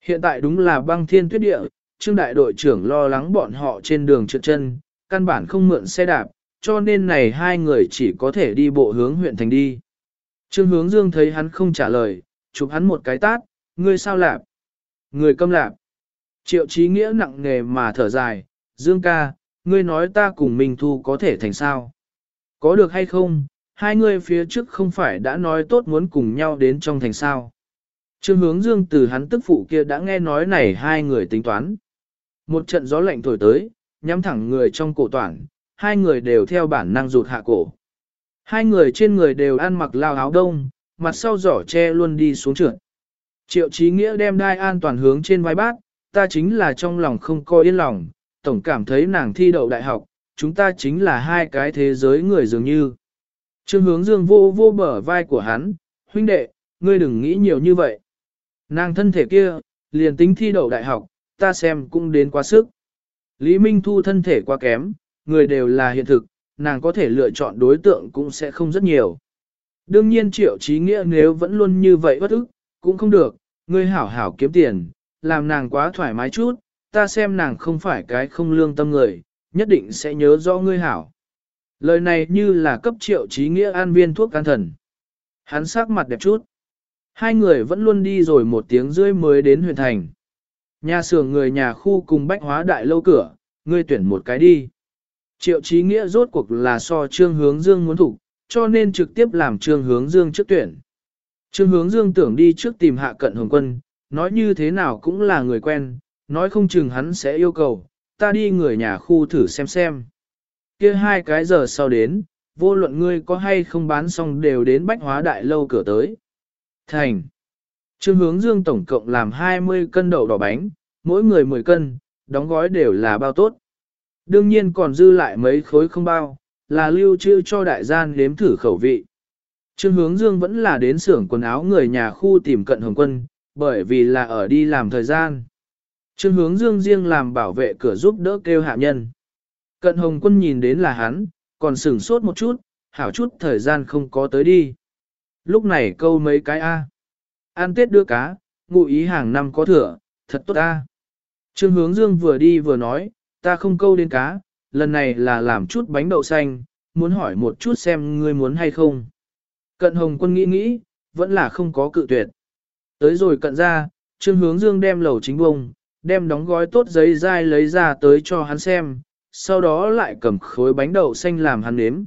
Hiện tại đúng là băng thiên tuyết địa, trương đại đội trưởng lo lắng bọn họ trên đường trượt chân, căn bản không mượn xe đạp, cho nên này hai người chỉ có thể đi bộ hướng huyện thành đi. Trương hướng dương thấy hắn không trả lời, chụp hắn một cái tát, ngươi sao lạp? Người câm lạp. Triệu trí nghĩa nặng nề mà thở dài, dương ca, ngươi nói ta cùng Minh Thu có thể thành sao? Có được hay không? Hai người phía trước không phải đã nói tốt muốn cùng nhau đến trong thành sao? Trương hướng dương từ hắn tức phụ kia đã nghe nói này hai người tính toán. Một trận gió lạnh thổi tới, nhắm thẳng người trong cổ toàn, hai người đều theo bản năng rụt hạ cổ. Hai người trên người đều ăn mặc lao áo đông, mặt sau giỏ che luôn đi xuống trượt. Triệu trí nghĩa đem đai an toàn hướng trên vai bác, ta chính là trong lòng không coi yên lòng, tổng cảm thấy nàng thi đậu đại học, chúng ta chính là hai cái thế giới người dường như. Trương hướng dương vô vô bờ vai của hắn, huynh đệ, ngươi đừng nghĩ nhiều như vậy. Nàng thân thể kia, liền tính thi đậu đại học, ta xem cũng đến quá sức. Lý Minh Thu thân thể quá kém, người đều là hiện thực, nàng có thể lựa chọn đối tượng cũng sẽ không rất nhiều. Đương nhiên triệu trí nghĩa nếu vẫn luôn như vậy bất ức, cũng không được, ngươi hảo hảo kiếm tiền, làm nàng quá thoải mái chút, ta xem nàng không phải cái không lương tâm người, nhất định sẽ nhớ rõ ngươi hảo. Lời này như là cấp triệu trí nghĩa an viên thuốc can thần. Hắn sắc mặt đẹp chút. Hai người vẫn luôn đi rồi một tiếng rưỡi mới đến huyện thành. Nhà xưởng người nhà khu cùng bách hóa đại lâu cửa, ngươi tuyển một cái đi. Triệu trí nghĩa rốt cuộc là so trương hướng dương muốn thủ, cho nên trực tiếp làm trương hướng dương trước tuyển. Trương hướng dương tưởng đi trước tìm hạ cận hồng quân, nói như thế nào cũng là người quen, nói không chừng hắn sẽ yêu cầu, ta đi người nhà khu thử xem xem kia hai cái giờ sau đến, vô luận ngươi có hay không bán xong đều đến bách hóa đại lâu cửa tới. Thành. Trương hướng dương tổng cộng làm 20 cân đậu đỏ bánh, mỗi người 10 cân, đóng gói đều là bao tốt. Đương nhiên còn dư lại mấy khối không bao, là lưu trữ cho đại gian nếm thử khẩu vị. Trương hướng dương vẫn là đến xưởng quần áo người nhà khu tìm cận hồng quân, bởi vì là ở đi làm thời gian. Trương hướng dương riêng làm bảo vệ cửa giúp đỡ kêu hạ nhân. Cận hồng quân nhìn đến là hắn, còn sửng sốt một chút, hảo chút thời gian không có tới đi. Lúc này câu mấy cái A. An tết đưa cá, ngụ ý hàng năm có thừa, thật tốt A. Trương hướng dương vừa đi vừa nói, ta không câu đến cá, lần này là làm chút bánh đậu xanh, muốn hỏi một chút xem ngươi muốn hay không. Cận hồng quân nghĩ nghĩ, vẫn là không có cự tuyệt. Tới rồi cận ra, Trương Hướng Dương đem lầu chính bông, đem đóng gói tốt giấy dai lấy ra tới cho hắn xem, sau đó lại cầm khối bánh đậu xanh làm hắn nếm.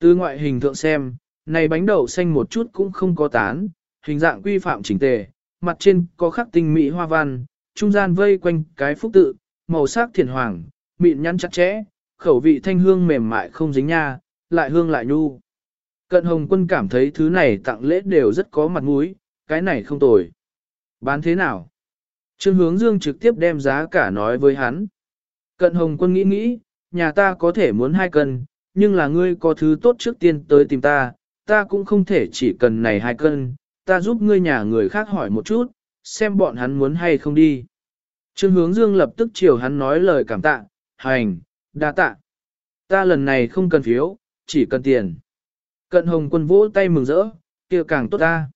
Từ ngoại hình thượng xem, này bánh đậu xanh một chút cũng không có tán, hình dạng quy phạm chỉnh tề, mặt trên có khắc tinh mỹ hoa văn, trung gian vây quanh cái phúc tự, màu sắc thiền hoàng, mịn nhăn chặt chẽ, khẩu vị thanh hương mềm mại không dính nha, lại hương lại nhu. Cận hồng quân cảm thấy thứ này tặng lễ đều rất có mặt mũi, cái này không tồi. Bán thế nào? Trương hướng dương trực tiếp đem giá cả nói với hắn. Cận hồng quân nghĩ nghĩ, nhà ta có thể muốn hai cân, nhưng là ngươi có thứ tốt trước tiên tới tìm ta, ta cũng không thể chỉ cần này hai cân, ta giúp ngươi nhà người khác hỏi một chút, xem bọn hắn muốn hay không đi. Trương hướng dương lập tức chiều hắn nói lời cảm tạ, hành, đa tạ. Ta lần này không cần phiếu, chỉ cần tiền. Cận hồng quân vỗ tay mừng rỡ, kia càng tốt ta.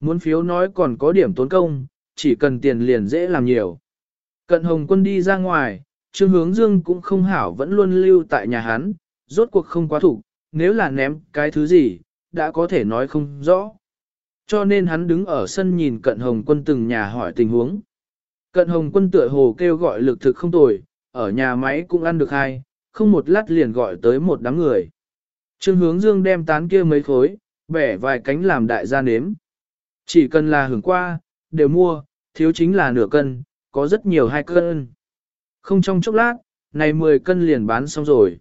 Muốn phiếu nói còn có điểm tốn công, chỉ cần tiền liền dễ làm nhiều. Cận hồng quân đi ra ngoài, trương hướng dương cũng không hảo vẫn luôn lưu tại nhà hắn, rốt cuộc không quá thủ, nếu là ném cái thứ gì, đã có thể nói không rõ. Cho nên hắn đứng ở sân nhìn cận hồng quân từng nhà hỏi tình huống. Cận hồng quân tựa hồ kêu gọi lực thực không tồi, ở nhà máy cũng ăn được hai, không một lát liền gọi tới một đám người. Trương hướng dương đem tán kia mấy khối, bẻ vài cánh làm đại gia nếm. Chỉ cần là hưởng qua, đều mua, thiếu chính là nửa cân, có rất nhiều hai cân. Không trong chốc lát, này 10 cân liền bán xong rồi.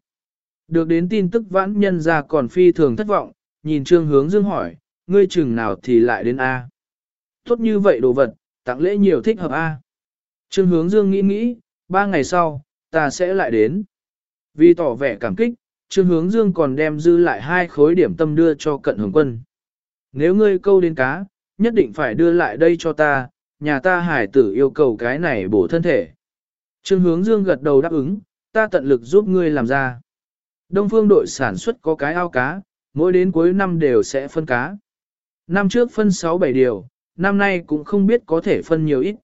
Được đến tin tức vãn nhân ra còn phi thường thất vọng, nhìn trương hướng dương hỏi, ngươi chừng nào thì lại đến A. Tốt như vậy đồ vật, tặng lễ nhiều thích hợp A. Trương hướng dương nghĩ nghĩ, ba ngày sau, ta sẽ lại đến. Vì tỏ vẻ cảm kích, Trương hướng dương còn đem dư lại hai khối điểm tâm đưa cho cận hưởng quân. Nếu ngươi câu đến cá, nhất định phải đưa lại đây cho ta, nhà ta hải tử yêu cầu cái này bổ thân thể. Trương hướng dương gật đầu đáp ứng, ta tận lực giúp ngươi làm ra. Đông phương đội sản xuất có cái ao cá, mỗi đến cuối năm đều sẽ phân cá. Năm trước phân 6-7 điều, năm nay cũng không biết có thể phân nhiều ít.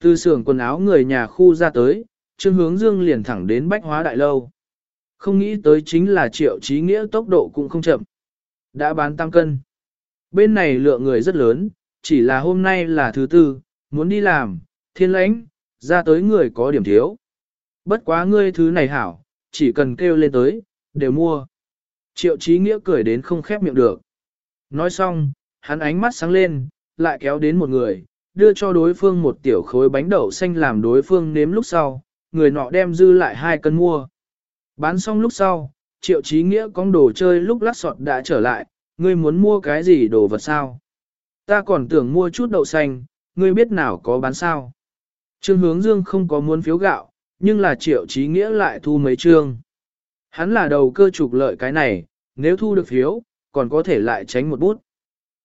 Từ xưởng quần áo người nhà khu ra tới, Trương Hướng Dương liền thẳng đến Bách Hóa Đại Lâu. Không nghĩ tới chính là triệu trí nghĩa tốc độ cũng không chậm. Đã bán tăng cân. Bên này lượng người rất lớn, chỉ là hôm nay là thứ tư, muốn đi làm, thiên lãnh, ra tới người có điểm thiếu. Bất quá ngươi thứ này hảo, chỉ cần kêu lên tới, đều mua. Triệu Chí nghĩa cười đến không khép miệng được. Nói xong, hắn ánh mắt sáng lên, lại kéo đến một người, đưa cho đối phương một tiểu khối bánh đậu xanh làm đối phương nếm lúc sau, người nọ đem dư lại hai cân mua. Bán xong lúc sau, triệu Chí nghĩa con đồ chơi lúc lát sọt đã trở lại, ngươi muốn mua cái gì đồ vật sao? Ta còn tưởng mua chút đậu xanh, ngươi biết nào có bán sao? Trương hướng dương không có muốn phiếu gạo, nhưng là triệu trí nghĩa lại thu mấy trương. Hắn là đầu cơ trục lợi cái này, nếu thu được phiếu, còn có thể lại tránh một bút.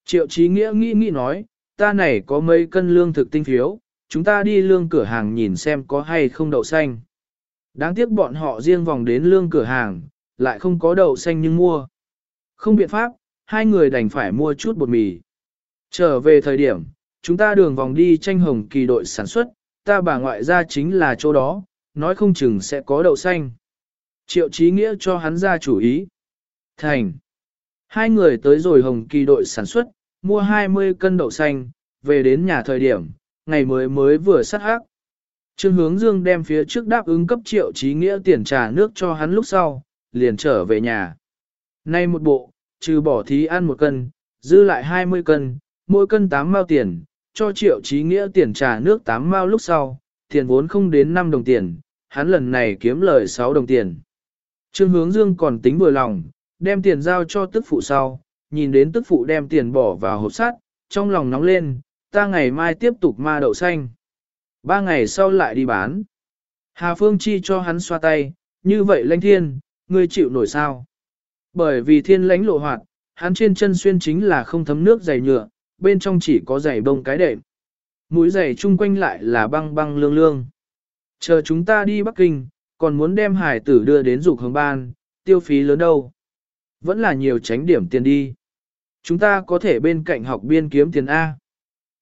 Triệu trí nghĩa nghĩ nghĩ nói, ta này có mấy cân lương thực tinh phiếu, chúng ta đi lương cửa hàng nhìn xem có hay không đậu xanh. Đáng tiếc bọn họ riêng vòng đến lương cửa hàng, lại không có đậu xanh nhưng mua. Không biện pháp, hai người đành phải mua chút bột mì. Trở về thời điểm, chúng ta đường vòng đi tranh hồng kỳ đội sản xuất, ta bà ngoại ra chính là chỗ đó, nói không chừng sẽ có đậu xanh. Triệu trí nghĩa cho hắn ra chủ ý. Thành. Hai người tới rồi hồng kỳ đội sản xuất, mua 20 cân đậu xanh, về đến nhà thời điểm, ngày mới mới vừa sát hắc. Trương hướng dương đem phía trước đáp ứng cấp triệu trí nghĩa tiền trà nước cho hắn lúc sau, liền trở về nhà. Nay một bộ, trừ bỏ thí ăn một cân, dư lại 20 cân, mỗi cân 8 mao tiền, cho triệu trí nghĩa tiền trà nước 8 mao lúc sau, tiền vốn không đến 5 đồng tiền, hắn lần này kiếm lời 6 đồng tiền. Trương hướng dương còn tính vừa lòng, đem tiền giao cho tức phụ sau, nhìn đến tức phụ đem tiền bỏ vào hộp sắt, trong lòng nóng lên, ta ngày mai tiếp tục ma đậu xanh. Ba ngày sau lại đi bán. Hà Phương Chi cho hắn xoa tay, như vậy lãnh thiên, ngươi chịu nổi sao? Bởi vì thiên lãnh lộ hoạt, hắn trên chân xuyên chính là không thấm nước dày nhựa, bên trong chỉ có giày bông cái đệm. Mũi giày chung quanh lại là băng băng lương lương. Chờ chúng ta đi Bắc Kinh, còn muốn đem hải tử đưa đến dục hướng ban, tiêu phí lớn đâu. Vẫn là nhiều tránh điểm tiền đi. Chúng ta có thể bên cạnh học biên kiếm tiền A.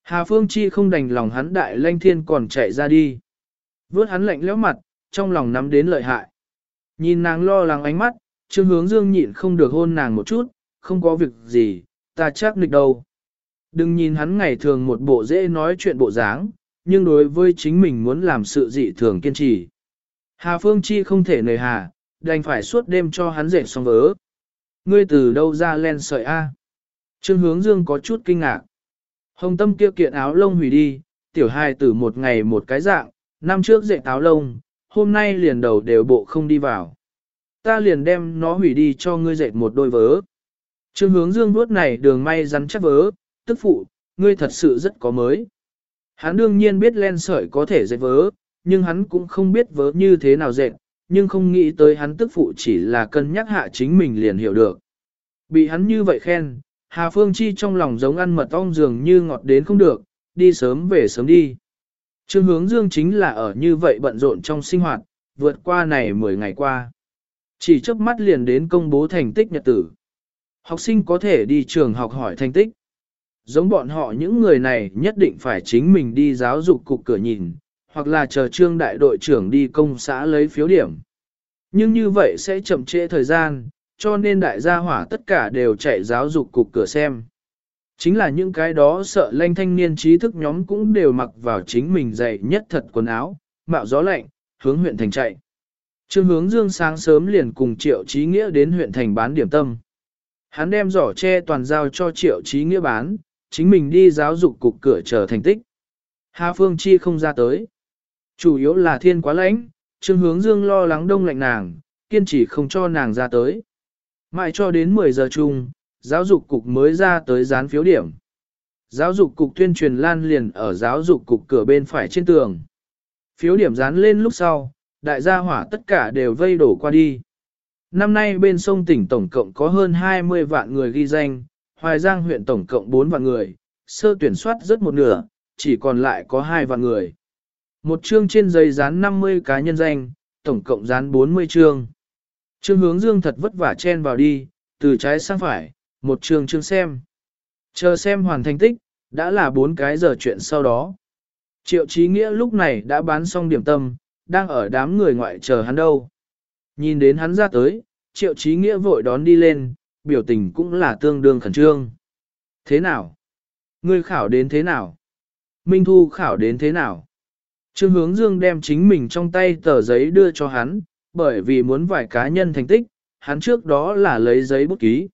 Hà Phương Chi không đành lòng hắn đại lanh thiên còn chạy ra đi. Vớt hắn lạnh lẽo mặt, trong lòng nắm đến lợi hại. Nhìn nàng lo lắng ánh mắt, Trương Hướng Dương nhịn không được hôn nàng một chút, không có việc gì, ta chắc nịch đâu. Đừng nhìn hắn ngày thường một bộ dễ nói chuyện bộ dáng, nhưng đối với chính mình muốn làm sự dị thường kiên trì. Hà Phương Chi không thể nời hà, đành phải suốt đêm cho hắn dệt xong vớ. Ngươi từ đâu ra len sợi A? Trương Hướng Dương có chút kinh ngạc. Hồng tâm kia kiện áo lông hủy đi, tiểu hai tử một ngày một cái dạng, năm trước dệt áo lông, hôm nay liền đầu đều bộ không đi vào. Ta liền đem nó hủy đi cho ngươi dệt một đôi vớ. Trương hướng dương vuốt này đường may rắn chắc vớ, tức phụ, ngươi thật sự rất có mới. Hắn đương nhiên biết len sợi có thể dệt vớ, nhưng hắn cũng không biết vớ như thế nào dệt, nhưng không nghĩ tới hắn tức phụ chỉ là cân nhắc hạ chính mình liền hiểu được. Bị hắn như vậy khen, Hà Phương Chi trong lòng giống ăn mật ong dường như ngọt đến không được, đi sớm về sớm đi. Trương hướng dương chính là ở như vậy bận rộn trong sinh hoạt, vượt qua này 10 ngày qua. Chỉ trước mắt liền đến công bố thành tích nhật tử. Học sinh có thể đi trường học hỏi thành tích. Giống bọn họ những người này nhất định phải chính mình đi giáo dục cục cửa nhìn, hoặc là chờ trương đại đội trưởng đi công xã lấy phiếu điểm. Nhưng như vậy sẽ chậm trễ thời gian, cho nên đại gia hỏa tất cả đều chạy giáo dục cục cửa xem. Chính là những cái đó sợ lanh thanh niên trí thức nhóm cũng đều mặc vào chính mình dày nhất thật quần áo, mạo gió lạnh, hướng huyện thành chạy. Trương hướng dương sáng sớm liền cùng triệu trí nghĩa đến huyện thành bán điểm tâm. Hắn đem giỏ tre toàn giao cho triệu trí nghĩa bán, chính mình đi giáo dục cục cửa chờ thành tích. Hà Phương Chi không ra tới. Chủ yếu là thiên quá lãnh, Trương Hướng Dương lo lắng đông lạnh nàng, kiên trì không cho nàng ra tới. Mãi cho đến 10 giờ chung, giáo dục cục mới ra tới dán phiếu điểm. Giáo dục cục tuyên truyền lan liền ở giáo dục cục cửa bên phải trên tường. Phiếu điểm dán lên lúc sau, đại gia hỏa tất cả đều vây đổ qua đi. Năm nay bên sông tỉnh tổng cộng có hơn 20 vạn người ghi danh, Hoài Giang huyện tổng cộng 4 vạn người, sơ tuyển soát rất một nửa, chỉ còn lại có 2 vạn người. Một chương trên giấy dán 50 cá nhân danh, tổng cộng dán 40 chương. Trương hướng dương thật vất vả chen vào đi, từ trái sang phải, một chương chương xem. Chờ xem hoàn thành tích, đã là 4 cái giờ chuyện sau đó. Triệu Chí Nghĩa lúc này đã bán xong điểm tâm, đang ở đám người ngoại chờ hắn đâu. Nhìn đến hắn ra tới, Triệu Chí Nghĩa vội đón đi lên, biểu tình cũng là tương đương khẩn trương. Thế nào? Ngươi khảo đến thế nào? Minh Thu khảo đến thế nào? Trương Hướng Dương đem chính mình trong tay tờ giấy đưa cho hắn, bởi vì muốn vài cá nhân thành tích, hắn trước đó là lấy giấy bút ký.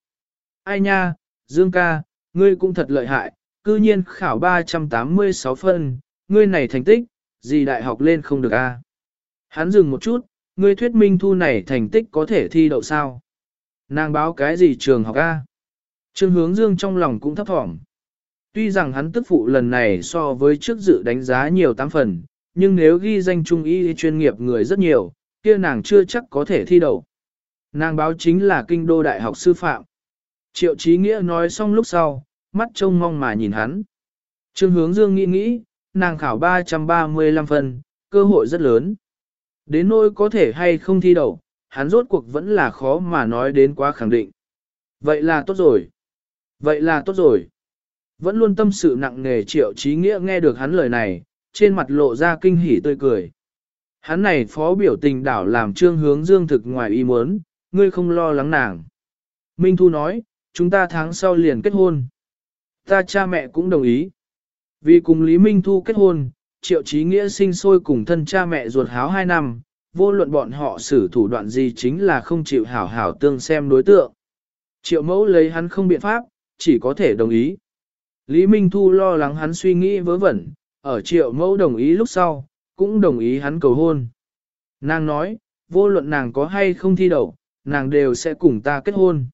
Ai nha, Dương ca, ngươi cũng thật lợi hại, cư nhiên khảo 386 phân, ngươi này thành tích, gì đại học lên không được a? Hắn dừng một chút, ngươi thuyết minh thu này thành tích có thể thi đậu sao? Nàng báo cái gì trường học a? Trương hướng dương trong lòng cũng thấp thỏm. Tuy rằng hắn tức phụ lần này so với trước dự đánh giá nhiều tám phần, nhưng nếu ghi danh trung y chuyên nghiệp người rất nhiều, kia nàng chưa chắc có thể thi đậu. Nàng báo chính là kinh đô đại học sư phạm. Triệu Chí Nghĩa nói xong lúc sau, mắt trông mong mà nhìn hắn. Trương hướng dương nghĩ nghĩ, nàng khảo 335 phần, cơ hội rất lớn. Đến nỗi có thể hay không thi đậu, hắn rốt cuộc vẫn là khó mà nói đến quá khẳng định. Vậy là tốt rồi. Vậy là tốt rồi. Vẫn luôn tâm sự nặng nề triệu trí nghĩa nghe được hắn lời này, trên mặt lộ ra kinh hỉ tươi cười. Hắn này phó biểu tình đảo làm trương hướng dương thực ngoài ý muốn, ngươi không lo lắng nàng. Minh Thu nói, chúng ta tháng sau liền kết hôn. Ta cha mẹ cũng đồng ý. Vì cùng Lý Minh Thu kết hôn, triệu trí nghĩa sinh sôi cùng thân cha mẹ ruột háo hai năm, vô luận bọn họ xử thủ đoạn gì chính là không chịu hảo hảo tương xem đối tượng. Triệu mẫu lấy hắn không biện pháp, chỉ có thể đồng ý. Lý Minh Thu lo lắng hắn suy nghĩ vớ vẩn, ở triệu mẫu đồng ý lúc sau, cũng đồng ý hắn cầu hôn. Nàng nói, vô luận nàng có hay không thi đậu, nàng đều sẽ cùng ta kết hôn.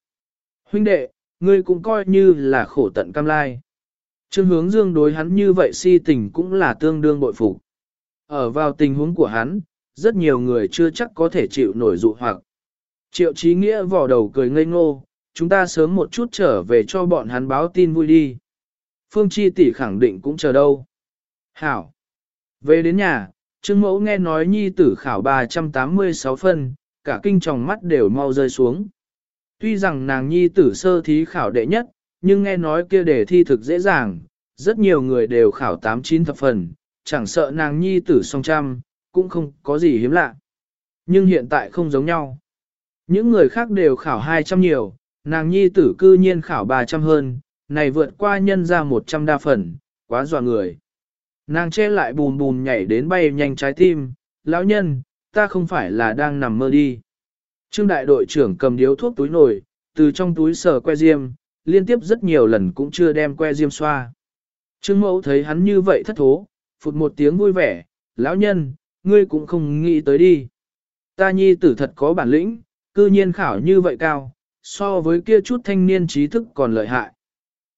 Huynh đệ, ngươi cũng coi như là khổ tận cam lai. Trương hướng dương đối hắn như vậy si tình cũng là tương đương bội phục. Ở vào tình huống của hắn, rất nhiều người chưa chắc có thể chịu nổi dụ hoặc. Triệu trí nghĩa vò đầu cười ngây ngô, chúng ta sớm một chút trở về cho bọn hắn báo tin vui đi. Phương Chi tỷ khẳng định cũng chờ đâu. Hảo. Về đến nhà, Trương Mẫu nghe nói nhi tử khảo 386 phân, cả kinh tròng mắt đều mau rơi xuống. Tuy rằng nàng nhi tử sơ thí khảo đệ nhất, nhưng nghe nói kia đề thi thực dễ dàng, rất nhiều người đều khảo 89 thập phần, chẳng sợ nàng nhi tử song trăm, cũng không có gì hiếm lạ. Nhưng hiện tại không giống nhau. Những người khác đều khảo 200 nhiều, nàng nhi tử cư nhiên khảo 300 hơn, này vượt qua nhân ra 100 đa phần, quá dọa người. Nàng che lại bùn bùn nhảy đến bay nhanh trái tim, lão nhân, ta không phải là đang nằm mơ đi. Trương đại đội trưởng cầm điếu thuốc túi nổi, từ trong túi sờ que diêm, liên tiếp rất nhiều lần cũng chưa đem que diêm xoa. Trương mẫu thấy hắn như vậy thất thố, phụt một tiếng vui vẻ, lão nhân, ngươi cũng không nghĩ tới đi. Ta nhi tử thật có bản lĩnh, cư nhiên khảo như vậy cao, so với kia chút thanh niên trí thức còn lợi hại.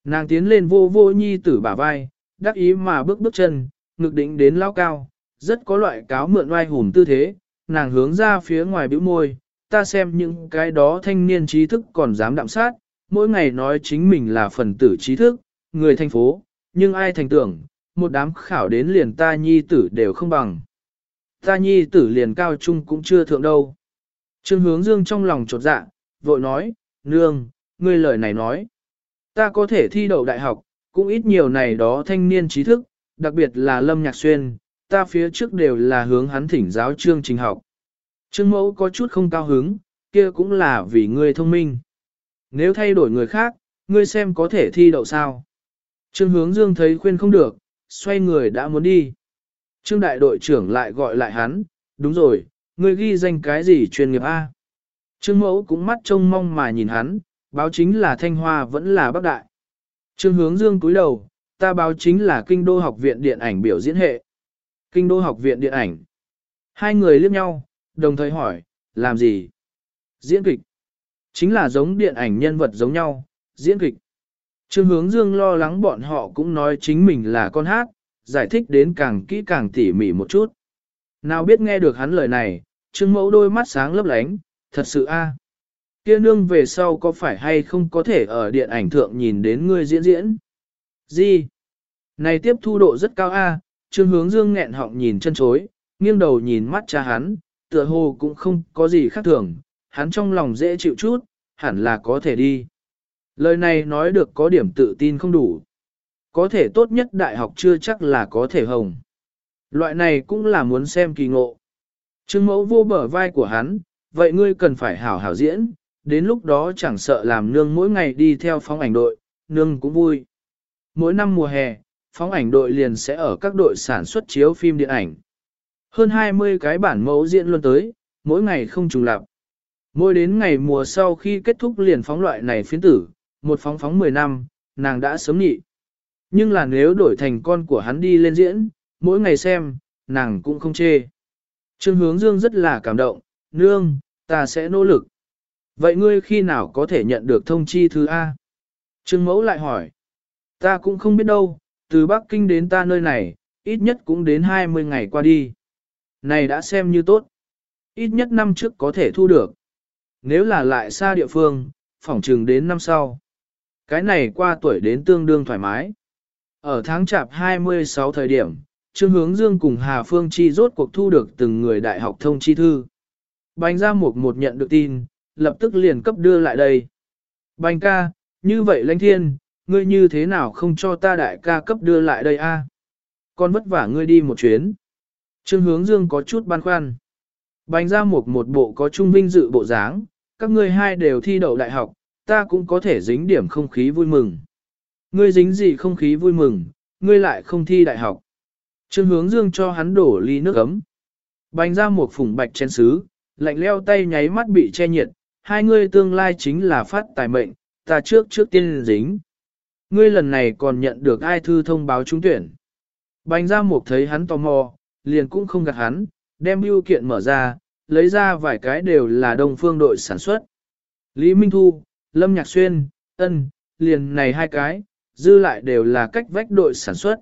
Nàng tiến lên vô vô nhi tử bả vai, đắc ý mà bước bước chân, ngực đỉnh đến lao cao, rất có loại cáo mượn oai hùng tư thế, nàng hướng ra phía ngoài bĩu môi, ta xem những cái đó thanh niên trí thức còn dám đạm sát, mỗi ngày nói chính mình là phần tử trí thức, người thành phố, nhưng ai thành tưởng, một đám khảo đến liền ta nhi tử đều không bằng. Ta nhi tử liền cao trung cũng chưa thượng đâu. Trương hướng dương trong lòng trột dạ, vội nói, nương, ngươi lời này nói. Ta có thể thi đậu đại học, cũng ít nhiều này đó thanh niên trí thức, đặc biệt là Lâm Nhạc Xuyên, ta phía trước đều là hướng hắn thỉnh giáo chương trình học. Trương mẫu có chút không cao hứng, kia cũng là vì ngươi thông minh. Nếu thay đổi người khác, ngươi xem có thể thi đậu sao. Trương hướng dương thấy khuyên không được, xoay người đã muốn đi. Trương đại đội trưởng lại gọi lại hắn, đúng rồi, ngươi ghi danh cái gì chuyên nghiệp A. Trương mẫu cũng mắt trông mong mà nhìn hắn, báo chính là Thanh Hoa vẫn là Bắc Đại. Trương hướng dương cúi đầu, ta báo chính là Kinh đô học viện điện ảnh biểu diễn hệ. Kinh đô học viện điện ảnh. Hai người liếc nhau, đồng thời hỏi, làm gì? Diễn kịch. Chính là giống điện ảnh nhân vật giống nhau, diễn kịch. Trương hướng dương lo lắng bọn họ cũng nói chính mình là con hát, giải thích đến càng kỹ càng tỉ mỉ một chút. Nào biết nghe được hắn lời này, trương mẫu đôi mắt sáng lấp lánh, thật sự a Kia nương về sau có phải hay không có thể ở điện ảnh thượng nhìn đến ngươi diễn diễn? Gì? Này tiếp thu độ rất cao a trương hướng dương nghẹn họng nhìn chân chối, nghiêng đầu nhìn mắt cha hắn, tựa hồ cũng không có gì khác thường, hắn trong lòng dễ chịu chút, hẳn là có thể đi. Lời này nói được có điểm tự tin không đủ. Có thể tốt nhất đại học chưa chắc là có thể hồng. Loại này cũng là muốn xem kỳ ngộ. Trương mẫu vô bờ vai của hắn, vậy ngươi cần phải hảo hảo diễn, đến lúc đó chẳng sợ làm nương mỗi ngày đi theo phóng ảnh đội, nương cũng vui. Mỗi năm mùa hè, phóng ảnh đội liền sẽ ở các đội sản xuất chiếu phim điện ảnh. Hơn 20 cái bản mẫu diễn luôn tới, mỗi ngày không trùng lặp. Mỗi đến ngày mùa sau khi kết thúc liền phóng loại này phiến tử, một phóng phóng 10 năm, nàng đã sớm nhị. Nhưng là nếu đổi thành con của hắn đi lên diễn, mỗi ngày xem, nàng cũng không chê. Trương hướng dương rất là cảm động, nương, ta sẽ nỗ lực. Vậy ngươi khi nào có thể nhận được thông chi thứ A? Trương mẫu lại hỏi. Ta cũng không biết đâu, từ Bắc Kinh đến ta nơi này, ít nhất cũng đến 20 ngày qua đi. Này đã xem như tốt. Ít nhất năm trước có thể thu được. Nếu là lại xa địa phương, phỏng trừng đến năm sau. Cái này qua tuổi đến tương đương thoải mái. Ở tháng chạp 26 thời điểm, Trương Hướng Dương cùng Hà Phương Chi rốt cuộc thu được từng người đại học thông chi thư. Bành ra một một nhận được tin, lập tức liền cấp đưa lại đây. Bành ca, như vậy lãnh thiên, ngươi như thế nào không cho ta đại ca cấp đưa lại đây a? Con vất vả ngươi đi một chuyến. Trương hướng dương có chút băn khoăn. Bành ra một một bộ có trung vinh dự bộ dáng, các ngươi hai đều thi đậu đại học, ta cũng có thể dính điểm không khí vui mừng. Ngươi dính gì không khí vui mừng, ngươi lại không thi đại học. Trương hướng dương cho hắn đổ ly nước ấm. Bành ra một phủng bạch chén xứ, lạnh leo tay nháy mắt bị che nhiệt, hai ngươi tương lai chính là phát tài mệnh, ta trước trước tiên dính. Ngươi lần này còn nhận được ai thư thông báo trúng tuyển. Bành ra một thấy hắn tò mò, liền cũng không gạt hắn, đem bưu kiện mở ra, lấy ra vài cái đều là đồng phương đội sản xuất. Lý Minh Thu, Lâm Nhạc Xuyên, Ân, liền này hai cái, dư lại đều là cách vách đội sản xuất.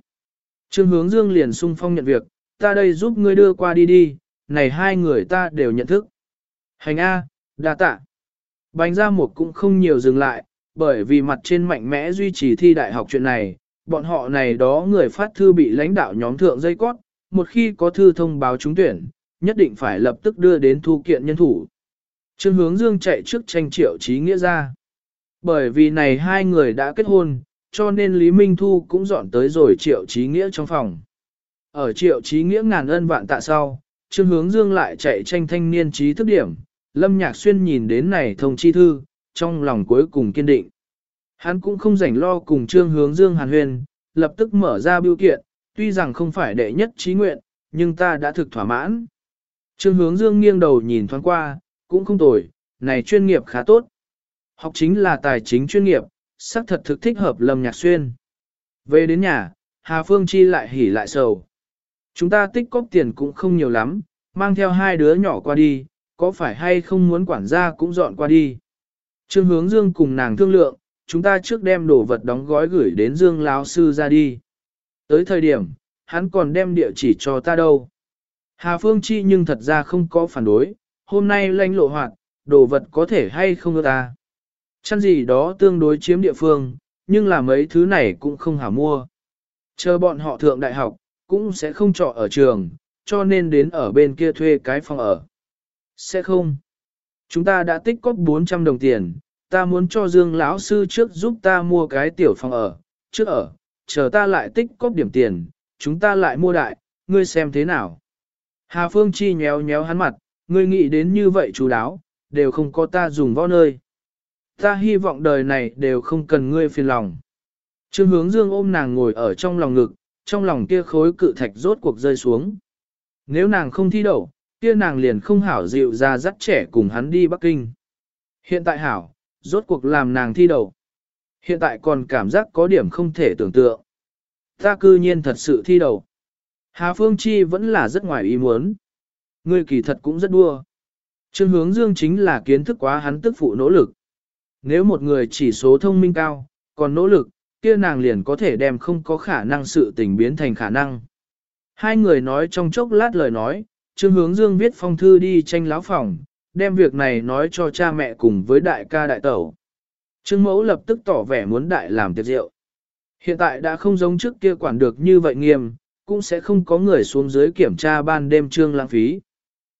Trương hướng dương liền sung phong nhận việc, ta đây giúp ngươi đưa qua đi đi, này hai người ta đều nhận thức. Hành A, đa tạ. Bánh ra một cũng không nhiều dừng lại, bởi vì mặt trên mạnh mẽ duy trì thi đại học chuyện này, bọn họ này đó người phát thư bị lãnh đạo nhóm thượng dây cót, một khi có thư thông báo trúng tuyển, nhất định phải lập tức đưa đến thu kiện nhân thủ. Trương hướng dương chạy trước tranh triệu trí nghĩa ra. Bởi vì này hai người đã kết hôn, cho nên Lý Minh Thu cũng dọn tới rồi triệu trí nghĩa trong phòng. Ở triệu trí nghĩa ngàn ân vạn tạ sau, Trương hướng dương lại chạy tranh thanh niên trí thức điểm. Lâm Nhạc Xuyên nhìn đến này thông chi thư, trong lòng cuối cùng kiên định. Hắn cũng không rảnh lo cùng Trương hướng dương hàn huyền, lập tức mở ra biểu kiện, tuy rằng không phải đệ nhất trí nguyện, nhưng ta đã thực thỏa mãn. Trương hướng dương nghiêng đầu nhìn thoáng qua, cũng không tồi, này chuyên nghiệp khá tốt. Học chính là tài chính chuyên nghiệp, xác thật thực thích hợp Lâm Nhạc Xuyên. Về đến nhà, Hà Phương Chi lại hỉ lại sầu. Chúng ta tích cóp tiền cũng không nhiều lắm, mang theo hai đứa nhỏ qua đi, có phải hay không muốn quản gia cũng dọn qua đi. Trương hướng dương cùng nàng thương lượng, chúng ta trước đem đồ vật đóng gói gửi đến dương lão sư ra đi. Tới thời điểm, hắn còn đem địa chỉ cho ta đâu. Hà Phương Chi nhưng thật ra không có phản đối, hôm nay lanh lộ hoạt, đồ vật có thể hay không ưa ta. Chăn gì đó tương đối chiếm địa phương, nhưng là mấy thứ này cũng không hảo mua. Chờ bọn họ thượng đại học, cũng sẽ không trọ ở trường, cho nên đến ở bên kia thuê cái phòng ở. Sẽ không. Chúng ta đã tích cóp 400 đồng tiền, ta muốn cho Dương lão sư trước giúp ta mua cái tiểu phòng ở, trước ở, chờ ta lại tích cóp điểm tiền, chúng ta lại mua đại, ngươi xem thế nào. Hà Phương Chi nhéo nhéo hắn mặt, ngươi nghĩ đến như vậy chú đáo, đều không có ta dùng võ nơi. Ta hy vọng đời này đều không cần ngươi phiền lòng. Trương hướng dương ôm nàng ngồi ở trong lòng ngực, trong lòng kia khối cự thạch rốt cuộc rơi xuống. Nếu nàng không thi đậu, kia nàng liền không hảo dịu ra dắt trẻ cùng hắn đi Bắc Kinh. Hiện tại hảo, rốt cuộc làm nàng thi đậu. Hiện tại còn cảm giác có điểm không thể tưởng tượng. Ta cư nhiên thật sự thi đậu. Hà Phương Chi vẫn là rất ngoài ý muốn. Ngươi kỳ thật cũng rất đua. Trương hướng dương chính là kiến thức quá hắn tức phụ nỗ lực. Nếu một người chỉ số thông minh cao, còn nỗ lực, kia nàng liền có thể đem không có khả năng sự tình biến thành khả năng. Hai người nói trong chốc lát lời nói, Trương Hướng Dương viết phong thư đi tranh láo phòng, đem việc này nói cho cha mẹ cùng với đại ca đại tẩu. Trương Mẫu lập tức tỏ vẻ muốn đại làm tiệc rượu. Hiện tại đã không giống trước kia quản được như vậy nghiêm, cũng sẽ không có người xuống dưới kiểm tra ban đêm trương lãng phí.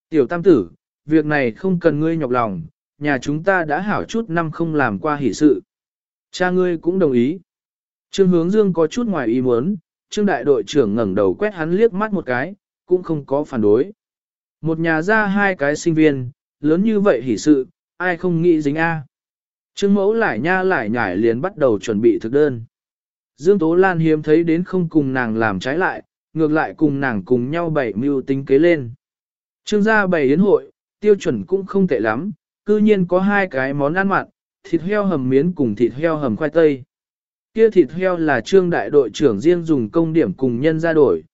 Tiểu tam tử, việc này không cần ngươi nhọc lòng, nhà chúng ta đã hảo chút năm không làm qua hỷ sự. Cha ngươi cũng đồng ý. Trương hướng dương có chút ngoài ý muốn, trương đại đội trưởng ngẩng đầu quét hắn liếc mắt một cái, cũng không có phản đối. Một nhà ra hai cái sinh viên, lớn như vậy hỷ sự, ai không nghĩ dính A. Trương mẫu lại nha lại nhải liền bắt đầu chuẩn bị thực đơn. Dương Tố Lan hiếm thấy đến không cùng nàng làm trái lại, ngược lại cùng nàng cùng nhau bảy mưu tính kế lên. Trương gia bày yến hội, tiêu chuẩn cũng không tệ lắm, cư nhiên có hai cái món ăn mặn, thịt heo hầm miến cùng thịt heo hầm khoai tây. Kia thịt heo là trương đại đội trưởng riêng dùng công điểm cùng nhân ra đổi.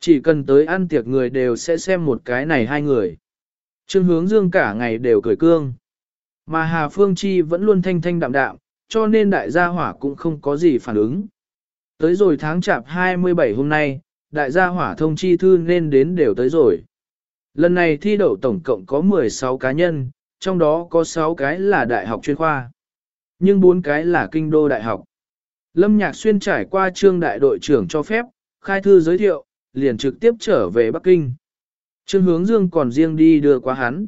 Chỉ cần tới ăn tiệc người đều sẽ xem một cái này hai người. Trương hướng dương cả ngày đều cười cương. Mà Hà Phương Chi vẫn luôn thanh thanh đạm đạm, cho nên đại gia hỏa cũng không có gì phản ứng. Tới rồi tháng chạp 27 hôm nay, đại gia hỏa thông chi thư nên đến đều tới rồi. Lần này thi đậu tổng cộng có 16 cá nhân, trong đó có 6 cái là đại học chuyên khoa. Nhưng 4 cái là kinh đô đại học. Lâm Nhạc Xuyên trải qua trương đại đội trưởng cho phép, khai thư giới thiệu, liền trực tiếp trở về Bắc Kinh. Trương Hướng Dương còn riêng đi đưa qua hắn.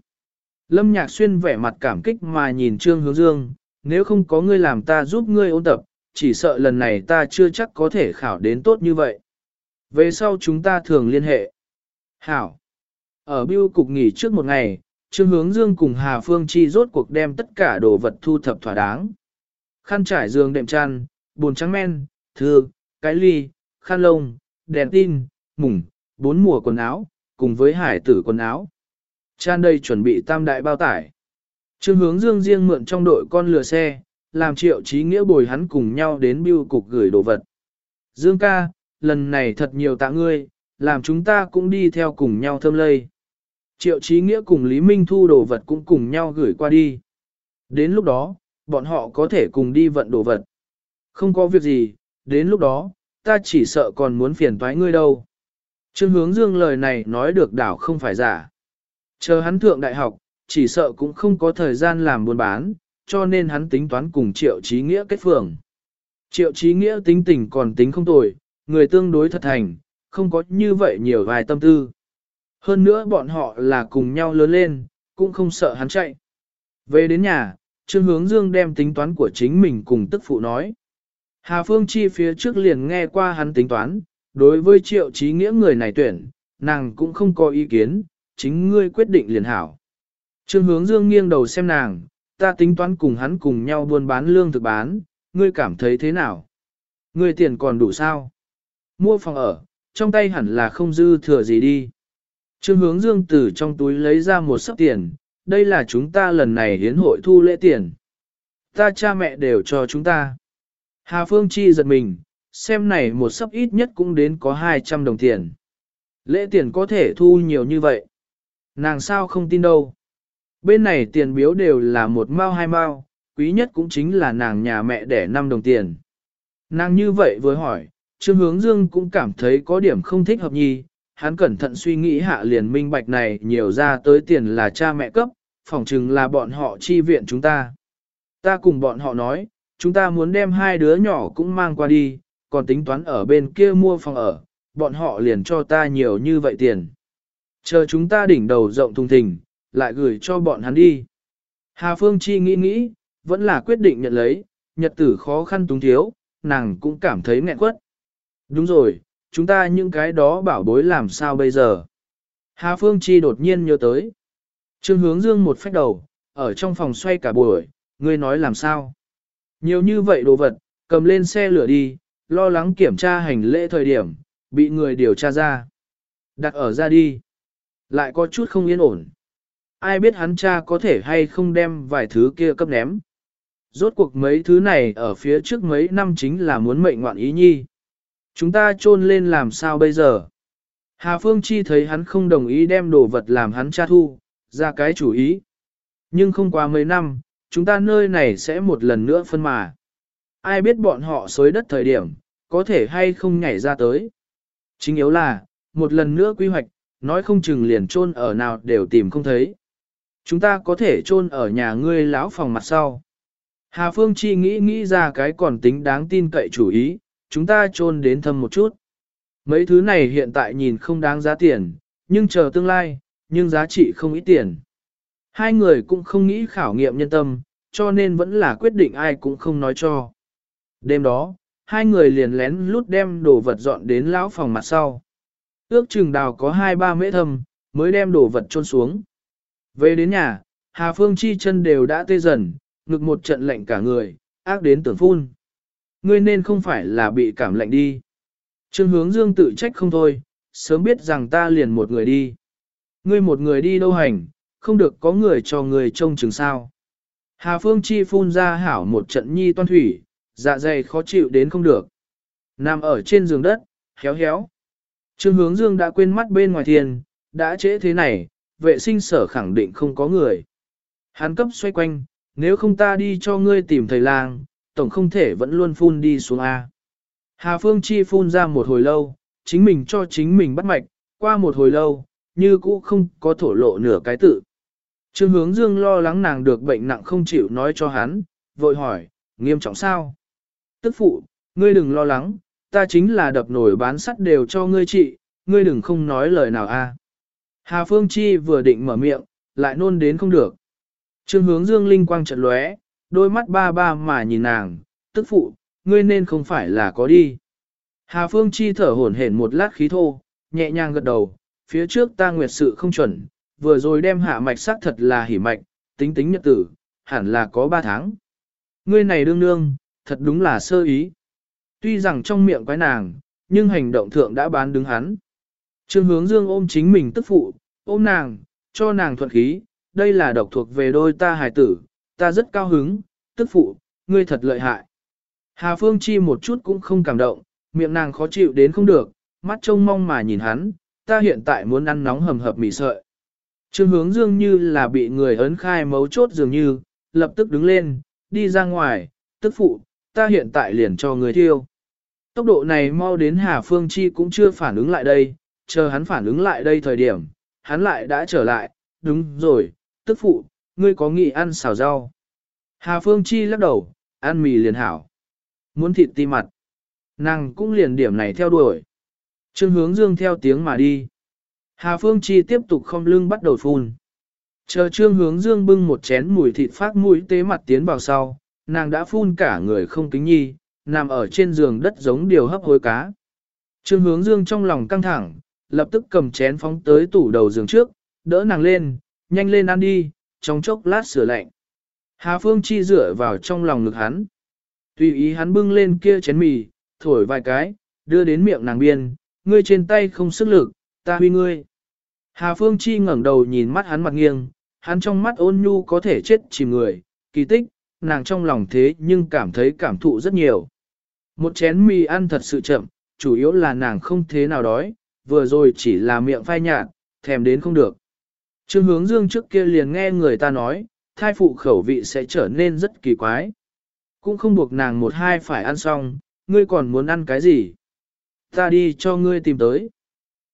Lâm Nhạc Xuyên vẻ mặt cảm kích mà nhìn Trương Hướng Dương, nếu không có ngươi làm ta giúp ngươi ôn tập, chỉ sợ lần này ta chưa chắc có thể khảo đến tốt như vậy. Về sau chúng ta thường liên hệ. Hảo. Ở biêu cục nghỉ trước một ngày, Trương Hướng Dương cùng Hà Phương Chi rốt cuộc đem tất cả đồ vật thu thập thỏa đáng. Khăn trải giường đệm chăn, bồn trắng men, thư, cái ly, khăn lông, đèn tin, mùng, bốn mùa quần áo, cùng với hải tử quần áo. Chan đây chuẩn bị tam đại bao tải. Trương hướng dương riêng mượn trong đội con lừa xe, làm triệu trí nghĩa bồi hắn cùng nhau đến biêu cục gửi đồ vật. Dương ca, lần này thật nhiều tạ ngươi, làm chúng ta cũng đi theo cùng nhau thơm lây. Triệu Chí nghĩa cùng Lý Minh thu đồ vật cũng cùng nhau gửi qua đi. Đến lúc đó, bọn họ có thể cùng đi vận đồ vật. Không có việc gì, đến lúc đó, ta chỉ sợ còn muốn phiền toái ngươi đâu. Trương hướng dương lời này nói được đảo không phải giả. Chờ hắn thượng đại học, chỉ sợ cũng không có thời gian làm buôn bán, cho nên hắn tính toán cùng triệu Chí nghĩa kết phường. Triệu Chí nghĩa tính tình còn tính không tồi, người tương đối thật thành, không có như vậy nhiều vài tâm tư. Hơn nữa bọn họ là cùng nhau lớn lên, cũng không sợ hắn chạy. Về đến nhà, Trương Hướng Dương đem tính toán của chính mình cùng tức phụ nói. Hà Phương Chi phía trước liền nghe qua hắn tính toán, đối với triệu trí nghĩa người này tuyển, nàng cũng không có ý kiến, chính ngươi quyết định liền hảo. Trương hướng dương nghiêng đầu xem nàng, ta tính toán cùng hắn cùng nhau buôn bán lương thực bán, ngươi cảm thấy thế nào? Ngươi tiền còn đủ sao? Mua phòng ở, trong tay hẳn là không dư thừa gì đi. Trương hướng dương từ trong túi lấy ra một sấp tiền, đây là chúng ta lần này hiến hội thu lễ tiền. Ta cha mẹ đều cho chúng ta. Hà Phương Chi giật mình, xem này một sấp ít nhất cũng đến có 200 đồng tiền. Lễ tiền có thể thu nhiều như vậy. Nàng sao không tin đâu. Bên này tiền biếu đều là một mao hai mao, quý nhất cũng chính là nàng nhà mẹ đẻ 5 đồng tiền. Nàng như vậy với hỏi, Trương Hướng Dương cũng cảm thấy có điểm không thích hợp nhi, hắn cẩn thận suy nghĩ hạ liền minh bạch này nhiều ra tới tiền là cha mẹ cấp, phỏng chừng là bọn họ chi viện chúng ta. Ta cùng bọn họ nói, chúng ta muốn đem hai đứa nhỏ cũng mang qua đi, còn tính toán ở bên kia mua phòng ở, bọn họ liền cho ta nhiều như vậy tiền. Chờ chúng ta đỉnh đầu rộng thùng thình, lại gửi cho bọn hắn đi. Hà Phương Chi nghĩ nghĩ, vẫn là quyết định nhận lấy, nhật tử khó khăn túng thiếu, nàng cũng cảm thấy nghẹn quất. Đúng rồi, chúng ta những cái đó bảo bối làm sao bây giờ? Hà Phương Chi đột nhiên nhớ tới. Trương hướng dương một phách đầu, ở trong phòng xoay cả buổi, ngươi nói làm sao? Nhiều như vậy đồ vật, cầm lên xe lửa đi, lo lắng kiểm tra hành lễ thời điểm, bị người điều tra ra. Đặt ở ra đi. Lại có chút không yên ổn. Ai biết hắn cha có thể hay không đem vài thứ kia cấp ném. Rốt cuộc mấy thứ này ở phía trước mấy năm chính là muốn mệnh ngoạn ý nhi. Chúng ta chôn lên làm sao bây giờ? Hà Phương Chi thấy hắn không đồng ý đem đồ vật làm hắn tra thu, ra cái chủ ý. Nhưng không qua mấy năm, chúng ta nơi này sẽ một lần nữa phân mà. Ai biết bọn họ xối đất thời điểm, có thể hay không nhảy ra tới. Chính yếu là, một lần nữa quy hoạch, nói không chừng liền chôn ở nào đều tìm không thấy. Chúng ta có thể chôn ở nhà ngươi lão phòng mặt sau. Hà Phương Chi nghĩ nghĩ ra cái còn tính đáng tin cậy chủ ý, chúng ta chôn đến thâm một chút. Mấy thứ này hiện tại nhìn không đáng giá tiền, nhưng chờ tương lai, nhưng giá trị không ít tiền. Hai người cũng không nghĩ khảo nghiệm nhân tâm, cho nên vẫn là quyết định ai cũng không nói cho. Đêm đó, hai người liền lén lút đem đồ vật dọn đến lão phòng mặt sau. Ước chừng đào có hai ba mễ thâm, mới đem đồ vật trôn xuống. Về đến nhà, Hà Phương chi chân đều đã tê dần, ngực một trận lạnh cả người, ác đến tưởng phun. Ngươi nên không phải là bị cảm lạnh đi. Trương hướng dương tự trách không thôi, sớm biết rằng ta liền một người đi. Ngươi một người đi đâu hành, không được có người cho người trông chừng sao. Hà Phương Chi phun ra hảo một trận nhi toan thủy, dạ dày khó chịu đến không được. Nằm ở trên giường đất, héo héo. Trương hướng dương đã quên mắt bên ngoài thiên, đã trễ thế này, vệ sinh sở khẳng định không có người. Hắn cấp xoay quanh, nếu không ta đi cho ngươi tìm thầy lang, tổng không thể vẫn luôn phun đi xuống A. Hà Phương Chi phun ra một hồi lâu, chính mình cho chính mình bắt mạch, qua một hồi lâu, như cũ không có thổ lộ nửa cái tự. Trương hướng dương lo lắng nàng được bệnh nặng không chịu nói cho hắn, vội hỏi, nghiêm trọng sao? Tức phụ, ngươi đừng lo lắng, ta chính là đập nổi bán sắt đều cho ngươi trị, ngươi đừng không nói lời nào a. Hà Phương Chi vừa định mở miệng, lại nôn đến không được. Trương hướng dương linh quang trận lóe, đôi mắt ba ba mà nhìn nàng, tức phụ, ngươi nên không phải là có đi. Hà Phương Chi thở hổn hển một lát khí thô, nhẹ nhàng gật đầu, phía trước ta nguyệt sự không chuẩn, vừa rồi đem hạ mạch sắc thật là hỉ mạch, tính tính nhật tử, hẳn là có ba tháng. Ngươi này đương nương, thật đúng là sơ ý. Tuy rằng trong miệng quái nàng, nhưng hành động thượng đã bán đứng hắn. Trương hướng dương ôm chính mình tức phụ, ôm nàng, cho nàng thuận khí, đây là độc thuộc về đôi ta hài tử, ta rất cao hứng, tức phụ, ngươi thật lợi hại. Hà Phương Chi một chút cũng không cảm động, miệng nàng khó chịu đến không được, mắt trông mong mà nhìn hắn, ta hiện tại muốn ăn nóng hầm hập mì sợi. Trương hướng dương như là bị người ấn khai mấu chốt dường như, lập tức đứng lên, đi ra ngoài, tức phụ, ta hiện tại liền cho người thiêu. Tốc độ này mau đến Hà Phương Chi cũng chưa phản ứng lại đây, chờ hắn phản ứng lại đây thời điểm, hắn lại đã trở lại, đúng rồi, tức phụ, ngươi có nghĩ ăn xào rau. Hà Phương Chi lắc đầu, ăn mì liền hảo. Muốn thịt ti mặt. Nàng cũng liền điểm này theo đuổi. Trương hướng dương theo tiếng mà đi. Hà Phương Chi tiếp tục không lưng bắt đầu phun. Chờ trương hướng dương bưng một chén mùi thịt phát mũi tế mặt tiến vào sau, nàng đã phun cả người không kính nhi, nằm ở trên giường đất giống điều hấp hối cá. Trương hướng dương trong lòng căng thẳng, lập tức cầm chén phóng tới tủ đầu giường trước, đỡ nàng lên, nhanh lên ăn đi, trong chốc lát sửa lạnh. Hà Phương Chi dựa vào trong lòng ngực hắn. Tùy ý hắn bưng lên kia chén mì, thổi vài cái, đưa đến miệng nàng biên, ngươi trên tay không sức lực, ta huy ngươi. Hà Phương Chi ngẩng đầu nhìn mắt hắn mặt nghiêng, hắn trong mắt ôn nhu có thể chết chìm người, kỳ tích, nàng trong lòng thế nhưng cảm thấy cảm thụ rất nhiều. Một chén mì ăn thật sự chậm, chủ yếu là nàng không thế nào đói, vừa rồi chỉ là miệng phai nhạt, thèm đến không được. Trương hướng dương trước kia liền nghe người ta nói, thai phụ khẩu vị sẽ trở nên rất kỳ quái. Cũng không buộc nàng một hai phải ăn xong, ngươi còn muốn ăn cái gì? Ta đi cho ngươi tìm tới.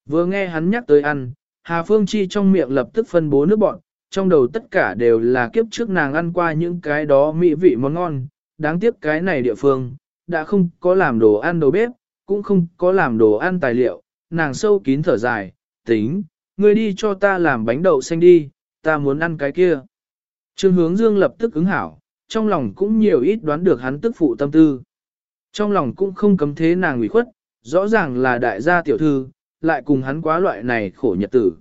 Vừa nghe hắn nhắc tới ăn, Hà Phương Chi trong miệng lập tức phân bố nước bọn, trong đầu tất cả đều là kiếp trước nàng ăn qua những cái đó mỹ vị món ngon, đáng tiếc cái này địa phương, đã không có làm đồ ăn đầu bếp, cũng không có làm đồ ăn tài liệu, nàng sâu kín thở dài, tính, ngươi đi cho ta làm bánh đậu xanh đi, ta muốn ăn cái kia. Trương hướng dương lập tức ứng hảo, trong lòng cũng nhiều ít đoán được hắn tức phụ tâm tư. Trong lòng cũng không cấm thế nàng ủy khuất, rõ ràng là đại gia tiểu thư, lại cùng hắn quá loại này khổ nhật tử.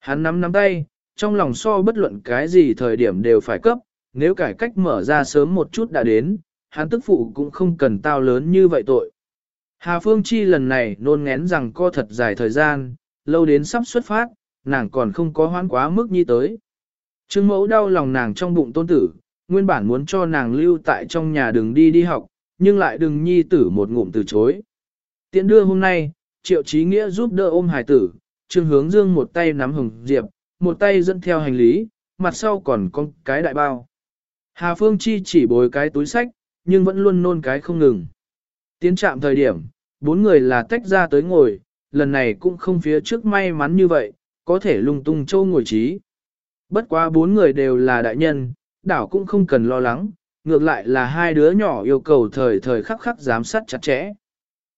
Hắn nắm nắm tay, trong lòng so bất luận cái gì thời điểm đều phải cấp, nếu cải cách mở ra sớm một chút đã đến, hắn tức phụ cũng không cần tao lớn như vậy tội. Hà Phương Chi lần này nôn ngén rằng co thật dài thời gian, lâu đến sắp xuất phát, nàng còn không có hoãn quá mức nhi tới. Trương mẫu đau lòng nàng trong bụng tôn tử, nguyên bản muốn cho nàng lưu tại trong nhà đừng đi đi học, nhưng lại đừng nhi tử một ngụm từ chối. Tiện đưa hôm nay, Triệu trí Nghĩa giúp đỡ ôm hải tử, Trương Hướng Dương một tay nắm hồng diệp, một tay dẫn theo hành lý, mặt sau còn có cái đại bao. Hà Phương Chi chỉ bồi cái túi sách, nhưng vẫn luôn nôn cái không ngừng. Tiến trạm thời điểm, bốn người là tách ra tới ngồi, lần này cũng không phía trước may mắn như vậy, có thể lung tung châu ngồi trí. Bất quá bốn người đều là đại nhân, đảo cũng không cần lo lắng, ngược lại là hai đứa nhỏ yêu cầu thời thời khắc khắc giám sát chặt chẽ.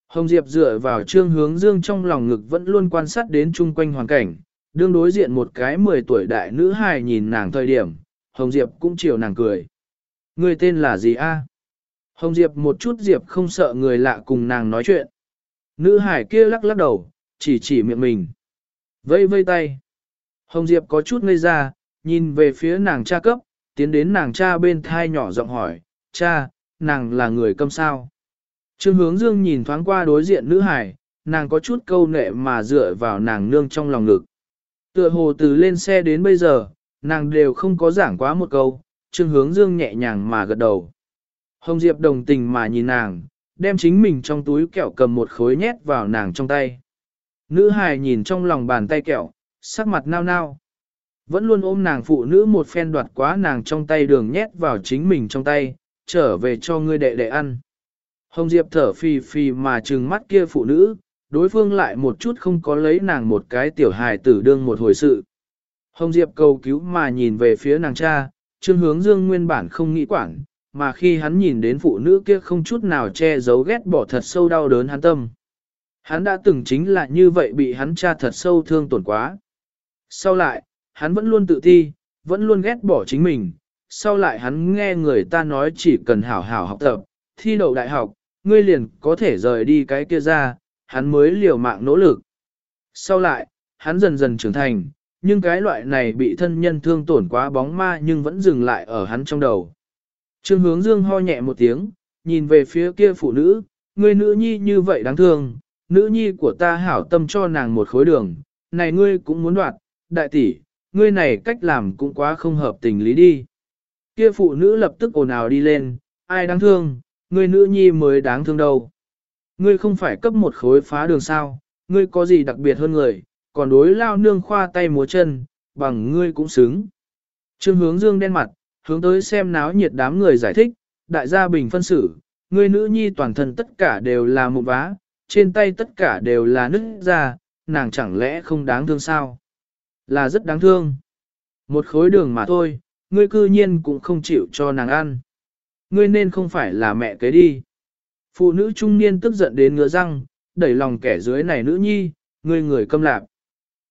Hồng Diệp dựa vào trương hướng dương trong lòng ngực vẫn luôn quan sát đến chung quanh hoàn cảnh, đương đối diện một cái 10 tuổi đại nữ hài nhìn nàng thời điểm, Hồng Diệp cũng chiều nàng cười. Người tên là gì a? Hồng Diệp một chút Diệp không sợ người lạ cùng nàng nói chuyện. Nữ hải kia lắc lắc đầu, chỉ chỉ miệng mình. Vây vây tay. Hồng Diệp có chút ngây ra, nhìn về phía nàng cha cấp, tiến đến nàng cha bên thai nhỏ giọng hỏi, cha, nàng là người câm sao? Trương hướng dương nhìn thoáng qua đối diện nữ hải, nàng có chút câu nệ mà dựa vào nàng nương trong lòng ngực. Tựa hồ từ lên xe đến bây giờ, nàng đều không có giảng quá một câu, trương hướng dương nhẹ nhàng mà gật đầu. Hồng Diệp đồng tình mà nhìn nàng, đem chính mình trong túi kẹo cầm một khối nhét vào nàng trong tay. Nữ hài nhìn trong lòng bàn tay kẹo, sắc mặt nao nao. Vẫn luôn ôm nàng phụ nữ một phen đoạt quá nàng trong tay đường nhét vào chính mình trong tay, trở về cho ngươi đệ đệ ăn. Hồng Diệp thở phì phì mà trừng mắt kia phụ nữ, đối phương lại một chút không có lấy nàng một cái tiểu hài tử đương một hồi sự. Hồng Diệp cầu cứu mà nhìn về phía nàng cha, Trương Hướng Dương nguyên bản không nghĩ quản, mà khi hắn nhìn đến phụ nữ kia không chút nào che giấu ghét bỏ thật sâu đau đớn hắn tâm. Hắn đã từng chính là như vậy bị hắn cha thật sâu thương tổn quá. Sau lại, hắn vẫn luôn tự ti, vẫn luôn ghét bỏ chính mình. Sau lại hắn nghe người ta nói chỉ cần hảo hảo học tập, thi đậu đại học, ngươi liền có thể rời đi cái kia ra, hắn mới liều mạng nỗ lực. Sau lại, hắn dần dần trưởng thành, nhưng cái loại này bị thân nhân thương tổn quá bóng ma nhưng vẫn dừng lại ở hắn trong đầu. Trương hướng dương ho nhẹ một tiếng, nhìn về phía kia phụ nữ, ngươi nữ nhi như vậy đáng thương, nữ nhi của ta hảo tâm cho nàng một khối đường, này ngươi cũng muốn đoạt, đại tỷ, ngươi này cách làm cũng quá không hợp tình lý đi. Kia phụ nữ lập tức ồn ào đi lên, ai đáng thương, ngươi nữ nhi mới đáng thương đâu. Ngươi không phải cấp một khối phá đường sao, ngươi có gì đặc biệt hơn người, còn đối lao nương khoa tay múa chân, bằng ngươi cũng xứng. Trương hướng dương đen mặt, hướng tới xem náo nhiệt đám người giải thích, đại gia bình phân xử, người nữ nhi toàn thân tất cả đều là một vá, trên tay tất cả đều là nứt ra, nàng chẳng lẽ không đáng thương sao? Là rất đáng thương. Một khối đường mà thôi, ngươi cư nhiên cũng không chịu cho nàng ăn. Ngươi nên không phải là mẹ kế đi. Phụ nữ trung niên tức giận đến ngựa răng, đẩy lòng kẻ dưới này nữ nhi, ngươi người câm lạp.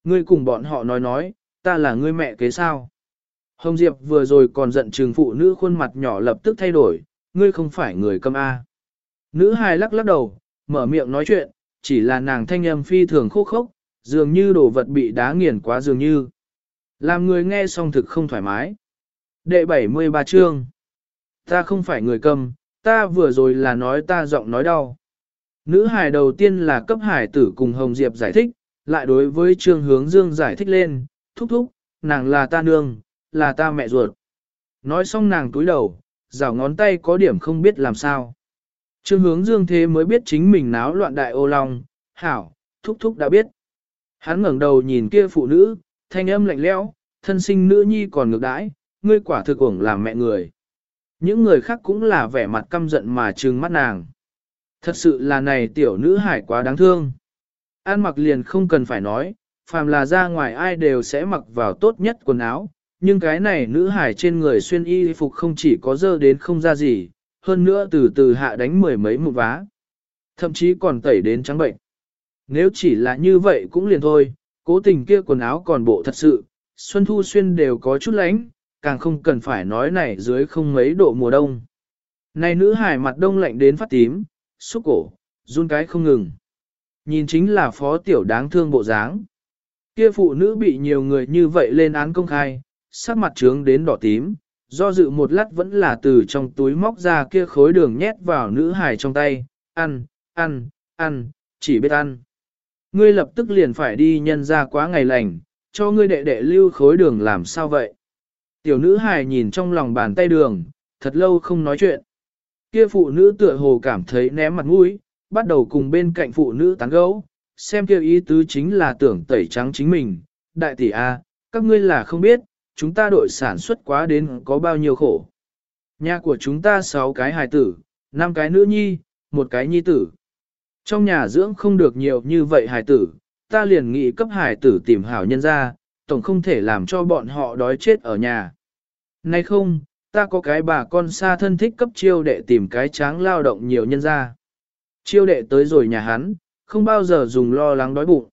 Ngươi cùng bọn họ nói nói, ta là ngươi mẹ kế sao? Hồng Diệp vừa rồi còn giận trừng phụ nữ khuôn mặt nhỏ lập tức thay đổi, ngươi không phải người câm A. Nữ hài lắc lắc đầu, mở miệng nói chuyện, chỉ là nàng thanh âm phi thường khô khốc, dường như đồ vật bị đá nghiền quá dường như. Làm người nghe xong thực không thoải mái. Đệ 73 chương. Ta không phải người câm, ta vừa rồi là nói ta giọng nói đau. Nữ hài đầu tiên là cấp hải tử cùng Hồng Diệp giải thích, lại đối với trương hướng dương giải thích lên, thúc thúc, nàng là ta nương, là ta mẹ ruột. Nói xong nàng túi đầu, rảo ngón tay có điểm không biết làm sao. Trương hướng dương thế mới biết chính mình náo loạn đại ô long, hảo, thúc thúc đã biết. Hắn ngẩng đầu nhìn kia phụ nữ, thanh âm lạnh lẽo, thân sinh nữ nhi còn ngược đãi, ngươi quả thực ổng làm mẹ người. Những người khác cũng là vẻ mặt căm giận mà trừng mắt nàng. Thật sự là này tiểu nữ hải quá đáng thương. An mặc liền không cần phải nói, phàm là ra ngoài ai đều sẽ mặc vào tốt nhất quần áo, nhưng cái này nữ hải trên người xuyên y phục không chỉ có dơ đến không ra gì, hơn nữa từ từ hạ đánh mười mấy một vá. Thậm chí còn tẩy đến trắng bệnh. Nếu chỉ là như vậy cũng liền thôi, cố tình kia quần áo còn bộ thật sự, Xuân Thu Xuyên đều có chút lánh, càng không cần phải nói này dưới không mấy độ mùa đông. Này nữ hải mặt đông lạnh đến phát tím, xúc cổ, run cái không ngừng. Nhìn chính là phó tiểu đáng thương bộ dáng. Kia phụ nữ bị nhiều người như vậy lên án công khai, sắc mặt trướng đến đỏ tím, do dự một lát vẫn là từ trong túi móc ra kia khối đường nhét vào nữ hài trong tay, ăn, ăn, ăn, chỉ biết ăn. Ngươi lập tức liền phải đi nhân ra quá ngày lành, cho ngươi đệ đệ lưu khối đường làm sao vậy? Tiểu nữ hài nhìn trong lòng bàn tay đường, thật lâu không nói chuyện. Kia phụ nữ tựa hồ cảm thấy ném mặt mũi, bắt đầu cùng bên cạnh phụ nữ tán gẫu, xem kia ý tứ chính là tưởng tẩy trắng chính mình. Đại tỷ A, các ngươi là không biết, chúng ta đội sản xuất quá đến có bao nhiêu khổ. Nhà của chúng ta 6 cái hài tử, 5 cái nữ nhi, một cái nhi tử. Trong nhà dưỡng không được nhiều như vậy hài tử, ta liền nghĩ cấp hài tử tìm hảo nhân ra, tổng không thể làm cho bọn họ đói chết ở nhà. Nay không, ta có cái bà con xa thân thích cấp chiêu đệ tìm cái tráng lao động nhiều nhân ra. Chiêu đệ tới rồi nhà hắn, không bao giờ dùng lo lắng đói bụng.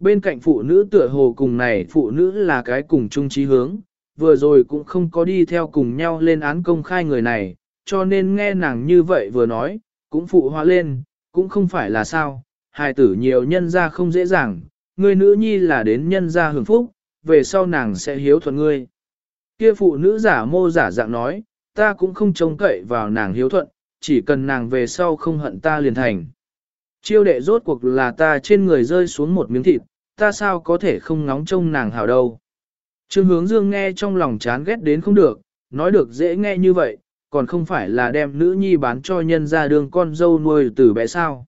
Bên cạnh phụ nữ tựa hồ cùng này phụ nữ là cái cùng chung trí hướng, vừa rồi cũng không có đi theo cùng nhau lên án công khai người này, cho nên nghe nàng như vậy vừa nói, cũng phụ hóa lên, cũng không phải là sao, hài tử nhiều nhân ra không dễ dàng, người nữ nhi là đến nhân ra hưởng phúc, về sau nàng sẽ hiếu thuận ngươi. Kia phụ nữ giả mô giả dạng nói, ta cũng không trông cậy vào nàng hiếu thuận, chỉ cần nàng về sau không hận ta liền thành. Chiêu đệ rốt cuộc là ta trên người rơi xuống một miếng thịt, ta sao có thể không ngóng trông nàng hảo đâu. Trương hướng dương nghe trong lòng chán ghét đến không được, nói được dễ nghe như vậy, còn không phải là đem nữ nhi bán cho nhân ra đường con dâu nuôi từ bé sao.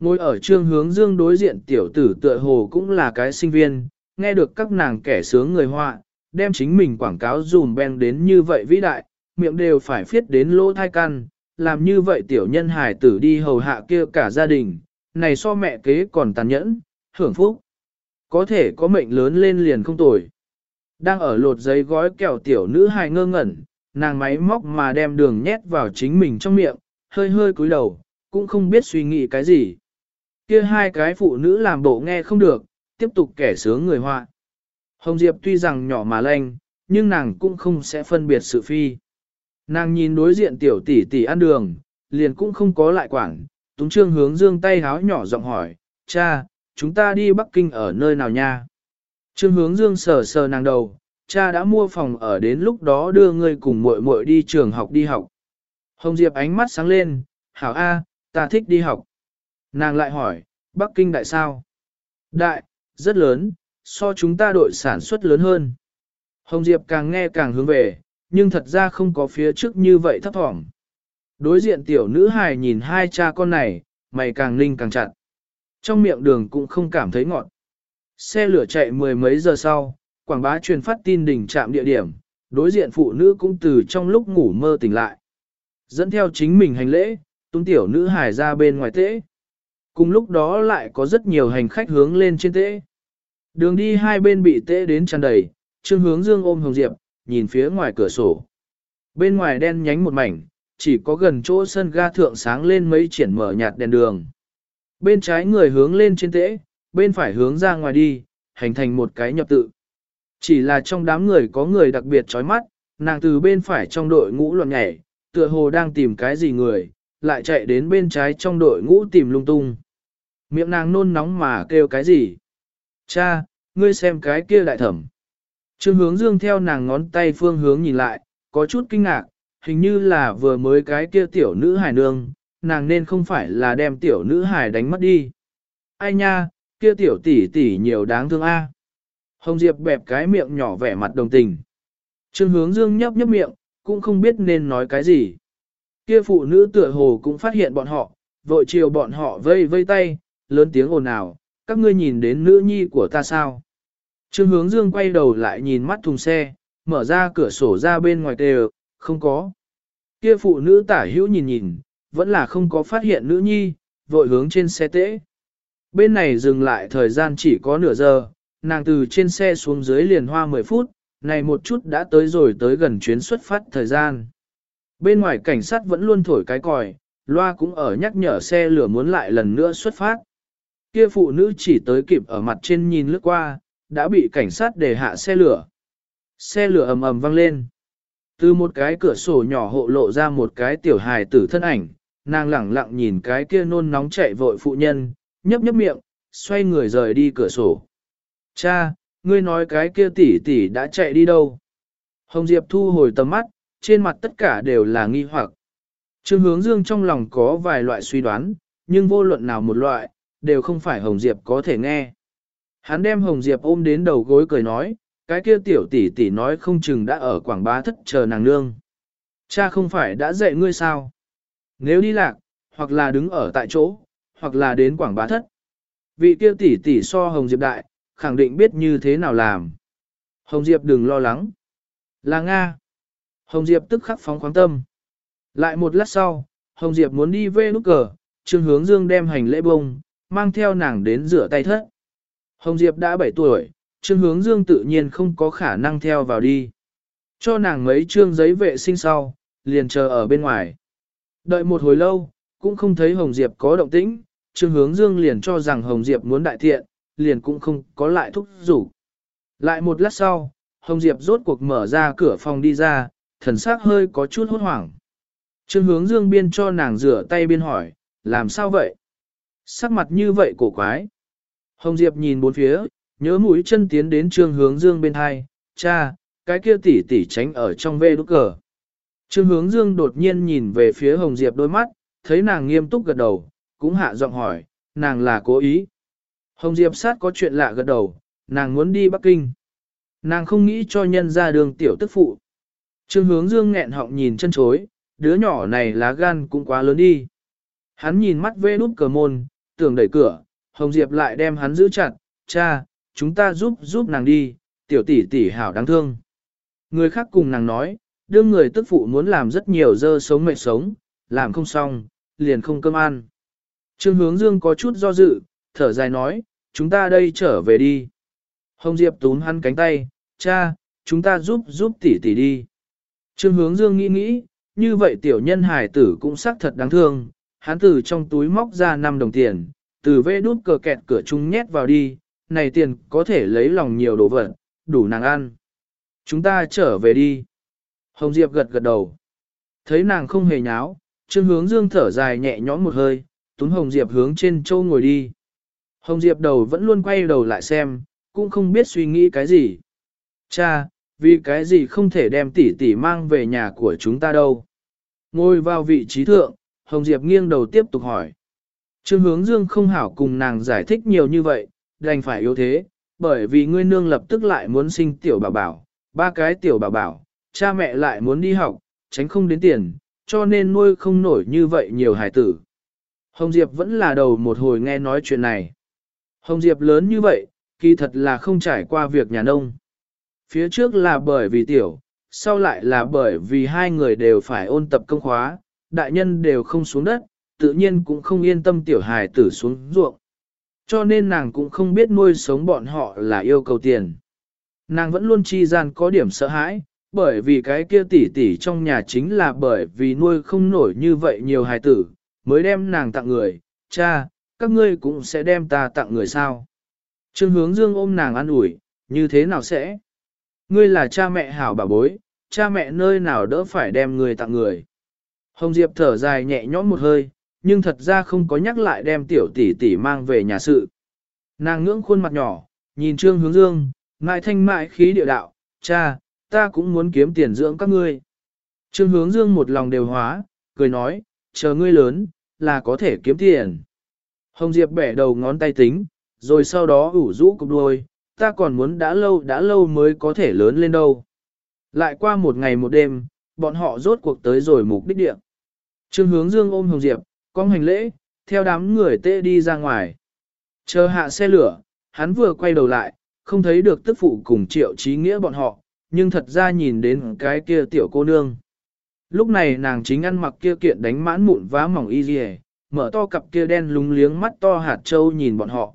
Ngồi ở trương hướng dương đối diện tiểu tử tựa hồ cũng là cái sinh viên, nghe được các nàng kẻ sướng người họa, đem chính mình quảng cáo dùm ben đến như vậy vĩ đại, miệng đều phải phiết đến lỗ thai căn, làm như vậy tiểu nhân hài tử đi hầu hạ kia cả gia đình, này so mẹ kế còn tàn nhẫn, hưởng phúc. Có thể có mệnh lớn lên liền không tồi. Đang ở lột giấy gói kẹo tiểu nữ hài ngơ ngẩn, nàng máy móc mà đem đường nhét vào chính mình trong miệng, hơi hơi cúi đầu, cũng không biết suy nghĩ cái gì. Kia hai cái phụ nữ làm bộ nghe không được, tiếp tục kẻ sướng người họa. Hồng Diệp tuy rằng nhỏ mà lanh, nhưng nàng cũng không sẽ phân biệt sự phi. Nàng nhìn đối diện tiểu tỷ tỷ ăn đường, liền cũng không có lại quản, túng trương hướng dương tay háo nhỏ giọng hỏi, cha, chúng ta đi Bắc Kinh ở nơi nào nha? Trương hướng dương sờ sờ nàng đầu, cha đã mua phòng ở đến lúc đó đưa ngươi cùng muội muội đi trường học đi học. Hồng Diệp ánh mắt sáng lên, hảo A, ta thích đi học. Nàng lại hỏi, Bắc Kinh đại sao? Đại, rất lớn, so chúng ta đội sản xuất lớn hơn. Hồng Diệp càng nghe càng hướng về, nhưng thật ra không có phía trước như vậy thấp thỏm. Đối diện tiểu nữ hài nhìn hai cha con này, mày càng ninh càng chặt. Trong miệng đường cũng không cảm thấy ngọt. Xe lửa chạy mười mấy giờ sau, quảng bá truyền phát tin đỉnh trạm địa điểm, đối diện phụ nữ cũng từ trong lúc ngủ mơ tỉnh lại. Dẫn theo chính mình hành lễ, tung tiểu nữ hài ra bên ngoài tễ. Cùng lúc đó lại có rất nhiều hành khách hướng lên trên tễ. Đường đi hai bên bị tễ đến tràn đầy, trương hướng dương ôm hồng diệp, nhìn phía ngoài cửa sổ. Bên ngoài đen nhánh một mảnh, chỉ có gần chỗ sân ga thượng sáng lên mấy triển mở nhạt đèn đường. Bên trái người hướng lên trên tễ, bên phải hướng ra ngoài đi, hình thành một cái nhập tự. Chỉ là trong đám người có người đặc biệt chói mắt, nàng từ bên phải trong đội ngũ loạn nhảy, tựa hồ đang tìm cái gì người, lại chạy đến bên trái trong đội ngũ tìm lung tung. Miệng nàng nôn nóng mà kêu cái gì? Cha, ngươi xem cái kia đại thẩm. Trương hướng dương theo nàng ngón tay phương hướng nhìn lại, có chút kinh ngạc, hình như là vừa mới cái kia tiểu nữ hải nương, nàng nên không phải là đem tiểu nữ hải đánh mất đi. Ai nha, kia tiểu tỷ tỷ nhiều đáng thương a. Hồng Diệp bẹp cái miệng nhỏ vẻ mặt đồng tình. Trương hướng dương nhấp nhấp miệng, cũng không biết nên nói cái gì. Kia phụ nữ tựa hồ cũng phát hiện bọn họ, vội chiều bọn họ vây vây tay, lớn tiếng ồn ào, các ngươi nhìn đến nữ nhi của ta sao. Trương hướng dương quay đầu lại nhìn mắt thùng xe, mở ra cửa sổ ra bên ngoài tề, không có. Kia phụ nữ tả hữu nhìn nhìn, vẫn là không có phát hiện nữ nhi, vội hướng trên xe tễ. Bên này dừng lại thời gian chỉ có nửa giờ, nàng từ trên xe xuống dưới liền hoa 10 phút, này một chút đã tới rồi tới gần chuyến xuất phát thời gian. Bên ngoài cảnh sát vẫn luôn thổi cái còi, loa cũng ở nhắc nhở xe lửa muốn lại lần nữa xuất phát. Kia phụ nữ chỉ tới kịp ở mặt trên nhìn lướt qua, đã bị cảnh sát để hạ xe lửa. Xe lửa ầm ầm vang lên. Từ một cái cửa sổ nhỏ hộ lộ ra một cái tiểu hài tử thân ảnh, nàng lẳng lặng nhìn cái kia nôn nóng chạy vội phụ nhân, nhấp nhấp miệng, xoay người rời đi cửa sổ. Cha, ngươi nói cái kia tỷ tỷ đã chạy đi đâu? Hồng Diệp thu hồi tầm mắt, trên mặt tất cả đều là nghi hoặc. Trương hướng dương trong lòng có vài loại suy đoán, nhưng vô luận nào một loại, đều không phải Hồng Diệp có thể nghe. Hắn đem Hồng Diệp ôm đến đầu gối cười nói, cái kia tiểu tỷ tỷ nói không chừng đã ở quảng bá thất chờ nàng nương. Cha không phải đã dạy ngươi sao? Nếu đi lạc, hoặc là đứng ở tại chỗ, hoặc là đến quảng bá thất. Vị kia tỷ tỷ so Hồng Diệp đại, khẳng định biết như thế nào làm. Hồng Diệp đừng lo lắng. Là Nga. Hồng Diệp tức khắc phóng khoáng tâm. Lại một lát sau, Hồng Diệp muốn đi về nút cờ, Trương Hướng Dương đem hành lễ bông, mang theo nàng đến rửa tay thất. Hồng Diệp đã 7 tuổi, Trương Hướng Dương tự nhiên không có khả năng theo vào đi. Cho nàng mấy trương giấy vệ sinh sau, liền chờ ở bên ngoài. Đợi một hồi lâu, cũng không thấy Hồng Diệp có động tĩnh, Trương Hướng Dương liền cho rằng Hồng Diệp muốn đại thiện, liền cũng không có lại thúc rủ. Lại một lát sau, Hồng Diệp rốt cuộc mở ra cửa phòng đi ra, thần sắc hơi có chút hốt hoảng. Trương hướng dương biên cho nàng rửa tay biên hỏi, làm sao vậy? Sắc mặt như vậy cổ quái. Hồng Diệp nhìn bốn phía, nhớ mũi chân tiến đến trương hướng dương bên hai, cha, cái kia tỷ tỷ tránh ở trong vê đúc cờ. Trương hướng dương đột nhiên nhìn về phía Hồng Diệp đôi mắt, thấy nàng nghiêm túc gật đầu, cũng hạ giọng hỏi, nàng là cố ý. Hồng Diệp sát có chuyện lạ gật đầu, nàng muốn đi Bắc Kinh. Nàng không nghĩ cho nhân ra đường tiểu tức phụ. Trương hướng dương nghẹn họng nhìn chân chối, đứa nhỏ này lá gan cũng quá lớn đi. Hắn nhìn mắt vê nút cờ môn, tưởng đẩy cửa, Hồng Diệp lại đem hắn giữ chặt, cha, chúng ta giúp giúp nàng đi, tiểu tỷ tỷ hảo đáng thương. Người khác cùng nàng nói, đương người tức phụ muốn làm rất nhiều dơ sống mệt sống, làm không xong, liền không cơm ăn. Trương hướng dương có chút do dự, thở dài nói, chúng ta đây trở về đi. Hồng Diệp túm hắn cánh tay, cha, chúng ta giúp giúp tỷ tỷ đi. Trương hướng dương nghĩ nghĩ, như vậy tiểu nhân hải tử cũng xác thật đáng thương, hắn từ trong túi móc ra 5 đồng tiền, từ vê đút cờ kẹt cửa chung nhét vào đi, này tiền có thể lấy lòng nhiều đồ vật, đủ nàng ăn. Chúng ta trở về đi. Hồng Diệp gật gật đầu. Thấy nàng không hề nháo, Trương hướng dương thở dài nhẹ nhõm một hơi, túm Hồng Diệp hướng trên châu ngồi đi. Hồng Diệp đầu vẫn luôn quay đầu lại xem, cũng không biết suy nghĩ cái gì. Cha, vì cái gì không thể đem tỷ tỷ mang về nhà của chúng ta đâu? Ngồi vào vị trí thượng, Hồng Diệp nghiêng đầu tiếp tục hỏi. Trương hướng dương không hảo cùng nàng giải thích nhiều như vậy, đành phải yếu thế, bởi vì ngươi nương lập tức lại muốn sinh tiểu bảo bảo, ba cái tiểu bảo bảo, cha mẹ lại muốn đi học, tránh không đến tiền, cho nên nuôi không nổi như vậy nhiều hài tử. Hồng Diệp vẫn là đầu một hồi nghe nói chuyện này. Hồng Diệp lớn như vậy, kỳ thật là không trải qua việc nhà nông. Phía trước là bởi vì tiểu, sau lại là bởi vì hai người đều phải ôn tập công khóa, đại nhân đều không xuống đất, tự nhiên cũng không yên tâm tiểu hài tử xuống ruộng. Cho nên nàng cũng không biết nuôi sống bọn họ là yêu cầu tiền. Nàng vẫn luôn chi gian có điểm sợ hãi, bởi vì cái kia tỷ tỷ trong nhà chính là bởi vì nuôi không nổi như vậy nhiều hài tử, mới đem nàng tặng người, cha, các ngươi cũng sẽ đem ta tặng người sao. Trương hướng dương ôm nàng ăn ủi, như thế nào sẽ? Ngươi là cha mẹ hảo bà bối, cha mẹ nơi nào đỡ phải đem người tặng người. Hồng Diệp thở dài nhẹ nhõm một hơi, nhưng thật ra không có nhắc lại đem tiểu tỷ tỷ mang về nhà sự. Nàng ngưỡng khuôn mặt nhỏ, nhìn Trương Hướng Dương, ngại thanh mại khí địa đạo, cha, ta cũng muốn kiếm tiền dưỡng các ngươi. Trương Hướng Dương một lòng đều hóa, cười nói, chờ ngươi lớn, là có thể kiếm tiền. Hồng Diệp bẻ đầu ngón tay tính, rồi sau đó ủ rũ cục đuôi, ta còn muốn đã lâu đã lâu mới có thể lớn lên đâu. Lại qua một ngày một đêm, bọn họ rốt cuộc tới rồi mục đích địa. Trương hướng dương ôm Hồng Diệp, con hành lễ, theo đám người tê đi ra ngoài. Chờ hạ xe lửa, hắn vừa quay đầu lại, không thấy được tức phụ cùng triệu trí nghĩa bọn họ, nhưng thật ra nhìn đến cái kia tiểu cô nương. Lúc này nàng chính ăn mặc kia kiện đánh mãn mụn vá mỏng y dì mở to cặp kia đen lúng liếng mắt to hạt trâu nhìn bọn họ.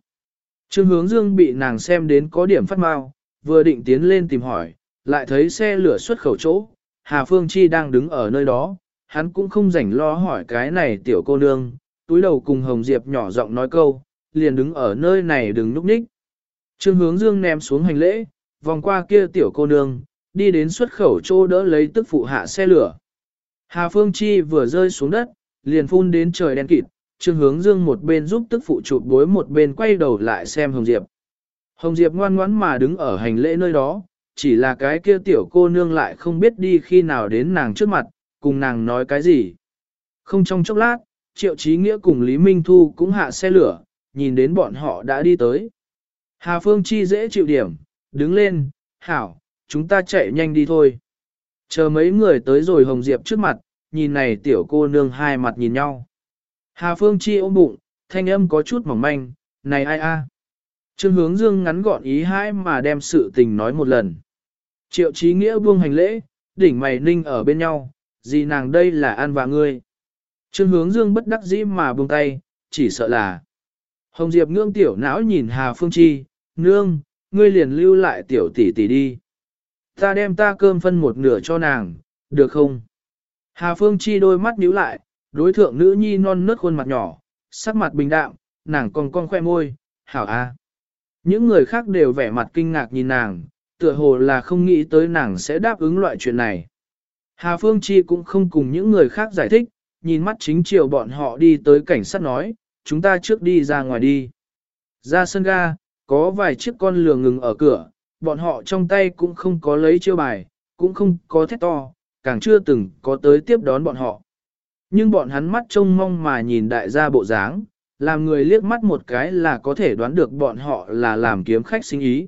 Trương hướng dương bị nàng xem đến có điểm phát mau, vừa định tiến lên tìm hỏi, lại thấy xe lửa xuất khẩu chỗ, Hà Phương Chi đang đứng ở nơi đó, hắn cũng không rảnh lo hỏi cái này tiểu cô nương, túi đầu cùng Hồng Diệp nhỏ giọng nói câu, liền đứng ở nơi này đừng núp ních. Trương hướng dương ném xuống hành lễ, vòng qua kia tiểu cô nương, đi đến xuất khẩu chỗ đỡ lấy tức phụ hạ xe lửa. Hà Phương Chi vừa rơi xuống đất, liền phun đến trời đen kịt, Trương Hướng Dương một bên giúp tức phụ chụp bối một bên quay đầu lại xem Hồng Diệp. Hồng Diệp ngoan ngoãn mà đứng ở hành lễ nơi đó, chỉ là cái kia tiểu cô nương lại không biết đi khi nào đến nàng trước mặt, cùng nàng nói cái gì. Không trong chốc lát, Triệu Chí Nghĩa cùng Lý Minh Thu cũng hạ xe lửa, nhìn đến bọn họ đã đi tới. Hà Phương Chi dễ chịu điểm, đứng lên, hảo, chúng ta chạy nhanh đi thôi. Chờ mấy người tới rồi Hồng Diệp trước mặt, nhìn này tiểu cô nương hai mặt nhìn nhau. Hà Phương Chi ôm bụng, thanh âm có chút mỏng manh, này ai a? Trương hướng dương ngắn gọn ý hai mà đem sự tình nói một lần. Triệu trí nghĩa buông hành lễ, đỉnh mày ninh ở bên nhau, gì nàng đây là an và ngươi. Trương hướng dương bất đắc dĩ mà buông tay, chỉ sợ là. Hồng Diệp ngương tiểu não nhìn Hà Phương Chi, nương, ngươi liền lưu lại tiểu tỷ tỷ đi. Ta đem ta cơm phân một nửa cho nàng, được không? Hà Phương Chi đôi mắt nhíu lại, đối thượng nữ nhi non nớt khuôn mặt nhỏ, sắc mặt bình đạm, nàng còn con khoe môi, hảo a. Những người khác đều vẻ mặt kinh ngạc nhìn nàng, tựa hồ là không nghĩ tới nàng sẽ đáp ứng loại chuyện này. Hà Phương Chi cũng không cùng những người khác giải thích, nhìn mắt chính chiều bọn họ đi tới cảnh sát nói, chúng ta trước đi ra ngoài đi. Ra sân ga, có vài chiếc con lừa ngừng ở cửa, bọn họ trong tay cũng không có lấy chiêu bài, cũng không có thét to, càng chưa từng có tới tiếp đón bọn họ. Nhưng bọn hắn mắt trông mong mà nhìn đại gia bộ dáng, làm người liếc mắt một cái là có thể đoán được bọn họ là làm kiếm khách sinh ý.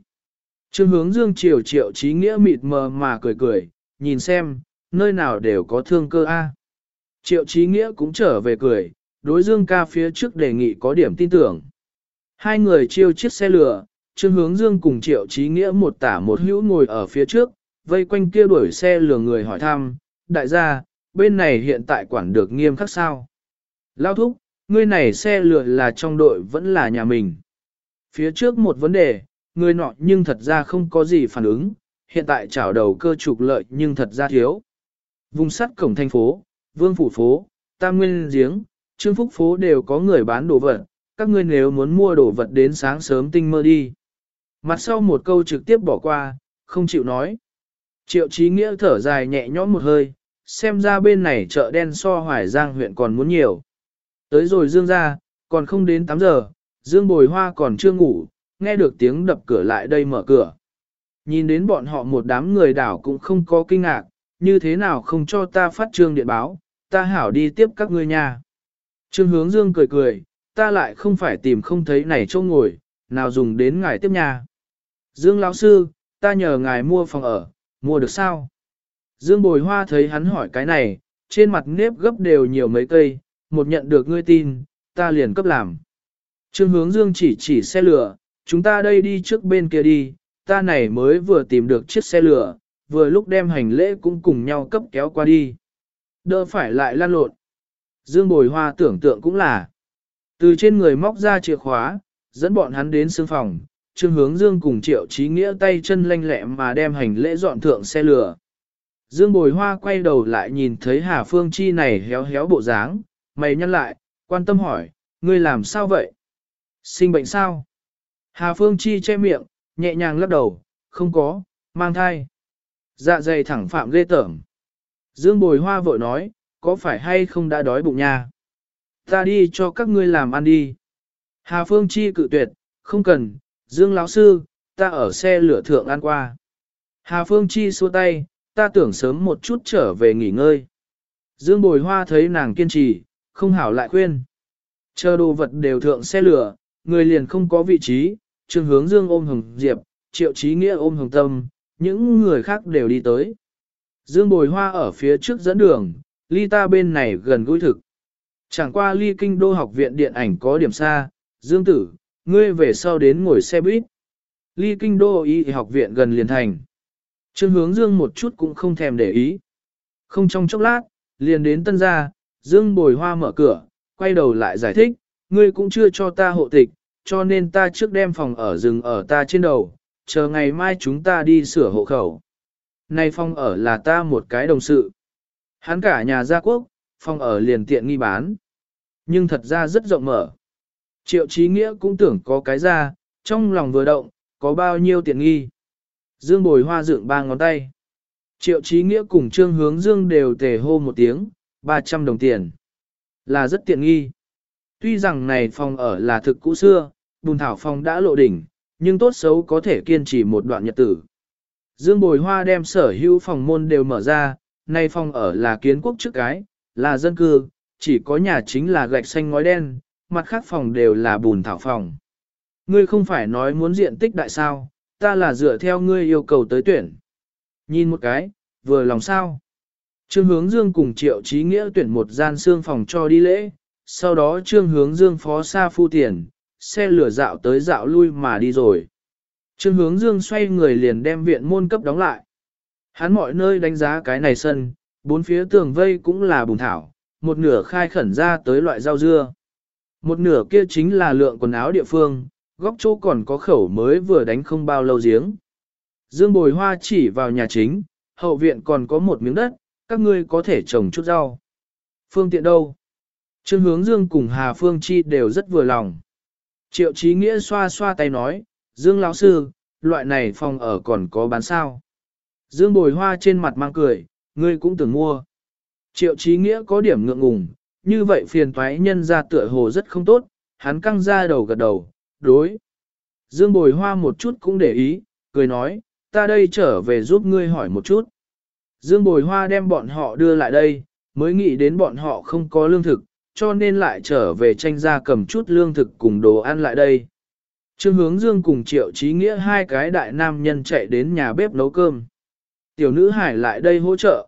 Trương hướng dương triều triệu trí nghĩa mịt mờ mà cười cười, nhìn xem, nơi nào đều có thương cơ a. Triệu trí nghĩa cũng trở về cười, đối dương ca phía trước đề nghị có điểm tin tưởng. Hai người chiêu chiếc xe lửa, Trương hướng dương cùng triệu trí nghĩa một tả một hữu ngồi ở phía trước, vây quanh kia đuổi xe lừa người hỏi thăm, đại gia, bên này hiện tại quản được nghiêm khắc sao. Lao thúc, ngươi này xe lừa là trong đội vẫn là nhà mình. Phía trước một vấn đề, người nọ nhưng thật ra không có gì phản ứng, hiện tại chảo đầu cơ trục lợi nhưng thật ra thiếu. Vùng sắt cổng thành phố, vương phủ phố, tam nguyên giếng, trương phúc phố đều có người bán đồ vật, các ngươi nếu muốn mua đồ vật đến sáng sớm tinh mơ đi. Mặt sau một câu trực tiếp bỏ qua, không chịu nói. Triệu Chí Nghĩa thở dài nhẹ nhõm một hơi, xem ra bên này chợ đen so hoài giang huyện còn muốn nhiều. Tới rồi Dương ra, còn không đến 8 giờ, Dương bồi hoa còn chưa ngủ, nghe được tiếng đập cửa lại đây mở cửa. Nhìn đến bọn họ một đám người đảo cũng không có kinh ngạc, như thế nào không cho ta phát trương điện báo, ta hảo đi tiếp các ngươi nha. Trương hướng Dương cười cười, ta lại không phải tìm không thấy này chỗ ngồi, nào dùng đến ngài tiếp nhà. Dương lão sư, ta nhờ ngài mua phòng ở, mua được sao? Dương bồi hoa thấy hắn hỏi cái này, trên mặt nếp gấp đều nhiều mấy cây, một nhận được ngươi tin, ta liền cấp làm. Trương hướng Dương chỉ chỉ xe lửa, chúng ta đây đi trước bên kia đi, ta này mới vừa tìm được chiếc xe lửa, vừa lúc đem hành lễ cũng cùng nhau cấp kéo qua đi. Đỡ phải lại lan lộn. Dương bồi hoa tưởng tượng cũng là. Từ trên người móc ra chìa khóa, dẫn bọn hắn đến sương phòng, Trương Hướng Dương cùng Triệu Chí Nghĩa tay chân lanh lẹ mà đem hành lễ dọn thượng xe lửa. Dương Bồi Hoa quay đầu lại nhìn thấy Hà Phương Chi này héo héo bộ dáng, mày nhăn lại, quan tâm hỏi, ngươi làm sao vậy? Sinh bệnh sao? Hà Phương Chi che miệng, nhẹ nhàng lắc đầu, không có, mang thai. Dạ dày thẳng phạm ghê tởm. Dương Bồi Hoa vội nói, có phải hay không đã đói bụng nha? Ta đi cho các ngươi làm ăn đi. Hà Phương Chi cự tuyệt, không cần, Dương lão sư, ta ở xe lửa thượng ăn qua. Hà Phương Chi xua tay, ta tưởng sớm một chút trở về nghỉ ngơi. Dương Bồi Hoa thấy nàng kiên trì, không hảo lại khuyên. Chờ đồ vật đều thượng xe lửa, người liền không có vị trí, Trương Hướng Dương ôm Hồng Diệp, Triệu trí Nghĩa ôm Hồng Tâm, những người khác đều đi tới. Dương Bồi Hoa ở phía trước dẫn đường, ly ta bên này gần gũi thực. Chẳng qua ly kinh đô học viện điện ảnh có điểm xa, Dương Tử, ngươi về sau đến ngồi xe buýt. Ly kinh đô y học viện gần liền thành. Trương hướng dương một chút cũng không thèm để ý. Không trong chốc lát, liền đến tân gia, dương bồi hoa mở cửa, quay đầu lại giải thích, ngươi cũng chưa cho ta hộ tịch, cho nên ta trước đem phòng ở rừng ở ta trên đầu, chờ ngày mai chúng ta đi sửa hộ khẩu. nay phòng ở là ta một cái đồng sự. Hắn cả nhà gia quốc, phòng ở liền tiện nghi bán. Nhưng thật ra rất rộng mở. Triệu trí nghĩa cũng tưởng có cái ra, trong lòng vừa động, có bao nhiêu tiện nghi. Dương bồi hoa dựng ba ngón tay. Triệu trí nghĩa cùng trương hướng dương đều tề hô một tiếng, 300 đồng tiền. Là rất tiện nghi. Tuy rằng này phòng ở là thực cũ xưa, bùn thảo phòng đã lộ đỉnh, nhưng tốt xấu có thể kiên trì một đoạn nhật tử. Dương bồi hoa đem sở hữu phòng môn đều mở ra, nay phòng ở là kiến quốc trước cái, là dân cư, chỉ có nhà chính là gạch xanh ngói đen, mặt khác phòng đều là bùn thảo phòng. Ngươi không phải nói muốn diện tích đại sao, ta là dựa theo ngươi yêu cầu tới tuyển. Nhìn một cái, vừa lòng sao. Trương hướng dương cùng triệu trí nghĩa tuyển một gian xương phòng cho đi lễ, sau đó trương hướng dương phó xa phu tiền, xe lửa dạo tới dạo lui mà đi rồi. Trương hướng dương xoay người liền đem viện môn cấp đóng lại. Hắn mọi nơi đánh giá cái này sân, bốn phía tường vây cũng là bùn thảo, một nửa khai khẩn ra tới loại rau dưa. Một nửa kia chính là lượng quần áo địa phương, góc chỗ còn có khẩu mới vừa đánh không bao lâu giếng. Dương bồi hoa chỉ vào nhà chính, hậu viện còn có một miếng đất, các ngươi có thể trồng chút rau. Phương tiện đâu? Trương hướng dương cùng Hà Phương Chi đều rất vừa lòng. Triệu Chí Nghĩa xoa xoa tay nói, Dương lão sư, loại này phòng ở còn có bán sao. Dương bồi hoa trên mặt mang cười, ngươi cũng tưởng mua. Triệu Chí Nghĩa có điểm ngượng ngùng, như vậy phiền toái nhân ra tựa hồ rất không tốt, hắn căng ra đầu gật đầu, đối. Dương bồi hoa một chút cũng để ý, cười nói, ta đây trở về giúp ngươi hỏi một chút. Dương bồi hoa đem bọn họ đưa lại đây, mới nghĩ đến bọn họ không có lương thực, cho nên lại trở về tranh ra cầm chút lương thực cùng đồ ăn lại đây. Trương hướng dương cùng triệu trí nghĩa hai cái đại nam nhân chạy đến nhà bếp nấu cơm. Tiểu nữ hải lại đây hỗ trợ.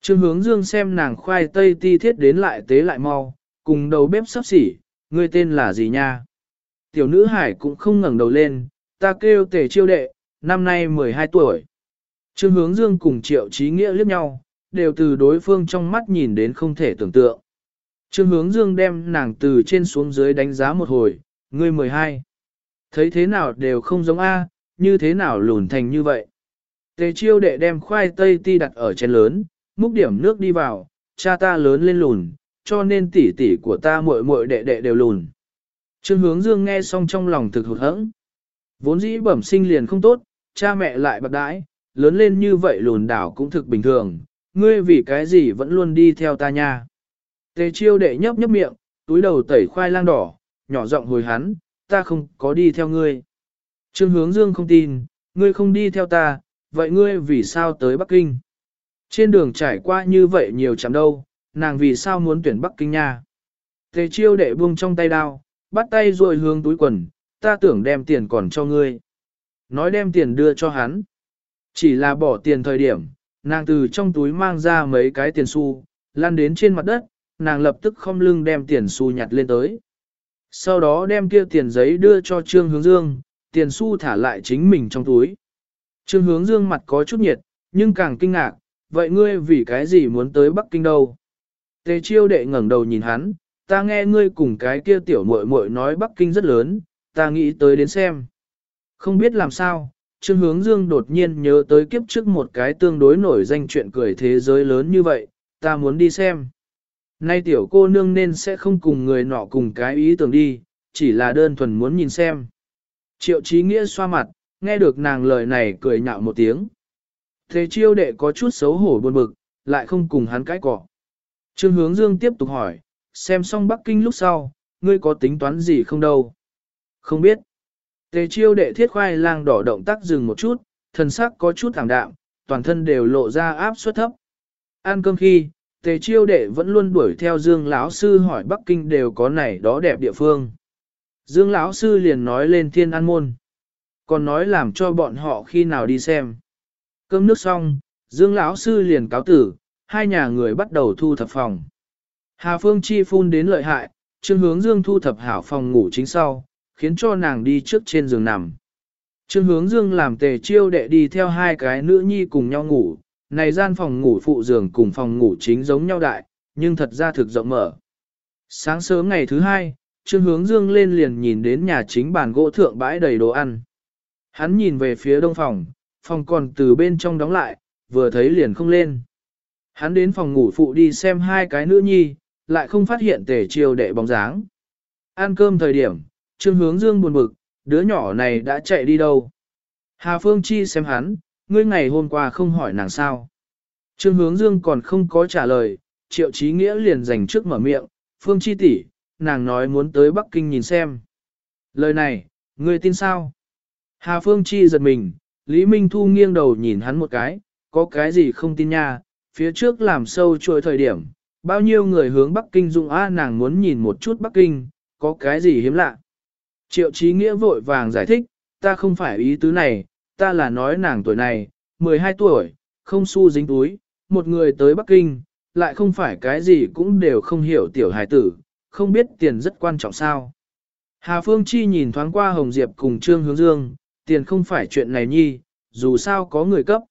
Trương hướng dương xem nàng khoai tây ti thiết đến lại tế lại mau, cùng đầu bếp sắp xỉ, ngươi tên là gì nha? Tiểu nữ hải cũng không ngẩng đầu lên, ta kêu tề chiêu đệ, năm nay 12 tuổi. Trương hướng dương cùng triệu trí nghĩa liếc nhau, đều từ đối phương trong mắt nhìn đến không thể tưởng tượng. Trương hướng dương đem nàng từ trên xuống dưới đánh giá một hồi, ngươi 12. Thấy thế nào đều không giống A, như thế nào lùn thành như vậy. Tề chiêu đệ đem khoai tây ti đặt ở trên lớn, múc điểm nước đi vào, cha ta lớn lên lùn, cho nên tỷ tỷ của ta muội muội đệ đệ đều lùn. Trương hướng dương nghe xong trong lòng thực hụt hẫng. Vốn dĩ bẩm sinh liền không tốt, cha mẹ lại bạc đãi, lớn lên như vậy lùn đảo cũng thực bình thường, ngươi vì cái gì vẫn luôn đi theo ta nha. Tề chiêu đệ nhấp nhấp miệng, túi đầu tẩy khoai lang đỏ, nhỏ giọng hồi hắn, ta không có đi theo ngươi. Trương hướng dương không tin, ngươi không đi theo ta, vậy ngươi vì sao tới Bắc Kinh? Trên đường trải qua như vậy nhiều chạm đâu, nàng vì sao muốn tuyển Bắc Kinh nha? Tề chiêu đệ buông trong tay đao, bắt tay rồi hướng túi quần, ta tưởng đem tiền còn cho ngươi. Nói đem tiền đưa cho hắn. Chỉ là bỏ tiền thời điểm, nàng từ trong túi mang ra mấy cái tiền xu, lăn đến trên mặt đất, nàng lập tức không lưng đem tiền xu nhặt lên tới. Sau đó đem kia tiền giấy đưa cho Trương Hướng Dương, tiền xu thả lại chính mình trong túi. Trương Hướng Dương mặt có chút nhiệt, nhưng càng kinh ngạc, vậy ngươi vì cái gì muốn tới Bắc Kinh đâu? Tề chiêu đệ ngẩng đầu nhìn hắn, ta nghe ngươi cùng cái kia tiểu muội muội nói Bắc Kinh rất lớn, ta nghĩ tới đến xem. Không biết làm sao, Trương Hướng Dương đột nhiên nhớ tới kiếp trước một cái tương đối nổi danh chuyện cười thế giới lớn như vậy, ta muốn đi xem. Nay tiểu cô nương nên sẽ không cùng người nọ cùng cái ý tưởng đi, chỉ là đơn thuần muốn nhìn xem. Triệu trí nghĩa xoa mặt, nghe được nàng lời này cười nhạo một tiếng. Thế chiêu đệ có chút xấu hổ buồn bực, lại không cùng hắn cãi cọ. Trương hướng dương tiếp tục hỏi, xem xong Bắc Kinh lúc sau, ngươi có tính toán gì không đâu? Không biết. Tề chiêu đệ thiết khoai lang đỏ động tác dừng một chút, thần sắc có chút thẳng đạm, toàn thân đều lộ ra áp suất thấp. Ăn cơm khi, tề chiêu đệ vẫn luôn đuổi theo Dương lão sư hỏi Bắc Kinh đều có này đó đẹp địa phương. Dương lão sư liền nói lên thiên an môn. Còn nói làm cho bọn họ khi nào đi xem. Cơm nước xong, Dương lão sư liền cáo tử, hai nhà người bắt đầu thu thập phòng. Hà Phương Chi phun đến lợi hại, Trương Hướng Dương thu thập hảo phòng ngủ chính sau, khiến cho nàng đi trước trên giường nằm. Trương hướng dương làm tề chiêu đệ đi theo hai cái nữ nhi cùng nhau ngủ, này gian phòng ngủ phụ giường cùng phòng ngủ chính giống nhau đại, nhưng thật ra thực rộng mở. Sáng sớm ngày thứ hai, Trương hướng dương lên liền nhìn đến nhà chính bàn gỗ thượng bãi đầy đồ ăn. Hắn nhìn về phía đông phòng, phòng còn từ bên trong đóng lại, vừa thấy liền không lên. Hắn đến phòng ngủ phụ đi xem hai cái nữ nhi, lại không phát hiện tề chiều đệ bóng dáng. Ăn cơm thời điểm, Trương Hướng Dương buồn bực, đứa nhỏ này đã chạy đi đâu. Hà Phương Chi xem hắn, ngươi ngày hôm qua không hỏi nàng sao. Trương Hướng Dương còn không có trả lời, Triệu Chí Nghĩa liền dành trước mở miệng, Phương Chi tỷ, nàng nói muốn tới Bắc Kinh nhìn xem. Lời này, ngươi tin sao? Hà Phương Chi giật mình, Lý Minh Thu nghiêng đầu nhìn hắn một cái, có cái gì không tin nha, phía trước làm sâu trôi thời điểm, bao nhiêu người hướng Bắc Kinh dụng a nàng muốn nhìn một chút Bắc Kinh, có cái gì hiếm lạ. Triệu Chí Nghĩa vội vàng giải thích, ta không phải ý tứ này, ta là nói nàng tuổi này, 12 tuổi, không xu dính túi, một người tới Bắc Kinh, lại không phải cái gì cũng đều không hiểu tiểu hài tử, không biết tiền rất quan trọng sao. Hà Phương Chi nhìn thoáng qua Hồng Diệp cùng Trương Hướng Dương, tiền không phải chuyện này nhi, dù sao có người cấp.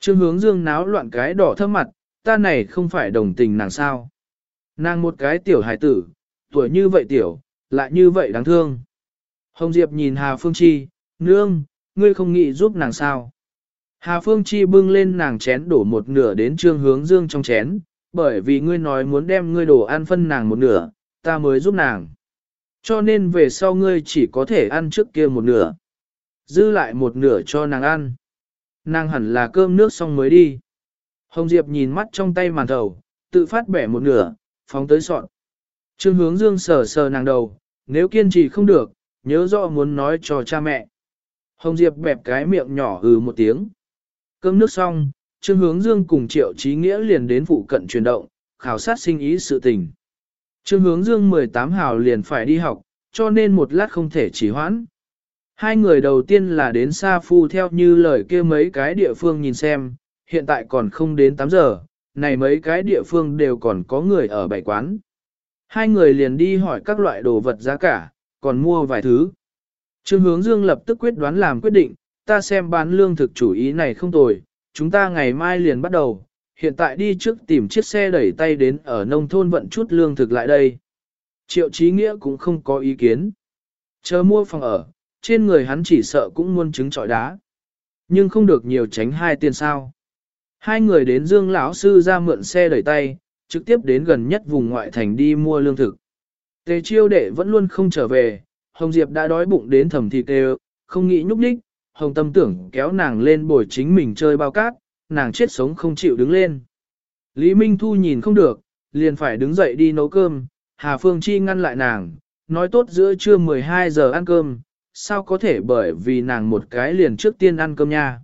Trương Hướng Dương náo loạn cái đỏ thơm mặt, ta này không phải đồng tình nàng sao. Nàng một cái tiểu hài tử, tuổi như vậy tiểu, lại như vậy đáng thương. Hồng Diệp nhìn Hà Phương Chi, nương, ngươi không nghĩ giúp nàng sao. Hà Phương Chi bưng lên nàng chén đổ một nửa đến trương hướng dương trong chén, bởi vì ngươi nói muốn đem ngươi đổ ăn phân nàng một nửa, ta mới giúp nàng. Cho nên về sau ngươi chỉ có thể ăn trước kia một nửa. Dư lại một nửa cho nàng ăn. Nàng hẳn là cơm nước xong mới đi. Hồng Diệp nhìn mắt trong tay màn thầu, tự phát bẻ một nửa, phóng tới sọn. Trương hướng dương sờ sờ nàng đầu, nếu kiên trì không được, nhớ rõ muốn nói cho cha mẹ. Hồng Diệp bẹp cái miệng nhỏ ừ một tiếng. Cơm nước xong, Trương Hướng Dương cùng Triệu Chí Nghĩa liền đến phụ cận chuyển động, khảo sát sinh ý sự tình. Trương Hướng Dương 18 hào liền phải đi học, cho nên một lát không thể chỉ hoãn. Hai người đầu tiên là đến Sa Phu theo như lời kia mấy cái địa phương nhìn xem, hiện tại còn không đến 8 giờ, này mấy cái địa phương đều còn có người ở bảy quán. Hai người liền đi hỏi các loại đồ vật giá cả, còn mua vài thứ. Trương Hướng Dương lập tức quyết đoán làm quyết định, ta xem bán lương thực chủ ý này không tồi, chúng ta ngày mai liền bắt đầu, hiện tại đi trước tìm chiếc xe đẩy tay đến ở nông thôn vận chút lương thực lại đây. Triệu Chí Nghĩa cũng không có ý kiến. Chờ mua phòng ở, trên người hắn chỉ sợ cũng muôn trứng trọi đá. Nhưng không được nhiều tránh hai tiền sao. Hai người đến Dương lão sư ra mượn xe đẩy tay, trực tiếp đến gần nhất vùng ngoại thành đi mua lương thực. Tề chiêu đệ vẫn luôn không trở về, Hồng Diệp đã đói bụng đến thầm thịt đều, không nghĩ nhúc nhích, Hồng Tâm tưởng kéo nàng lên bồi chính mình chơi bao cát, nàng chết sống không chịu đứng lên. Lý Minh Thu nhìn không được, liền phải đứng dậy đi nấu cơm, Hà Phương Chi ngăn lại nàng, nói tốt giữa trưa 12 giờ ăn cơm, sao có thể bởi vì nàng một cái liền trước tiên ăn cơm nha.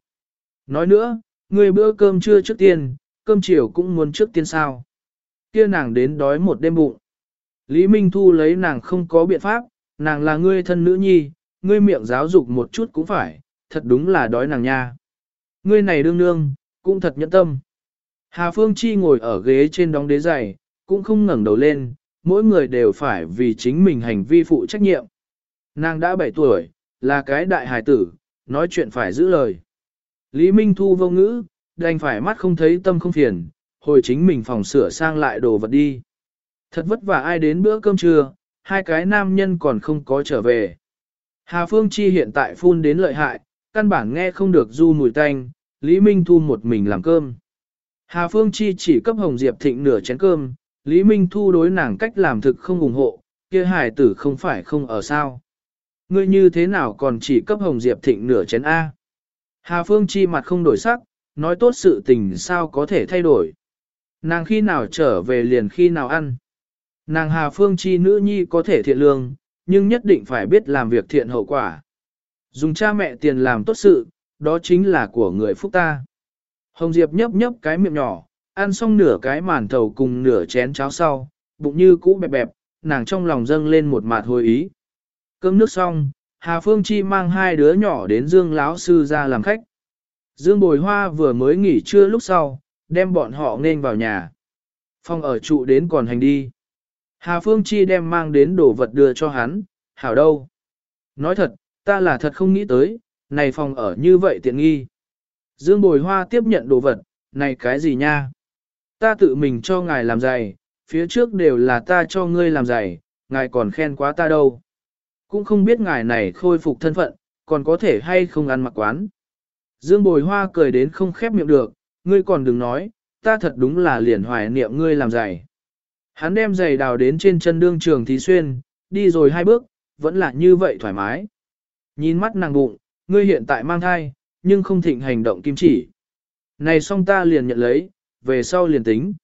Nói nữa, người bữa cơm trưa trước tiên, cơm chiều cũng muốn trước tiên sao. Kia nàng đến đói một đêm bụng. Lý Minh Thu lấy nàng không có biện pháp, nàng là ngươi thân nữ nhi, ngươi miệng giáo dục một chút cũng phải, thật đúng là đói nàng nha. Ngươi này đương nương, cũng thật nhẫn tâm. Hà Phương Chi ngồi ở ghế trên đóng đế giày, cũng không ngẩng đầu lên, mỗi người đều phải vì chính mình hành vi phụ trách nhiệm. Nàng đã 7 tuổi, là cái đại hài tử, nói chuyện phải giữ lời. Lý Minh Thu vô ngữ, đành phải mắt không thấy tâm không phiền, hồi chính mình phòng sửa sang lại đồ vật đi. Thật vất vả ai đến bữa cơm trưa, hai cái nam nhân còn không có trở về. Hà Phương Chi hiện tại phun đến lợi hại, căn bản nghe không được du mùi tanh, Lý Minh Thu một mình làm cơm. Hà Phương Chi chỉ cấp Hồng Diệp Thịnh nửa chén cơm, Lý Minh Thu đối nàng cách làm thực không ủng hộ, kia hải tử không phải không ở sao. Ngươi như thế nào còn chỉ cấp Hồng Diệp Thịnh nửa chén A. Hà Phương Chi mặt không đổi sắc, nói tốt sự tình sao có thể thay đổi. Nàng khi nào trở về liền khi nào ăn. Nàng Hà Phương Chi nữ nhi có thể thiện lương, nhưng nhất định phải biết làm việc thiện hậu quả. Dùng cha mẹ tiền làm tốt sự, đó chính là của người phúc ta. Hồng Diệp nhấp nhấp cái miệng nhỏ, ăn xong nửa cái màn thầu cùng nửa chén cháo sau, bụng như cũ bẹp bẹp, nàng trong lòng dâng lên một mạt hồi ý. Cơm nước xong, Hà Phương Chi mang hai đứa nhỏ đến Dương lão sư ra làm khách. Dương Bồi Hoa vừa mới nghỉ trưa lúc sau, đem bọn họ nên vào nhà. Phong ở trụ đến còn hành đi. Hà Phương Chi đem mang đến đồ vật đưa cho hắn, hảo đâu. Nói thật, ta là thật không nghĩ tới, này phòng ở như vậy tiện nghi. Dương Bồi Hoa tiếp nhận đồ vật, này cái gì nha? Ta tự mình cho ngài làm giày, phía trước đều là ta cho ngươi làm giày, ngài còn khen quá ta đâu. Cũng không biết ngài này khôi phục thân phận, còn có thể hay không ăn mặc quán. Dương Bồi Hoa cười đến không khép miệng được, ngươi còn đừng nói, ta thật đúng là liền hoài niệm ngươi làm giày. Hắn đem giày đào đến trên chân đương trường thí xuyên, đi rồi hai bước, vẫn là như vậy thoải mái. Nhìn mắt nàng bụng, ngươi hiện tại mang thai, nhưng không thịnh hành động kim chỉ. Này xong ta liền nhận lấy, về sau liền tính.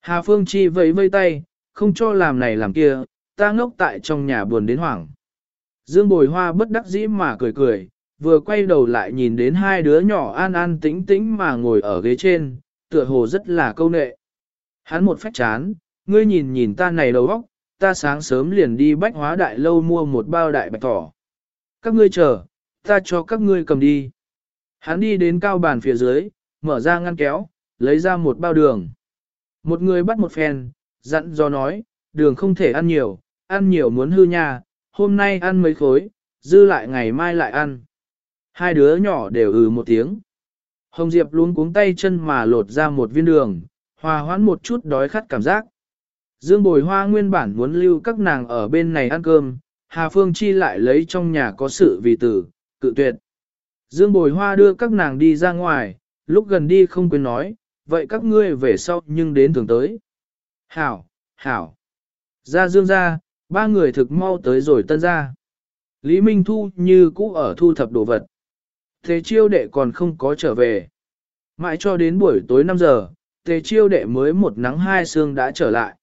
Hà Phương Chi vẫy vây tay, không cho làm này làm kia, ta ngốc tại trong nhà buồn đến hoảng. Dương Bồi Hoa bất đắc dĩ mà cười cười, vừa quay đầu lại nhìn đến hai đứa nhỏ an an tĩnh tĩnh mà ngồi ở ghế trên, tựa hồ rất là câu nệ. Hắn một phách chán, ngươi nhìn nhìn ta này đầu óc, ta sáng sớm liền đi bách hóa đại lâu mua một bao đại bạch thỏ. Các ngươi chờ, ta cho các ngươi cầm đi. Hắn đi đến cao bàn phía dưới, mở ra ngăn kéo, lấy ra một bao đường. Một người bắt một phen, dặn do nói, đường không thể ăn nhiều, ăn nhiều muốn hư nha, hôm nay ăn mấy khối, dư lại ngày mai lại ăn. Hai đứa nhỏ đều ừ một tiếng. Hồng Diệp luôn cuống tay chân mà lột ra một viên đường, hòa hoãn một chút đói khát cảm giác. Dương Bồi Hoa nguyên bản muốn lưu các nàng ở bên này ăn cơm, Hà Phương Chi lại lấy trong nhà có sự vì tử, cự tuyệt. Dương Bồi Hoa đưa các nàng đi ra ngoài, lúc gần đi không quên nói, vậy các ngươi về sau nhưng đến thường tới. Hảo, hảo. Ra dương ra, ba người thực mau tới rồi tân ra. Lý Minh Thu như cũ ở thu thập đồ vật. Thế chiêu đệ còn không có trở về. Mãi cho đến buổi tối 5 giờ, tề chiêu đệ mới một nắng hai sương đã trở lại.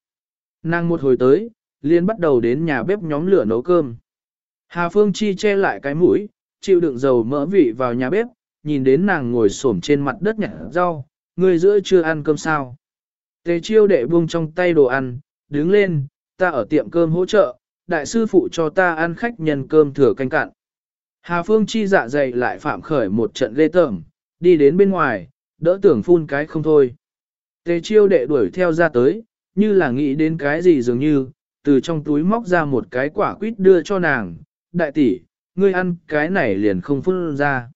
Nàng một hồi tới, liền bắt đầu đến nhà bếp nhóm lửa nấu cơm. Hà Phương Chi che lại cái mũi, chịu đựng dầu mỡ vị vào nhà bếp, nhìn đến nàng ngồi xổm trên mặt đất nhặt rau, người giữa chưa ăn cơm sao. Tề chiêu đệ buông trong tay đồ ăn, đứng lên, ta ở tiệm cơm hỗ trợ, đại sư phụ cho ta ăn khách nhân cơm thừa canh cạn. Hà Phương Chi dạ dày lại phạm khởi một trận ghê tởm, đi đến bên ngoài, đỡ tưởng phun cái không thôi. Tề chiêu đệ đuổi theo ra tới, như là nghĩ đến cái gì dường như, từ trong túi móc ra một cái quả quýt đưa cho nàng, đại tỷ, ngươi ăn cái này liền không phun ra.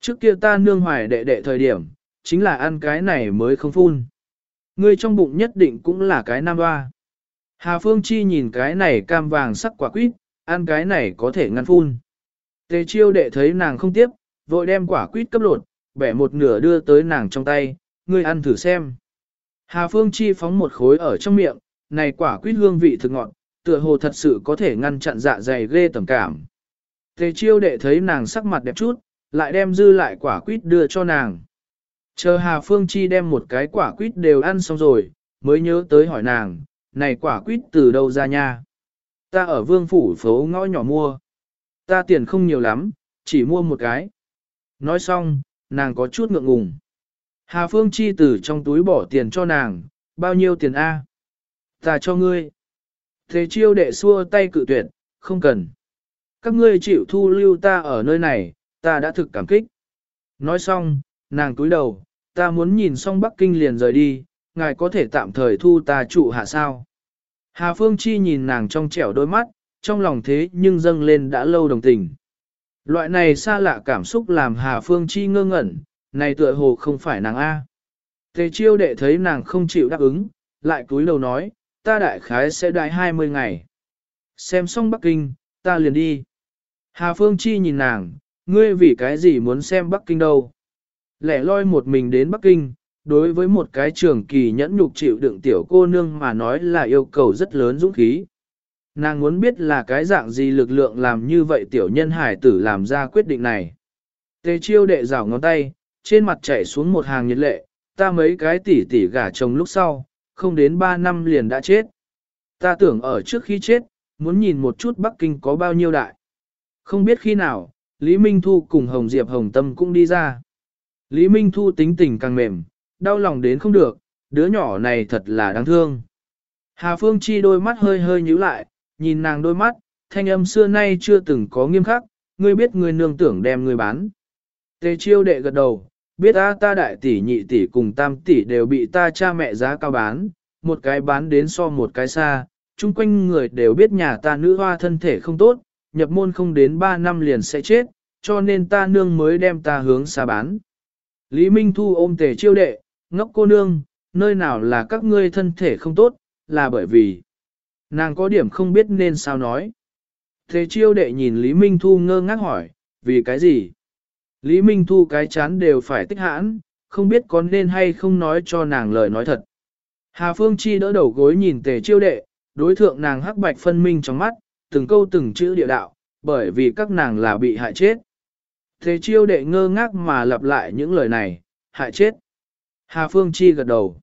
Trước kia ta nương hoài đệ đệ thời điểm, chính là ăn cái này mới không phun. Ngươi trong bụng nhất định cũng là cái nam hoa. Hà Phương Chi nhìn cái này cam vàng sắc quả quýt, ăn cái này có thể ngăn phun. Tề chiêu đệ thấy nàng không tiếp, vội đem quả quýt cấp lột, bẻ một nửa đưa tới nàng trong tay, ngươi ăn thử xem. Hà Phương Chi phóng một khối ở trong miệng, này quả quýt hương vị thực ngọt, tựa hồ thật sự có thể ngăn chặn dạ dày ghê tầm cảm. Tề chiêu đệ thấy nàng sắc mặt đẹp chút, lại đem dư lại quả quýt đưa cho nàng. Chờ Hà Phương Chi đem một cái quả quýt đều ăn xong rồi, mới nhớ tới hỏi nàng, này quả quýt từ đâu ra nha? Ta ở vương phủ phố ngõ nhỏ mua. Ta tiền không nhiều lắm, chỉ mua một cái. Nói xong, nàng có chút ngượng ngùng. Hà Phương Chi từ trong túi bỏ tiền cho nàng, bao nhiêu tiền A? Ta cho ngươi. Thế chiêu đệ xua tay cự tuyệt, không cần. Các ngươi chịu thu lưu ta ở nơi này, ta đã thực cảm kích. Nói xong, nàng túi đầu, ta muốn nhìn xong Bắc Kinh liền rời đi, ngài có thể tạm thời thu ta trụ hạ sao. Hà Phương Chi nhìn nàng trong trẻo đôi mắt, trong lòng thế nhưng dâng lên đã lâu đồng tình. Loại này xa lạ cảm xúc làm Hà Phương Chi ngơ ngẩn, này tựa hồ không phải nàng A. Tề chiêu đệ thấy nàng không chịu đáp ứng, lại cúi đầu nói, ta đại khái sẽ đại 20 ngày. Xem xong Bắc Kinh, ta liền đi. Hà Phương Chi nhìn nàng, ngươi vì cái gì muốn xem Bắc Kinh đâu. Lẻ loi một mình đến Bắc Kinh, đối với một cái trường kỳ nhẫn nhục chịu đựng tiểu cô nương mà nói là yêu cầu rất lớn dũng khí. Nàng muốn biết là cái dạng gì lực lượng làm như vậy tiểu nhân hải tử làm ra quyết định này. Tề chiêu đệ rảo ngón tay, trên mặt chảy xuống một hàng nhiệt lệ, ta mấy cái tỷ tỷ gả chồng lúc sau, không đến 3 năm liền đã chết. Ta tưởng ở trước khi chết, muốn nhìn một chút Bắc Kinh có bao nhiêu đại. Không biết khi nào, Lý Minh Thu cùng Hồng Diệp Hồng Tâm cũng đi ra. Lý Minh Thu tính tình càng mềm, đau lòng đến không được, đứa nhỏ này thật là đáng thương. Hà Phương Chi đôi mắt hơi hơi nhíu lại, nhìn nàng đôi mắt, thanh âm xưa nay chưa từng có nghiêm khắc, ngươi biết ngươi nương tưởng đem ngươi bán. Tề chiêu đệ gật đầu, biết ta ta đại tỷ nhị tỷ cùng tam tỷ đều bị ta cha mẹ giá cao bán, một cái bán đến so một cái xa, chung quanh người đều biết nhà ta nữ hoa thân thể không tốt, nhập môn không đến 3 năm liền sẽ chết, cho nên ta nương mới đem ta hướng xa bán. Lý Minh Thu ôm tề chiêu đệ, ngốc cô nương, nơi nào là các ngươi thân thể không tốt, là bởi vì nàng có điểm không biết nên sao nói. Thế chiêu đệ nhìn Lý Minh Thu ngơ ngác hỏi, vì cái gì? Lý Minh Thu cái chán đều phải tích hãn, không biết có nên hay không nói cho nàng lời nói thật. Hà Phương Chi đỡ đầu gối nhìn tề chiêu đệ, đối thượng nàng hắc bạch phân minh trong mắt, từng câu từng chữ địa đạo, bởi vì các nàng là bị hại chết. Tề chiêu đệ ngơ ngác mà lặp lại những lời này, hại chết. Hà Phương Chi gật đầu.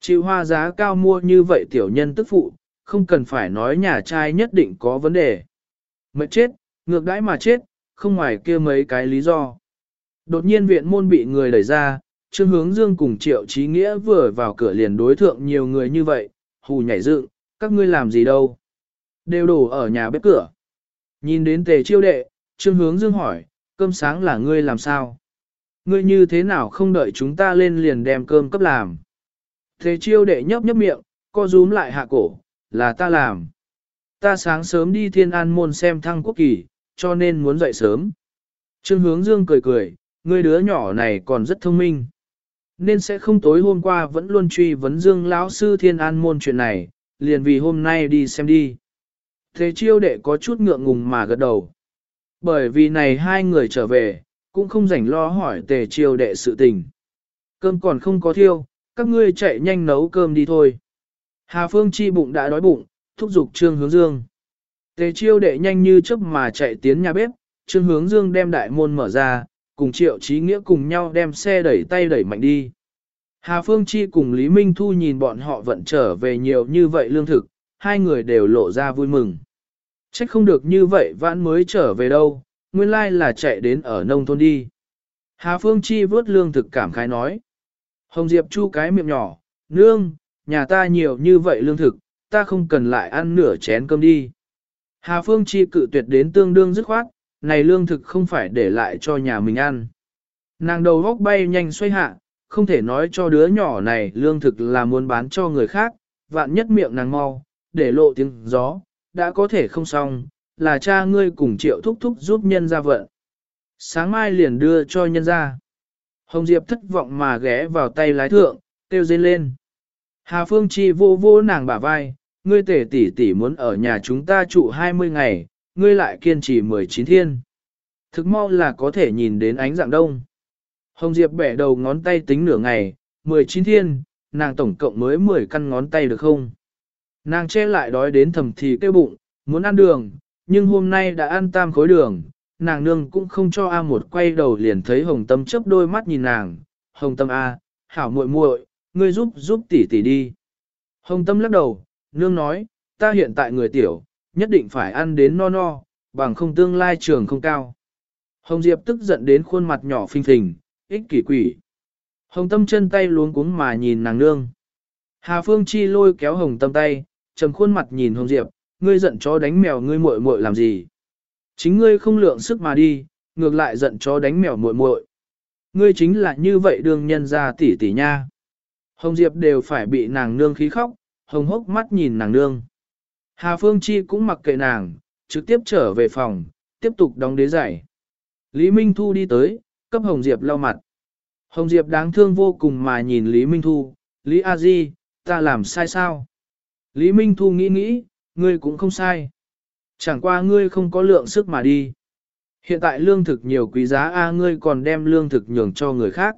Chịu hoa giá cao mua như vậy tiểu nhân tức phụ, không cần phải nói nhà trai nhất định có vấn đề. Mệt chết, ngược đãi mà chết, không ngoài kia mấy cái lý do. Đột nhiên viện môn bị người đẩy ra, Trương Hướng Dương cùng Triệu Chí Nghĩa vừa vào cửa liền đối thượng nhiều người như vậy, hù nhảy dựng, các ngươi làm gì đâu? Đều đổ ở nhà bếp cửa. Nhìn đến tề chiêu đệ, Trương Hướng Dương hỏi, cơm sáng là ngươi làm sao? Ngươi như thế nào không đợi chúng ta lên liền đem cơm cấp làm? Tề chiêu đệ nhấp nhấp miệng, co rúm lại hạ cổ, là ta làm. Ta sáng sớm đi thiên an môn xem thăng quốc kỳ, cho nên muốn dậy sớm. Trương hướng dương cười cười, ngươi đứa nhỏ này còn rất thông minh. Nên sẽ không tối hôm qua vẫn luôn truy vấn dương lão sư thiên an môn chuyện này, liền vì hôm nay đi xem đi. Thế chiêu đệ có chút ngượng ngùng mà gật đầu. Bởi vì này hai người trở về, cũng không rảnh lo hỏi tề chiêu đệ sự tình. Cơm còn không có thiêu, các ngươi chạy nhanh nấu cơm đi thôi. Hà Phương Chi bụng đã đói bụng, thúc giục Trương Hướng Dương. Tề chiêu đệ nhanh như chớp mà chạy tiến nhà bếp, Trương Hướng Dương đem đại môn mở ra, cùng Triệu Chí Nghĩa cùng nhau đem xe đẩy tay đẩy mạnh đi. Hà Phương Chi cùng Lý Minh Thu nhìn bọn họ vận trở về nhiều như vậy lương thực, hai người đều lộ ra vui mừng. Trách không được như vậy vãn mới trở về đâu, nguyên lai là chạy đến ở nông thôn đi. Hà Phương Chi vớt lương thực cảm khái nói. Hồng Diệp chu cái miệng nhỏ, nương, nhà ta nhiều như vậy lương thực, ta không cần lại ăn nửa chén cơm đi. Hà Phương Chi cự tuyệt đến tương đương dứt khoát, này lương thực không phải để lại cho nhà mình ăn. Nàng đầu góc bay nhanh xoay hạ, không thể nói cho đứa nhỏ này lương thực là muốn bán cho người khác, vạn nhất miệng nàng mau, để lộ tiếng gió, đã có thể không xong, là cha ngươi cùng triệu thúc thúc giúp nhân ra vận. Sáng mai liền đưa cho nhân ra. Hồng Diệp thất vọng mà ghé vào tay lái thượng, kêu dên lên. Hà Phương Chi vô vô nàng bả vai, ngươi tể tỷ tỷ muốn ở nhà chúng ta trụ 20 ngày, ngươi lại kiên trì 19 thiên. Thực mau là có thể nhìn đến ánh dạng đông. Hồng Diệp bẻ đầu ngón tay tính nửa ngày, 19 thiên, nàng tổng cộng mới 10 căn ngón tay được không? Nàng che lại đói đến thầm thì kêu bụng, muốn ăn đường, nhưng hôm nay đã ăn tam khối đường, nàng nương cũng không cho A một quay đầu liền thấy hồng tâm chớp đôi mắt nhìn nàng, hồng tâm A, hảo muội muội, ngươi giúp giúp tỷ tỷ đi. Hồng tâm lắc đầu, nương nói, ta hiện tại người tiểu, nhất định phải ăn đến no no, bằng không tương lai trường không cao. Hồng Diệp tức giận đến khuôn mặt nhỏ phình phình, ích kỷ quỷ. Hồng tâm chân tay luống cuống mà nhìn nàng nương. Hà Phương Chi lôi kéo hồng tâm tay, trầm khuôn mặt nhìn Hồng Diệp, ngươi giận chó đánh mèo ngươi muội muội làm gì? Chính ngươi không lượng sức mà đi, ngược lại giận chó đánh mèo muội muội. Ngươi chính là như vậy đương nhân ra tỷ tỷ nha. Hồng Diệp đều phải bị nàng nương khí khóc, hồng hốc mắt nhìn nàng nương. Hà Phương Chi cũng mặc kệ nàng, trực tiếp trở về phòng, tiếp tục đóng đế giải. Lý Minh Thu đi tới, cấp Hồng Diệp lau mặt. Hồng Diệp đáng thương vô cùng mà nhìn Lý Minh Thu, Lý A Di, ta làm sai sao? Lý Minh Thu nghĩ nghĩ, ngươi cũng không sai. Chẳng qua ngươi không có lượng sức mà đi. Hiện tại lương thực nhiều quý giá A ngươi còn đem lương thực nhường cho người khác.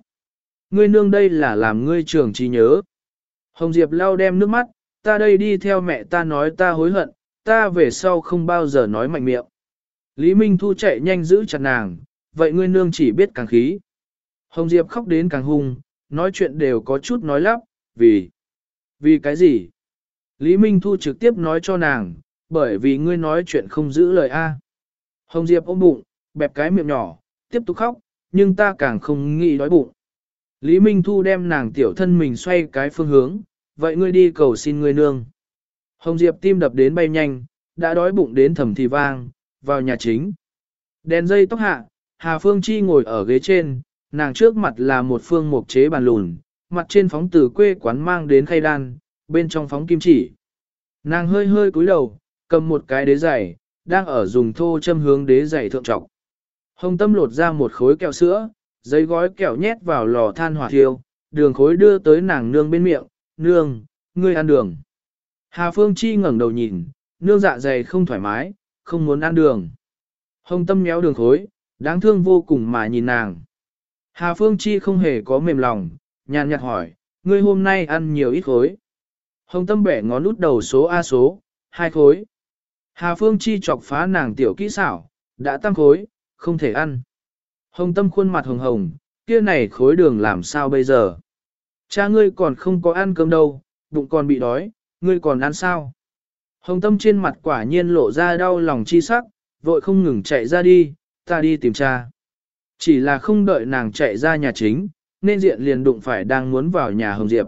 Ngươi nương đây là làm ngươi trường trí nhớ. Hồng Diệp lau đem nước mắt, ta đây đi theo mẹ ta nói ta hối hận, ta về sau không bao giờ nói mạnh miệng. Lý Minh Thu chạy nhanh giữ chặt nàng, vậy ngươi nương chỉ biết càng khí. Hồng Diệp khóc đến càng hung, nói chuyện đều có chút nói lắp, vì... Vì cái gì? Lý Minh Thu trực tiếp nói cho nàng, bởi vì ngươi nói chuyện không giữ lời A. Hồng Diệp ôm bụng, bẹp cái miệng nhỏ, tiếp tục khóc, nhưng ta càng không nghĩ đói bụng. Lý Minh Thu đem nàng tiểu thân mình xoay cái phương hướng, vậy ngươi đi cầu xin ngươi nương. Hồng Diệp tim đập đến bay nhanh, đã đói bụng đến thầm thì vang, vào nhà chính. Đèn dây tóc hạ, Hà Phương Chi ngồi ở ghế trên, nàng trước mặt là một phương mục chế bàn lùn, mặt trên phóng từ quê quán mang đến khay đan, bên trong phóng kim chỉ. Nàng hơi hơi cúi đầu, cầm một cái đế giày, đang ở dùng thô châm hướng đế giày thượng trọng. Hồng tâm lột ra một khối kẹo sữa, giấy gói kẹo nhét vào lò than hỏa thiêu, đường khối đưa tới nàng nương bên miệng, nương, ngươi ăn đường. Hà Phương Chi ngẩng đầu nhìn, nương dạ dày không thoải mái, không muốn ăn đường. Hồng tâm méo đường khối, đáng thương vô cùng mà nhìn nàng. Hà Phương Chi không hề có mềm lòng, nhàn nhạt hỏi, ngươi hôm nay ăn nhiều ít khối. Hồng Tâm bẻ ngón út đầu số A số, hai khối. Hà Phương Chi chọc phá nàng tiểu kỹ xảo, đã tăng khối, không thể ăn. Hồng Tâm khuôn mặt hồng hồng, kia này khối đường làm sao bây giờ? Cha ngươi còn không có ăn cơm đâu, bụng còn bị đói, ngươi còn ăn sao? Hồng Tâm trên mặt quả nhiên lộ ra đau lòng chi sắc, vội không ngừng chạy ra đi, ta đi tìm cha. Chỉ là không đợi nàng chạy ra nhà chính, nên diện liền đụng phải đang muốn vào nhà Hồng Diệp.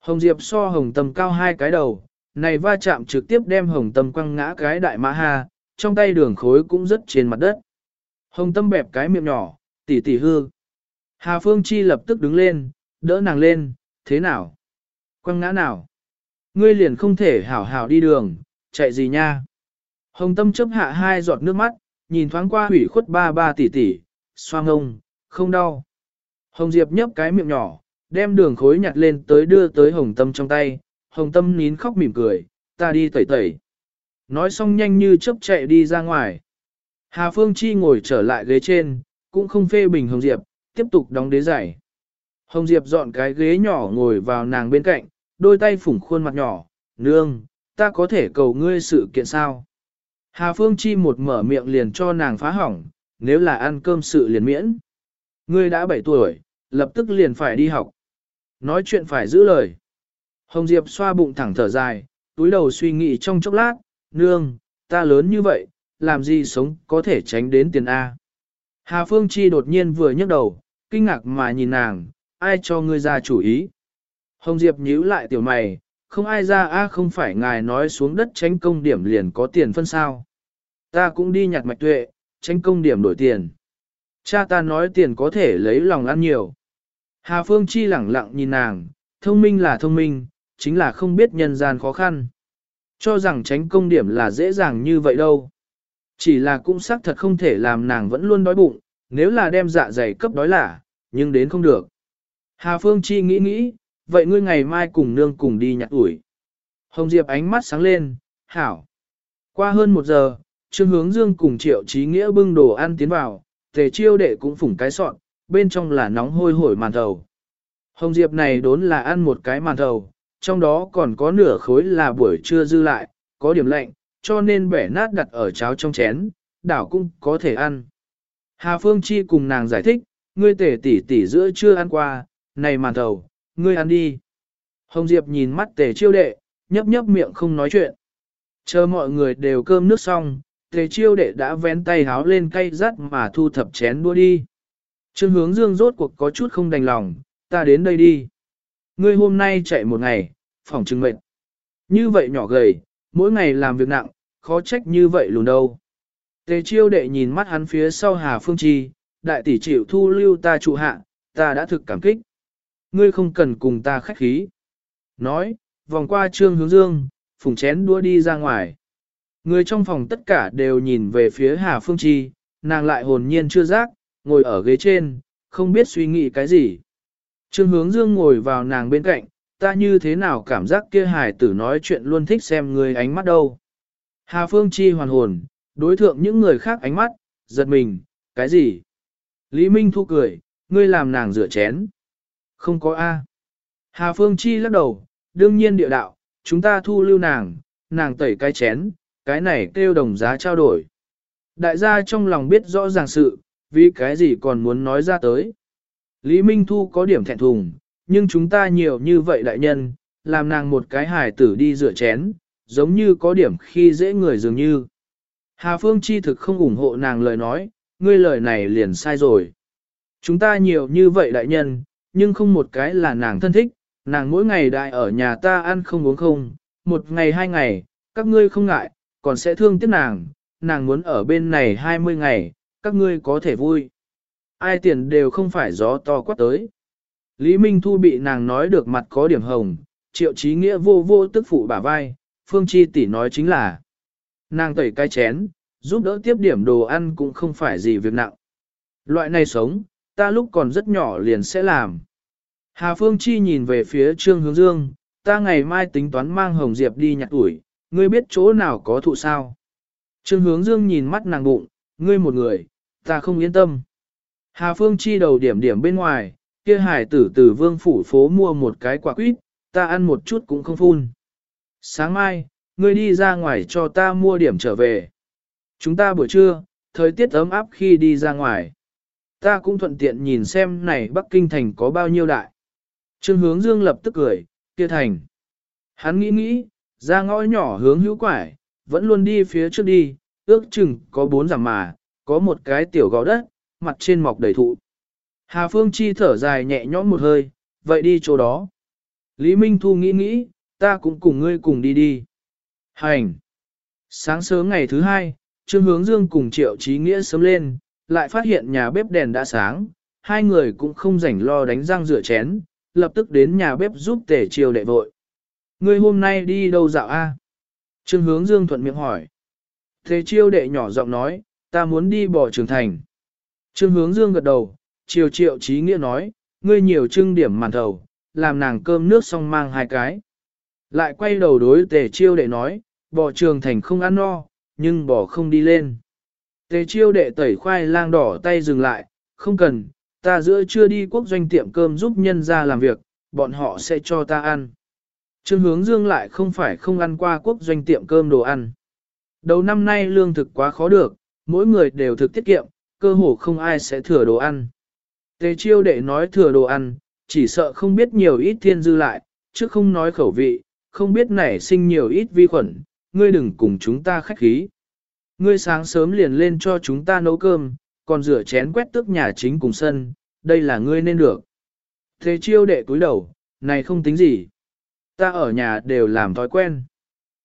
Hồng Diệp so Hồng Tâm cao hai cái đầu, này va chạm trực tiếp đem Hồng Tâm quăng ngã cái đại mã ha, trong tay đường khối cũng rất trên mặt đất. Hồng Tâm bẹp cái miệng nhỏ, tỉ tỉ hư. Hà Phương Chi lập tức đứng lên, đỡ nàng lên, thế nào? Quăng ngã nào? Ngươi liền không thể hảo hảo đi đường, chạy gì nha? Hồng Tâm chấp hạ hai giọt nước mắt, nhìn thoáng qua hủy khuất ba ba tỷ tỷ, xoa ngông, không đau. Hồng Diệp nhấp cái miệng nhỏ, đem đường khối nhặt lên tới đưa tới Hồng Tâm trong tay, Hồng Tâm nín khóc mỉm cười, ta đi tẩy tẩy. Nói xong nhanh như chớp chạy đi ra ngoài. Hà Phương Chi ngồi trở lại ghế trên, cũng không phê bình Hồng Diệp, tiếp tục đóng đế giải. Hồng Diệp dọn cái ghế nhỏ ngồi vào nàng bên cạnh, đôi tay phủng khuôn mặt nhỏ, nương, ta có thể cầu ngươi sự kiện sao? Hà Phương Chi một mở miệng liền cho nàng phá hỏng, nếu là ăn cơm sự liền miễn. Ngươi đã 7 tuổi, lập tức liền phải đi học. Nói chuyện phải giữ lời. Hồng Diệp xoa bụng thẳng thở dài, túi đầu suy nghĩ trong chốc lát, nương, ta lớn như vậy, làm gì sống có thể tránh đến tiền A. Hà Phương Chi đột nhiên vừa nhấc đầu, kinh ngạc mà nhìn nàng, ai cho ngươi ra chủ ý. Hồng Diệp nhíu lại tiểu mày, không ai ra A không phải ngài nói xuống đất tránh công điểm liền có tiền phân sao. Ta cũng đi nhặt mạch tuệ, tránh công điểm đổi tiền. Cha ta nói tiền có thể lấy lòng ăn nhiều. Hà Phương Chi lẳng lặng nhìn nàng, thông minh là thông minh, chính là không biết nhân gian khó khăn. Cho rằng tránh công điểm là dễ dàng như vậy đâu. Chỉ là cũng xác thật không thể làm nàng vẫn luôn đói bụng, nếu là đem dạ dày cấp đói lả, nhưng đến không được. Hà Phương Chi nghĩ nghĩ, vậy ngươi ngày mai cùng nương cùng đi nhặt ủi. Hồng Diệp ánh mắt sáng lên, hảo. Qua hơn một giờ, Trương Hướng Dương cùng Triệu Chí Nghĩa bưng đồ ăn tiến vào, tề chiêu đệ cũng phủng cái sọn, bên trong là nóng hôi hổi màn thầu. Hồng Diệp này đốn là ăn một cái màn thầu, trong đó còn có nửa khối là buổi trưa dư lại, có điểm lạnh, cho nên bẻ nát đặt ở cháo trong chén, đảo cũng có thể ăn. Hà Phương Chi cùng nàng giải thích, ngươi tể tỷ tỷ giữa chưa ăn qua, này màn thầu, ngươi ăn đi. Hồng Diệp nhìn mắt tề chiêu đệ, nhấp nhấp miệng không nói chuyện. Chờ mọi người đều cơm nước xong, tề chiêu đệ đã vén tay háo lên cây rắt mà thu thập chén đua đi. Trương hướng dương rốt cuộc có chút không đành lòng, ta đến đây đi. Ngươi hôm nay chạy một ngày, phòng trừng mệt. Như vậy nhỏ gầy, mỗi ngày làm việc nặng, khó trách như vậy lùn đâu. Tề chiêu đệ nhìn mắt hắn phía sau Hà Phương Chi, đại tỷ chịu thu lưu ta trụ hạ, ta đã thực cảm kích. Ngươi không cần cùng ta khách khí. Nói, vòng qua trương hướng dương, phùng chén đua đi ra ngoài. Người trong phòng tất cả đều nhìn về phía Hà Phương Chi, nàng lại hồn nhiên chưa giác, ngồi ở ghế trên, không biết suy nghĩ cái gì. Trương hướng dương ngồi vào nàng bên cạnh, ta như thế nào cảm giác kia hài tử nói chuyện luôn thích xem người ánh mắt đâu. Hà Phương Chi hoàn hồn, đối thượng những người khác ánh mắt, giật mình, cái gì? Lý Minh Thu cười, ngươi làm nàng rửa chén. Không có A. Hà Phương Chi lắc đầu, đương nhiên địa đạo, chúng ta thu lưu nàng, nàng tẩy cái chén, cái này kêu đồng giá trao đổi. Đại gia trong lòng biết rõ ràng sự, vì cái gì còn muốn nói ra tới. Lý Minh Thu có điểm thẹn thùng, nhưng chúng ta nhiều như vậy đại nhân, làm nàng một cái hài tử đi rửa chén, giống như có điểm khi dễ người dường như. Hà Phương Chi thực không ủng hộ nàng lời nói, ngươi lời này liền sai rồi. Chúng ta nhiều như vậy đại nhân, nhưng không một cái là nàng thân thích, nàng mỗi ngày đại ở nhà ta ăn không uống không, một ngày hai ngày, các ngươi không ngại, còn sẽ thương tiếc nàng, nàng muốn ở bên này 20 ngày, các ngươi có thể vui. Ai tiền đều không phải gió to quát tới. Lý Minh Thu bị nàng nói được mặt có điểm hồng, triệu trí nghĩa vô vô tức phụ bả vai, Phương Chi tỷ nói chính là nàng tẩy cái chén, giúp đỡ tiếp điểm đồ ăn cũng không phải gì việc nặng. Loại này sống, ta lúc còn rất nhỏ liền sẽ làm. Hà Phương Chi nhìn về phía Trương Hướng Dương, ta ngày mai tính toán mang Hồng Diệp đi nhặt tuổi, ngươi biết chỗ nào có thụ sao. Trương Hướng Dương nhìn mắt nàng bụng, ngươi một người, ta không yên tâm. Hà Phương chi đầu điểm điểm bên ngoài, kia hải tử từ vương phủ phố mua một cái quả quýt, ta ăn một chút cũng không phun. Sáng mai, ngươi đi ra ngoài cho ta mua điểm trở về. Chúng ta buổi trưa, thời tiết ấm áp khi đi ra ngoài. Ta cũng thuận tiện nhìn xem này Bắc Kinh thành có bao nhiêu đại. Trương hướng dương lập tức cười, kia thành. Hắn nghĩ nghĩ, ra ngõ nhỏ hướng hữu quải, vẫn luôn đi phía trước đi, ước chừng có bốn giảm mà, có một cái tiểu gò đất, mặt trên mọc đầy thụ. Hà Phương Chi thở dài nhẹ nhõm một hơi, vậy đi chỗ đó. Lý Minh Thu nghĩ nghĩ, ta cũng cùng ngươi cùng đi đi. Hành! Sáng sớm ngày thứ hai, Trương Hướng Dương cùng Triệu Chí Nghĩa sớm lên, lại phát hiện nhà bếp đèn đã sáng, hai người cũng không rảnh lo đánh răng rửa chén, lập tức đến nhà bếp giúp tể chiều đệ vội. Ngươi hôm nay đi đâu dạo a? Trương Hướng Dương thuận miệng hỏi. Thế chiêu đệ nhỏ giọng nói, ta muốn đi bỏ trường thành. Trương Hướng Dương gật đầu, chiều triệu Chí Nghĩa nói, ngươi nhiều trưng điểm màn thầu, làm nàng cơm nước xong mang hai cái. Lại quay đầu đối tề chiêu đệ nói, bỏ trường thành không ăn no, nhưng bỏ không đi lên. Tề chiêu đệ tẩy khoai lang đỏ tay dừng lại, không cần, ta giữa chưa đi quốc doanh tiệm cơm giúp nhân ra làm việc, bọn họ sẽ cho ta ăn. Trương hướng dương lại không phải không ăn qua quốc doanh tiệm cơm đồ ăn. Đầu năm nay lương thực quá khó được, mỗi người đều thực tiết kiệm, cơ hồ không ai sẽ thừa đồ ăn. Tề chiêu đệ nói thừa đồ ăn, chỉ sợ không biết nhiều ít thiên dư lại, chứ không nói khẩu vị, không biết nảy sinh nhiều ít vi khuẩn, ngươi đừng cùng chúng ta khách khí. Ngươi sáng sớm liền lên cho chúng ta nấu cơm, còn rửa chén quét tước nhà chính cùng sân, đây là ngươi nên được. Thế chiêu đệ túi đầu, này không tính gì. Ta ở nhà đều làm thói quen.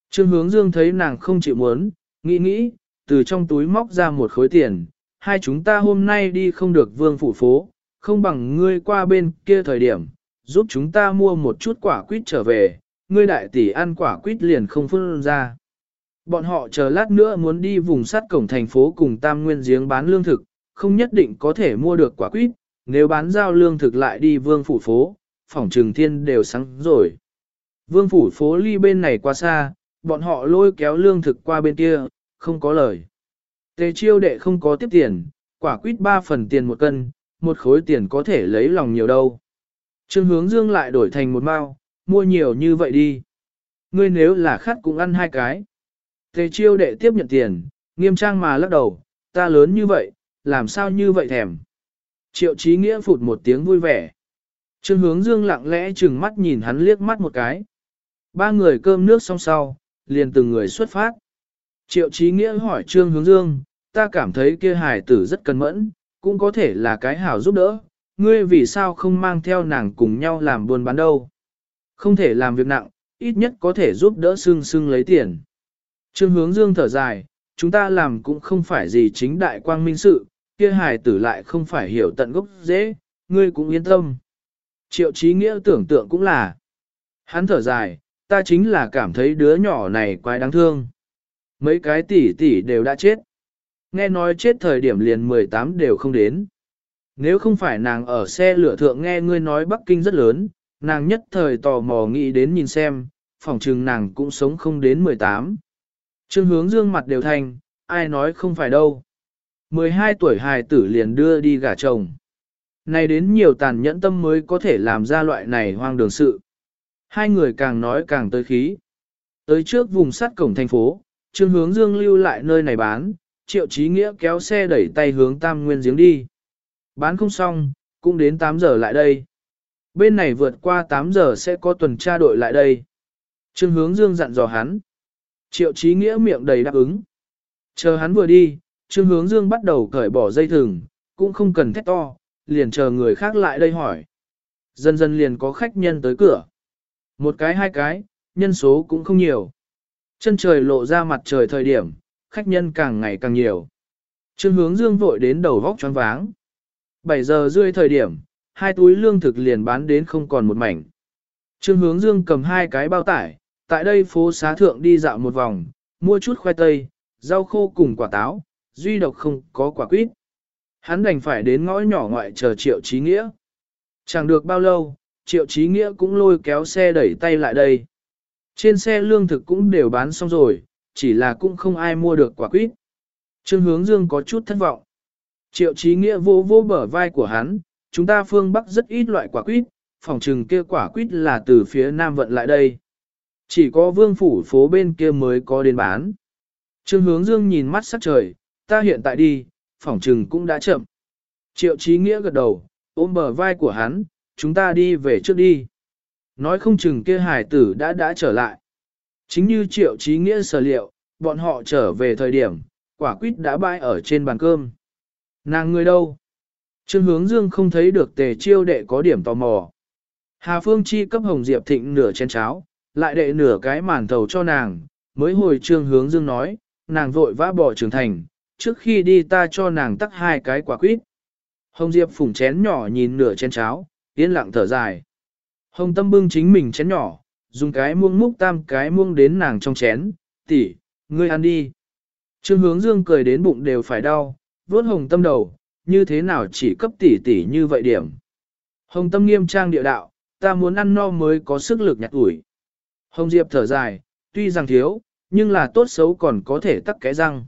Trương hướng dương thấy nàng không chịu muốn, nghĩ nghĩ, từ trong túi móc ra một khối tiền, hai chúng ta hôm nay đi không được vương phủ phố, không bằng ngươi qua bên kia thời điểm, giúp chúng ta mua một chút quả quýt trở về, ngươi đại tỷ ăn quả quýt liền không phân ra. Bọn họ chờ lát nữa muốn đi vùng sắt cổng thành phố cùng tam nguyên giếng bán lương thực, không nhất định có thể mua được quả quýt, nếu bán giao lương thực lại đi vương phủ phố, phòng Trường thiên đều sáng rồi. Vương phủ phố ly bên này quá xa, bọn họ lôi kéo lương thực qua bên kia, không có lời. Tề chiêu đệ không có tiếp tiền, quả quýt 3 phần tiền một cân, một khối tiền có thể lấy lòng nhiều đâu. Trương hướng dương lại đổi thành một mao, mua nhiều như vậy đi. Ngươi nếu là khát cũng ăn hai cái. Tề chiêu đệ tiếp nhận tiền, nghiêm trang mà lắc đầu, ta lớn như vậy, làm sao như vậy thèm. Triệu trí nghĩa phụt một tiếng vui vẻ. Trương hướng dương lặng lẽ chừng mắt nhìn hắn liếc mắt một cái. Ba người cơm nước xong sau, liền từng người xuất phát. Triệu trí nghĩa hỏi trương hướng dương, ta cảm thấy kia hài tử rất cẩn mẫn, cũng có thể là cái hảo giúp đỡ, ngươi vì sao không mang theo nàng cùng nhau làm buôn bán đâu. Không thể làm việc nặng, ít nhất có thể giúp đỡ sưng sưng lấy tiền. Trương hướng dương thở dài, chúng ta làm cũng không phải gì chính đại quang minh sự, kia hài tử lại không phải hiểu tận gốc dễ, ngươi cũng yên tâm. Triệu trí nghĩa tưởng tượng cũng là, hắn thở dài, ta chính là cảm thấy đứa nhỏ này quái đáng thương. Mấy cái tỷ tỷ đều đã chết. Nghe nói chết thời điểm liền 18 đều không đến. Nếu không phải nàng ở xe lửa thượng nghe ngươi nói Bắc Kinh rất lớn, nàng nhất thời tò mò nghĩ đến nhìn xem, phòng trừng nàng cũng sống không đến 18. Trương hướng dương mặt đều thành, ai nói không phải đâu. 12 tuổi hài tử liền đưa đi gả chồng. Này đến nhiều tàn nhẫn tâm mới có thể làm ra loại này hoang đường sự. Hai người càng nói càng tới khí. Tới trước vùng sắt cổng thành phố, Trương hướng dương lưu lại nơi này bán, triệu trí nghĩa kéo xe đẩy tay hướng tam nguyên giếng đi. Bán không xong, cũng đến 8 giờ lại đây. Bên này vượt qua 8 giờ sẽ có tuần tra đội lại đây. Trương hướng dương dặn dò hắn. Triệu trí nghĩa miệng đầy đáp ứng. Chờ hắn vừa đi, trương hướng dương bắt đầu cởi bỏ dây thừng, cũng không cần thét to, liền chờ người khác lại đây hỏi. Dần dần liền có khách nhân tới cửa. Một cái hai cái, nhân số cũng không nhiều. Chân trời lộ ra mặt trời thời điểm, khách nhân càng ngày càng nhiều. Trương hướng dương vội đến đầu vóc choáng váng. 7 giờ rưỡi thời điểm, hai túi lương thực liền bán đến không còn một mảnh. Trương hướng dương cầm hai cái bao tải, tại đây phố xá thượng đi dạo một vòng, mua chút khoai tây, rau khô cùng quả táo, duy độc không có quả quýt. Hắn đành phải đến ngõ nhỏ ngoại chờ triệu trí nghĩa. Chẳng được bao lâu, triệu trí nghĩa cũng lôi kéo xe đẩy tay lại đây. Trên xe lương thực cũng đều bán xong rồi, chỉ là cũng không ai mua được quả quýt. Trương hướng dương có chút thất vọng. Triệu trí nghĩa vô vô bờ vai của hắn, chúng ta phương Bắc rất ít loại quả quýt, phòng trừng kia quả quýt là từ phía Nam vận lại đây. Chỉ có vương phủ phố bên kia mới có đến bán. Trương hướng dương nhìn mắt sắc trời, ta hiện tại đi, phỏng trừng cũng đã chậm. Triệu trí nghĩa gật đầu, ôm bờ vai của hắn, chúng ta đi về trước đi. Nói không chừng kia hải tử đã đã trở lại. Chính như triệu trí nghĩa sở liệu, bọn họ trở về thời điểm, quả quýt đã bãi ở trên bàn cơm. Nàng người đâu? Trương hướng dương không thấy được tề chiêu đệ có điểm tò mò. Hà Phương Chi cấp Hồng Diệp Thịnh nửa chén cháo, lại đệ nửa cái màn thầu cho nàng, mới hồi trương hướng dương nói, nàng vội vã bỏ trưởng thành, trước khi đi ta cho nàng tắt hai cái quả quýt. Hồng Diệp phủng chén nhỏ nhìn nửa chén cháo, yên lặng thở dài. Hồng Tâm bưng chính mình chén nhỏ, dùng cái muông múc tam cái muông đến nàng trong chén, tỷ, ngươi ăn đi. Trương hướng dương cười đến bụng đều phải đau, vuốt Hồng Tâm đầu, như thế nào chỉ cấp tỷ tỷ như vậy điểm. Hồng Tâm nghiêm trang địa đạo, ta muốn ăn no mới có sức lực nhặt ủi. Hồng Diệp thở dài, tuy rằng thiếu, nhưng là tốt xấu còn có thể tắc cái răng.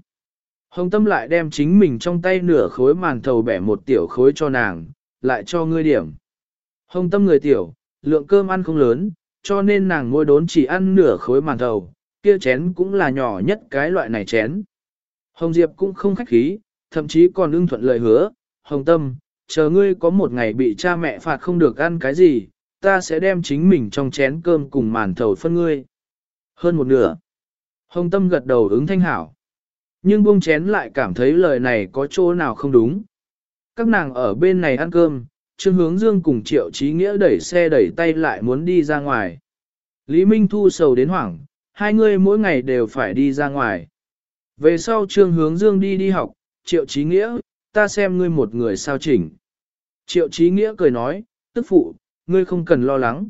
Hồng Tâm lại đem chính mình trong tay nửa khối màn thầu bẻ một tiểu khối cho nàng, lại cho ngươi điểm. Hồng Tâm người tiểu, lượng cơm ăn không lớn, cho nên nàng ngôi đốn chỉ ăn nửa khối màn thầu, kia chén cũng là nhỏ nhất cái loại này chén. Hồng Diệp cũng không khách khí, thậm chí còn ưng thuận lời hứa, Hồng Tâm, chờ ngươi có một ngày bị cha mẹ phạt không được ăn cái gì, ta sẽ đem chính mình trong chén cơm cùng màn thầu phân ngươi. Hơn một nửa. Hồng Tâm gật đầu ứng thanh hảo. Nhưng buông chén lại cảm thấy lời này có chỗ nào không đúng. Các nàng ở bên này ăn cơm, Trương Hướng Dương cùng Triệu Chí Nghĩa đẩy xe đẩy tay lại muốn đi ra ngoài. Lý Minh Thu sầu đến hoảng, hai người mỗi ngày đều phải đi ra ngoài. Về sau Trương Hướng Dương đi đi học, Triệu Chí Nghĩa, ta xem ngươi một người sao chỉnh. Triệu Chí Nghĩa cười nói, tức phụ, ngươi không cần lo lắng.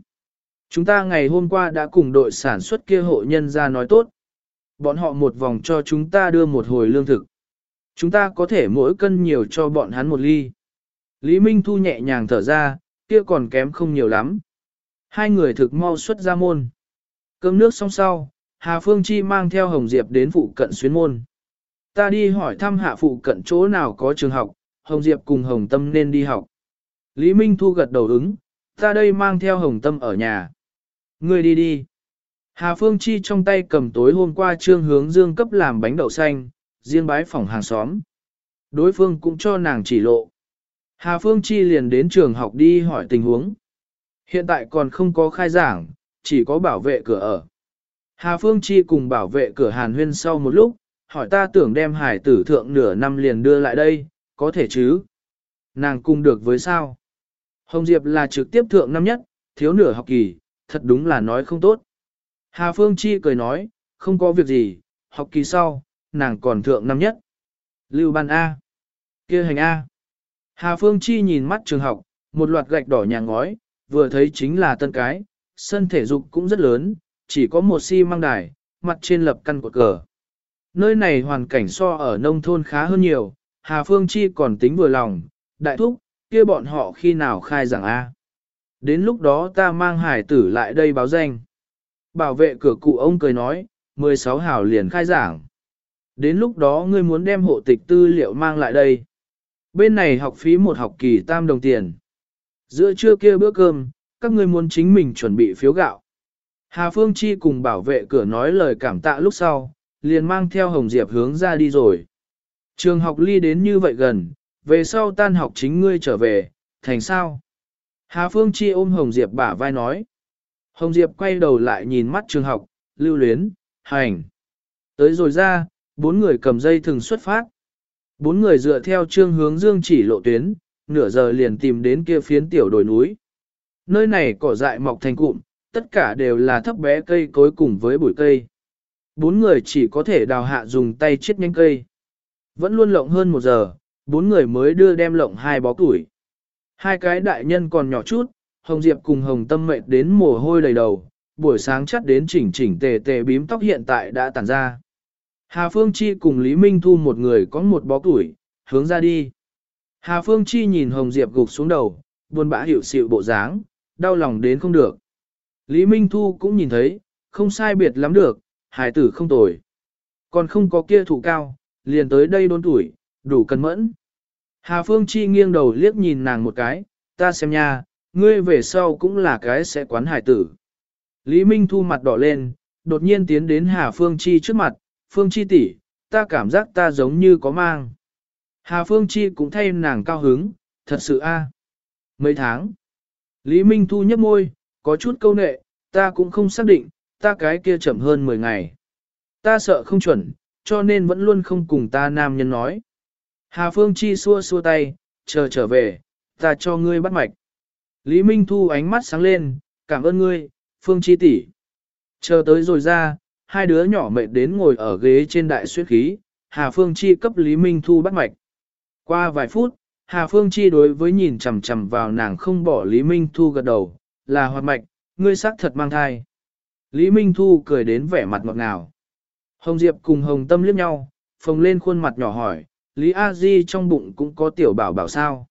Chúng ta ngày hôm qua đã cùng đội sản xuất kia hộ nhân ra nói tốt. Bọn họ một vòng cho chúng ta đưa một hồi lương thực. Chúng ta có thể mỗi cân nhiều cho bọn hắn một ly. Lý Minh Thu nhẹ nhàng thở ra, kia còn kém không nhiều lắm. Hai người thực mau xuất ra môn. Cơm nước xong sau, Hà Phương Chi mang theo Hồng Diệp đến phụ cận xuyến môn. Ta đi hỏi thăm hạ phụ cận chỗ nào có trường học, Hồng Diệp cùng Hồng Tâm nên đi học. Lý Minh Thu gật đầu ứng, ta đây mang theo Hồng Tâm ở nhà. Ngươi đi đi. Hà Phương Chi trong tay cầm tối hôm qua trương hướng dương cấp làm bánh đậu xanh, riêng bái phòng hàng xóm. Đối phương cũng cho nàng chỉ lộ. Hà Phương Chi liền đến trường học đi hỏi tình huống. Hiện tại còn không có khai giảng, chỉ có bảo vệ cửa ở. Hà Phương Chi cùng bảo vệ cửa Hàn Huyên sau một lúc, hỏi ta tưởng đem hải tử thượng nửa năm liền đưa lại đây, có thể chứ? Nàng cung được với sao? Hồng Diệp là trực tiếp thượng năm nhất, thiếu nửa học kỳ, thật đúng là nói không tốt. Hà Phương Chi cười nói, không có việc gì, học kỳ sau, nàng còn thượng năm nhất. Lưu ban A. kia hành A. Hà Phương Chi nhìn mắt trường học, một loạt gạch đỏ nhà ngói, vừa thấy chính là tân cái, sân thể dục cũng rất lớn, chỉ có một xi si măng đài, mặt trên lập căn cột cờ. Nơi này hoàn cảnh so ở nông thôn khá hơn nhiều, Hà Phương Chi còn tính vừa lòng, đại thúc, kia bọn họ khi nào khai giảng A. Đến lúc đó ta mang hải tử lại đây báo danh. Bảo vệ cửa cụ ông cười nói, 16 hảo liền khai giảng. Đến lúc đó ngươi muốn đem hộ tịch tư liệu mang lại đây. Bên này học phí một học kỳ tam đồng tiền. Giữa trưa kia bữa cơm, các ngươi muốn chính mình chuẩn bị phiếu gạo. Hà Phương Chi cùng bảo vệ cửa nói lời cảm tạ lúc sau, liền mang theo Hồng Diệp hướng ra đi rồi. Trường học ly đến như vậy gần, về sau tan học chính ngươi trở về, thành sao? Hà Phương Chi ôm Hồng Diệp bả vai nói. Hồng Diệp quay đầu lại nhìn mắt trường học, lưu luyến, hành. Tới rồi ra, bốn người cầm dây thừng xuất phát. Bốn người dựa theo trương hướng dương chỉ lộ tuyến, nửa giờ liền tìm đến kia phiến tiểu đồi núi. Nơi này cỏ dại mọc thành cụm, tất cả đều là thấp bé cây cối cùng với bụi cây. Bốn người chỉ có thể đào hạ dùng tay chiết nhanh cây. Vẫn luôn lộng hơn một giờ, bốn người mới đưa đem lộng hai bó tuổi. Hai cái đại nhân còn nhỏ chút, Hồng Diệp cùng Hồng Tâm mệt đến mồ hôi đầy đầu, buổi sáng chắt đến chỉnh chỉnh tề tề bím tóc hiện tại đã tản ra. Hà Phương Chi cùng Lý Minh Thu một người có một bó tuổi, hướng ra đi. Hà Phương Chi nhìn Hồng Diệp gục xuống đầu, buồn bã hiểu xịu bộ dáng, đau lòng đến không được. Lý Minh Thu cũng nhìn thấy, không sai biệt lắm được, hải tử không tồi. Còn không có kia thủ cao, liền tới đây đốn tuổi, đủ cân mẫn. Hà Phương Chi nghiêng đầu liếc nhìn nàng một cái, ta xem nha, ngươi về sau cũng là cái sẽ quán hải tử. Lý Minh Thu mặt đỏ lên, đột nhiên tiến đến Hà Phương Chi trước mặt, Phương Chi tỷ, ta cảm giác ta giống như có mang. Hà Phương Chi cũng thay nàng cao hứng, thật sự a. À? Mấy tháng. Lý Minh Thu nhấp môi, có chút câu nệ, ta cũng không xác định, ta cái kia chậm hơn 10 ngày. Ta sợ không chuẩn, cho nên vẫn luôn không cùng ta nam nhân nói. Hà Phương Chi xua xua tay, chờ trở về, ta cho ngươi bắt mạch. Lý Minh Thu ánh mắt sáng lên, cảm ơn ngươi, Phương Chi tỷ. Chờ tới rồi ra, hai đứa nhỏ mệt đến ngồi ở ghế trên đại suyết khí, Hà Phương Chi cấp Lý Minh Thu bắt mạch. Qua vài phút, Hà Phương Chi đối với nhìn chằm chằm vào nàng không bỏ Lý Minh Thu gật đầu, là hoạt mạch, ngươi xác thật mang thai. Lý Minh Thu cười đến vẻ mặt ngọt ngào. Hồng Diệp cùng Hồng Tâm liếc nhau, phồng lên khuôn mặt nhỏ hỏi, Lý A Di trong bụng cũng có tiểu bảo bảo sao.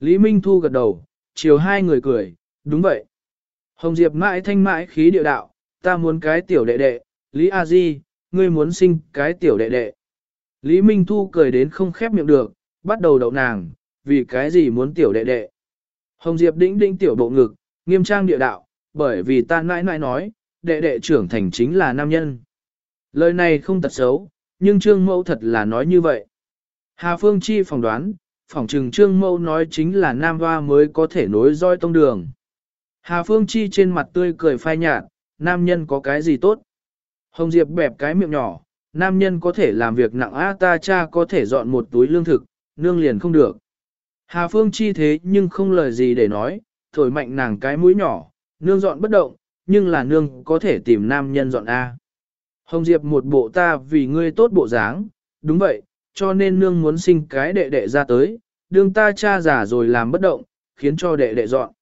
Lý Minh Thu gật đầu, chiều hai người cười, đúng vậy. Hồng Diệp mãi thanh mãi khí địa đạo, ta muốn cái tiểu đệ đệ, Lý A Di, ngươi muốn sinh cái tiểu đệ đệ. Lý Minh Thu cười đến không khép miệng được, bắt đầu đậu nàng, vì cái gì muốn tiểu đệ đệ. Hồng Diệp đĩnh đĩnh tiểu bộ ngực, nghiêm trang địa đạo, bởi vì ta nãi nãi nói, đệ đệ trưởng thành chính là nam nhân. Lời này không tật xấu, nhưng Trương Mẫu thật là nói như vậy. Hà Phương Chi phỏng đoán, phỏng trừng Trương mâu nói chính là nam hoa mới có thể nối roi tông đường. Hà Phương Chi trên mặt tươi cười phai nhạt, nam nhân có cái gì tốt? Hồng Diệp bẹp cái miệng nhỏ, nam nhân có thể làm việc nặng á ta cha có thể dọn một túi lương thực, nương liền không được. Hà Phương chi thế nhưng không lời gì để nói, thổi mạnh nàng cái mũi nhỏ, nương dọn bất động, nhưng là nương có thể tìm nam nhân dọn A. Hồng Diệp một bộ ta vì ngươi tốt bộ dáng, đúng vậy, cho nên nương muốn sinh cái đệ đệ ra tới, đương ta cha giả rồi làm bất động, khiến cho đệ đệ dọn.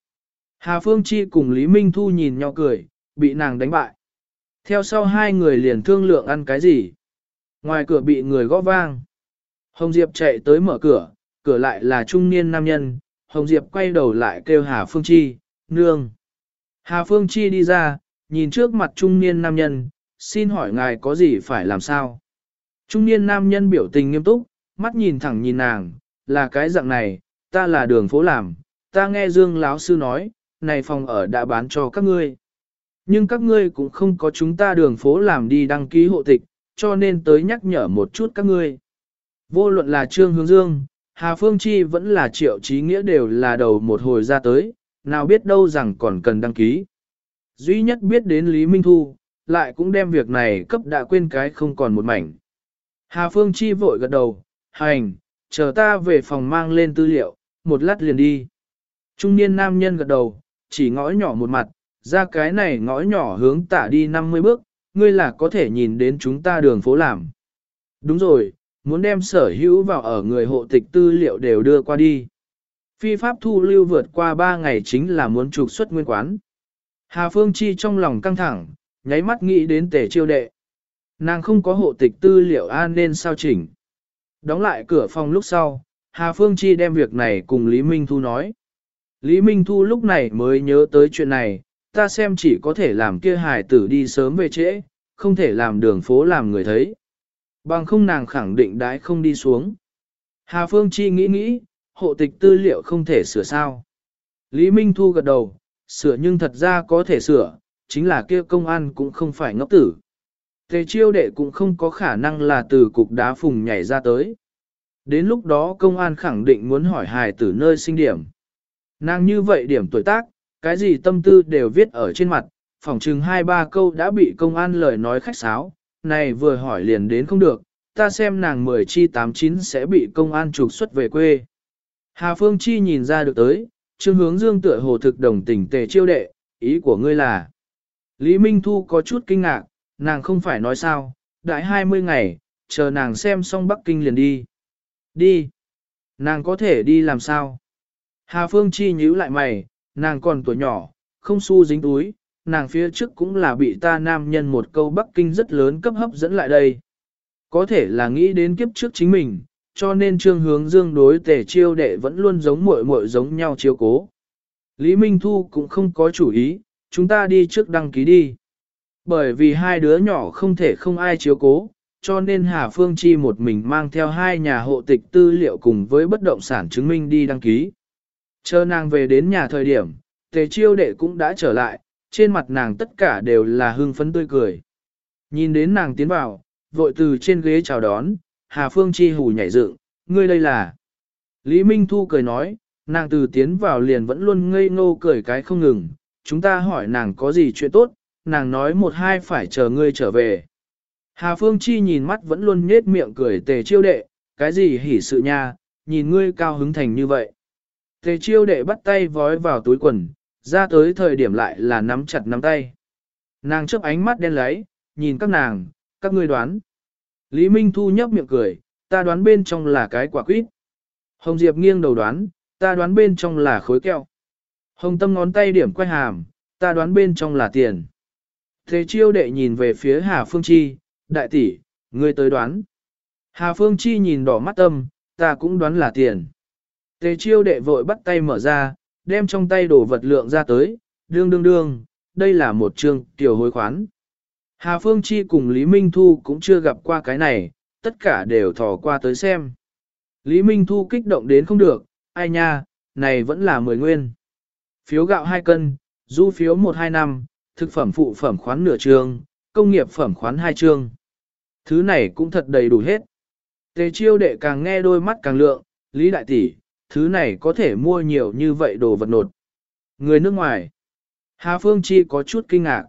Hà Phương Chi cùng Lý Minh Thu nhìn nhau cười, bị nàng đánh bại. Theo sau hai người liền thương lượng ăn cái gì. Ngoài cửa bị người gõ vang. Hồng Diệp chạy tới mở cửa, cửa lại là trung niên nam nhân. Hồng Diệp quay đầu lại kêu Hà Phương Chi, nương. Hà Phương Chi đi ra, nhìn trước mặt trung niên nam nhân, xin hỏi ngài có gì phải làm sao? Trung niên nam nhân biểu tình nghiêm túc, mắt nhìn thẳng nhìn nàng, là cái dạng này, ta là đường phố làm, ta nghe Dương lão sư nói, này phòng ở đã bán cho các ngươi. Nhưng các ngươi cũng không có chúng ta đường phố làm đi đăng ký hộ tịch, cho nên tới nhắc nhở một chút các ngươi. Vô luận là Trương Hướng Dương, Hà Phương Chi vẫn là triệu trí nghĩa đều là đầu một hồi ra tới, nào biết đâu rằng còn cần đăng ký. Duy nhất biết đến Lý Minh Thu, lại cũng đem việc này cấp đã quên cái không còn một mảnh. Hà Phương Chi vội gật đầu, hành, chờ ta về phòng mang lên tư liệu, một lát liền đi. Trung niên nam nhân gật đầu, chỉ ngõ nhỏ một mặt, ra cái này ngõ nhỏ hướng tả đi 50 bước, ngươi là có thể nhìn đến chúng ta đường phố làm. Đúng rồi, muốn đem sở hữu vào ở người hộ tịch tư liệu đều đưa qua đi. Phi pháp thu lưu vượt qua 3 ngày chính là muốn trục xuất nguyên quán. Hà Phương Chi trong lòng căng thẳng, nháy mắt nghĩ đến tề chiêu đệ. Nàng không có hộ tịch tư liệu an nên sao chỉnh. Đóng lại cửa phòng lúc sau, Hà Phương Chi đem việc này cùng Lý Minh Thu nói. Lý Minh Thu lúc này mới nhớ tới chuyện này, ta xem chỉ có thể làm kia hài tử đi sớm về trễ, không thể làm đường phố làm người thấy. Bằng không nàng khẳng định đãi không đi xuống. Hà Phương Chi nghĩ nghĩ, hộ tịch tư liệu không thể sửa sao. Lý Minh Thu gật đầu, sửa nhưng thật ra có thể sửa, chính là kia công an cũng không phải ngốc tử. Tề chiêu đệ cũng không có khả năng là từ cục đá phùng nhảy ra tới. Đến lúc đó công an khẳng định muốn hỏi hài tử nơi sinh điểm. Nàng như vậy điểm tuổi tác, cái gì tâm tư đều viết ở trên mặt, phỏng chừng hai ba câu đã bị công an lời nói khách sáo, này vừa hỏi liền đến không được, ta xem nàng 10 chi 89 sẽ bị công an trục xuất về quê. Hà Phương Chi nhìn ra được tới, trương hướng dương tựa hồ thực đồng tình tề chiêu đệ, ý của ngươi là. Lý Minh Thu có chút kinh ngạc, nàng không phải nói sao, đại 20 ngày, chờ nàng xem xong Bắc Kinh liền đi. Đi. Nàng có thể đi làm sao? Hà Phương Chi nhíu lại mày, nàng còn tuổi nhỏ, không xu dính túi, nàng phía trước cũng là bị ta nam nhân một câu Bắc Kinh rất lớn cấp hấp dẫn lại đây. Có thể là nghĩ đến kiếp trước chính mình, cho nên trương hướng dương đối tề chiêu đệ vẫn luôn giống muội muội giống nhau chiếu cố. Lý Minh Thu cũng không có chủ ý, chúng ta đi trước đăng ký đi. Bởi vì hai đứa nhỏ không thể không ai chiếu cố, cho nên Hà Phương Chi một mình mang theo hai nhà hộ tịch tư liệu cùng với bất động sản chứng minh đi đăng ký. Chờ nàng về đến nhà thời điểm, tề chiêu đệ cũng đã trở lại, trên mặt nàng tất cả đều là hưng phấn tươi cười. Nhìn đến nàng tiến vào, vội từ trên ghế chào đón, Hà Phương Chi hù nhảy dựng, ngươi đây là. Lý Minh Thu cười nói, nàng từ tiến vào liền vẫn luôn ngây ngô cười cái không ngừng, chúng ta hỏi nàng có gì chuyện tốt, nàng nói một hai phải chờ ngươi trở về. Hà Phương Chi nhìn mắt vẫn luôn nhết miệng cười tề chiêu đệ, cái gì hỉ sự nha, nhìn ngươi cao hứng thành như vậy. Tề chiêu đệ bắt tay vói vào túi quần, ra tới thời điểm lại là nắm chặt nắm tay. Nàng chớp ánh mắt đen lấy, nhìn các nàng, các ngươi đoán. Lý Minh Thu nhấp miệng cười, ta đoán bên trong là cái quả quýt. Hồng Diệp nghiêng đầu đoán, ta đoán bên trong là khối keo. Hồng Tâm ngón tay điểm quay hàm, ta đoán bên trong là tiền. Thế chiêu đệ nhìn về phía Hà Phương Chi, đại tỷ, ngươi tới đoán. Hà Phương Chi nhìn đỏ mắt tâm, ta cũng đoán là tiền. Tề chiêu đệ vội bắt tay mở ra, đem trong tay đổ vật lượng ra tới, đương đương đương, đây là một trường tiểu hối khoán. Hà Phương Chi cùng Lý Minh Thu cũng chưa gặp qua cái này, tất cả đều thò qua tới xem. Lý Minh Thu kích động đến không được, ai nha, này vẫn là 10 nguyên. Phiếu gạo 2 cân, du phiếu 1-2 năm, thực phẩm phụ phẩm khoán nửa trường, công nghiệp phẩm khoán hai trường. Thứ này cũng thật đầy đủ hết. Tề chiêu đệ càng nghe đôi mắt càng lượng, Lý Đại Tỷ, thứ này có thể mua nhiều như vậy đồ vật nột. Người nước ngoài. Hà Phương Chi có chút kinh ngạc.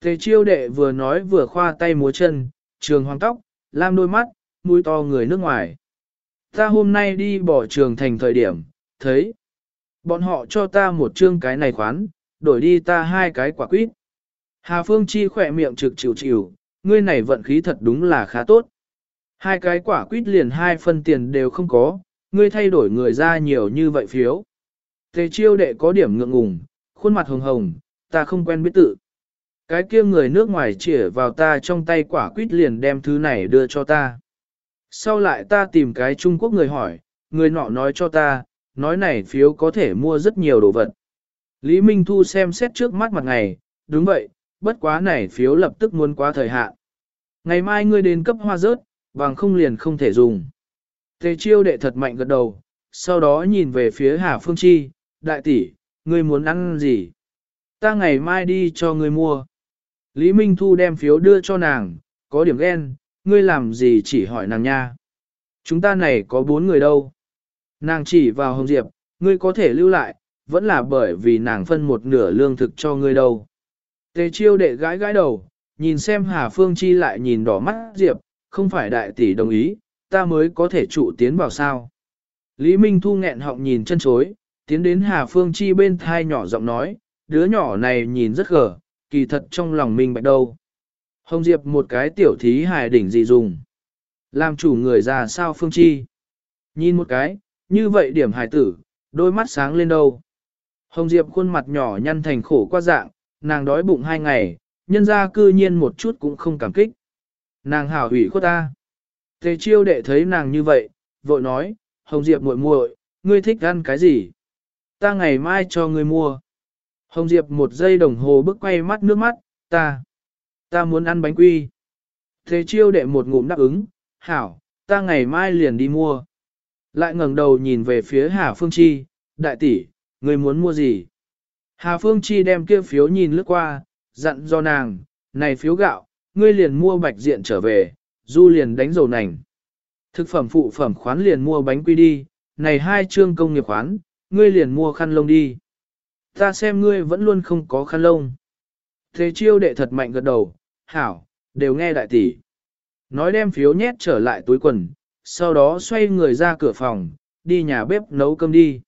Tề chiêu đệ vừa nói vừa khoa tay múa chân, trường hoàng tóc, lam đôi mắt, mũi to người nước ngoài. Ta hôm nay đi bỏ trường thành thời điểm, thấy. Bọn họ cho ta một chương cái này khoán, đổi đi ta hai cái quả quýt. Hà Phương Chi khỏe miệng trực chịu chịu, ngươi này vận khí thật đúng là khá tốt. Hai cái quả quýt liền hai phân tiền đều không có, ngươi thay đổi người ra nhiều như vậy phiếu. Tề chiêu đệ có điểm ngượng ngùng, khuôn mặt hồng hồng, ta không quen biết tự. Cái kia người nước ngoài chĩa vào ta trong tay quả quýt liền đem thứ này đưa cho ta. Sau lại ta tìm cái Trung Quốc người hỏi, người nọ nói cho ta, nói này phiếu có thể mua rất nhiều đồ vật. Lý Minh Thu xem xét trước mắt mặt ngày, đúng vậy, bất quá này phiếu lập tức muốn quá thời hạn. Ngày mai ngươi đến cấp hoa rớt, bằng không liền không thể dùng. Tề chiêu đệ thật mạnh gật đầu, sau đó nhìn về phía Hà Phương Chi, đại tỷ, ngươi muốn ăn gì? Ta ngày mai đi cho ngươi mua. Lý Minh Thu đem phiếu đưa cho nàng, có điểm ghen, ngươi làm gì chỉ hỏi nàng nha. Chúng ta này có bốn người đâu. Nàng chỉ vào Hồng Diệp, ngươi có thể lưu lại, vẫn là bởi vì nàng phân một nửa lương thực cho ngươi đâu. Tề chiêu đệ gãi gãi đầu, nhìn xem Hà Phương Chi lại nhìn đỏ mắt Diệp, không phải đại tỷ đồng ý, ta mới có thể trụ tiến vào sao. Lý Minh Thu nghẹn họng nhìn chân chối, tiến đến Hà Phương Chi bên thai nhỏ giọng nói, đứa nhỏ này nhìn rất gở, kỳ thật trong lòng mình bạch đâu. Hồng Diệp một cái tiểu thí hài đỉnh gì dùng. Làm chủ người già sao Phương Chi. Nhìn một cái, như vậy điểm hài tử, đôi mắt sáng lên đâu. Hồng Diệp khuôn mặt nhỏ nhăn thành khổ qua dạng, nàng đói bụng hai ngày, nhân ra cư nhiên một chút cũng không cảm kích. Nàng hảo hủy khuất ta. Tề chiêu đệ thấy nàng như vậy, vội nói, Hồng Diệp muội muội, ngươi thích ăn cái gì? Ta ngày mai cho ngươi mua. Hồng Diệp một giây đồng hồ bước quay mắt nước mắt, ta, ta muốn ăn bánh quy. Thế chiêu đệ một ngụm đáp ứng, hảo, ta ngày mai liền đi mua. Lại ngẩng đầu nhìn về phía Hà Phương Chi, đại tỷ, ngươi muốn mua gì? Hà Phương Chi đem kia phiếu nhìn lướt qua, dặn do nàng, này phiếu gạo, ngươi liền mua bạch diện trở về, du liền đánh dầu nành. Thực phẩm phụ phẩm khoán liền mua bánh quy đi, này hai chương công nghiệp khoán, ngươi liền mua khăn lông đi. Ta xem ngươi vẫn luôn không có khăn lông. Thế chiêu đệ thật mạnh gật đầu, hảo, đều nghe đại tỷ. Nói đem phiếu nhét trở lại túi quần, sau đó xoay người ra cửa phòng, đi nhà bếp nấu cơm đi.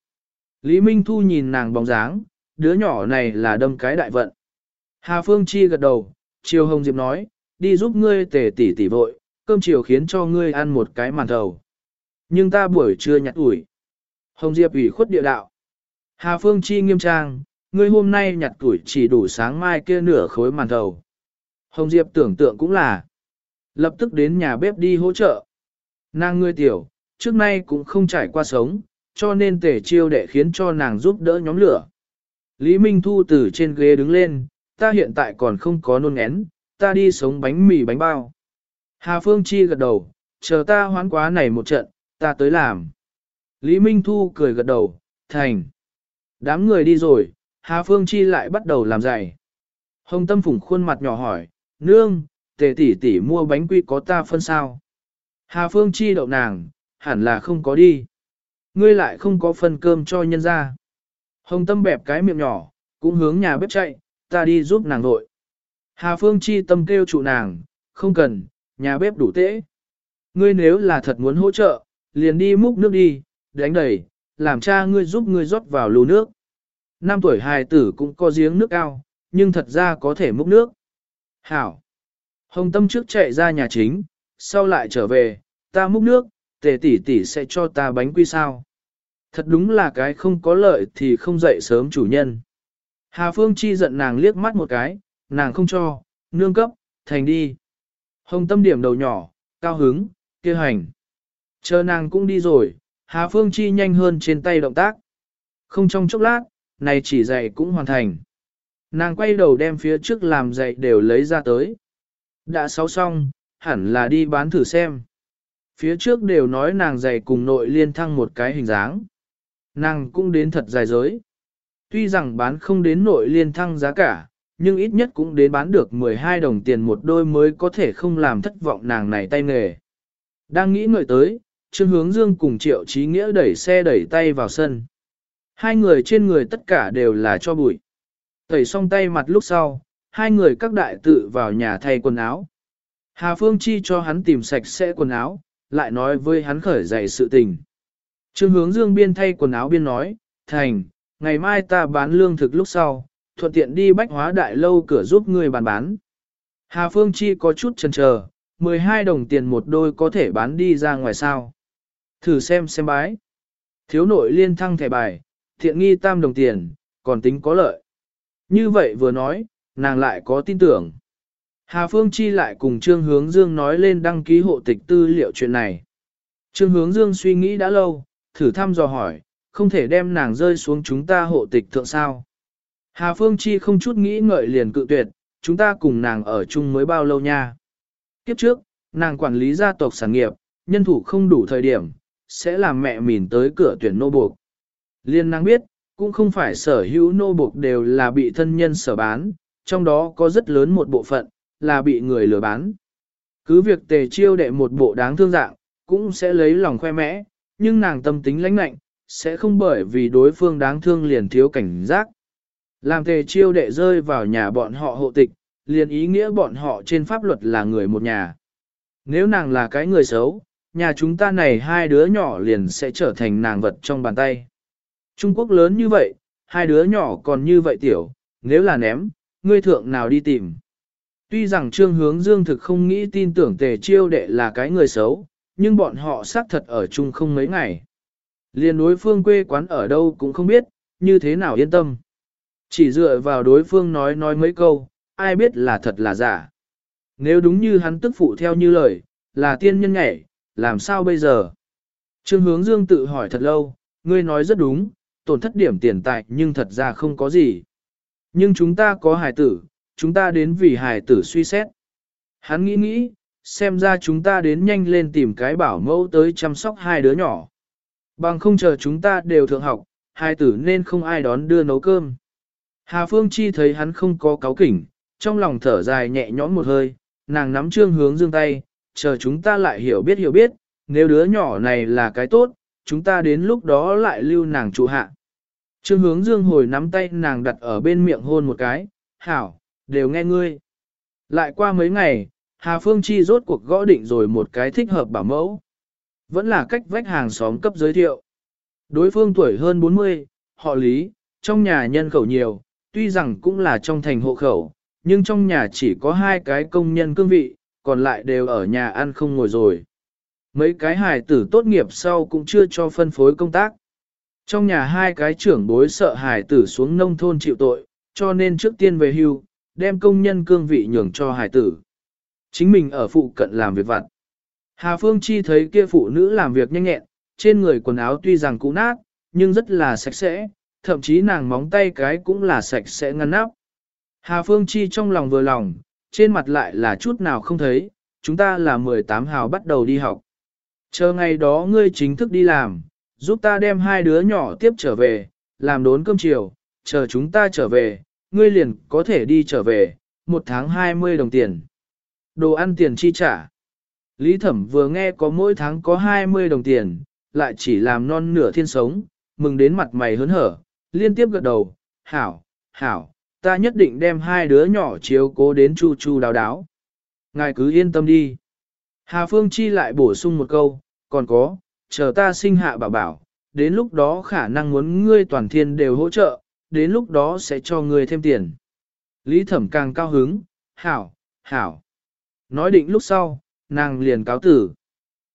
Lý Minh Thu nhìn nàng bóng dáng, đứa nhỏ này là đâm cái đại vận. Hà Phương Chi gật đầu, Triều Hồng Diệp nói, đi giúp ngươi tề tỷ tỷ vội, cơm chiều khiến cho ngươi ăn một cái màn thầu. Nhưng ta buổi trưa nhặt ủi. Hồng Diệp ủy khuất địa đạo. Hà Phương Chi nghiêm trang, ngươi hôm nay nhặt tuổi chỉ đủ sáng mai kia nửa khối màn thầu. Hồng Diệp tưởng tượng cũng là. Lập tức đến nhà bếp đi hỗ trợ. Nàng ngươi tiểu, trước nay cũng không trải qua sống, cho nên Tề chiêu đệ khiến cho nàng giúp đỡ nhóm lửa. Lý Minh Thu từ trên ghế đứng lên, ta hiện tại còn không có nôn ngén, ta đi sống bánh mì bánh bao. Hà Phương Chi gật đầu, chờ ta hoán quá này một trận, ta tới làm. Lý Minh Thu cười gật đầu, thành. Đám người đi rồi, Hà Phương Chi lại bắt đầu làm dạy. Hồng Tâm Phùng khuôn mặt nhỏ hỏi, nương, tề tỷ tỷ mua bánh quy có ta phân sao? Hà Phương Chi đậu nàng, hẳn là không có đi. Ngươi lại không có phân cơm cho nhân ra. Hồng Tâm bẹp cái miệng nhỏ, cũng hướng nhà bếp chạy, ta đi giúp nàng vội. Hà Phương Chi tâm kêu trụ nàng, không cần, nhà bếp đủ tễ. Ngươi nếu là thật muốn hỗ trợ, liền đi múc nước đi, đánh đầy, làm cha ngươi giúp ngươi rót vào lù nước. Năm tuổi hài tử cũng có giếng nước cao, nhưng thật ra có thể múc nước. Hảo. Hồng Tâm trước chạy ra nhà chính, sau lại trở về, ta múc nước, tề tỷ tỷ sẽ cho ta bánh quy sao. Thật đúng là cái không có lợi thì không dậy sớm chủ nhân. Hà Phương Chi giận nàng liếc mắt một cái, nàng không cho, nương cấp, thành đi. Hồng Tâm điểm đầu nhỏ, cao hứng, kia hành. Chờ nàng cũng đi rồi, Hà Phương Chi nhanh hơn trên tay động tác. Không trong chốc lát, này chỉ dạy cũng hoàn thành. Nàng quay đầu đem phía trước làm dạy đều lấy ra tới. Đã sáu xong, hẳn là đi bán thử xem. Phía trước đều nói nàng dạy cùng nội liên thăng một cái hình dáng. Nàng cũng đến thật dài giới. Tuy rằng bán không đến nội liên thăng giá cả, nhưng ít nhất cũng đến bán được 12 đồng tiền một đôi mới có thể không làm thất vọng nàng này tay nghề. Đang nghĩ ngợi tới, Trương Hướng Dương cùng Triệu Chí Nghĩa đẩy xe đẩy tay vào sân. Hai người trên người tất cả đều là cho bụi. Tẩy xong tay mặt lúc sau, hai người các đại tự vào nhà thay quần áo. Hà Phương Chi cho hắn tìm sạch sẽ quần áo, lại nói với hắn khởi dậy sự tình. Trương hướng dương biên thay quần áo biên nói, thành, ngày mai ta bán lương thực lúc sau, thuận tiện đi bách hóa đại lâu cửa giúp người bàn bán. Hà Phương Chi có chút chần chờ, 12 đồng tiền một đôi có thể bán đi ra ngoài sao. Thử xem xem bái. Thiếu nội liên thăng thẻ bài, thiện nghi tam đồng tiền, còn tính có lợi. Như vậy vừa nói, nàng lại có tin tưởng. Hà Phương Chi lại cùng Trương Hướng Dương nói lên đăng ký hộ tịch tư liệu chuyện này. Trương Hướng Dương suy nghĩ đã lâu, thử thăm dò hỏi, không thể đem nàng rơi xuống chúng ta hộ tịch thượng sao. Hà Phương Chi không chút nghĩ ngợi liền cự tuyệt, chúng ta cùng nàng ở chung mới bao lâu nha. Kiếp trước, nàng quản lý gia tộc sản nghiệp, nhân thủ không đủ thời điểm, sẽ làm mẹ mìn tới cửa tuyển nô buộc. Liên nàng biết, cũng không phải sở hữu nô buộc đều là bị thân nhân sở bán, trong đó có rất lớn một bộ phận, là bị người lừa bán. Cứ việc tề chiêu đệ một bộ đáng thương dạng, cũng sẽ lấy lòng khoe mẽ, nhưng nàng tâm tính lãnh lạnh, sẽ không bởi vì đối phương đáng thương liền thiếu cảnh giác. Làm tề chiêu đệ rơi vào nhà bọn họ hộ tịch, liền ý nghĩa bọn họ trên pháp luật là người một nhà. Nếu nàng là cái người xấu, nhà chúng ta này hai đứa nhỏ liền sẽ trở thành nàng vật trong bàn tay. Trung Quốc lớn như vậy, hai đứa nhỏ còn như vậy tiểu, nếu là ném, ngươi thượng nào đi tìm. Tuy rằng Trương Hướng Dương thực không nghĩ tin tưởng tề chiêu đệ là cái người xấu, nhưng bọn họ xác thật ở chung không mấy ngày. Liên đối phương quê quán ở đâu cũng không biết, như thế nào yên tâm. Chỉ dựa vào đối phương nói nói mấy câu, ai biết là thật là giả. Nếu đúng như hắn tức phụ theo như lời, là tiên nhân nhảy, làm sao bây giờ? Trương hướng dương tự hỏi thật lâu, ngươi nói rất đúng, tổn thất điểm tiền tài nhưng thật ra không có gì. Nhưng chúng ta có hài tử, chúng ta đến vì hài tử suy xét. Hắn nghĩ nghĩ, xem ra chúng ta đến nhanh lên tìm cái bảo mẫu tới chăm sóc hai đứa nhỏ. Bằng không chờ chúng ta đều thượng học, hai tử nên không ai đón đưa nấu cơm. Hà Phương Chi thấy hắn không có cáo kỉnh, trong lòng thở dài nhẹ nhõm một hơi, nàng nắm trương hướng dương tay, chờ chúng ta lại hiểu biết hiểu biết, nếu đứa nhỏ này là cái tốt, chúng ta đến lúc đó lại lưu nàng trụ hạ. Trương hướng dương hồi nắm tay nàng đặt ở bên miệng hôn một cái, hảo, đều nghe ngươi. Lại qua mấy ngày, Hà Phương Chi rốt cuộc gõ định rồi một cái thích hợp bảo mẫu. Vẫn là cách vách hàng xóm cấp giới thiệu. Đối phương tuổi hơn 40, họ lý, trong nhà nhân khẩu nhiều, tuy rằng cũng là trong thành hộ khẩu, nhưng trong nhà chỉ có hai cái công nhân cương vị, còn lại đều ở nhà ăn không ngồi rồi. Mấy cái hài tử tốt nghiệp sau cũng chưa cho phân phối công tác. Trong nhà hai cái trưởng bối sợ hài tử xuống nông thôn chịu tội, cho nên trước tiên về hưu, đem công nhân cương vị nhường cho hài tử. Chính mình ở phụ cận làm việc vặt. Hà Phương Chi thấy kia phụ nữ làm việc nhanh nhẹn, trên người quần áo tuy rằng cũ nát, nhưng rất là sạch sẽ, thậm chí nàng móng tay cái cũng là sạch sẽ ngăn nắp. Hà Phương Chi trong lòng vừa lòng, trên mặt lại là chút nào không thấy, chúng ta là 18 hào bắt đầu đi học. Chờ ngày đó ngươi chính thức đi làm, giúp ta đem hai đứa nhỏ tiếp trở về, làm đốn cơm chiều, chờ chúng ta trở về, ngươi liền có thể đi trở về, một tháng 20 đồng tiền. Đồ ăn tiền chi trả. Lý Thẩm vừa nghe có mỗi tháng có 20 đồng tiền, lại chỉ làm non nửa thiên sống, mừng đến mặt mày hớn hở, liên tiếp gật đầu, hảo, hảo, ta nhất định đem hai đứa nhỏ chiếu cố đến chu chu đáo đáo. Ngài cứ yên tâm đi. Hà Phương Chi lại bổ sung một câu, còn có, chờ ta sinh hạ bảo bảo, đến lúc đó khả năng muốn ngươi toàn thiên đều hỗ trợ, đến lúc đó sẽ cho ngươi thêm tiền. Lý Thẩm càng cao hứng, hảo, hảo. Nói định lúc sau, nàng liền cáo tử.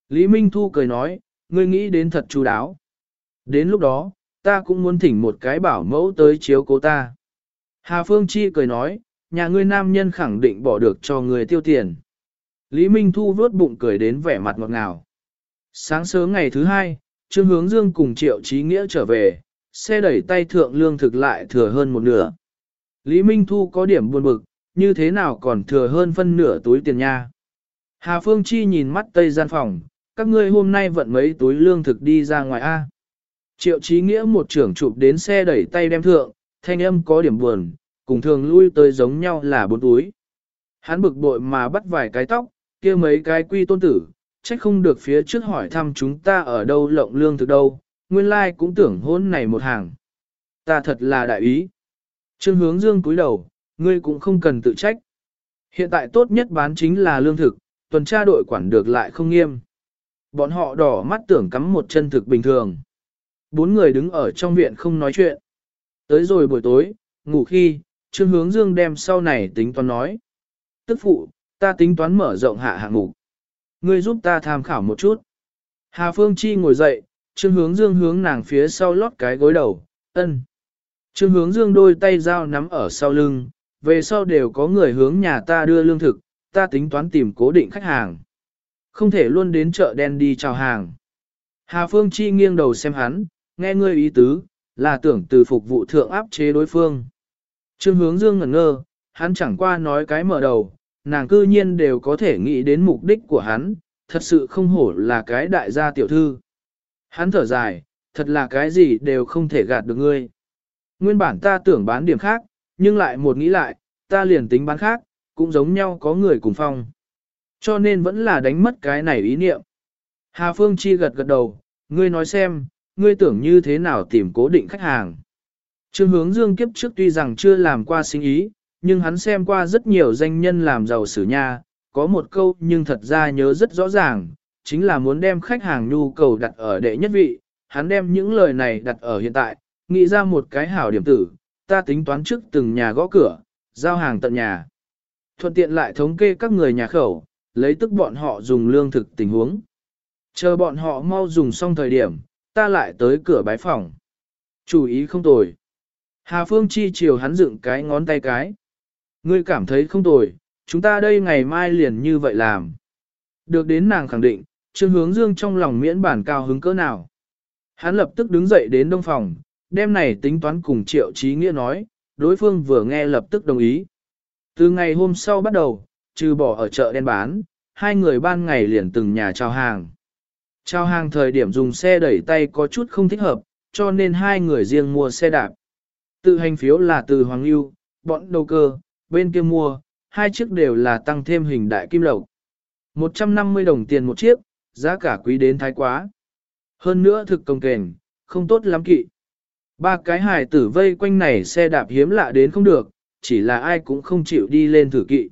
Lý Minh Thu cười nói, ngươi nghĩ đến thật chú đáo. Đến lúc đó, ta cũng muốn thỉnh một cái bảo mẫu tới chiếu cố ta. Hà Phương Chi cười nói, nhà ngươi nam nhân khẳng định bỏ được cho người tiêu tiền. Lý Minh Thu vớt bụng cười đến vẻ mặt ngọt ngào. Sáng sớm ngày thứ hai, Trương Hướng Dương cùng Triệu Chí Nghĩa trở về, xe đẩy tay thượng lương thực lại thừa hơn một nửa. Lý Minh Thu có điểm buồn bực, như thế nào còn thừa hơn phân nửa túi tiền nha. Hà Phương Chi nhìn mắt tây gian phòng, các ngươi hôm nay vận mấy túi lương thực đi ra ngoài A. Triệu Chí Nghĩa một trưởng chụp đến xe đẩy tay đem thượng, thanh âm có điểm buồn, cùng thường lui tới giống nhau là bốn túi. Hắn bực bội mà bắt vài cái tóc, kia mấy cái quy tôn tử, trách không được phía trước hỏi thăm chúng ta ở đâu lộng lương thực đâu, nguyên lai like cũng tưởng hôn này một hàng. Ta thật là đại ý. Trương hướng dương cúi đầu, ngươi cũng không cần tự trách. Hiện tại tốt nhất bán chính là lương thực, tuần tra đội quản được lại không nghiêm. Bọn họ đỏ mắt tưởng cắm một chân thực bình thường. Bốn người đứng ở trong viện không nói chuyện. Tới rồi buổi tối, ngủ khi, Trương Hướng Dương đem sau này tính toán nói. Tức phụ, ta tính toán mở rộng hạ hạng mục. Ngươi giúp ta tham khảo một chút. Hà Phương Chi ngồi dậy, Trương Hướng Dương hướng nàng phía sau lót cái gối đầu, ân. Trương Hướng Dương đôi tay dao nắm ở sau lưng, về sau đều có người hướng nhà ta đưa lương thực, ta tính toán tìm cố định khách hàng. Không thể luôn đến chợ đen đi chào hàng. Hà Phương Chi nghiêng đầu xem hắn, nghe ngươi ý tứ, là tưởng từ phục vụ thượng áp chế đối phương. Trương hướng dương ngẩn ngơ, hắn chẳng qua nói cái mở đầu, nàng cư nhiên đều có thể nghĩ đến mục đích của hắn, thật sự không hổ là cái đại gia tiểu thư. Hắn thở dài, thật là cái gì đều không thể gạt được ngươi. Nguyên bản ta tưởng bán điểm khác, nhưng lại một nghĩ lại, ta liền tính bán khác, cũng giống nhau có người cùng phong. Cho nên vẫn là đánh mất cái này ý niệm. Hà Phương Chi gật gật đầu, ngươi nói xem, ngươi tưởng như thế nào tìm cố định khách hàng. Trương hướng dương kiếp trước tuy rằng chưa làm qua sinh ý, nhưng hắn xem qua rất nhiều danh nhân làm giàu sử nha, có một câu nhưng thật ra nhớ rất rõ ràng, chính là muốn đem khách hàng nhu cầu đặt ở đệ nhất vị, hắn đem những lời này đặt ở hiện tại, nghĩ ra một cái hảo điểm tử, ta tính toán trước từng nhà gõ cửa, giao hàng tận nhà. Thuận tiện lại thống kê các người nhà khẩu, lấy tức bọn họ dùng lương thực tình huống. Chờ bọn họ mau dùng xong thời điểm, ta lại tới cửa bái phòng. Chủ ý không tồi. Hà Phương chi chiều hắn dựng cái ngón tay cái. Ngươi cảm thấy không tồi, chúng ta đây ngày mai liền như vậy làm. Được đến nàng khẳng định, Trương Hướng Dương trong lòng miễn bản cao hứng cỡ nào. Hắn lập tức đứng dậy đến đông phòng, đêm này tính toán cùng Triệu Chí Nghĩa nói, đối phương vừa nghe lập tức đồng ý. Từ ngày hôm sau bắt đầu, trừ bỏ ở chợ đen bán, hai người ban ngày liền từng nhà trao hàng. Trao hàng thời điểm dùng xe đẩy tay có chút không thích hợp, cho nên hai người riêng mua xe đạp. Tự hành phiếu là từ Hoàng Lưu, bọn đầu cơ, bên kia mua, hai chiếc đều là tăng thêm hình đại kim lộc. 150 đồng tiền một chiếc, giá cả quý đến thái quá. Hơn nữa thực công kền, không tốt lắm kỵ. Ba cái hài tử vây quanh này xe đạp hiếm lạ đến không được, chỉ là ai cũng không chịu đi lên thử kỵ.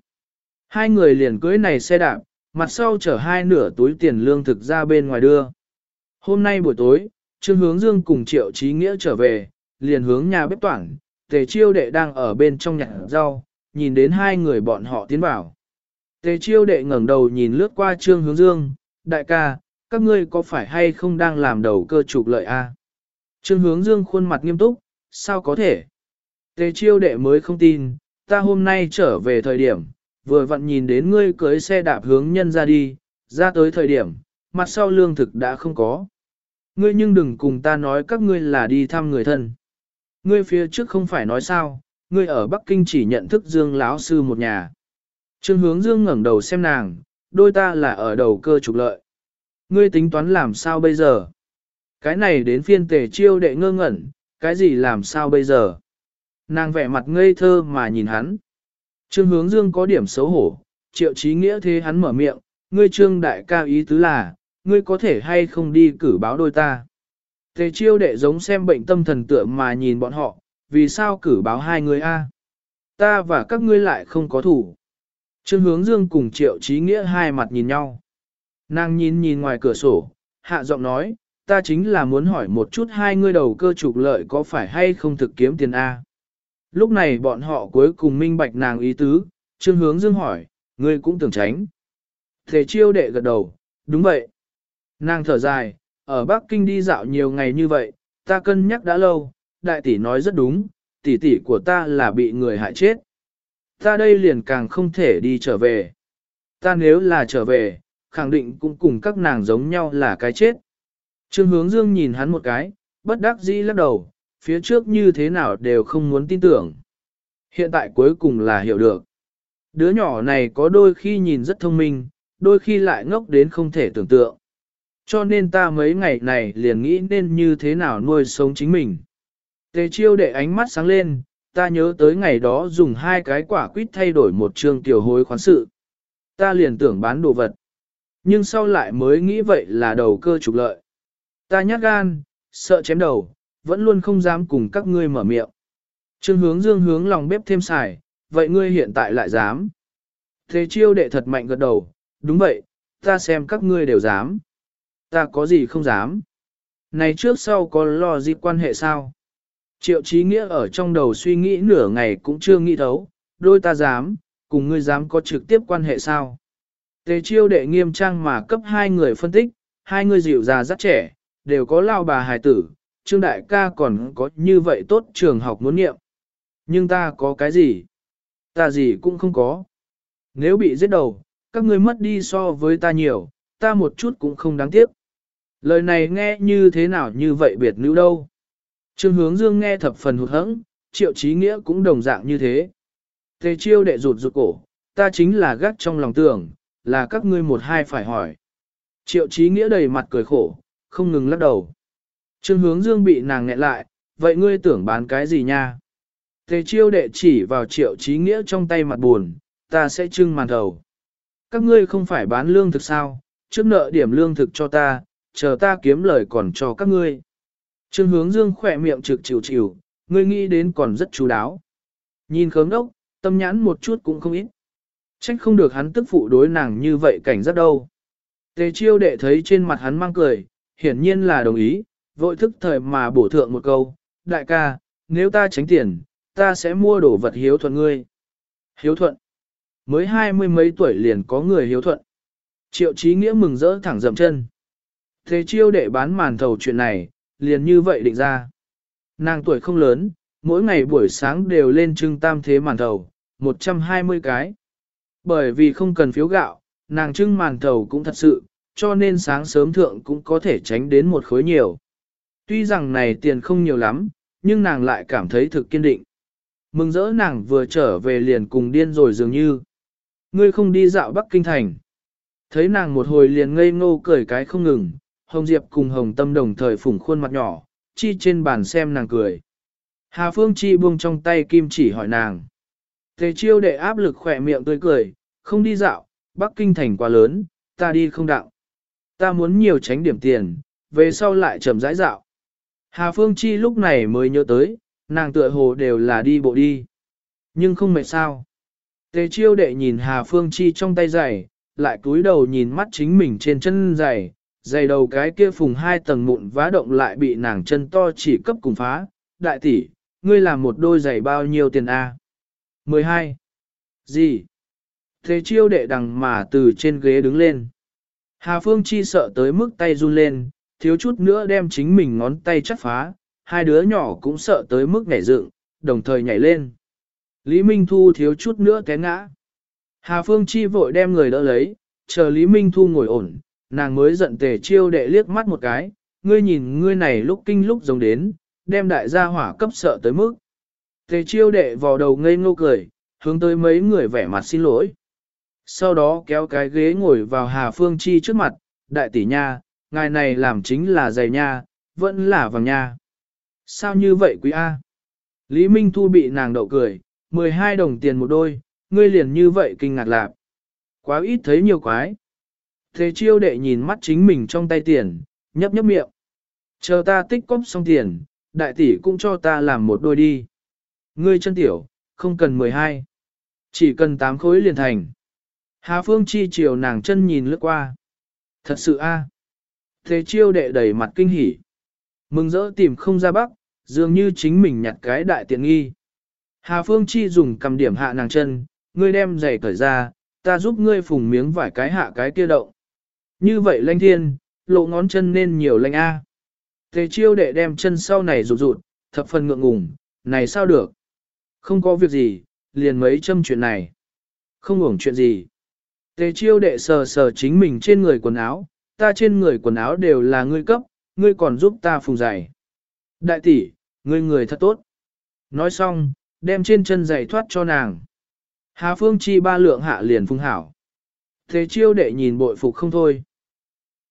Hai người liền cưới này xe đạp, mặt sau chở hai nửa túi tiền lương thực ra bên ngoài đưa. Hôm nay buổi tối, Trương Hướng Dương cùng Triệu trí Nghĩa trở về, liền hướng nhà bếp toảng, Tề Chiêu Đệ đang ở bên trong nhặt rau, nhìn đến hai người bọn họ tiến vào. Tề Chiêu Đệ ngẩng đầu nhìn lướt qua Trương Hướng Dương, đại ca, các ngươi có phải hay không đang làm đầu cơ trục lợi a? Trương Hướng Dương khuôn mặt nghiêm túc, sao có thể? Tề Chiêu Đệ mới không tin, ta hôm nay trở về thời điểm, vừa vặn nhìn đến ngươi cưới xe đạp hướng nhân ra đi, ra tới thời điểm, mặt sau lương thực đã không có. Ngươi nhưng đừng cùng ta nói các ngươi là đi thăm người thân. Ngươi phía trước không phải nói sao, ngươi ở Bắc Kinh chỉ nhận thức Dương lão sư một nhà. Trương hướng Dương ngẩng đầu xem nàng, đôi ta là ở đầu cơ trục lợi. Ngươi tính toán làm sao bây giờ? Cái này đến phiên tề chiêu đệ ngơ ngẩn, cái gì làm sao bây giờ? Nàng vẻ mặt ngây thơ mà nhìn hắn. Trương hướng dương có điểm xấu hổ, triệu trí nghĩa thế hắn mở miệng, ngươi trương đại ca ý tứ là, ngươi có thể hay không đi cử báo đôi ta. Tề chiêu đệ giống xem bệnh tâm thần tượng mà nhìn bọn họ, vì sao cử báo hai người a? Ta và các ngươi lại không có thủ. Trương hướng dương cùng triệu trí nghĩa hai mặt nhìn nhau. Nàng nhìn nhìn ngoài cửa sổ, hạ giọng nói, ta chính là muốn hỏi một chút hai ngươi đầu cơ trục lợi có phải hay không thực kiếm tiền A. Lúc này bọn họ cuối cùng minh bạch nàng ý tứ, trương hướng dương hỏi, ngươi cũng tưởng tránh. Thế chiêu đệ gật đầu, đúng vậy. Nàng thở dài, ở Bắc Kinh đi dạo nhiều ngày như vậy, ta cân nhắc đã lâu, đại tỷ nói rất đúng, tỷ tỷ của ta là bị người hại chết. Ta đây liền càng không thể đi trở về. Ta nếu là trở về, khẳng định cũng cùng các nàng giống nhau là cái chết. Trương hướng dương nhìn hắn một cái, bất đắc dĩ lắc đầu, phía trước như thế nào đều không muốn tin tưởng. Hiện tại cuối cùng là hiểu được. Đứa nhỏ này có đôi khi nhìn rất thông minh, đôi khi lại ngốc đến không thể tưởng tượng. Cho nên ta mấy ngày này liền nghĩ nên như thế nào nuôi sống chính mình. Tề chiêu để ánh mắt sáng lên, ta nhớ tới ngày đó dùng hai cái quả quýt thay đổi một trường tiểu hối khoán sự. Ta liền tưởng bán đồ vật. Nhưng sau lại mới nghĩ vậy là đầu cơ trục lợi. Ta nhát gan, sợ chém đầu, vẫn luôn không dám cùng các ngươi mở miệng. Trương hướng dương hướng lòng bếp thêm xài, vậy ngươi hiện tại lại dám. Thế chiêu đệ thật mạnh gật đầu, đúng vậy, ta xem các ngươi đều dám. Ta có gì không dám. Này trước sau có lo gì quan hệ sao? Triệu trí nghĩa ở trong đầu suy nghĩ nửa ngày cũng chưa nghĩ thấu, đôi ta dám, cùng ngươi dám có trực tiếp quan hệ sao? Tề chiêu đệ nghiêm trang mà cấp hai người phân tích, hai người dịu già rất trẻ, đều có lao bà hài tử, trương đại ca còn có như vậy tốt trường học muốn nghiệm. Nhưng ta có cái gì? Ta gì cũng không có. Nếu bị giết đầu, các ngươi mất đi so với ta nhiều, ta một chút cũng không đáng tiếc. Lời này nghe như thế nào như vậy biệt nữ đâu. Trương hướng dương nghe thập phần hụt hẫng, triệu trí nghĩa cũng đồng dạng như thế. Tề chiêu đệ rụt rụt cổ, ta chính là gác trong lòng tưởng, là các ngươi một hai phải hỏi. Triệu trí nghĩa đầy mặt cười khổ, không ngừng lắc đầu. Trương hướng dương bị nàng nghẹn lại, vậy ngươi tưởng bán cái gì nha? Tề chiêu đệ chỉ vào triệu trí nghĩa trong tay mặt buồn, ta sẽ trưng màn đầu. Các ngươi không phải bán lương thực sao, trước nợ điểm lương thực cho ta, chờ ta kiếm lời còn cho các ngươi. Trương hướng dương khỏe miệng trực chịu chịu, ngươi nghĩ đến còn rất chú đáo. Nhìn khớm đốc, tâm nhãn một chút cũng không ít. Trách không được hắn tức phụ đối nàng như vậy cảnh rất đâu. Tề chiêu đệ thấy trên mặt hắn mang cười, hiển nhiên là đồng ý, vội thức thời mà bổ thượng một câu, đại ca, nếu ta tránh tiền, ta sẽ mua đồ vật hiếu thuận ngươi. Hiếu thuận. Mới hai mươi mấy tuổi liền có người hiếu thuận. Triệu trí nghĩa mừng rỡ thẳng dậm chân. Thế chiêu đệ bán màn thầu chuyện này, liền như vậy định ra. Nàng tuổi không lớn, mỗi ngày buổi sáng đều lên trưng tam thế màn thầu, 120 cái. Bởi vì không cần phiếu gạo, nàng trưng màn thầu cũng thật sự, cho nên sáng sớm thượng cũng có thể tránh đến một khối nhiều. Tuy rằng này tiền không nhiều lắm, nhưng nàng lại cảm thấy thực kiên định. Mừng rỡ nàng vừa trở về liền cùng điên rồi dường như. Ngươi không đi dạo Bắc Kinh Thành. Thấy nàng một hồi liền ngây ngô cười cái không ngừng, Hồng Diệp cùng Hồng Tâm đồng thời phủng khuôn mặt nhỏ, chi trên bàn xem nàng cười. Hà Phương Chi buông trong tay kim chỉ hỏi nàng. Tề chiêu đệ áp lực khỏe miệng tươi cười, không đi dạo, Bắc Kinh thành quá lớn, ta đi không đạo. Ta muốn nhiều tránh điểm tiền, về sau lại chậm rãi dạo. Hà Phương Chi lúc này mới nhớ tới, nàng tựa hồ đều là đi bộ đi. Nhưng không mệt sao. Tề chiêu đệ nhìn Hà Phương Chi trong tay giày, lại cúi đầu nhìn mắt chính mình trên chân giày, giày đầu cái kia phùng hai tầng mụn vá động lại bị nàng chân to chỉ cấp cùng phá. Đại tỷ, ngươi làm một đôi giày bao nhiêu tiền a? 12. Gì? Thế chiêu đệ đằng mà từ trên ghế đứng lên. Hà Phương Chi sợ tới mức tay run lên, thiếu chút nữa đem chính mình ngón tay chắt phá, hai đứa nhỏ cũng sợ tới mức nhảy dựng, đồng thời nhảy lên. Lý Minh Thu thiếu chút nữa té ngã. Hà Phương Chi vội đem người đỡ lấy, chờ Lý Minh Thu ngồi ổn, nàng mới giận tề chiêu đệ liếc mắt một cái, ngươi nhìn ngươi này lúc kinh lúc giống đến, đem đại gia hỏa cấp sợ tới mức. Tề chiêu đệ vào đầu ngây ngô cười, hướng tới mấy người vẻ mặt xin lỗi. Sau đó kéo cái ghế ngồi vào Hà Phương Chi trước mặt, đại tỷ nha, ngài này làm chính là giày nha, vẫn là vàng nha. Sao như vậy quý A? Lý Minh Thu bị nàng đậu cười, 12 đồng tiền một đôi, ngươi liền như vậy kinh ngạc lạc. Quá ít thấy nhiều quái. Thế chiêu đệ nhìn mắt chính mình trong tay tiền, nhấp nhấp miệng. Chờ ta tích cóp xong tiền, đại tỷ cũng cho ta làm một đôi đi. Ngươi chân tiểu, không cần 12. Chỉ cần 8 khối liền thành. Hà Phương Chi chiều nàng chân nhìn lướt qua. Thật sự a. Thế chiêu đệ đầy mặt kinh hỉ. Mừng rỡ tìm không ra bắc, dường như chính mình nhặt cái đại tiện nghi. Hà Phương Chi dùng cầm điểm hạ nàng chân, ngươi đem giày cởi ra, ta giúp ngươi phùng miếng vải cái hạ cái kia động. Như vậy lanh thiên, lộ ngón chân nên nhiều lanh A. Thế chiêu đệ đem chân sau này rụt rụt, thập phần ngượng ngùng, này sao được? Không có việc gì, liền mấy châm chuyện này. Không uổng chuyện gì. Tề chiêu đệ sờ sờ chính mình trên người quần áo, ta trên người quần áo đều là ngươi cấp, ngươi còn giúp ta phùng giày. Đại tỷ, ngươi người thật tốt. Nói xong, đem trên chân giày thoát cho nàng. Hà Phương Chi ba lượng hạ liền phung hảo. Thế chiêu đệ nhìn bội phục không thôi.